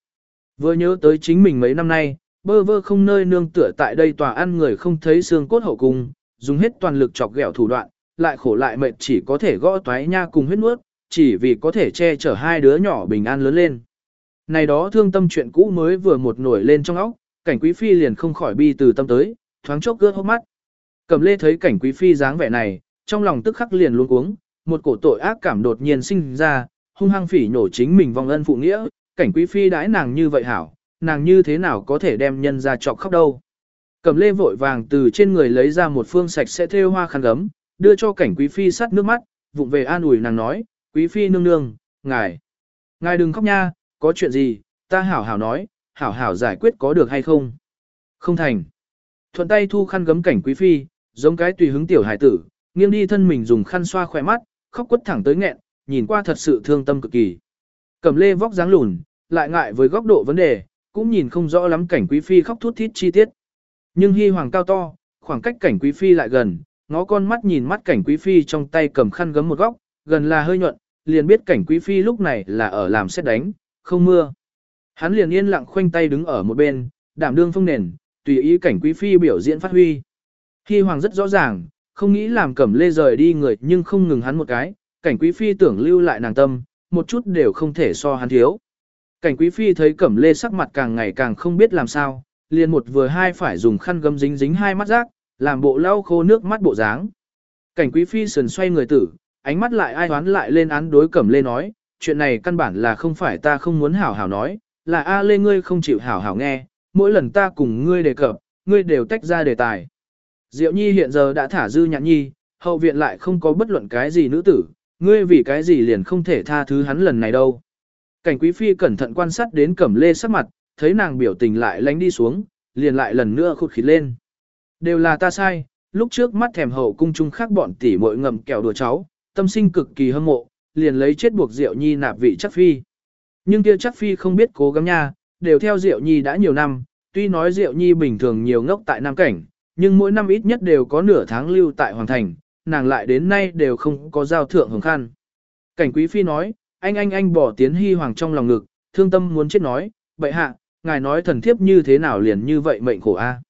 Vừa nhớ tới chính mình mấy năm nay, bơ vơ không nơi nương tựa tại đây tòa ăn người không thấy xương cốt hậu cung, dùng hết toàn lực chọc ghẹo thủ đoạn, lại khổ lại mệt chỉ có thể gõ toái nha cùng huyết nuốt, chỉ vì có thể che chở hai đứa nhỏ bình an lớn lên. Này đó thương tâm chuyện cũ mới vừa một nổi lên trong óc, cảnh quý phi liền không khỏi bi từ tâm tới, thoáng chốc gớt hốc mắt. Cầm lê thấy cảnh quý phi dáng vẻ này, trong lòng tức khắc liền luống cuống, một cổ tội ác cảm đột nhiên sinh ra, hung hăng phỉ nhổ chính mình vong ân phụ nghĩa, cảnh quý phi đãi nàng như vậy hảo, nàng như thế nào có thể đem nhân ra chọc khóc đâu. Cầm lê vội vàng từ trên người lấy ra một phương sạch sẽ thêu hoa khăn gấm, đưa cho cảnh quý phi sắt nước mắt, vụng về an ủi nàng nói, quý phi nương nương, ngài, ngài đừng khóc nha, có chuyện gì, ta hảo hảo nói, hảo hảo giải quyết có được hay không. Không thành. Thuận tay thu khăn gấm cảnh quý phi, giống cái tùy hứng tiểu hải tử, nghiêng đi thân mình dùng khăn xoa khỏe mắt, khóc quất thẳng tới nghẹn, nhìn qua thật sự thương tâm cực kỳ. Cẩm lê vóc dáng lùn, lại ngại với góc độ vấn đề, cũng nhìn không rõ lắm cảnh quý phi khóc thút thít chi tiết. Nhưng hy hoàng cao to, khoảng cách cảnh quý phi lại gần, ngó con mắt nhìn mắt cảnh quý phi trong tay cầm khăn gấm một góc, gần là hơi nhuận, liền biết cảnh quý phi lúc này là ở làm xét đánh, không mưa. Hắn liền yên lặng khoanh tay đứng ở một bên, đảm đương phong nền, tùy ý cảnh quý phi biểu diễn phát huy. Khi hoàng rất rõ ràng, không nghĩ làm cẩm lê rời đi người nhưng không ngừng hắn một cái, cảnh quý phi tưởng lưu lại nàng tâm, một chút đều không thể so hắn thiếu. Cảnh quý phi thấy cẩm lê sắc mặt càng ngày càng không biết làm sao, liền một vừa hai phải dùng khăn gấm dính dính hai mắt rác, làm bộ lau khô nước mắt bộ dáng. Cảnh quý phi sườn xoay người tử, ánh mắt lại ai đoán lại lên án đối cẩm lê nói, chuyện này căn bản là không phải ta không muốn hảo hảo nói, là A lê ngươi không chịu hảo hảo nghe, mỗi lần ta cùng ngươi đề cập, ngươi đều tách ra đề tài. Diệu nhi hiện giờ đã thả dư nhạn nhi, hậu viện lại không có bất luận cái gì nữ tử, ngươi vì cái gì liền không thể tha thứ hắn lần này đâu. Cảnh quý phi cẩn thận quan sát đến cẩm lê sắc mặt, thấy nàng biểu tình lại lánh đi xuống, liền lại lần nữa khụt khịt lên. Đều là ta sai, lúc trước mắt thèm hậu cung chung khác bọn tỷ muội ngầm kẹo đùa cháu, tâm sinh cực kỳ hâm mộ, liền lấy chết buộc Diệu Nhi nạp vị chắc phi. Nhưng kia chắc phi không biết cố gắng nha, đều theo Diệu Nhi đã nhiều năm, tuy nói Diệu Nhi bình thường nhiều ngốc tại Nam Cảnh, nhưng mỗi năm ít nhất đều có nửa tháng lưu tại Hoàng Thành, nàng lại đến nay đều không có giao thượng hồng khăn. Cảnh quý phi nói, anh anh anh bỏ tiến hy hoàng trong lòng ngực, thương tâm muốn chết nói, bệ hạ, ngài nói thần thiếp như thế nào liền như vậy mệnh khổ a.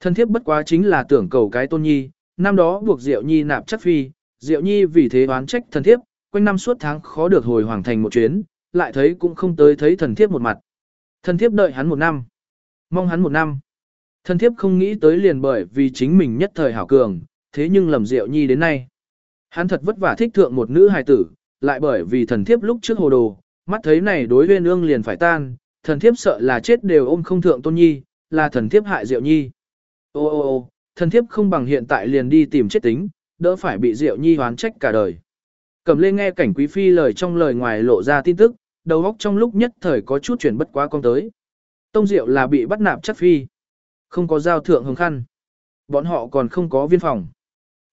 Thần thiếp bất quá chính là tưởng cầu cái tôn nhi, năm đó buộc Diệu Nhi nạp chất phi, Diệu Nhi vì thế oán trách thần thiếp, quanh năm suốt tháng khó được hồi hoàng thành một chuyến, lại thấy cũng không tới thấy thần thiếp một mặt. Thần thiếp đợi hắn một năm, mong hắn một năm. Thần thiếp không nghĩ tới liền bởi vì chính mình nhất thời hảo cường, thế nhưng lầm Diệu Nhi đến nay. Hắn thật vất vả thích thượng một nữ hài tử, lại bởi vì thần thiếp lúc trước hồ đồ, mắt thấy này đối huyên ương liền phải tan, thần thiếp sợ là chết đều ôm không thượng tôn nhi, là thần thiếp hại Diệu Nhi. Ô ô ô, thần thiếp không bằng hiện tại liền đi tìm chết tính, đỡ phải bị Diệu Nhi hoán trách cả đời. Cầm lên nghe cảnh quý phi lời trong lời ngoài lộ ra tin tức, đầu óc trong lúc nhất thời có chút chuyển bất quá con tới. Tông Diệu là bị bắt nạp chắc phi. Không có giao thượng hồng khăn. Bọn họ còn không có viên phòng.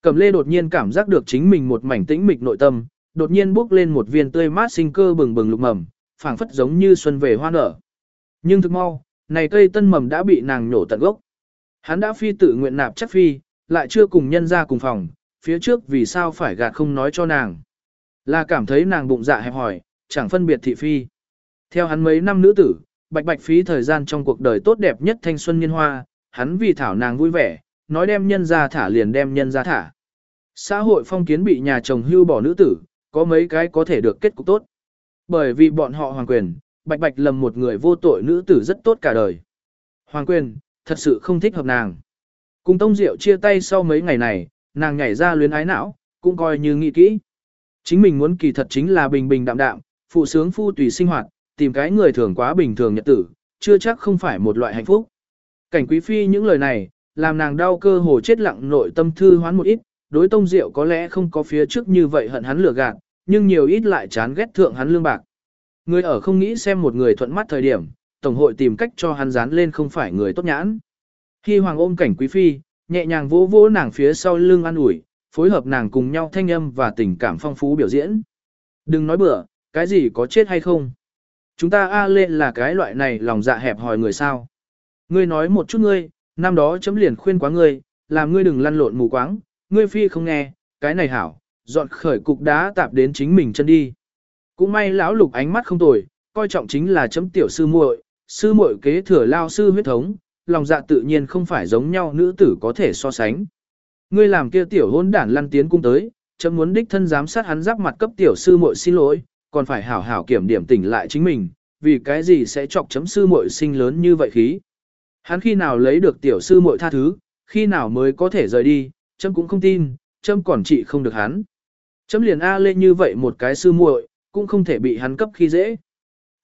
Cẩm lê đột nhiên cảm giác được chính mình một mảnh tĩnh mịch nội tâm, đột nhiên bước lên một viên tươi mát sinh cơ bừng bừng lục mầm, phảng phất giống như xuân về hoa nở. Nhưng thực mau, này cây tân mầm đã bị nàng nhổ tận gốc. Hắn đã phi tự nguyện nạp chắc phi, lại chưa cùng nhân ra cùng phòng, phía trước vì sao phải gạt không nói cho nàng. Là cảm thấy nàng bụng dạ hẹp hỏi, chẳng phân biệt thị phi. Theo hắn mấy năm nữ tử, bạch bạch phí thời gian trong cuộc đời tốt đẹp nhất thanh xuân niên hoa, hắn vì thảo nàng vui vẻ, nói đem nhân ra thả liền đem nhân ra thả. Xã hội phong kiến bị nhà chồng hưu bỏ nữ tử, có mấy cái có thể được kết cục tốt. Bởi vì bọn họ hoàng quyền, bạch bạch lầm một người vô tội nữ tử rất tốt cả đời. Hoàng quyền, thật sự không thích hợp nàng. Cùng Tông Diệu chia tay sau mấy ngày này, nàng nhảy ra luyến ái não, cũng coi như nghĩ kỹ. Chính mình muốn kỳ thật chính là bình bình đạm đạm, phụ sướng phu tùy sinh hoạt, tìm cái người thường quá bình thường nhật tử, chưa chắc không phải một loại hạnh phúc. Cảnh quý phi những lời này, làm nàng đau cơ hồ chết lặng nội tâm thư hoán một ít, đối tông diệu có lẽ không có phía trước như vậy hận hắn lừa gạt, nhưng nhiều ít lại chán ghét thượng hắn lương bạc. Người ở không nghĩ xem một người thuận mắt thời điểm, tổng hội tìm cách cho hắn dán lên không phải người tốt nhãn. Khi hoàng ôm cảnh quý phi, nhẹ nhàng vỗ vỗ nàng phía sau lưng an ủi, phối hợp nàng cùng nhau thanh âm và tình cảm phong phú biểu diễn. Đừng nói bừa, cái gì có chết hay không. Chúng ta A Lê là cái loại này lòng dạ hẹp hỏi người sao. Ngươi nói một chút ngươi, năm đó chấm liền khuyên quá ngươi, làm ngươi đừng lăn lộn mù quáng, ngươi phi không nghe, cái này hảo, dọn khởi cục đá tạp đến chính mình chân đi. Cũng may lão lục ánh mắt không tồi, coi trọng chính là chấm tiểu sư muội, sư muội kế thừa lao sư huyết thống, lòng dạ tự nhiên không phải giống nhau nữ tử có thể so sánh. Ngươi làm kia tiểu hôn đản lăn tiến cung tới, chấm muốn đích thân giám sát hắn giáp mặt cấp tiểu sư muội xin lỗi, còn phải hảo hảo kiểm điểm tỉnh lại chính mình, vì cái gì sẽ chọc chấm sư muội sinh lớn như vậy khí. Hắn khi nào lấy được tiểu sư muội tha thứ, khi nào mới có thể rời đi, chấm cũng không tin, chấm còn trị không được hắn. Chấm liền A lên như vậy một cái sư muội, cũng không thể bị hắn cấp khi dễ.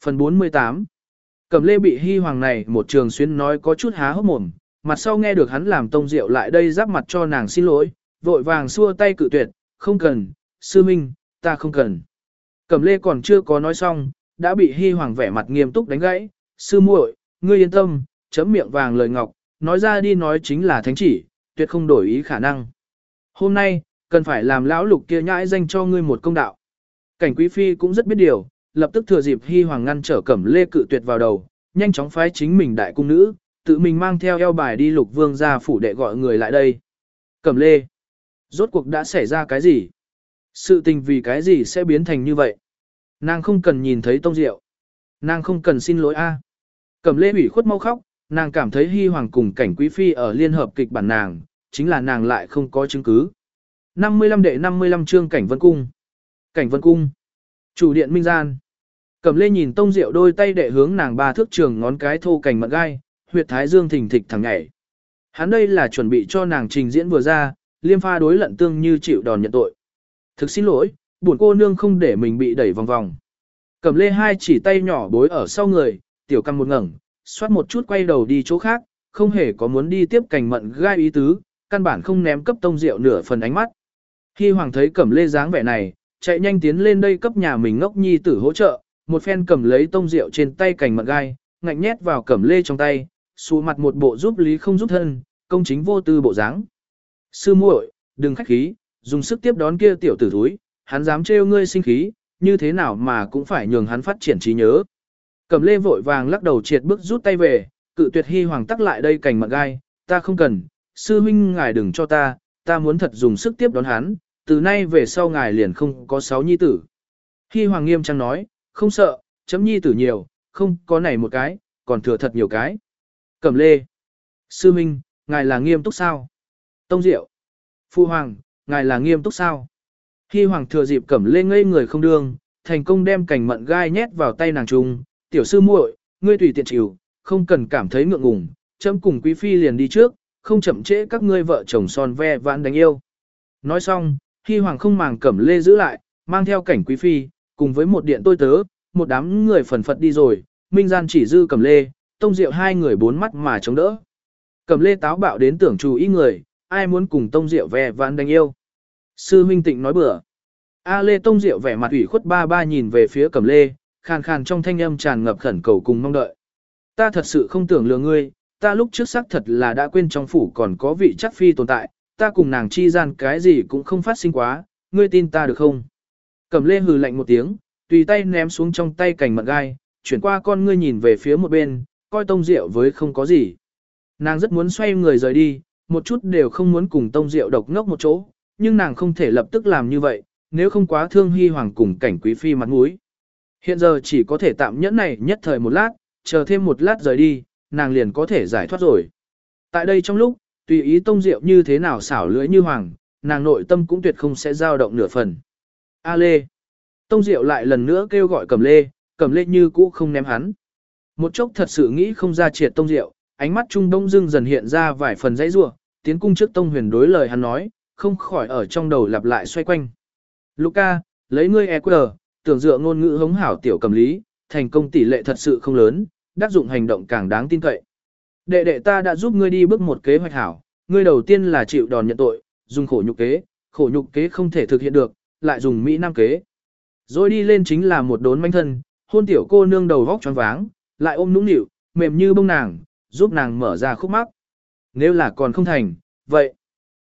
Phần 48 Cẩm lê bị hy hoàng này một trường xuyên nói có chút há hốc mồm, mặt sau nghe được hắn làm tông rượu lại đây giáp mặt cho nàng xin lỗi, vội vàng xua tay cự tuyệt, không cần, sư minh, ta không cần. Cẩm lê còn chưa có nói xong, đã bị hy hoàng vẻ mặt nghiêm túc đánh gãy, sư muội, ngươi yên tâm, chấm miệng vàng lời ngọc, nói ra đi nói chính là thánh chỉ, tuyệt không đổi ý khả năng. Hôm nay, cần phải làm lão lục kia nhãi danh cho ngươi một công đạo. Cảnh quý phi cũng rất biết điều, lập tức thừa dịp hy hoàng ngăn trở cẩm lê cự tuyệt vào đầu, nhanh chóng phái chính mình đại cung nữ, tự mình mang theo eo bài đi lục vương ra phủ đệ gọi người lại đây. Cẩm lê, rốt cuộc đã xảy ra cái gì? Sự tình vì cái gì sẽ biến thành như vậy? Nàng không cần nhìn thấy tông diệu. Nàng không cần xin lỗi a. Cẩm lê ủy khuất mau khóc, nàng cảm thấy hy hoàng cùng cảnh quý phi ở liên hợp kịch bản nàng, chính là nàng lại không có chứng cứ. 55 đệ 55 chương cảnh vân cung. Cảnh vân cung. Chủ điện minh gian. Cẩm lê nhìn tông diệu đôi tay đệ hướng nàng ba thước trường ngón cái thô cảnh mận gai, huyệt thái dương thình thịch thẳng nhảy. Hắn đây là chuẩn bị cho nàng trình diễn vừa ra, liêm pha đối lận tương như chịu đòn nhận tội. Thực xin lỗi, buồn cô nương không để mình bị đẩy vòng vòng. Cẩm lê hai chỉ tay nhỏ bối ở sau người, tiểu căng một ngẩng, xoát một chút quay đầu đi chỗ khác, không hề có muốn đi tiếp cảnh mận gai ý tứ, căn bản không ném cấp tông rượu nửa phần ánh mắt. Khi hoàng thấy cẩm lê dáng vẻ này, chạy nhanh tiến lên đây cấp nhà mình ngốc nhi tử hỗ trợ, một phen cầm lấy tông rượu trên tay cành mận gai, ngạnh nhét vào cẩm lê trong tay, xù mặt một bộ giúp lý không giúp thân, công chính vô tư bộ dáng. Sư muội, đừng khách khí, dùng sức tiếp đón kia tiểu tử thúi, hắn dám trêu ngươi sinh khí, như thế nào mà cũng phải nhường hắn phát triển trí nhớ. Cẩm lê vội vàng lắc đầu triệt bước rút tay về, cự tuyệt hy hoàng tắc lại đây cành mận gai, ta không cần, sư huynh ngài đừng cho ta, ta muốn thật dùng sức tiếp đón hắn, từ nay về sau ngài liền không có sáu nhi tử. Hy hoàng nghiêm trang nói, không sợ, chấm nhi tử nhiều, không có này một cái, còn thừa thật nhiều cái. Cẩm lê. Sư Minh, ngài là nghiêm túc sao? Tông Diệu. Phu Hoàng, ngài là nghiêm túc sao? Khi Hoàng thừa dịp cẩm lê ngây người không đương, thành công đem cành mận gai nhét vào tay nàng trung, tiểu sư muội, ngươi tùy tiện chịu, không cần cảm thấy ngượng ngùng, chấm cùng quý phi liền đi trước, không chậm trễ các ngươi vợ chồng son ve vãn đánh yêu. Nói xong, khi Hoàng không màng cẩm lê giữ lại, mang theo cảnh quý phi, cùng với một điện tôi tớ, một đám người phần phật đi rồi, Minh Gian chỉ dư cẩm lê, tông diệu hai người bốn mắt mà chống đỡ. Cẩm lê táo bạo đến tưởng chú ý người, ai muốn cùng tông diệu ve vãn đánh yêu. Sư huynh Tịnh nói bừa. A Lê Tông Diệu vẻ mặt ủy khuất ba ba nhìn về phía Cẩm Lê, khàn khàn trong thanh âm tràn ngập khẩn cầu cùng mong đợi. Ta thật sự không tưởng lừa ngươi, ta lúc trước xác thật là đã quên trong phủ còn có vị chắc phi tồn tại, ta cùng nàng chi gian cái gì cũng không phát sinh quá, ngươi tin ta được không? Cẩm Lê hừ lạnh một tiếng, tùy tay ném xuống trong tay cành mận gai, chuyển qua con ngươi nhìn về phía một bên, coi Tông Diệu với không có gì. Nàng rất muốn xoay người rời đi, một chút đều không muốn cùng Tông Diệu độc ngốc một chỗ, nhưng nàng không thể lập tức làm như vậy, nếu không quá thương hy hoàng cùng cảnh quý phi mặt mũi. Hiện giờ chỉ có thể tạm nhẫn này nhất thời một lát, chờ thêm một lát rời đi, nàng liền có thể giải thoát rồi. Tại đây trong lúc, tùy ý tông diệu như thế nào xảo lưỡi như hoàng, nàng nội tâm cũng tuyệt không sẽ dao động nửa phần. A Lê. Tông diệu lại lần nữa kêu gọi cầm lê, cầm lê như cũ không ném hắn. Một chốc thật sự nghĩ không ra triệt tông diệu, ánh mắt trung đông dưng dần hiện ra vài phần dãy rua, tiến cung trước tông huyền đối lời hắn nói, không khỏi ở trong đầu lặp lại xoay quanh. Luca, lấy ngươi EQ, tưởng dựa ngôn ngữ hống hảo tiểu cầm lý, thành công tỷ lệ thật sự không lớn, đắc dụng hành động càng đáng tin cậy. Đệ đệ ta đã giúp ngươi đi bước một kế hoạch hảo, ngươi đầu tiên là chịu đòn nhận tội, dùng khổ nhục kế, khổ nhục kế không thể thực hiện được, lại dùng mỹ nam kế. Rồi đi lên chính là một đốn manh thân, hôn tiểu cô nương đầu vóc tròn váng, lại ôm nũng nịu, mềm như bông nàng, giúp nàng mở ra khúc mắc. Nếu là còn không thành, vậy.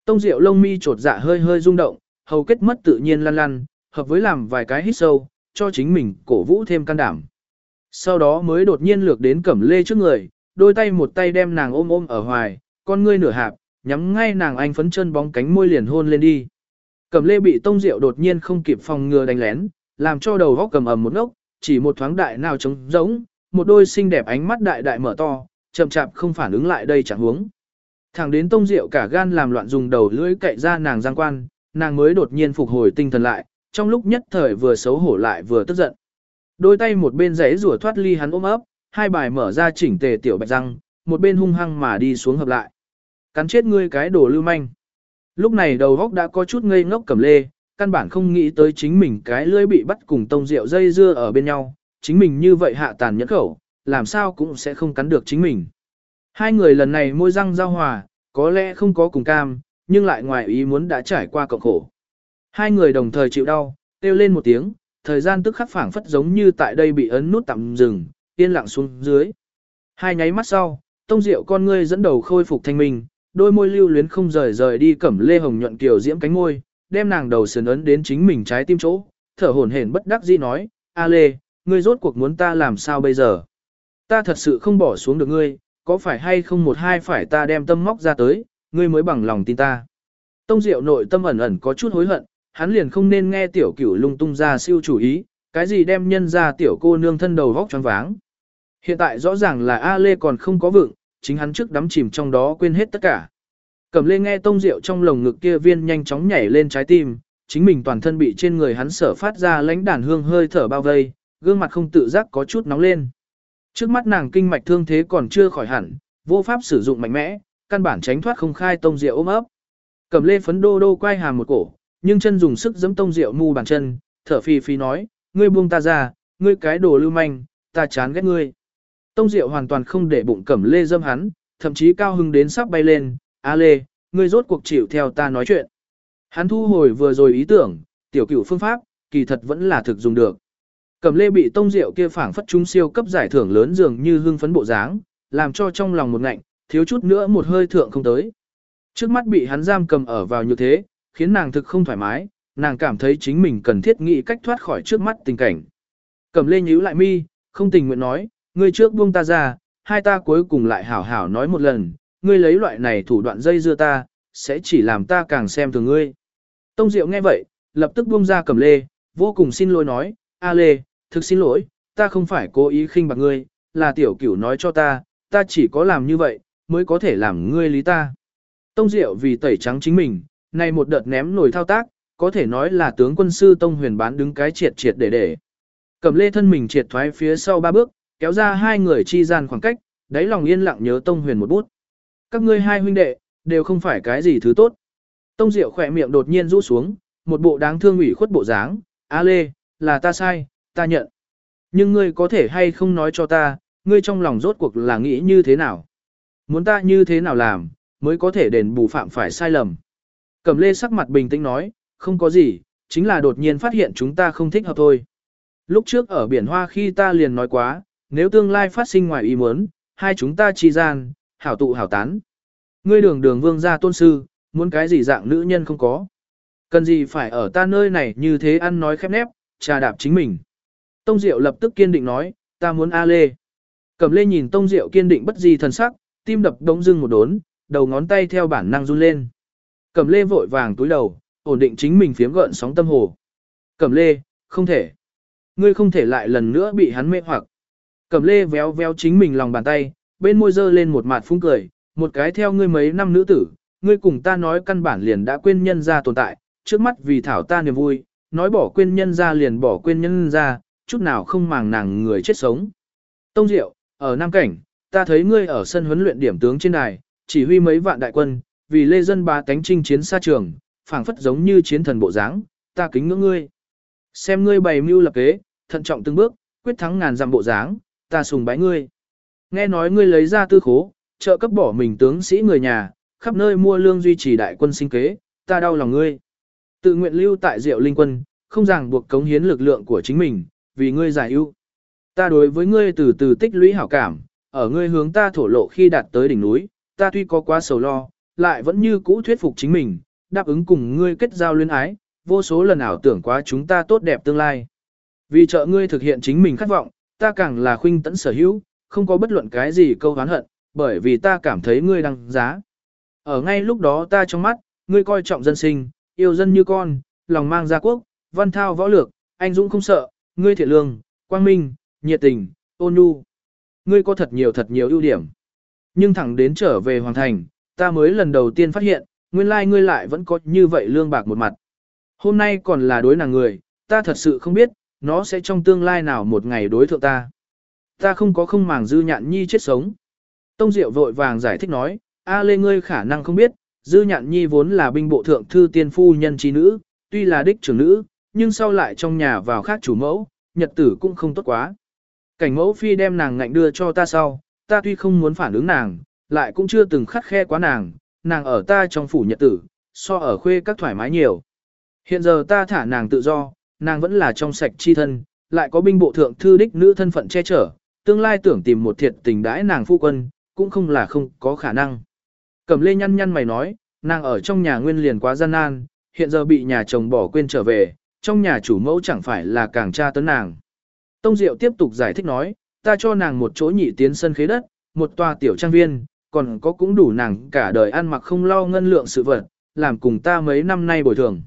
Tông Diệu lông mi trột dạ hơi hơi rung động, hầu kết mất tự nhiên lăn lăn, hợp với làm vài cái hít sâu, cho chính mình cổ vũ thêm can đảm. Sau đó mới đột nhiên lược đến cẩm lê trước người, đôi tay một tay đem nàng ôm ôm ở hoài, con ngươi nửa hạp, nhắm ngay nàng anh phấn chân bóng cánh môi liền hôn lên đi. Cẩm lê bị tông Diệu đột nhiên không kịp phòng ngừa đánh lén, làm cho đầu góc cầm ầm một ngốc, chỉ một thoáng đại nào trống giống, một đôi xinh đẹp ánh mắt đại đại mở to, chậm chạp không phản ứng lại đây chẳng huống. Thẳng đến tông rượu cả gan làm loạn dùng đầu lưỡi cậy ra nàng giang quan, nàng mới đột nhiên phục hồi tinh thần lại, trong lúc nhất thời vừa xấu hổ lại vừa tức giận. Đôi tay một bên giấy rùa thoát ly hắn ôm ấp, hai bài mở ra chỉnh tề tiểu bạch răng, một bên hung hăng mà đi xuống hợp lại. Cắn chết ngươi cái đồ lưu manh. Lúc này đầu góc đã có chút ngây ngốc cầm lê, căn bản không nghĩ tới chính mình cái lưỡi bị bắt cùng tông rượu dây dưa ở bên nhau, chính mình như vậy hạ tàn nhẫn khẩu, làm sao cũng sẽ không cắn được chính mình. Hai người lần này môi răng giao hòa, có lẽ không có cùng cam, nhưng lại ngoài ý muốn đã trải qua cộng khổ. Hai người đồng thời chịu đau, kêu lên một tiếng, thời gian tức khắc phảng phất giống như tại đây bị ấn nút tạm dừng, yên lặng xuống dưới. Hai nháy mắt sau, tông diệu con ngươi dẫn đầu khôi phục thanh minh, đôi môi lưu luyến không rời rời đi cẩm lê hồng nhuận kiều diễm cánh môi, đem nàng đầu sườn ấn đến chính mình trái tim chỗ, thở hổn hển bất đắc dĩ nói, A Lê, ngươi rốt cuộc muốn ta làm sao bây giờ? Ta thật sự không bỏ xuống được ngươi, có phải hay không một hai phải ta đem tâm móc ra tới, ngươi mới bằng lòng tin ta. Tông Diệu nội tâm ẩn ẩn có chút hối hận, hắn liền không nên nghe tiểu cửu lung tung ra siêu chủ ý, cái gì đem nhân ra tiểu cô nương thân đầu vóc choáng váng. Hiện tại rõ ràng là A Lê còn không có vựng, chính hắn trước đắm chìm trong đó quên hết tất cả. Cẩm Lê nghe tông Diệu trong lồng ngực kia viên nhanh chóng nhảy lên trái tim, chính mình toàn thân bị trên người hắn sở phát ra lãnh đàn hương hơi thở bao vây, gương mặt không tự giác có chút nóng lên. Trước mắt nàng kinh mạch thương thế còn chưa khỏi hẳn, vô pháp sử dụng mạnh mẽ, căn bản tránh thoát không khai tông Diệu ôm ấp. Cẩm Lê phấn đô đô quay hàm một cổ, nhưng chân dùng sức giẫm tông Diệu mu bàn chân, thở phì phì nói, ngươi buông ta ra, ngươi cái đồ lưu manh, ta chán ghét ngươi. Tông Diệu hoàn toàn không để bụng Cẩm Lê dâm hắn, thậm chí cao hưng đến sắp bay lên, A Lê, ngươi rốt cuộc chịu theo ta nói chuyện. Hắn thu hồi vừa rồi ý tưởng, tiểu cửu phương pháp, kỳ thật vẫn là thực dùng được. Cẩm lê bị tông rượu kia phảng phất chúng siêu cấp giải thưởng lớn dường như hưng phấn bộ dáng, làm cho trong lòng một ngạnh, thiếu chút nữa một hơi thượng không tới. Trước mắt bị hắn giam cầm ở vào như thế, khiến nàng thực không thoải mái, nàng cảm thấy chính mình cần thiết nghĩ cách thoát khỏi trước mắt tình cảnh. Cẩm lê nhíu lại mi, không tình nguyện nói, ngươi trước buông ta ra, hai ta cuối cùng lại hảo hảo nói một lần, ngươi lấy loại này thủ đoạn dây dưa ta, sẽ chỉ làm ta càng xem thường ngươi. Tông Diệu nghe vậy, lập tức buông ra cầm lê, vô cùng xin lỗi nói, A Lê, thực xin lỗi, ta không phải cố ý khinh bạc ngươi, là tiểu cửu nói cho ta, ta chỉ có làm như vậy, mới có thể làm ngươi lý ta. Tông Diệu vì tẩy trắng chính mình, này một đợt ném nổi thao tác, có thể nói là tướng quân sư Tông Huyền bán đứng cái triệt triệt để để. Cầm lê thân mình triệt thoái phía sau ba bước, kéo ra hai người chi gian khoảng cách, đáy lòng yên lặng nhớ Tông Huyền một bút. Các ngươi hai huynh đệ, đều không phải cái gì thứ tốt. Tông Diệu khỏe miệng đột nhiên rũ xuống, một bộ đáng thương ủy khuất bộ dáng, A Lê, là ta sai, ta nhận. Nhưng ngươi có thể hay không nói cho ta, ngươi trong lòng rốt cuộc là nghĩ như thế nào? Muốn ta như thế nào làm, mới có thể đền bù phạm phải sai lầm? Cẩm Lê sắc mặt bình tĩnh nói, không có gì, chính là đột nhiên phát hiện chúng ta không thích hợp thôi. Lúc trước ở biển hoa khi ta liền nói quá, nếu tương lai phát sinh ngoài ý muốn, hai chúng ta chi gian, hảo tụ hảo tán. Ngươi đường đường vương gia tôn sư, muốn cái gì dạng nữ nhân không có. Cần gì phải ở ta nơi này như thế ăn nói khép nép, trà đạp chính mình. Tông Diệu lập tức kiên định nói, ta muốn A Lê. Cẩm Lê nhìn Tông Diệu kiên định bất di thần sắc, tim đập đống dưng một đốn, đầu ngón tay theo bản năng run lên. Cẩm Lê vội vàng túi đầu, ổn định chính mình phiếm gợn sóng tâm hồ. Cẩm Lê, không thể. Ngươi không thể lại lần nữa bị hắn mê hoặc. Cẩm Lê véo véo chính mình lòng bàn tay, bên môi dơ lên một mặt phúng cười, một cái theo ngươi mấy năm nữ tử, ngươi cùng ta nói căn bản liền đã quên nhân ra tồn tại, trước mắt vì thảo ta niềm vui, nói bỏ quên nhân ra liền bỏ quên nhân ra, chút nào không màng nàng người chết sống. Tông Diệu, ở Nam Cảnh, ta thấy ngươi ở sân huấn luyện điểm tướng trên đài, chỉ huy mấy vạn đại quân, vì lê dân ba tánh chinh chiến xa trường, phảng phất giống như chiến thần bộ dáng, ta kính ngưỡng ngươi. Xem ngươi bày mưu lập kế, thận trọng từng bước, quyết thắng ngàn dặm bộ dáng, ta sùng bái ngươi. Nghe nói ngươi lấy ra tư khố, trợ cấp bỏ mình tướng sĩ người nhà, khắp nơi mua lương duy trì đại quân sinh kế, ta đau lòng ngươi. Tự nguyện lưu tại Diệu Linh quân, không ràng buộc cống hiến lực lượng của chính mình, vì ngươi giải ưu. Ta đối với ngươi từ từ tích lũy hảo cảm, ở ngươi hướng ta thổ lộ khi đạt tới đỉnh núi, ta tuy có quá sầu lo, lại vẫn như cũ thuyết phục chính mình, đáp ứng cùng ngươi kết giao luyến ái, vô số lần ảo tưởng quá chúng ta tốt đẹp tương lai. Vì trợ ngươi thực hiện chính mình khát vọng, ta càng là khuynh tẫn sở hữu, không có bất luận cái gì câu hán hận, bởi vì ta cảm thấy ngươi đăng giá. Ở ngay lúc đó ta trong mắt, ngươi coi trọng dân sinh, yêu dân như con, lòng mang gia quốc, văn thao võ lược, anh dũng không sợ, ngươi thiện lương, quang minh, nhiệt tình, ôn nhu. Ngươi có thật nhiều thật nhiều ưu điểm. Nhưng thẳng đến trở về hoàng thành, ta mới lần đầu tiên phát hiện, nguyên lai ngươi lại vẫn có như vậy lương bạc một mặt. Hôm nay còn là đối nàng người, ta thật sự không biết, nó sẽ trong tương lai nào một ngày đối thượng ta. Ta không có không màng dư nhạn nhi chết sống. Tông Diệu vội vàng giải thích nói, A Lê ngươi khả năng không biết, dư nhạn nhi vốn là binh bộ thượng thư tiên phu nhân trí nữ, tuy là đích trưởng nữ, nhưng sau lại trong nhà vào khác chủ mẫu, nhật tử cũng không tốt quá. Cảnh mẫu phi đem nàng ngạnh đưa cho ta sau, ta tuy không muốn phản ứng nàng, lại cũng chưa từng khắt khe quá nàng, nàng ở ta trong phủ nhật tử, so ở khuê các thoải mái nhiều. Hiện giờ ta thả nàng tự do, nàng vẫn là trong sạch chi thân, lại có binh bộ thượng thư đích nữ thân phận che chở, tương lai tưởng tìm một thiệt tình đãi nàng phu quân, cũng không là không có khả năng. Cẩm lê nhăn nhăn mày nói, nàng ở trong nhà nguyên liền quá gian nan, hiện giờ bị nhà chồng bỏ quên trở về, trong nhà chủ mẫu chẳng phải là càng tra tấn nàng. Tông Diệu tiếp tục giải thích nói, ta cho nàng một chỗ nhị tiến sân khế đất, một tòa tiểu trang viên, còn có cũng đủ nàng cả đời ăn mặc không lo ngân lượng sự vật, làm cùng ta mấy năm nay bồi thường.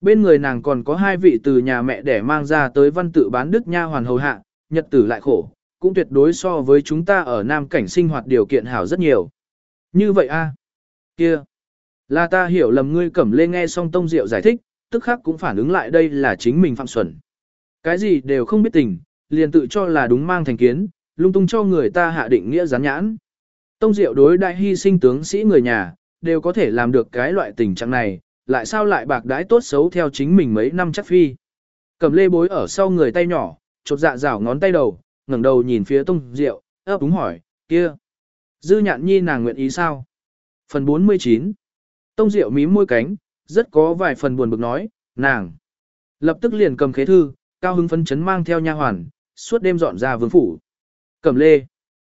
Bên người nàng còn có hai vị từ nhà mẹ để mang ra tới văn tự bán đức nha hoàn hầu hạ, nhật tử lại khổ, cũng tuyệt đối so với chúng ta ở Nam cảnh sinh hoạt điều kiện hảo rất nhiều. Như vậy a kia, là ta hiểu lầm ngươi cẩm lê nghe xong tông diệu giải thích, tức khắc cũng phản ứng lại đây là chính mình phạm xuẩn. Cái gì đều không biết tình, liền tự cho là đúng mang thành kiến, lung tung cho người ta hạ định nghĩa gián nhãn. Tông diệu đối đại hy sinh tướng sĩ người nhà, đều có thể làm được cái loại tình trạng này, lại sao lại bạc đái tốt xấu theo chính mình mấy năm chắc phi. Cầm lê bối ở sau người tay nhỏ, chột dạ rảo ngón tay đầu, ngẩng đầu nhìn phía tông diệu, ấp đúng hỏi, kia. Dư nhạn nhi nàng nguyện ý sao? Phần 49 Tông diệu mím môi cánh, rất có vài phần buồn bực nói, nàng. Lập tức liền cầm khế thư, cao hứng phấn chấn mang theo nha hoàn, suốt đêm dọn ra vương phủ. cẩm lê.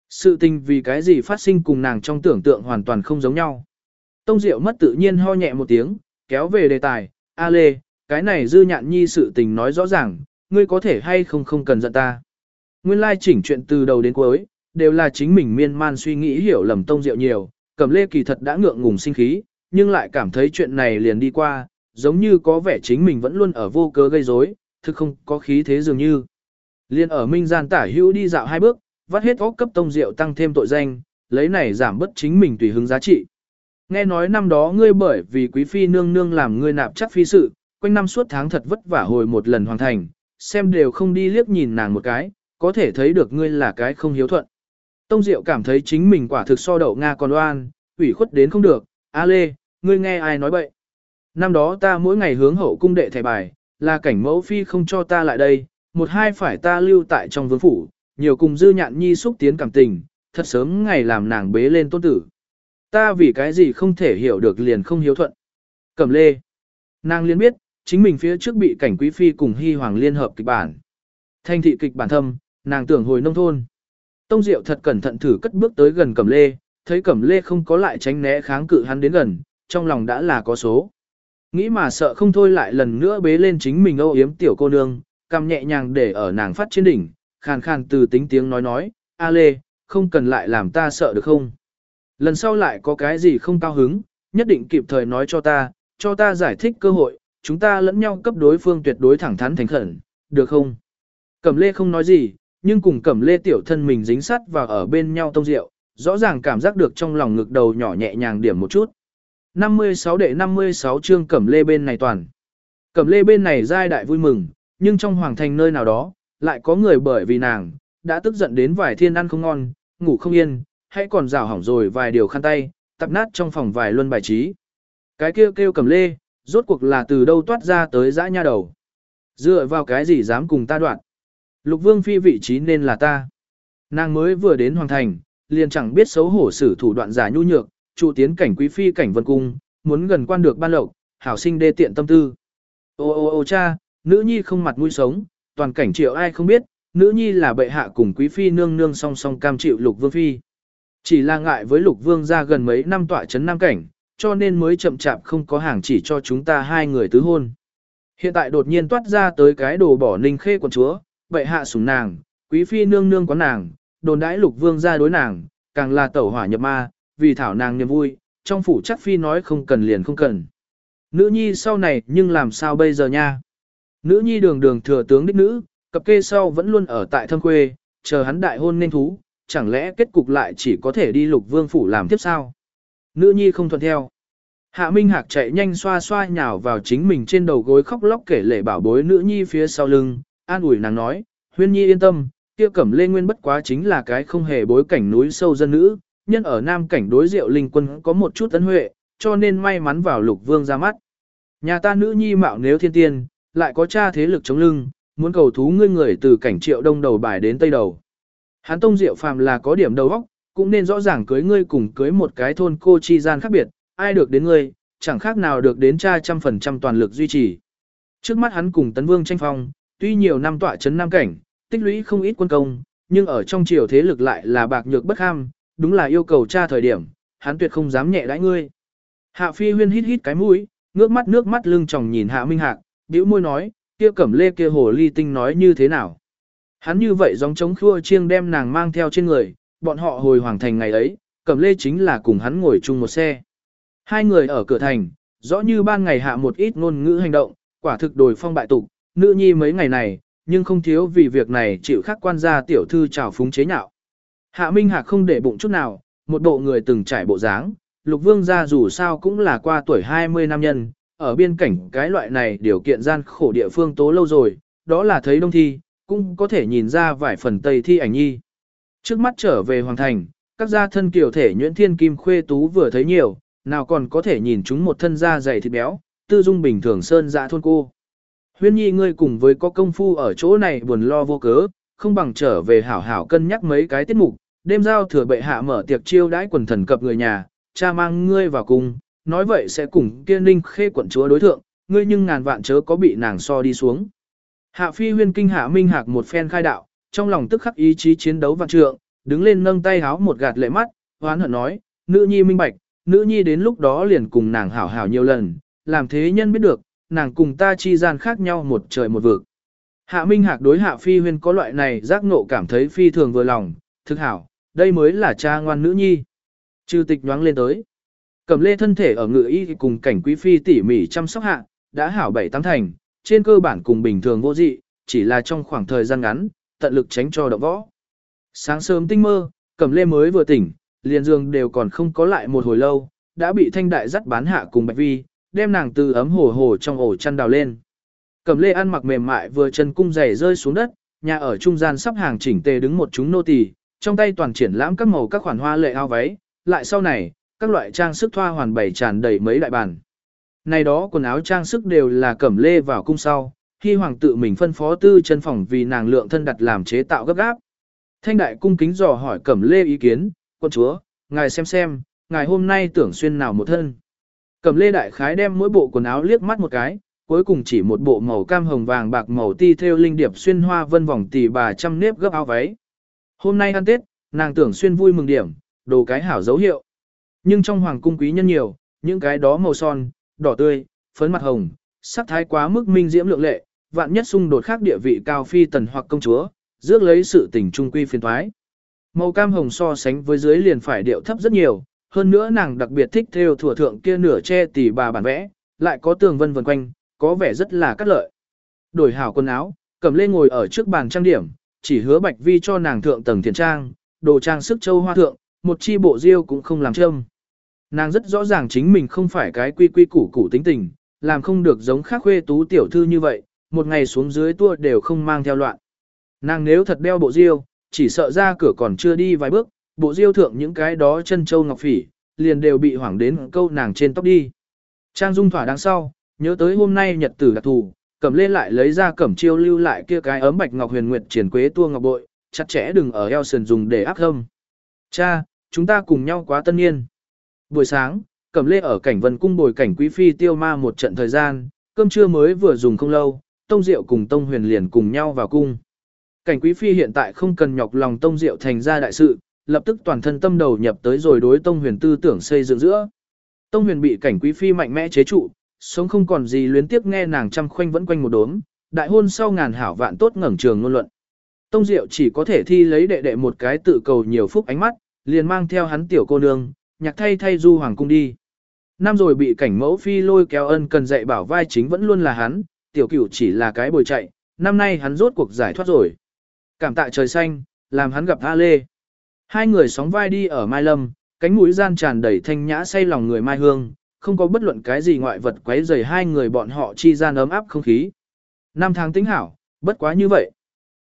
Sự tình vì cái gì phát sinh cùng nàng trong tưởng tượng hoàn toàn không giống nhau. Tông Diệu mất tự nhiên ho nhẹ một tiếng, kéo về đề tài, A Lê, cái này dư nhạn nhi sự tình nói rõ ràng, ngươi có thể hay không không cần giận ta. Nguyên lai chỉnh chuyện từ đầu đến cuối, đều là chính mình miên man suy nghĩ hiểu lầm Tông Diệu nhiều, Cẩm Lê kỳ thật đã ngượng ngùng sinh khí, nhưng lại cảm thấy chuyện này liền đi qua, giống như có vẻ chính mình vẫn luôn ở vô cớ gây rối, thực không có khí thế dường như. Liên ở Minh Gian tả hữu đi dạo hai bước, vắt hết óc cấp Tông Diệu tăng thêm tội danh, lấy này giảm bất chính mình tùy hứng giá trị. Nghe nói năm đó ngươi bởi vì quý phi nương nương làm ngươi nạp chắc phi sự, quanh năm suốt tháng thật vất vả hồi một lần hoàn thành, xem đều không đi liếc nhìn nàng một cái, có thể thấy được ngươi là cái không hiếu thuận. Tông Diệu cảm thấy chính mình quả thực so đậu Nga còn oan, ủy khuất đến không được, A Lê, ngươi nghe ai nói bậy. Năm đó ta mỗi ngày hướng hậu cung đệ thẻ bài, là cảnh mẫu phi không cho ta lại đây, một hai phải ta lưu tại trong vương phủ, nhiều cùng dư nhạn nhi xúc tiến cảm tình, thật sớm ngày làm nàng bế lên tôn tử. Ta vì cái gì không thể hiểu được liền không hiếu thuận. Cẩm lê. Nàng liên biết, chính mình phía trước bị cảnh quý phi cùng hy hoàng liên hợp kịch bản. Thanh thị kịch bản thâm, nàng tưởng hồi nông thôn. Tông Diệu thật cẩn thận thử cất bước tới gần Cẩm Lê, thấy Cẩm Lê không có lại tránh né kháng cự hắn đến gần, trong lòng đã là có số. Nghĩ mà sợ không thôi lại lần nữa bế lên chính mình âu yếm tiểu cô nương, cầm nhẹ nhàng để ở nàng phát trên đỉnh, khàn khàn từ tính tiếng nói nói, A Lê, không cần lại làm ta sợ được không? Lần sau lại có cái gì không cao hứng, nhất định kịp thời nói cho ta, cho ta giải thích cơ hội, chúng ta lẫn nhau cấp đối phương tuyệt đối thẳng thắn thành khẩn, được không? Cẩm lê không nói gì, nhưng cùng cẩm lê tiểu thân mình dính sắt và ở bên nhau tông rượu, rõ ràng cảm giác được trong lòng ngực đầu nhỏ nhẹ nhàng điểm một chút. 56 đệ 56 chương cẩm lê bên này toàn. Cẩm lê bên này giai đại vui mừng, nhưng trong hoàng thành nơi nào đó, lại có người bởi vì nàng, đã tức giận đến vài thiên ăn không ngon, ngủ không yên, hãy còn rào hỏng rồi vài điều khăn tay, tập nát trong phòng vài luân bài trí. Cái kêu kêu cẩm lê, rốt cuộc là từ đâu toát ra tới dã nha đầu. Dựa vào cái gì dám cùng ta đoạn. Lục vương phi vị trí nên là ta. Nàng mới vừa đến hoàng thành, liền chẳng biết xấu hổ sử thủ đoạn giả nhu nhược, trụ tiến cảnh quý phi cảnh vân cung, muốn gần quan được ban lộc, hảo sinh đê tiện tâm tư. Ô ô ô cha, nữ nhi không mặt mũi sống, toàn cảnh triệu ai không biết, nữ nhi là bệ hạ cùng quý phi nương nương song song cam chịu lục vương phi. Chỉ là ngại với lục vương ra gần mấy năm tọa chấn nam cảnh, cho nên mới chậm chạp không có hàng chỉ cho chúng ta hai người tứ hôn. Hiện tại đột nhiên toát ra tới cái đồ bỏ ninh khê quần chúa, bệ hạ sủng nàng, quý phi nương nương có nàng, đồn đãi lục vương ra đối nàng, càng là tẩu hỏa nhập ma, vì thảo nàng niềm vui, trong phủ chắc phi nói không cần liền không cần. Nữ nhi sau này nhưng làm sao bây giờ nha? Nữ nhi đường đường thừa tướng đích nữ, cập kê sau vẫn luôn ở tại thâm quê, chờ hắn đại hôn nên thú, chẳng lẽ kết cục lại chỉ có thể đi lục vương phủ làm tiếp sao? Nữ nhi không thuận theo. Hạ Minh Hạc chạy nhanh xoa xoa nhào vào chính mình trên đầu gối khóc lóc kể lể bảo bối nữ nhi phía sau lưng, an ủi nàng nói, huyên nhi yên tâm, kia cẩm lê nguyên bất quá chính là cái không hề bối cảnh núi sâu dân nữ, nhân ở nam cảnh đối diệu linh quân có một chút tấn huệ, cho nên may mắn vào lục vương ra mắt. Nhà ta nữ nhi mạo nếu thiên tiên, lại có cha thế lực chống lưng, muốn cầu thú ngươi người từ cảnh triệu đông đầu bài đến tây đầu. Hắn tông diệu phàm là có điểm đầu óc, cũng nên rõ ràng cưới ngươi cùng cưới một cái thôn cô chi gian khác biệt, ai được đến ngươi, chẳng khác nào được đến cha trăm phần trăm toàn lực duy trì. Trước mắt hắn cùng tấn vương tranh phong, tuy nhiều năm tọa chấn nam cảnh, tích lũy không ít quân công, nhưng ở trong triều thế lực lại là bạc nhược bất ham, đúng là yêu cầu tra thời điểm, hắn tuyệt không dám nhẹ đãi ngươi. Hạ phi huyên hít hít cái mũi, ngước mắt nước mắt lưng tròng nhìn hạ minh hạc, bĩu môi nói, kia cẩm lê kia hồ ly tinh nói như thế nào. Hắn như vậy giống chống khua chiêng đem nàng mang theo trên người, bọn họ hồi hoàng thành ngày ấy, cẩm lê chính là cùng hắn ngồi chung một xe. Hai người ở cửa thành, rõ như ban ngày hạ một ít ngôn ngữ hành động, quả thực đổi phong bại tục, nữ nhi mấy ngày này, nhưng không thiếu vì việc này chịu khắc quan gia tiểu thư trào phúng chế nhạo. Hạ Minh Hạc không để bụng chút nào, một bộ người từng trải bộ dáng, lục vương gia dù sao cũng là qua tuổi 20 năm nhân, ở biên cảnh cái loại này điều kiện gian khổ địa phương tố lâu rồi, đó là thấy đông thi, cũng có thể nhìn ra vài phần tây thi ảnh nhi. Trước mắt trở về hoàng thành, các gia thân kiều thể nhuyễn thiên kim khuê tú vừa thấy nhiều, nào còn có thể nhìn chúng một thân da dày thịt béo, tư dung bình thường sơn dạ thôn cô. Huyên nhi ngươi cùng với có công phu ở chỗ này buồn lo vô cớ, không bằng trở về hảo hảo cân nhắc mấy cái tiết mục, đêm giao thừa bệ hạ mở tiệc chiêu đãi quần thần cập người nhà, cha mang ngươi vào cùng, nói vậy sẽ cùng kia ninh khê quận chúa đối thượng, ngươi nhưng ngàn vạn chớ có bị nàng so đi xuống. Hạ phi huyên kinh hạ minh hạc một phen khai đạo, trong lòng tức khắc ý chí chiến đấu vạn trượng, đứng lên nâng tay háo một gạt lệ mắt, hoán hận nói, nữ nhi minh bạch, nữ nhi đến lúc đó liền cùng nàng hảo hảo nhiều lần, làm thế nhân biết được, nàng cùng ta chi gian khác nhau một trời một vực. Hạ Minh Hạc đối Hạ Phi Huyên có loại này giác ngộ cảm thấy phi thường vừa lòng, thực hảo, đây mới là cha ngoan nữ nhi. Trừ tịch nhoáng lên tới. Cầm lê thân thể ở ngự y cùng cảnh quý phi tỉ mỉ chăm sóc hạ, đã hảo bảy tám thành, trên cơ bản cùng bình thường vô dị, chỉ là trong khoảng thời gian ngắn, tận lực tránh cho động võ. Sáng sớm tinh mơ, cầm lê mới vừa tỉnh, liền giường đều còn không có lại một hồi lâu, đã bị thanh đại dắt bán hạ cùng bạch vi, đem nàng từ ấm hồ hồ trong ổ chăn đào lên. Cẩm lê ăn mặc mềm mại vừa chân cung giày rơi xuống đất, nhà ở trung gian sắp hàng chỉnh tề đứng một chúng nô tỳ, trong tay toàn triển lãm các màu các khoản hoa lệ ao váy, lại sau này, các loại trang sức thoa hoàn bày tràn đầy mấy đại bàn. Này đó quần áo trang sức đều là cẩm lê vào cung sau, khi hoàng tự mình phân phó tư chân phòng vì nàng lượng thân đặt làm chế tạo gấp gáp. Thanh đại cung kính dò hỏi cẩm lê ý kiến, quân chúa, ngài xem xem, ngài hôm nay tưởng xuyên nào một thân. Cẩm lê đại khái đem mỗi bộ quần áo liếc mắt một cái, cuối cùng chỉ một bộ màu cam hồng vàng bạc màu ti theo linh điệp xuyên hoa vân vòng tỷ bà trăm nếp gấp áo váy. Hôm nay ăn Tết, nàng tưởng xuyên vui mừng điểm, đồ cái hảo dấu hiệu. Nhưng trong hoàng cung quý nhân nhiều, những cái đó màu son, đỏ tươi, phấn mặt hồng, sắc thái quá mức minh diễm lượng lệ, vạn nhất xung đột khác địa vị cao phi tần hoặc công chúa, rước lấy sự tình trung quy phiền thoái. Màu cam hồng so sánh với dưới liền phải điệu thấp rất nhiều, hơn nữa nàng đặc biệt thích theo thủa thượng kia nửa che tỷ bà bản vẽ, lại có tường vân vần quanh, có vẻ rất là cắt lợi. Đổi hảo quần áo, cầm lên ngồi ở trước bàn trang điểm, chỉ hứa bạch vi cho nàng thượng tầng thiền trang, đồ trang sức châu hoa thượng, một chi bộ diêu cũng không làm trâm. Nàng rất rõ ràng chính mình không phải cái quy quy củ củ tính tình, làm không được giống khác khuê tú tiểu thư như vậy, một ngày xuống dưới tua đều không mang theo loạn. Nàng nếu thật đeo bộ diêu, chỉ sợ ra cửa còn chưa đi vài bước, bộ diêu thượng những cái đó chân châu ngọc phỉ, liền đều bị hoảng đến câu nàng trên tóc đi. Trang dung thỏa đằng sau, nhớ tới hôm nay nhật tử đặc thù, cẩm lê lại lấy ra cẩm chiêu lưu lại kia cái ấm bạch ngọc huyền nguyệt triển quế tua ngọc bội, chặt chẽ đừng ở eo sườn dùng để áp hâm. Cha, chúng ta cùng nhau quá tân niên. Buổi sáng, cẩm lê ở cảnh vân cung bồi cảnh quý phi tiêu ma một trận thời gian, cơm trưa mới vừa dùng không lâu, tông diệu cùng tông huyền liền cùng nhau vào cung. Cảnh quý phi hiện tại không cần nhọc lòng tông diệu thành ra đại sự, lập tức toàn thân tâm đầu nhập tới rồi đối tông huyền tư tưởng xây dựng giữa. Tông huyền bị cảnh quý phi mạnh mẽ chế trụ, sống không còn gì luyến tiếp nghe nàng chăm khoanh vẫn quanh một đốm, đại hôn sau ngàn hảo vạn tốt ngẩng trường ngôn luận. Tông Diệu chỉ có thể thi lấy đệ đệ một cái tự cầu nhiều phúc ánh mắt, liền mang theo hắn tiểu cô nương, nhạc thay thay du hoàng cung đi. Năm rồi bị cảnh mẫu phi lôi kéo ân cần dạy bảo vai chính vẫn luôn là hắn, tiểu cửu chỉ là cái bồi chạy, năm nay hắn rốt cuộc giải thoát rồi. Cảm tạ trời xanh, làm hắn gặp A Lê. Hai người sóng vai đi ở Mai Lâm, cánh mũi gian tràn đầy thanh nhã say lòng người Mai Hương, không có bất luận cái gì ngoại vật quấy rầy hai người bọn họ chi gian ấm áp không khí. Năm tháng tính hảo, bất quá như vậy.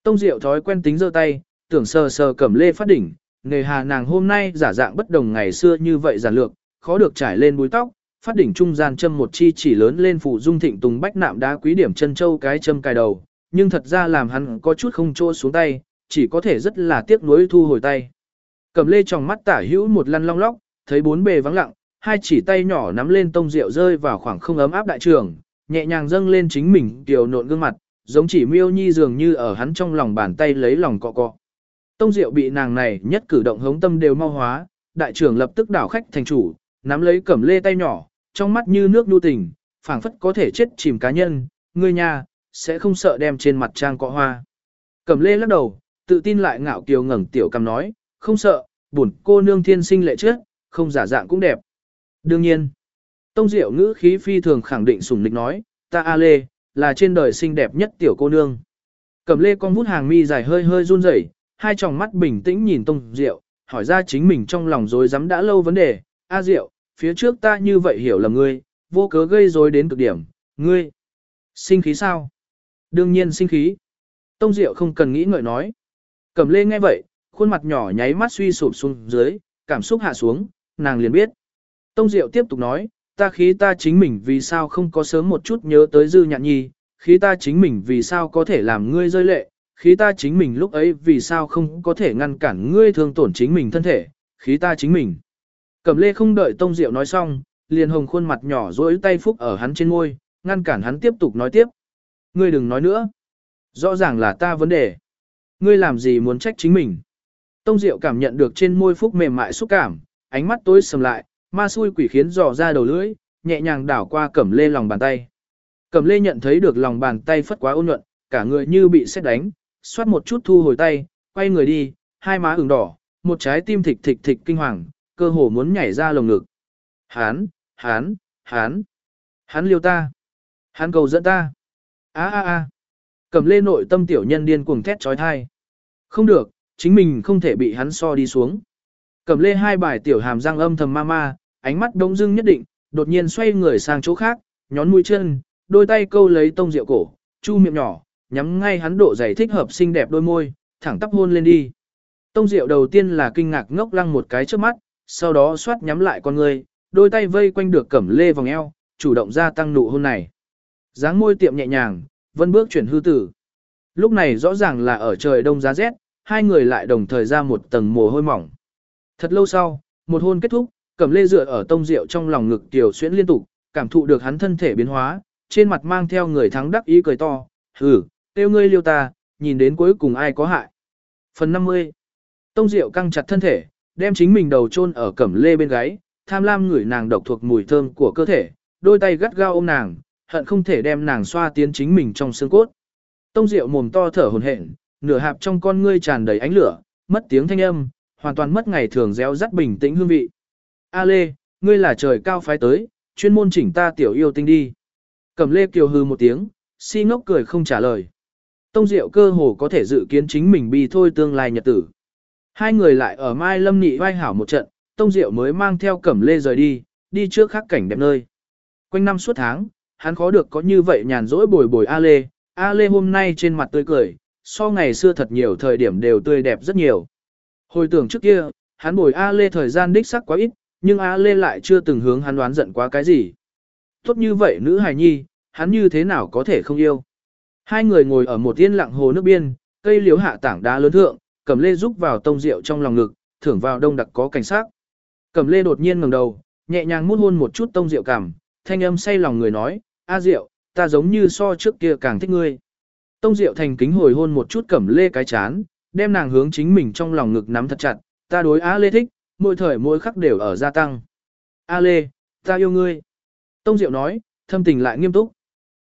Tông Diệu thói quen tính giơ tay, tưởng sờ sờ cẩm lê phát đỉnh, nghề hà nàng hôm nay giả dạng bất đồng ngày xưa như vậy giản lược, khó được trải lên búi tóc, phát đỉnh trung gian châm một chi chỉ lớn lên phủ dung thịnh tùng bách nạm đá quý điểm chân châu cái châm cài đầu, nhưng thật ra làm hắn có chút không chỗ xuống tay, chỉ có thể rất là tiếc nuối thu hồi tay. Cẩm lê trong mắt tả hữu một lăn long lóc, thấy bốn bề vắng lặng, hai chỉ tay nhỏ nắm lên tông rượu rơi vào khoảng không ấm áp đại trường, nhẹ nhàng dâng lên chính mình tiểu nộn gương mặt, giống chỉ miêu nhi dường như ở hắn trong lòng bàn tay lấy lòng cọ cọ. Tông rượu bị nàng này nhất cử động hống tâm đều mau hóa, đại trưởng lập tức đảo khách thành chủ, nắm lấy cẩm lê tay nhỏ, trong mắt như nước nhu tình, phảng phất có thể chết chìm cá nhân, ngươi nha, sẽ không sợ đem trên mặt trang cọ hoa. Cẩm lê lắc đầu, tự tin lại ngạo kiều ngẩng tiểu cầm nói, không sợ, buồn cô nương thiên sinh lệ trước, không giả dạng cũng đẹp. Đương nhiên, Tông Diệu ngữ khí phi thường khẳng định sùng nịch nói, ta A Lê, là trên đời xinh đẹp nhất tiểu cô nương. Cầm lê con vút hàng mi dài hơi hơi run rẩy, hai tròng mắt bình tĩnh nhìn Tông Diệu, hỏi ra chính mình trong lòng rồi rắm đã lâu vấn đề, A Diệu, phía trước ta như vậy hiểu lầm ngươi, vô cớ gây rối đến cực điểm, ngươi, sinh khí sao? Đương nhiên sinh khí. Tông Diệu không cần nghĩ ngợi nói. Cầm lê nghe vậy, khuôn mặt nhỏ nháy mắt suy sụp xuống dưới, cảm xúc hạ xuống, nàng liền biết. Tông Diệu tiếp tục nói, ta khí ta chính mình vì sao không có sớm một chút nhớ tới dư nhạn nhi, khí ta chính mình vì sao có thể làm ngươi rơi lệ, khí ta chính mình lúc ấy vì sao không có thể ngăn cản ngươi thương tổn chính mình thân thể, khí ta chính mình. Cẩm lê không đợi Tông Diệu nói xong, liền hồng khuôn mặt nhỏ dối tay phúc ở hắn trên môi, ngăn cản hắn tiếp tục nói tiếp. Ngươi đừng nói nữa. Rõ ràng là ta vấn đề. Ngươi làm gì muốn trách chính mình. Tông Diệu cảm nhận được trên môi phúc mềm mại xúc cảm, ánh mắt tối sầm lại, ma xui quỷ khiến dò ra đầu lưỡi, nhẹ nhàng đảo qua cẩm lê lòng bàn tay. Cẩm lê nhận thấy được lòng bàn tay phất quá ôn nhuận, cả người như bị xét đánh, xoát một chút thu hồi tay, quay người đi, hai má ửng đỏ, một trái tim thịch thịch thịch kinh hoàng, cơ hồ muốn nhảy ra lồng ngực. Hán, hán, hán, hán liêu ta, hán cầu dẫn ta. a a a Cẩm lê nội tâm tiểu nhân điên cuồng thét trói thai. Không được, chính mình không thể bị hắn so đi xuống. Cẩm lê hai bài tiểu hàm răng âm thầm ma ma, ánh mắt đông dưng nhất định, đột nhiên xoay người sang chỗ khác, nhón mũi chân, đôi tay câu lấy tông rượu cổ, chu miệng nhỏ, nhắm ngay hắn độ dày thích hợp xinh đẹp đôi môi, thẳng tắp hôn lên đi. Tông rượu đầu tiên là kinh ngạc ngốc lăng một cái trước mắt, sau đó xoát nhắm lại con người, đôi tay vây quanh được cẩm lê vòng eo, chủ động ra tăng nụ hôn này. dáng môi tiệm nhẹ nhàng, vân bước chuyển hư tử. Lúc này rõ ràng là ở trời đông giá rét, hai người lại đồng thời ra một tầng mồ hôi mỏng. Thật lâu sau, một hôn kết thúc, Cẩm Lê dựa ở tông diệu trong lòng ngực tiểu xuyễn liên tục, cảm thụ được hắn thân thể biến hóa, trên mặt mang theo người thắng đắc ý cười to, hử, tiêu ngươi liêu ta, nhìn đến cuối cùng ai có hại. Phần 50 Tông Diệu căng chặt thân thể, đem chính mình đầu chôn ở cẩm lê bên gáy, tham lam ngửi nàng độc thuộc mùi thơm của cơ thể, đôi tay gắt gao ôm nàng, hận không thể đem nàng xoa tiến chính mình trong xương cốt. Tông Diệu mồm to thở hổn hển, nửa hạp trong con ngươi tràn đầy ánh lửa, mất tiếng thanh âm, hoàn toàn mất ngày thường réo rắt bình tĩnh hương vị. A Lê, ngươi là trời cao phái tới, chuyên môn chỉnh ta tiểu yêu tinh đi. Cẩm Lê kiều hư một tiếng, si ngốc cười không trả lời. Tông Diệu cơ hồ có thể dự kiến chính mình bi thôi tương lai nhật tử. Hai người lại ở Mai Lâm Nị vai hảo một trận, Tông Diệu mới mang theo Cẩm Lê rời đi, đi trước khắc cảnh đẹp nơi. Quanh năm suốt tháng, hắn khó được có như vậy nhàn rỗi bồi bồi A Lê. A Lê hôm nay trên mặt tươi cười, so ngày xưa thật nhiều thời điểm đều tươi đẹp rất nhiều. Hồi tưởng trước kia, hắn bồi A Lê thời gian đích sắc quá ít, nhưng A Lê lại chưa từng hướng hắn đoán giận quá cái gì. Tốt như vậy nữ hài nhi, hắn như thế nào có thể không yêu. Hai người ngồi ở một yên lặng hồ nước biên, cây liếu hạ tảng đá lớn thượng, cầm lê rúc vào tông rượu trong lòng ngực, thưởng vào đông đặc có cảnh sát. Cầm lê đột nhiên ngẩng đầu, nhẹ nhàng mút hôn một chút tông rượu cảm, thanh âm say lòng người nói, A rượu, ta giống như so trước kia càng thích ngươi. Tông rượu thành kính hồi hôn một chút cẩm lê cái chán, đem nàng hướng chính mình trong lòng ngực nắm thật chặt, ta đối A Lê thích, mỗi thời mỗi khắc đều ở gia tăng. A Lê, ta yêu ngươi. Tông Diệu nói, thâm tình lại nghiêm túc.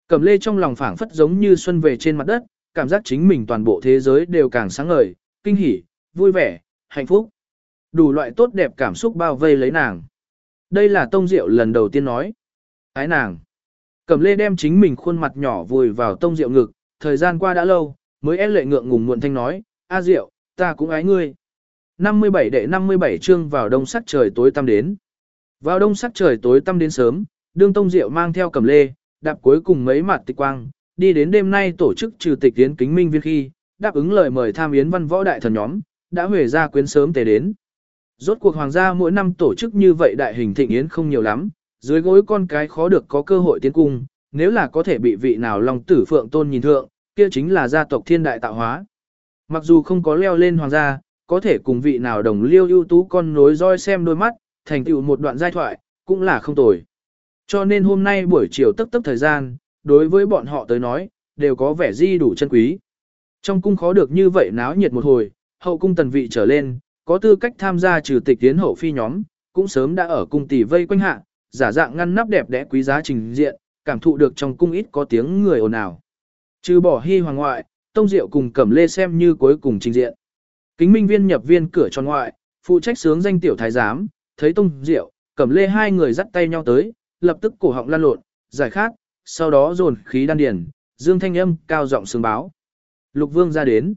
Cẩm Lê trong lòng phảng phất giống như xuân về trên mặt đất, cảm giác chính mình toàn bộ thế giới đều càng sáng ngời, kinh hỉ, vui vẻ, hạnh phúc. Đủ loại tốt đẹp cảm xúc bao vây lấy nàng. Đây là Tông Diệu lần đầu tiên nói. Ái nàng. Cẩm Lê đem chính mình khuôn mặt nhỏ vùi vào Tông Diệu ngực, thời gian qua đã lâu, mới e lệ ngượng ngùng muộn thanh nói, A Diệu, ta cũng ái ngươi. 57 đệ 57 chương vào đông sắc trời tối tăm đến. Vào đông sắc trời tối tăm đến sớm, đương tông diệu mang theo cầm lê, đạp cuối cùng mấy mặt tịch quang, đi đến đêm nay tổ chức trừ tịch tiến kính minh viên khi, đáp ứng lời mời tham yến văn võ đại thần nhóm, đã huề ra quyến sớm tề đến. Rốt cuộc hoàng gia mỗi năm tổ chức như vậy đại hình thịnh yến không nhiều lắm, Dưới gối con cái khó được có cơ hội tiến cung, nếu là có thể bị vị nào lòng tử phượng tôn nhìn thượng, kia chính là gia tộc thiên đại tạo hóa. Mặc dù không có leo lên hoàng gia, có thể cùng vị nào đồng liêu ưu tú con nối roi xem đôi mắt, thành tựu một đoạn giai thoại, cũng là không tồi. Cho nên hôm nay buổi chiều tấp tấp thời gian, đối với bọn họ tới nói, đều có vẻ di đủ chân quý. Trong cung khó được như vậy náo nhiệt một hồi, hậu cung tần vị trở lên, có tư cách tham gia trừ tịch tiến hậu phi nhóm, cũng sớm đã ở cung tỷ vây quanh hạ, giả dạng ngăn nắp đẹp đẽ quý giá trình diện, cảm thụ được trong cung ít có tiếng người ồn ào. Trừ bỏ hy hoàng ngoại, tông diệu cùng cẩm lê xem như cuối cùng trình diện. Kính minh viên nhập viên cửa tròn ngoại, phụ trách sướng danh tiểu thái giám, thấy tông diệu, cẩm lê hai người dắt tay nhau tới, lập tức cổ họng lan lộn, giải khát, sau đó dồn khí đan điền, dương thanh âm cao giọng sướng báo. Lục vương ra đến.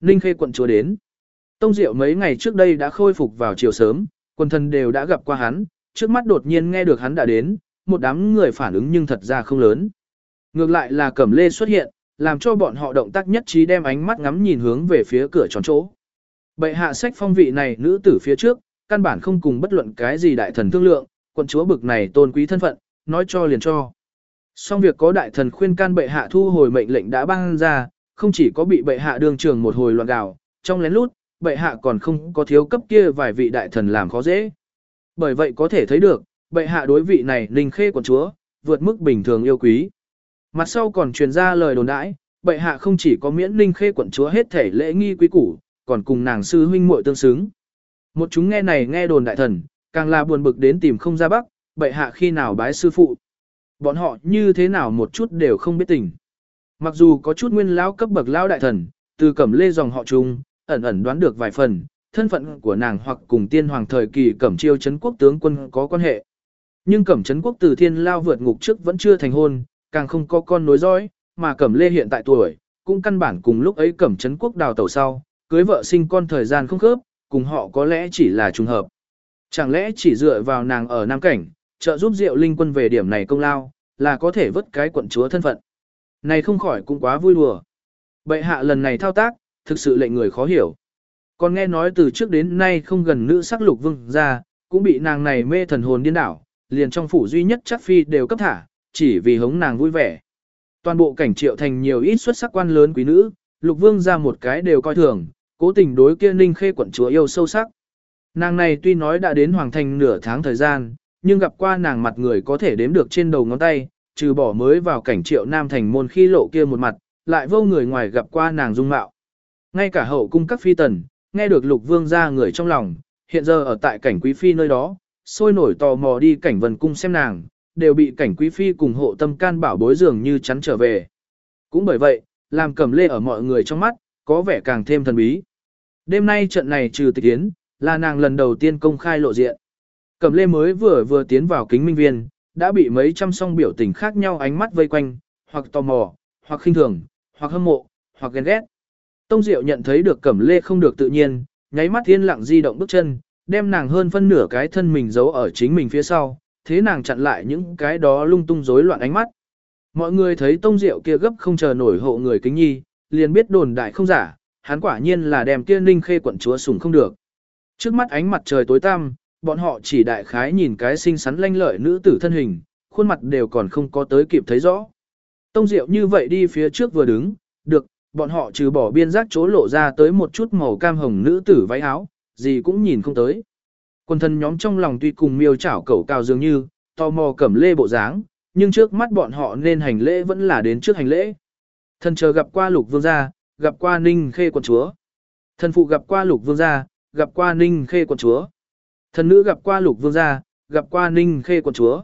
Ninh khê quận chúa đến. Tông diệu mấy ngày trước đây đã khôi phục vào chiều sớm, quần thần đều đã gặp qua hắn, trước mắt đột nhiên nghe được hắn đã đến, một đám người phản ứng nhưng thật ra không lớn. Ngược lại là cẩm lê xuất hiện, làm cho bọn họ động tác nhất trí đem ánh mắt ngắm nhìn hướng về phía cửa tròn chỗ. Bệ hạ sách phong vị này nữ tử phía trước, căn bản không cùng bất luận cái gì đại thần thương lượng, quận chúa bực này tôn quý thân phận, nói cho liền cho. Xong việc có đại thần khuyên can bệ hạ thu hồi mệnh lệnh đã ban ra, không chỉ có bị bệ hạ đương trường một hồi loạn gào, trong lén lút, bệ hạ còn không có thiếu cấp kia vài vị đại thần làm khó dễ. Bởi vậy có thể thấy được, bệ hạ đối vị này linh khê quận chúa, vượt mức bình thường yêu quý. Mặt sau còn truyền ra lời đồn đãi, bệ hạ không chỉ có miễn linh khê quận chúa hết thể lễ nghi quý củ, còn cùng nàng sư huynh muội tương xứng. Một chúng nghe này nghe đồn đại thần, càng là buồn bực đến tìm không ra bắc, bệ hạ khi nào bái sư phụ. Bọn họ như thế nào một chút đều không biết tình. Mặc dù có chút nguyên lão cấp bậc lão đại thần, từ cẩm lê dòng họ chung, ẩn ẩn đoán được vài phần, thân phận của nàng hoặc cùng tiên hoàng thời kỳ cẩm chiêu chấn quốc tướng quân có quan hệ. Nhưng cẩm chấn quốc từ thiên lao vượt ngục trước vẫn chưa thành hôn, càng không có con nối dõi, mà cẩm lê hiện tại tuổi, cũng căn bản cùng lúc ấy cẩm chấn quốc đào tẩu sau, cưới vợ sinh con thời gian không khớp, cùng họ có lẽ chỉ là trùng hợp. Chẳng lẽ chỉ dựa vào nàng ở Nam Cảnh, trợ giúp Diệu Linh quân về điểm này công lao, là có thể vớt cái quận chúa thân phận. Này không khỏi cũng quá vui đùa. Bệ hạ lần này thao tác, thực sự lệnh người khó hiểu. Còn nghe nói từ trước đến nay không gần nữ sắc lục vương ra, cũng bị nàng này mê thần hồn điên đảo, liền trong phủ duy nhất chắc phi đều cấp thả, chỉ vì hống nàng vui vẻ. Toàn bộ cảnh triệu thành nhiều ít xuất sắc quan lớn quý nữ, lục vương ra một cái đều coi thường, cố tình đối kia ninh khê quận chúa yêu sâu sắc. Nàng này tuy nói đã đến hoàng thành nửa tháng thời gian, nhưng gặp qua nàng mặt người có thể đếm được trên đầu ngón tay, trừ bỏ mới vào cảnh triệu nam thành môn khi lộ kia một mặt, lại vô người ngoài gặp qua nàng dung mạo. Ngay cả hậu cung các phi tần, nghe được lục vương ra người trong lòng, hiện giờ ở tại cảnh quý phi nơi đó, sôi nổi tò mò đi cảnh vần cung xem nàng, đều bị cảnh quý phi cùng hộ tâm can bảo bối dường như chắn trở về. Cũng bởi vậy, làm cẩm lê ở mọi người trong mắt, có vẻ càng thêm thần bí. Đêm nay trận này trừ tịch yến, là nàng lần đầu tiên công khai lộ diện. Cẩm lê mới vừa vừa tiến vào kính minh viên, đã bị mấy trăm song biểu tình khác nhau ánh mắt vây quanh, hoặc tò mò, hoặc khinh thường, hoặc hâm mộ, hoặc ghen ghét. Tông Diệu nhận thấy được Cẩm Lê không được tự nhiên, nháy mắt thiên lặng di động bước chân, đem nàng hơn phân nửa cái thân mình giấu ở chính mình phía sau, thế nàng chặn lại những cái đó lung tung rối loạn ánh mắt. Mọi người thấy Tông Diệu kia gấp không chờ nổi hộ người kính nhi, liền biết đồn đại không giả, hắn quả nhiên là đem kia ninh khê quận chúa sủng không được. Trước mắt ánh mặt trời tối tăm, bọn họ chỉ đại khái nhìn cái xinh xắn lanh lợi nữ tử thân hình, khuôn mặt đều còn không có tới kịp thấy rõ. Tông Diệu như vậy đi phía trước vừa đứng, được, bọn họ trừ bỏ biên giác chỗ lộ ra tới một chút màu cam hồng nữ tử váy áo, gì cũng nhìn không tới. Quân thân nhóm trong lòng tuy cùng miêu chảo cẩu cao dường như, tò mò cẩm lê bộ dáng, nhưng trước mắt bọn họ nên hành lễ vẫn là đến trước hành lễ. Thần chờ gặp qua lục vương gia, gặp qua ninh khê quận chúa. Thần phụ gặp qua lục vương gia, gặp qua ninh khê quận chúa. Thần nữ gặp qua lục vương gia, gặp qua ninh khê quận chúa.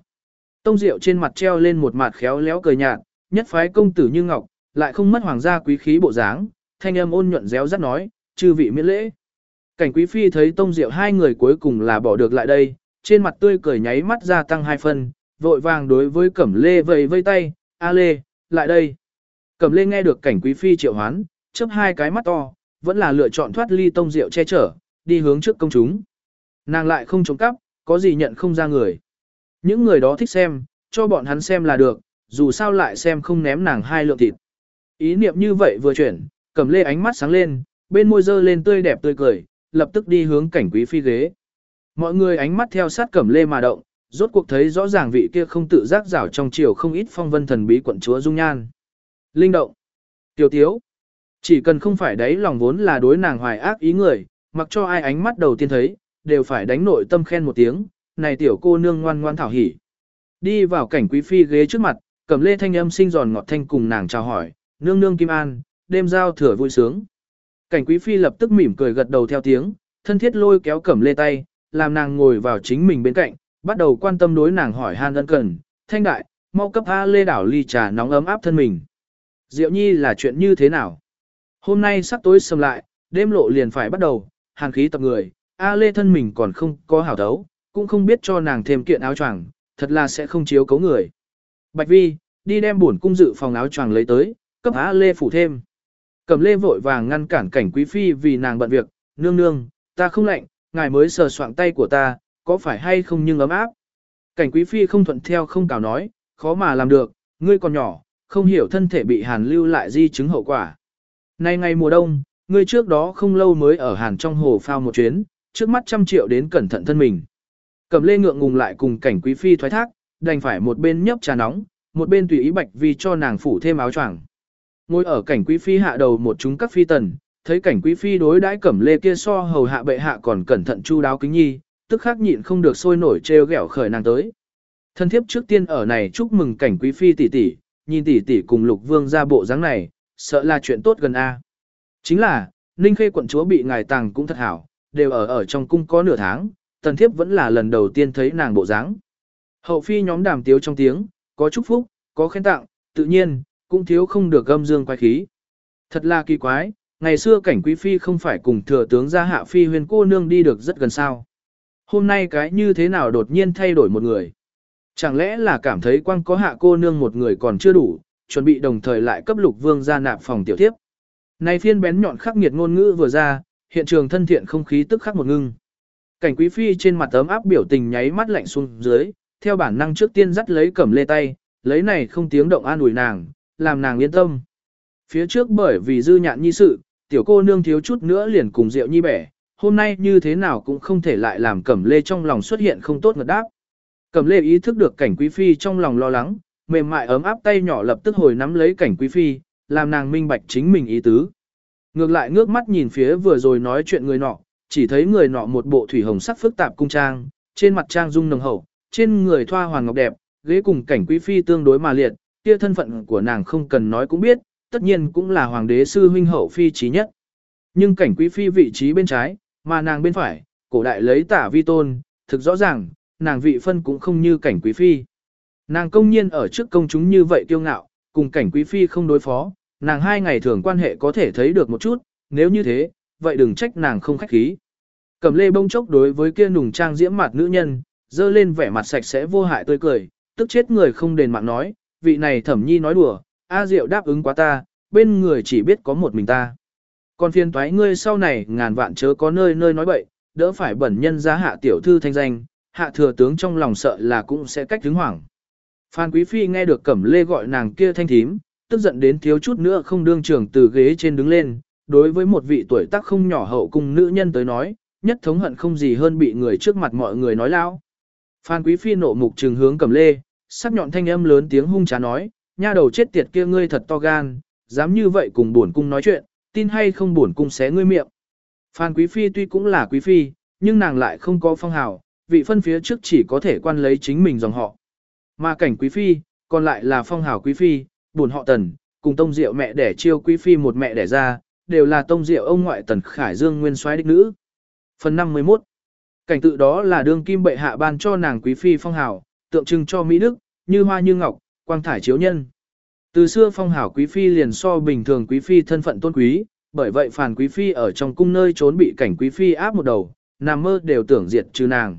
Tông Diệu trên mặt treo lên một mặt khéo léo cười nhạt, nhất phái công tử như ngọc, lại không mất hoàng gia quý khí bộ dáng, thanh âm ôn nhuận réo rắt nói, chư vị miễn lễ. Cảnh quý phi thấy Tông Diệu hai người cuối cùng là bỏ được lại đây, trên mặt tươi cười nháy mắt gia tăng hai phân, vội vàng đối với Cẩm Lê vầy vây tay, "A Lê, lại đây." Cẩm Lê nghe được cảnh quý phi triệu hoán, chớp hai cái mắt to, vẫn là lựa chọn thoát ly Tông Diệu che chở, đi hướng trước công chúng. Nàng lại không trống cắp, có gì nhận không ra người. Những người đó thích xem, cho bọn hắn xem là được, dù sao lại xem không ném nàng hai lượng thịt. Ý niệm như vậy vừa chuyển, cầm lê ánh mắt sáng lên, bên môi dơ lên tươi đẹp tươi cười, lập tức đi hướng cảnh quý phi ghế. Mọi người ánh mắt theo sát cẩm lê mà động, rốt cuộc thấy rõ ràng vị kia không tự giác rảo trong chiều không ít phong vân thần bí quận chúa dung nhan. Linh động, tiểu tiếu, chỉ cần không phải đấy lòng vốn là đối nàng hoài ác ý người, mặc cho ai ánh mắt đầu tiên thấy, đều phải đánh nội tâm khen một tiếng, này tiểu cô nương ngoan ngoan thảo hỉ. Đi vào cảnh quý phi ghế trước mặt, cầm lê thanh âm sinh giòn ngọt thanh cùng nàng chào hỏi, nương nương kim an, đêm giao thừa vui sướng. Cảnh quý phi lập tức mỉm cười gật đầu theo tiếng, thân thiết lôi kéo cẩm lê tay, làm nàng ngồi vào chính mình bên cạnh, bắt đầu quan tâm đối nàng hỏi han ân cần, thanh đại, mau cấp A lê đảo ly trà nóng ấm áp thân mình. Diệu nhi là chuyện như thế nào? Hôm nay sắp tối sầm lại, đêm lộ liền phải bắt đầu, hàn khí tập người, A lê thân mình còn không có hảo đấu, cũng không biết cho nàng thêm kiện áo choàng, thật là sẽ không chiếu cấu người. Bạch vi, đi đem bổn cung dự phòng áo choàng lấy tới, cấp A lê phủ thêm. Cầm lê vội vàng ngăn cản cảnh quý phi vì nàng bận việc, nương nương, ta không lạnh, ngài mới sờ soạng tay của ta, có phải hay không nhưng ấm áp. Cảnh quý phi không thuận theo không cào nói, khó mà làm được, ngươi còn nhỏ, không hiểu thân thể bị hàn lưu lại di chứng hậu quả. Nay ngày mùa đông, ngươi trước đó không lâu mới ở hàn trong hồ phao một chuyến, trước mắt trăm triệu đến cẩn thận thân mình. Cầm lê ngượng ngùng lại cùng cảnh quý phi thoái thác, đành phải một bên nhấp trà nóng, một bên tùy ý bạch vi cho nàng phủ thêm áo choàng. Ngồi ở cảnh quý phi hạ đầu một chúng các phi tần, thấy cảnh quý phi đối đãi cẩm lê kia so hầu hạ bệ hạ còn cẩn thận chu đáo kính nhi, tức khắc nhịn không được sôi nổi trêu ghẹo khởi nàng tới. Thân thiếp trước tiên ở này chúc mừng cảnh quý phi tỷ tỷ, nhìn tỷ tỷ cùng lục vương ra bộ dáng này, sợ là chuyện tốt gần a. Chính là, Ninh Khê quận chúa bị ngài tàng cũng thật hảo, đều ở ở trong cung có nửa tháng, tần thiếp vẫn là lần đầu tiên thấy nàng bộ dáng. Hậu phi nhóm đàm tiếu trong tiếng, có chúc phúc, có khen tặng, tự nhiên, cũng thiếu không được gâm dương quái khí. Thật là kỳ quái, ngày xưa cảnh quý phi không phải cùng thừa tướng gia hạ phi huyền cô nương đi được rất gần sao. Hôm nay cái như thế nào đột nhiên thay đổi một người. Chẳng lẽ là cảm thấy quang có hạ cô nương một người còn chưa đủ, chuẩn bị đồng thời lại cấp lục vương ra nạp phòng tiểu tiếp. Này phiên bén nhọn khắc nghiệt ngôn ngữ vừa ra, hiện trường thân thiện không khí tức khắc một ngưng. Cảnh quý phi trên mặt ấm áp biểu tình nháy mắt lạnh xuống dưới, theo bản năng trước tiên dắt lấy cẩm lê tay, lấy này không tiếng động an ủi nàng, làm nàng yên tâm. Phía trước bởi vì dư nhạn nhi sự, tiểu cô nương thiếu chút nữa liền cùng rượu nhi bẻ, hôm nay như thế nào cũng không thể lại làm cẩm lê trong lòng xuất hiện không tốt ngật đáp. Cẩm lê ý thức được cảnh quý phi trong lòng lo lắng, mềm mại ấm áp tay nhỏ lập tức hồi nắm lấy cảnh quý phi, làm nàng minh bạch chính mình ý tứ. Ngược lại ngước mắt nhìn phía vừa rồi nói chuyện người nọ, chỉ thấy người nọ một bộ thủy hồng sắc phức tạp cung trang, trên mặt trang dung nồng hậu, trên người thoa hoàng ngọc đẹp, ghế cùng cảnh quý phi tương đối mà liệt, kia thân phận của nàng không cần nói cũng biết, tất nhiên cũng là hoàng đế sư huynh hậu phi trí nhất. Nhưng cảnh quý phi vị trí bên trái, mà nàng bên phải, cổ đại lấy tả vi tôn, thực rõ ràng, nàng vị phân cũng không như cảnh quý phi. Nàng công nhiên ở trước công chúng như vậy kiêu ngạo, cùng cảnh quý phi không đối phó, nàng hai ngày thường quan hệ có thể thấy được một chút, nếu như thế, vậy đừng trách nàng không khách khí. Cầm lê bông chốc đối với kia nùng trang diễm mặt nữ nhân, dơ lên vẻ mặt sạch sẽ vô hại tươi cười, tức chết người không đền mạng nói, vị này thẩm nhi nói đùa, A Diệu đáp ứng quá ta, bên người chỉ biết có một mình ta. Còn phiền toái ngươi sau này ngàn vạn chớ có nơi nơi nói bậy, đỡ phải bẩn nhân ra hạ tiểu thư thanh danh, hạ thừa tướng trong lòng sợ là cũng sẽ cách hứng hoảng. Phan Quý Phi nghe được Cẩm Lê gọi nàng kia thanh thím, tức giận đến thiếu chút nữa không đương trưởng từ ghế trên đứng lên, đối với một vị tuổi tác không nhỏ hậu cung nữ nhân tới nói, nhất thống hận không gì hơn bị người trước mặt mọi người nói lao. Phan Quý Phi nộ mục trừng hướng Cẩm Lê, sắc nhọn thanh âm lớn tiếng hung trá nói, nha đầu chết tiệt kia ngươi thật to gan, dám như vậy cùng bổn cung nói chuyện, tin hay không bổn cung xé ngươi miệng. Phan Quý Phi tuy cũng là Quý Phi, nhưng nàng lại không có phong hào, vị phân phía trước chỉ có thể quan lấy chính mình dòng họ. Mà cảnh Quý Phi, còn lại là phong hào Quý Phi, bổn họ Tần, cùng tông diệu mẹ đẻ chiêu Quý Phi một mẹ đẻ ra, đều là tông diệu ông ngoại Tần Khải Dương nguyên soái đích nữ. Phần 51 Cảnh tự đó là đương kim bệ hạ ban cho nàng Quý Phi phong hào, tượng trưng cho Mỹ Đức, như hoa như ngọc, quang thải chiếu nhân. Từ xưa phong hảo quý phi liền so bình thường quý phi thân phận tôn quý, bởi vậy phản quý phi ở trong cung nơi trốn bị cảnh quý phi áp một đầu, nằm mơ đều tưởng diệt trừ nàng.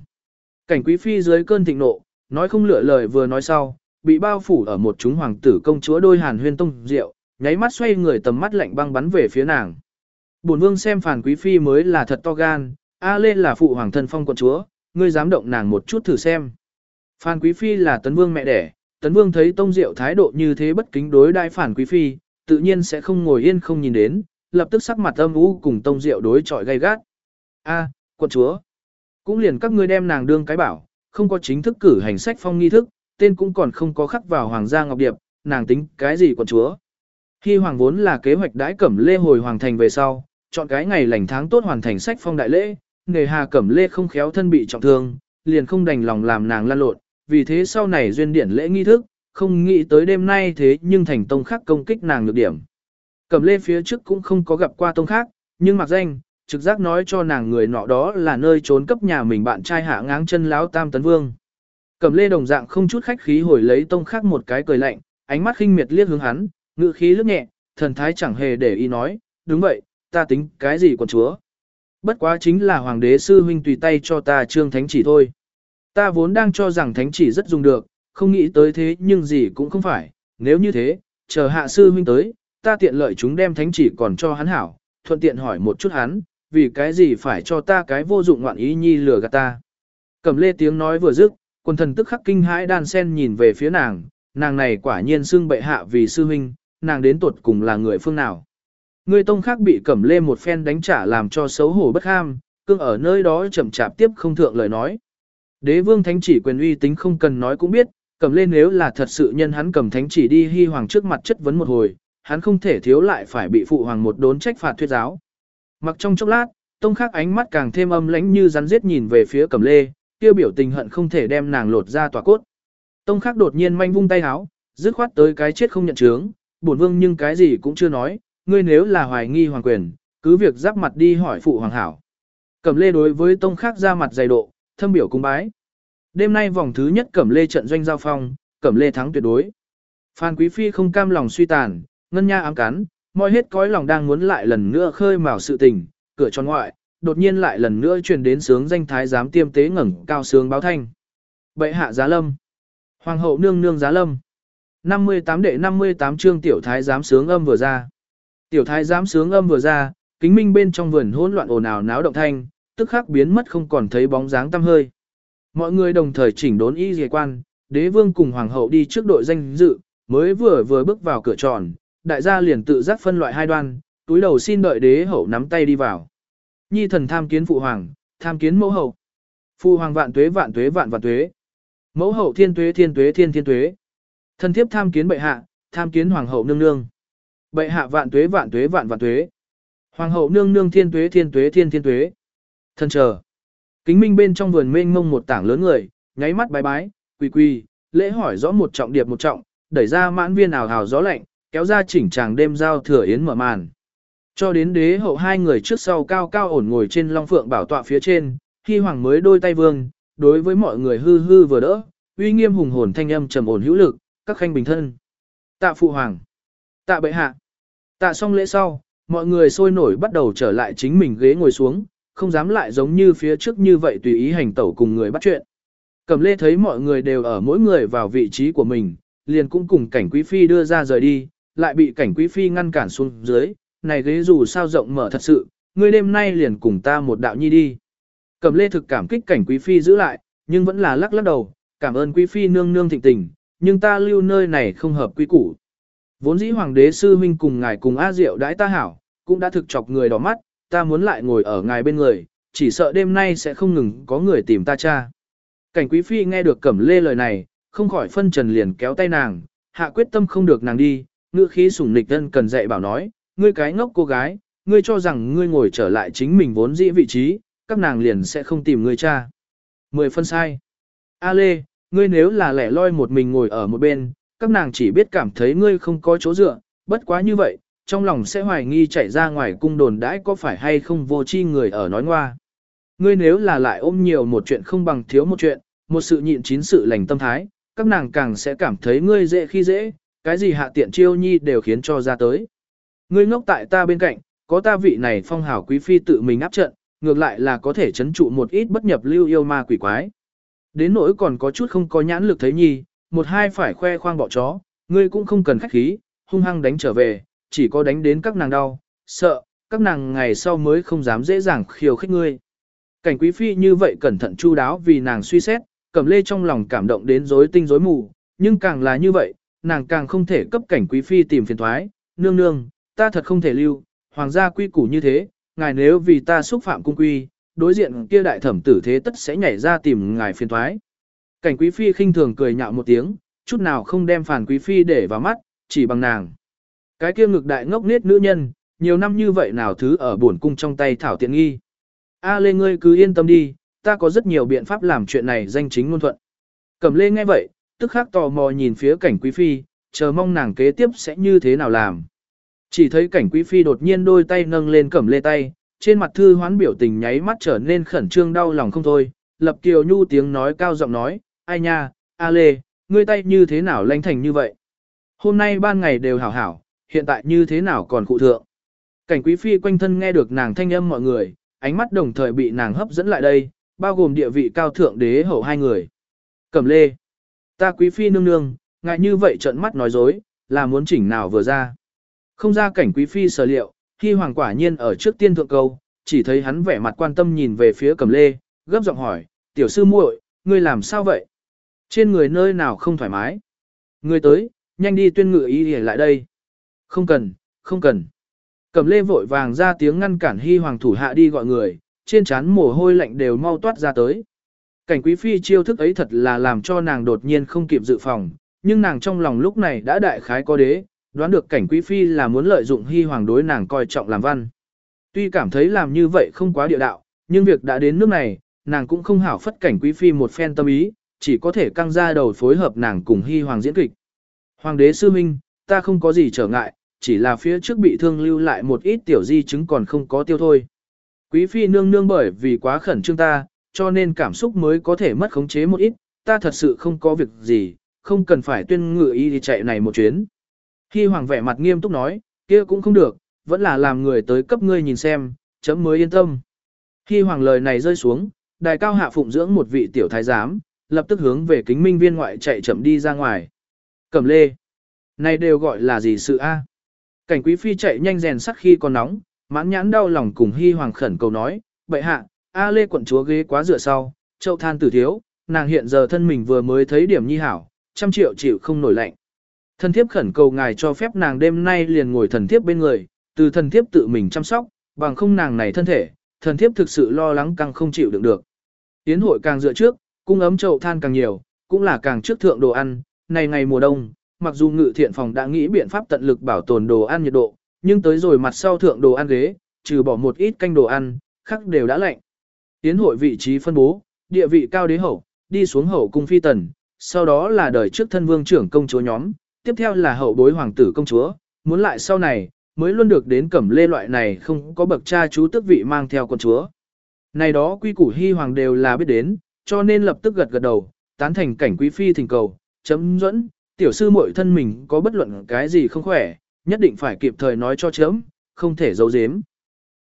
Cảnh quý phi dưới cơn thịnh nộ, nói không lựa lời vừa nói sau, bị bao phủ ở một chúng hoàng tử công chúa đôi hàn huyên tông rượu, nháy mắt xoay người tầm mắt lạnh băng bắn về phía nàng. Bổn vương xem phản quý phi mới là thật to gan, a lên là phụ hoàng thân phong quận chúa, ngươi dám động nàng một chút thử xem. Phan quý phi là tấn vương mẹ đẻ, Tấn Vương thấy Tông Diệu thái độ như thế bất kính đối đại phản quý phi, tự nhiên sẽ không ngồi yên không nhìn đến, lập tức sắc mặt âm u cùng Tông Diệu đối chọi gay gắt. A, quận chúa, cũng liền các ngươi đem nàng đương cái bảo, không có chính thức cử hành sách phong nghi thức, tên cũng còn không có khắc vào hoàng gia ngọc điệp, nàng tính cái gì quận chúa. Khi hoàng vốn là kế hoạch đãi cẩm lê hồi hoàng thành về sau, chọn cái ngày lành tháng tốt hoàn thành sách phong đại lễ, nghề hà cẩm lê không khéo thân bị trọng thương, liền không đành lòng làm nàng lan lộn, vì thế sau này duyên điển lễ nghi thức, không nghĩ tới đêm nay thế nhưng thành tông khác công kích nàng nhược điểm. Cẩm lê phía trước cũng không có gặp qua tông khác, nhưng mặc danh, trực giác nói cho nàng người nọ đó là nơi trốn cấp nhà mình bạn trai hạ ngáng chân láo tam tấn vương. Cẩm lê đồng dạng không chút khách khí hồi lấy tông khác một cái cười lạnh, ánh mắt khinh miệt liếc hướng hắn, ngự khí lướt nhẹ, thần thái chẳng hề để ý nói, đúng vậy, ta tính cái gì còn chúa. Bất quá chính là hoàng đế sư huynh tùy tay cho ta trương thánh chỉ thôi. Ta vốn đang cho rằng thánh chỉ rất dùng được, không nghĩ tới thế nhưng gì cũng không phải, nếu như thế, chờ hạ sư huynh tới, ta tiện lợi chúng đem thánh chỉ còn cho hắn hảo, thuận tiện hỏi một chút hắn, vì cái gì phải cho ta cái vô dụng ngoạn ý nhi lừa gạt ta. Cầm lê tiếng nói vừa dứt, quần thần tức khắc kinh hãi đan sen nhìn về phía nàng, nàng này quả nhiên xưng bệ hạ vì sư huynh, nàng đến tuột cùng là người phương nào. Người tông khác bị cẩm lê một phen đánh trả làm cho xấu hổ bất ham, cương ở nơi đó chậm chạp tiếp không thượng lời nói. Đế vương thánh chỉ quyền uy tính không cần nói cũng biết, cẩm lê nếu là thật sự nhân hắn cầm thánh chỉ đi hy hoàng trước mặt chất vấn một hồi, hắn không thể thiếu lại phải bị phụ hoàng một đốn trách phạt thuyết giáo. Mặc trong chốc lát, tông khác ánh mắt càng thêm âm lãnh như rắn giết nhìn về phía cẩm lê, tiêu biểu tình hận không thể đem nàng lột ra tòa cốt. Tông khác đột nhiên manh vung tay háo, dứt khoát tới cái chết không nhận chướng, bổn vương nhưng cái gì cũng chưa nói, ngươi nếu là hoài nghi hoàng quyền, cứ việc giáp mặt đi hỏi phụ hoàng hảo. Cẩm lê đối với tông khác ra mặt dày độ, thâm biểu cung bái. Đêm nay vòng thứ nhất cẩm lê trận doanh giao phong, cẩm lê thắng tuyệt đối. Phan Quý Phi không cam lòng suy tàn, ngân nha ám cắn, mọi hết cõi lòng đang muốn lại lần nữa khơi mào sự tình, cửa tròn ngoại, đột nhiên lại lần nữa truyền đến sướng danh thái giám tiêm tế ngẩng cao sướng báo thanh. Bệ hạ giá lâm. Hoàng hậu nương nương giá lâm. 58 đệ 58 chương tiểu thái giám sướng âm vừa ra. Tiểu thái giám sướng âm vừa ra, kính minh bên trong vườn hỗn loạn ồn ào náo động thanh, tức khắc biến mất không còn thấy bóng dáng tăm hơi. Mọi người đồng thời chỉnh đốn y dề quan, đế vương cùng hoàng hậu đi trước đội danh dự, mới vừa vừa bước vào cửa tròn, đại gia liền tự giác phân loại hai đoan, túi đầu xin đợi đế hậu nắm tay đi vào. Nhi thần tham kiến phụ hoàng, tham kiến mẫu hậu. Phụ hoàng vạn tuế vạn tuế vạn vạn tuế. Mẫu hậu thiên tuế thiên tuế thiên thiên tuế. Thần thiếp tham kiến bệ hạ, tham kiến hoàng hậu nương nương. Bệ hạ vạn tuế vạn tuế vạn vạn tuế. Hoàng hậu nương nương thiên tuế thiên tuế thiên thiên tuế thân chờ. Kính minh bên trong vườn mênh mông một tảng lớn người, nháy mắt bái bái, quỳ quỳ, lễ hỏi rõ một trọng điệp một trọng, đẩy ra mãn viên ảo hào gió lạnh, kéo ra chỉnh tràng đêm giao thừa yến mở màn. Cho đến đế hậu hai người trước sau cao cao ổn ngồi trên long phượng bảo tọa phía trên, khi hoàng mới đôi tay vương, đối với mọi người hư hư vừa đỡ, uy nghiêm hùng hồn thanh âm trầm ổn hữu lực, các khanh bình thân. Tạ phụ hoàng, tạ bệ hạ, tạ xong lễ sau, mọi người sôi nổi bắt đầu trở lại chính mình ghế ngồi xuống, không dám lại giống như phía trước như vậy tùy ý hành tẩu cùng người bắt chuyện. Cẩm lê thấy mọi người đều ở mỗi người vào vị trí của mình, liền cũng cùng cảnh quý phi đưa ra rời đi, lại bị cảnh quý phi ngăn cản xuống dưới, này ghế dù sao rộng mở thật sự, ngươi đêm nay liền cùng ta một đạo nhi đi. Cẩm lê thực cảm kích cảnh quý phi giữ lại, nhưng vẫn là lắc lắc đầu, cảm ơn quý phi nương nương thịnh tình, nhưng ta lưu nơi này không hợp quý củ. Vốn dĩ hoàng đế sư huynh cùng ngài cùng A Diệu đãi ta hảo, cũng đã thực chọc người đỏ mắt, ta muốn lại ngồi ở ngài bên người, chỉ sợ đêm nay sẽ không ngừng có người tìm ta cha. Cảnh quý phi nghe được cẩm lê lời này, không khỏi phân trần liền kéo tay nàng, hạ quyết tâm không được nàng đi, Ngựa khí sủng nịch thân cần dạy bảo nói, ngươi cái ngốc cô gái, ngươi cho rằng ngươi ngồi trở lại chính mình vốn dĩ vị trí, các nàng liền sẽ không tìm ngươi cha. Mười phân sai. A Lê, ngươi nếu là lẻ loi một mình ngồi ở một bên, các nàng chỉ biết cảm thấy ngươi không có chỗ dựa, bất quá như vậy, trong lòng sẽ hoài nghi chạy ra ngoài cung đồn đãi có phải hay không vô chi người ở nói ngoa. Ngươi nếu là lại ôm nhiều một chuyện không bằng thiếu một chuyện, một sự nhịn chín sự lành tâm thái, các nàng càng sẽ cảm thấy ngươi dễ khi dễ, cái gì hạ tiện chiêu nhi đều khiến cho ra tới. Ngươi ngốc tại ta bên cạnh, có ta vị này phong hào quý phi tự mình áp trận, ngược lại là có thể chấn trụ một ít bất nhập lưu yêu ma quỷ quái. Đến nỗi còn có chút không có nhãn lực thấy nhi, một hai phải khoe khoang bỏ chó, ngươi cũng không cần khách khí, hung hăng đánh trở về, chỉ có đánh đến các nàng đau, sợ, các nàng ngày sau mới không dám dễ dàng khiêu khích ngươi. Cảnh quý phi như vậy cẩn thận chu đáo vì nàng suy xét, cẩm lê trong lòng cảm động đến rối tinh rối mù, nhưng càng là như vậy, nàng càng không thể cấp cảnh quý phi tìm phiền thoái, nương nương, ta thật không thể lưu, hoàng gia quy củ như thế, ngài nếu vì ta xúc phạm cung quy, đối diện kia đại thẩm tử thế tất sẽ nhảy ra tìm ngài phiền thoái. Cảnh quý phi khinh thường cười nhạo một tiếng, chút nào không đem phản quý phi để vào mắt, chỉ bằng nàng. Cái kia ngực đại ngốc nết nữ nhân, nhiều năm như vậy nào thứ ở buồn cung trong tay thảo tiện nghi. A lê ngươi cứ yên tâm đi, ta có rất nhiều biện pháp làm chuyện này danh chính ngôn thuận. Cẩm lê nghe vậy, tức khắc tò mò nhìn phía cảnh quý phi, chờ mong nàng kế tiếp sẽ như thế nào làm. Chỉ thấy cảnh quý phi đột nhiên đôi tay nâng lên cẩm lê tay, trên mặt thư hoán biểu tình nháy mắt trở nên khẩn trương đau lòng không thôi, lập kiều nhu tiếng nói cao giọng nói, ai nha, a lê, ngươi tay như thế nào lanh thành như vậy? Hôm nay ban ngày đều hảo hảo, hiện tại như thế nào còn cụ thượng? Cảnh quý phi quanh thân nghe được nàng thanh âm mọi người, ánh mắt đồng thời bị nàng hấp dẫn lại đây, bao gồm địa vị cao thượng đế hậu hai người. Cẩm lê, ta quý phi nương nương, ngại như vậy trợn mắt nói dối, là muốn chỉnh nào vừa ra. Không ra cảnh quý phi sở liệu, khi hoàng quả nhiên ở trước tiên thượng câu, chỉ thấy hắn vẻ mặt quan tâm nhìn về phía cẩm lê, gấp giọng hỏi, tiểu sư muội, ngươi làm sao vậy? Trên người nơi nào không thoải mái? Ngươi tới, nhanh đi tuyên ngự ý để lại đây. Không cần, không cần. Cẩm lê vội vàng ra tiếng ngăn cản hy hoàng thủ hạ đi gọi người, trên trán mồ hôi lạnh đều mau toát ra tới. Cảnh quý phi chiêu thức ấy thật là làm cho nàng đột nhiên không kịp dự phòng, nhưng nàng trong lòng lúc này đã đại khái có đế, đoán được cảnh quý phi là muốn lợi dụng hy hoàng đối nàng coi trọng làm văn. Tuy cảm thấy làm như vậy không quá địa đạo, nhưng việc đã đến nước này, nàng cũng không hảo phất cảnh quý phi một phen tâm ý, chỉ có thể căng ra đầu phối hợp nàng cùng hy hoàng diễn kịch. Hoàng đế sư minh, ta không có gì trở ngại, chỉ là phía trước bị thương lưu lại một ít tiểu di chứng còn không có tiêu thôi. Quý phi nương nương bởi vì quá khẩn trương ta, cho nên cảm xúc mới có thể mất khống chế một ít, ta thật sự không có việc gì, không cần phải tuyên ngự y đi chạy này một chuyến. khi hoàng vẻ mặt nghiêm túc nói, kia cũng không được, vẫn là làm người tới cấp ngươi nhìn xem, chấm mới yên tâm. khi hoàng lời này rơi xuống, đài cao hạ phụng dưỡng một vị tiểu thái giám, lập tức hướng về kính minh viên ngoại chạy chậm đi ra ngoài. Cẩm lê. Này đều gọi là gì sự a? Cảnh quý phi chạy nhanh rèn sắc khi còn nóng, mãn nhãn đau lòng cùng hy hoàng khẩn cầu nói, bệ hạ, A lê quận chúa ghế quá dựa sau, châu than tử thiếu, nàng hiện giờ thân mình vừa mới thấy điểm nhi hảo, trăm triệu chịu không nổi lạnh. Thần thiếp khẩn cầu ngài cho phép nàng đêm nay liền ngồi thần thiếp bên người, từ thần thiếp tự mình chăm sóc, bằng không nàng này thân thể, thần thiếp thực sự lo lắng càng không chịu đựng được. Tiến hội càng dựa trước, cung ấm chậu than càng nhiều, cũng là càng trước thượng đồ ăn, này ngày mùa đông, mặc dù ngự thiện phòng đã nghĩ biện pháp tận lực bảo tồn đồ ăn nhiệt độ, nhưng tới rồi mặt sau thượng đồ ăn ghế, trừ bỏ một ít canh đồ ăn, khác đều đã lạnh. Tiến hội vị trí phân bố, địa vị cao đế hậu, đi xuống hậu cung phi tần, sau đó là đời trước thân vương trưởng công chúa nhóm, tiếp theo là hậu bối hoàng tử công chúa, muốn lại sau này, mới luôn được đến cẩm lê loại này không có bậc cha chú tước vị mang theo con chúa. Này đó quy củ hy hoàng đều là biết đến, cho nên lập tức gật gật đầu, tán thành cảnh quý phi thỉnh cầu, chấm dẫn, tiểu sư muội thân mình có bất luận cái gì không khỏe, nhất định phải kịp thời nói cho chớm, không thể giấu giếm.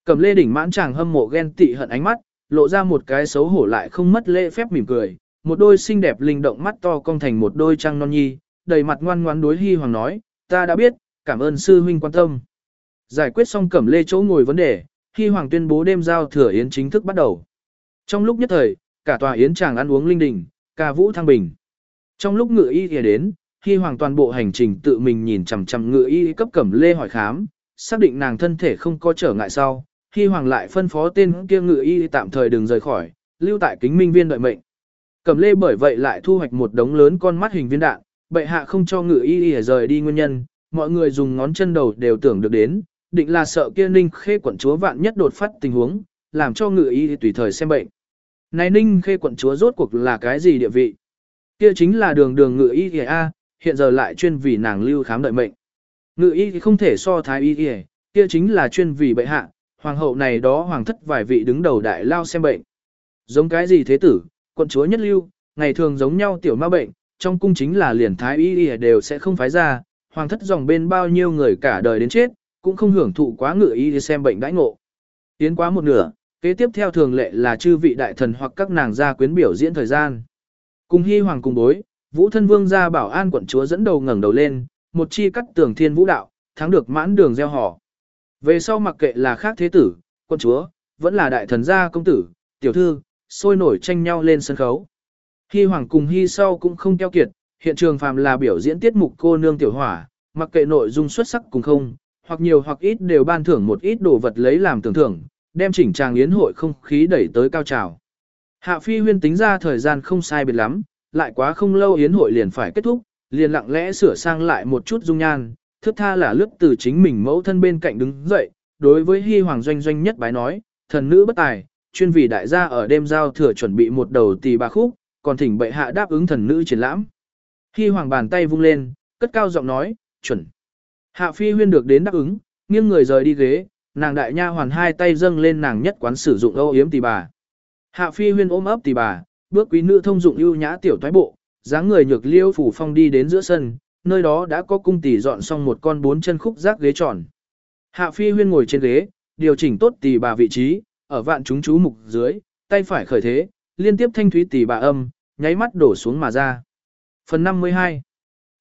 Cẩm lê đỉnh mãn chàng hâm mộ ghen tị hận ánh mắt, lộ ra một cái xấu hổ lại không mất lễ phép mỉm cười, một đôi xinh đẹp linh động mắt to cong thành một đôi trăng non nhi, đầy mặt ngoan ngoãn đối Hi Hoàng nói, ta đã biết, cảm ơn sư huynh quan tâm. Giải quyết xong cẩm lê chỗ ngồi vấn đề, Hi Hoàng tuyên bố đêm giao thừa yến chính thức bắt đầu. Trong lúc nhất thời, cả tòa yến chàng ăn uống linh đình, ca vũ thăng bình. Trong lúc ngựa y kìa đến, Hy Hoàng toàn bộ hành trình tự mình nhìn chằm chằm ngựa y cấp cẩm lê hỏi khám, xác định nàng thân thể không có trở ngại sau, Hy Hoàng lại phân phó tên kia ngựa y tạm thời đừng rời khỏi, lưu tại kính minh viên đợi mệnh. Cẩm lê bởi vậy lại thu hoạch một đống lớn con mắt hình viên đạn, bệ hạ không cho ngự y y rời đi nguyên nhân, mọi người dùng ngón chân đầu đều tưởng được đến, định là sợ kia ninh khê quận chúa vạn nhất đột phát tình huống, làm cho ngự y tùy thời xem bệnh. Này ninh khê quận chúa rốt cuộc là cái gì địa vị? Kia chính là đường đường ngự y y a, hiện giờ lại chuyên vì nàng lưu khám đợi mệnh. Ngự y không thể so thái y y, kia chính là chuyên vì bệ hạ, hoàng hậu này đó hoàng thất vài vị đứng đầu đại lao xem bệnh. Giống cái gì thế tử, quận chúa nhất lưu, ngày thường giống nhau tiểu ma bệnh, trong cung chính là liền thái y y đều sẽ không phái ra, hoàng thất dòng bên bao nhiêu người cả đời đến chết, cũng không hưởng thụ quá ngự y xem bệnh đãi ngộ. Tiến quá một nửa, kế tiếp theo thường lệ là chư vị đại thần hoặc các nàng gia quyến biểu diễn thời gian. Cùng hy hoàng cùng bối, vũ thân vương ra bảo an quận chúa dẫn đầu ngẩng đầu lên, một chi cắt tường thiên vũ đạo, thắng được mãn đường gieo họ. Về sau mặc kệ là khác thế tử, quận chúa, vẫn là đại thần gia công tử, tiểu thư, sôi nổi tranh nhau lên sân khấu. Hy hoàng cùng hy sau cũng không keo kiệt, hiện trường phàm là biểu diễn tiết mục cô nương tiểu hỏa, mặc kệ nội dung xuất sắc cùng không, hoặc nhiều hoặc ít đều ban thưởng một ít đồ vật lấy làm tưởng thưởng, đem chỉnh tràng yến hội không khí đẩy tới cao trào. Hạ phi huyên tính ra thời gian không sai biệt lắm, lại quá không lâu yến hội liền phải kết thúc, liền lặng lẽ sửa sang lại một chút dung nhan, thức tha là lướt từ chính mình mẫu thân bên cạnh đứng dậy, đối với hy hoàng doanh doanh nhất bái nói, thần nữ bất tài, chuyên vì đại gia ở đêm giao thừa chuẩn bị một đầu tỷ bà khúc, còn thỉnh bệ hạ đáp ứng thần nữ triển lãm. Hy hoàng bàn tay vung lên, cất cao giọng nói, chuẩn. Hạ phi huyên được đến đáp ứng, nghiêng người rời đi ghế, nàng đại nha hoàn hai tay dâng lên nàng nhất quán sử dụng âu yếm tỷ bà. Hạ phi huyên ôm ấp tỷ bà, bước quý nữ thông dụng ưu nhã tiểu toái bộ, dáng người nhược liêu phủ phong đi đến giữa sân, nơi đó đã có cung tỷ dọn xong một con bốn chân khúc rác ghế tròn. Hạ phi huyên ngồi trên ghế, điều chỉnh tốt tỷ bà vị trí, ở vạn chúng chú mục dưới, tay phải khởi thế, liên tiếp thanh thúy tỷ bà âm, nháy mắt đổ xuống mà ra. Phần 52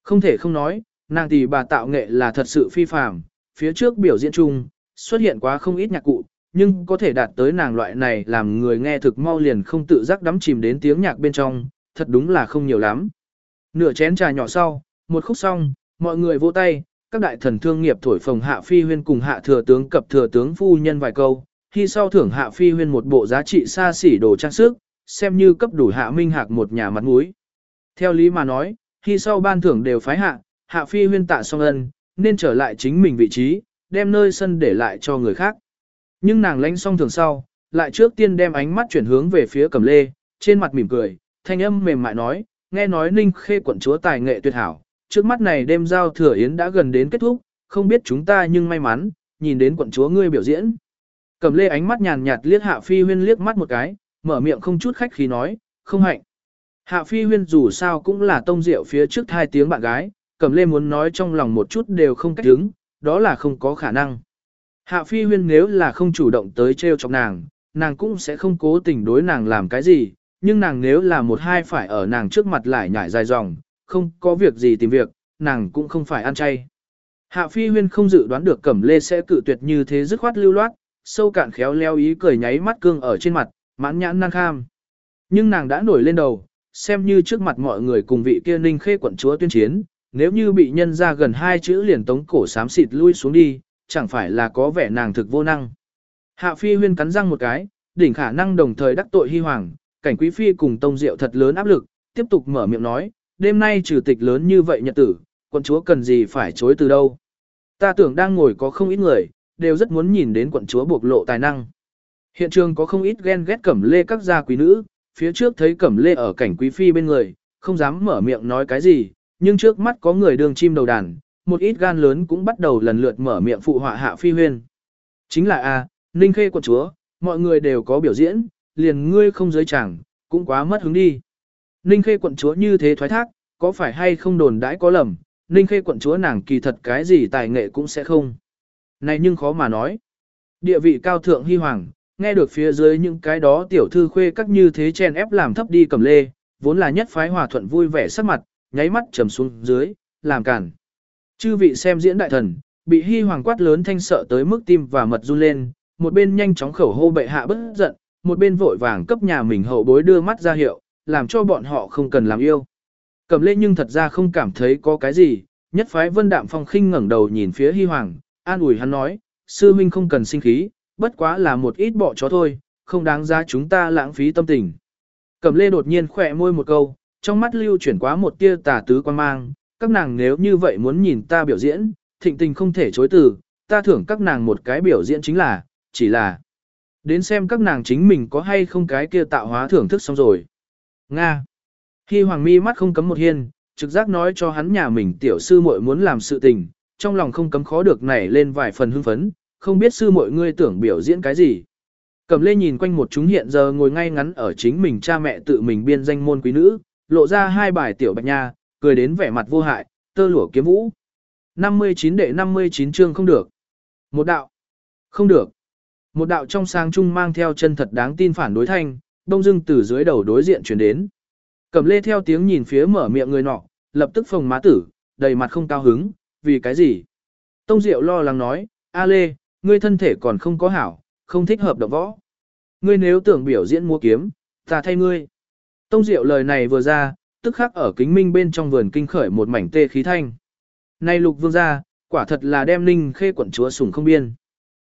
Không thể không nói, nàng tỷ bà tạo nghệ là thật sự phi phàm, phía trước biểu diễn chung, xuất hiện quá không ít nhạc cụ, nhưng có thể đạt tới nàng loại này làm người nghe thực mau liền không tự giác đắm chìm đến tiếng nhạc bên trong, thật đúng là không nhiều lắm. Nửa chén trà nhỏ sau, một khúc xong, mọi người vỗ tay, các đại thần thương nghiệp thổi phồng hạ phi huyên cùng hạ thừa tướng cập thừa tướng phu nhân vài câu, khi sau thưởng hạ phi huyên một bộ giá trị xa xỉ đồ trang sức, xem như cấp đủ hạ minh hạc một nhà mặt mũi. Theo lý mà nói, khi sau ban thưởng đều phái hạ, hạ phi huyên tạ song ân, nên trở lại chính mình vị trí, đem nơi sân để lại cho người khác. Nhưng nàng lánh xong thường sau, lại trước tiên đem ánh mắt chuyển hướng về phía cẩm lê, trên mặt mỉm cười, thanh âm mềm mại nói, nghe nói ninh khê quận chúa tài nghệ tuyệt hảo, trước mắt này đêm giao thừa yến đã gần đến kết thúc, không biết chúng ta nhưng may mắn, nhìn đến quận chúa ngươi biểu diễn. Cẩm lê ánh mắt nhàn nhạt liếc hạ phi huyên liếc mắt một cái, mở miệng không chút khách khí nói, không hạnh. Hạ phi huyên dù sao cũng là tông rượu phía trước hai tiếng bạn gái, cẩm lê muốn nói trong lòng một chút đều không cách đứng, đó là không có khả năng. Hạ phi huyên nếu là không chủ động tới treo chọc nàng, nàng cũng sẽ không cố tình đối nàng làm cái gì, nhưng nàng nếu là một hai phải ở nàng trước mặt lại nhảy dài dòng, không có việc gì tìm việc, nàng cũng không phải ăn chay. Hạ phi huyên không dự đoán được cẩm lê sẽ cự tuyệt như thế dứt khoát lưu loát, sâu cạn khéo leo ý cười nháy mắt cương ở trên mặt, mãn nhãn năng kham. Nhưng nàng đã nổi lên đầu, xem như trước mặt mọi người cùng vị kia ninh khê quận chúa tuyên chiến, nếu như bị nhân ra gần hai chữ liền tống cổ sám xịt lui xuống đi, chẳng phải là có vẻ nàng thực vô năng. Hạ phi huyên cắn răng một cái, đỉnh khả năng đồng thời đắc tội hy hoàng, cảnh quý phi cùng tông diệu thật lớn áp lực, tiếp tục mở miệng nói, đêm nay trừ tịch lớn như vậy nhật tử, quận chúa cần gì phải chối từ đâu. Ta tưởng đang ngồi có không ít người, đều rất muốn nhìn đến quận chúa bộc lộ tài năng. Hiện trường có không ít ghen ghét cẩm lê các gia quý nữ, phía trước thấy cẩm lê ở cảnh quý phi bên người, không dám mở miệng nói cái gì, nhưng trước mắt có người đường chim đầu đàn, một ít gan lớn cũng bắt đầu lần lượt mở miệng phụ họa hạ phi huyên. Chính là A, Ninh Khê quận chúa, mọi người đều có biểu diễn, liền ngươi không giới chẳng, cũng quá mất hứng đi. Ninh Khê quận chúa như thế thoái thác, có phải hay không đồn đãi có lầm, Ninh Khê quận chúa nàng kỳ thật cái gì tài nghệ cũng sẽ không. Này nhưng khó mà nói. Địa vị cao thượng hy hoàng, nghe được phía dưới những cái đó tiểu thư khuê các như thế chen ép làm thấp đi cầm lê, vốn là nhất phái hòa thuận vui vẻ sắc mặt, nháy mắt trầm xuống dưới, làm cản. Chư vị xem diễn đại thần, bị hy hoàng quát lớn thanh sợ tới mức tim và mật run lên, một bên nhanh chóng khẩu hô bệ hạ bất giận, một bên vội vàng cấp nhà mình hậu bối đưa mắt ra hiệu, làm cho bọn họ không cần làm yêu. Cầm lê nhưng thật ra không cảm thấy có cái gì, nhất phái vân đạm phong khinh ngẩng đầu nhìn phía hy hoàng, an ủi hắn nói, sư huynh không cần sinh khí, bất quá là một ít bọ chó thôi, không đáng ra chúng ta lãng phí tâm tình. Cầm lê đột nhiên khỏe môi một câu, trong mắt lưu chuyển quá một tia tà tứ quan mang, các nàng nếu như vậy muốn nhìn ta biểu diễn, thịnh tình không thể chối từ, ta thưởng các nàng một cái biểu diễn chính là, chỉ là đến xem các nàng chính mình có hay không cái kia tạo hóa thưởng thức xong rồi. Nga. Khi Hoàng Mi mắt không cấm một hiên, trực giác nói cho hắn nhà mình tiểu sư muội muốn làm sự tình, trong lòng không cấm khó được nảy lên vài phần hưng phấn, không biết sư muội ngươi tưởng biểu diễn cái gì. Cầm lê nhìn quanh một chúng hiện giờ ngồi ngay ngắn ở chính mình cha mẹ tự mình biên danh môn quý nữ, lộ ra hai bài tiểu bạch nha, cười đến vẻ mặt vô hại, tơ lụa kiếm vũ. 59 đệ 59 chương không được. Một đạo. Không được. Một đạo trong sang trung mang theo chân thật đáng tin phản đối thanh, đông dưng từ dưới đầu đối diện chuyển đến. Cẩm lê theo tiếng nhìn phía mở miệng người nọ, lập tức phồng má tử, đầy mặt không cao hứng, vì cái gì? Tông Diệu lo lắng nói, A Lê, ngươi thân thể còn không có hảo, không thích hợp động võ. Ngươi nếu tưởng biểu diễn mua kiếm, ta thay ngươi. Tông Diệu lời này vừa ra, tức khắc ở kính minh bên trong vườn kinh khởi một mảnh tê khí thanh. Nay lục vương gia, quả thật là đem ninh khê quận chúa sủng không biên.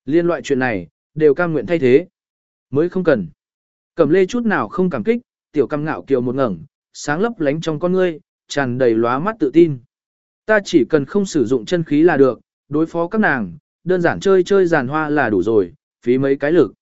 Liên loại chuyện này, đều cam nguyện thay thế. Mới không cần. Cầm lê chút nào không cảm kích, tiểu cam ngạo kiều một ngẩng, sáng lấp lánh trong con ngươi, tràn đầy lóa mắt tự tin. Ta chỉ cần không sử dụng chân khí là được, đối phó các nàng, đơn giản chơi chơi giàn hoa là đủ rồi, phí mấy cái lực.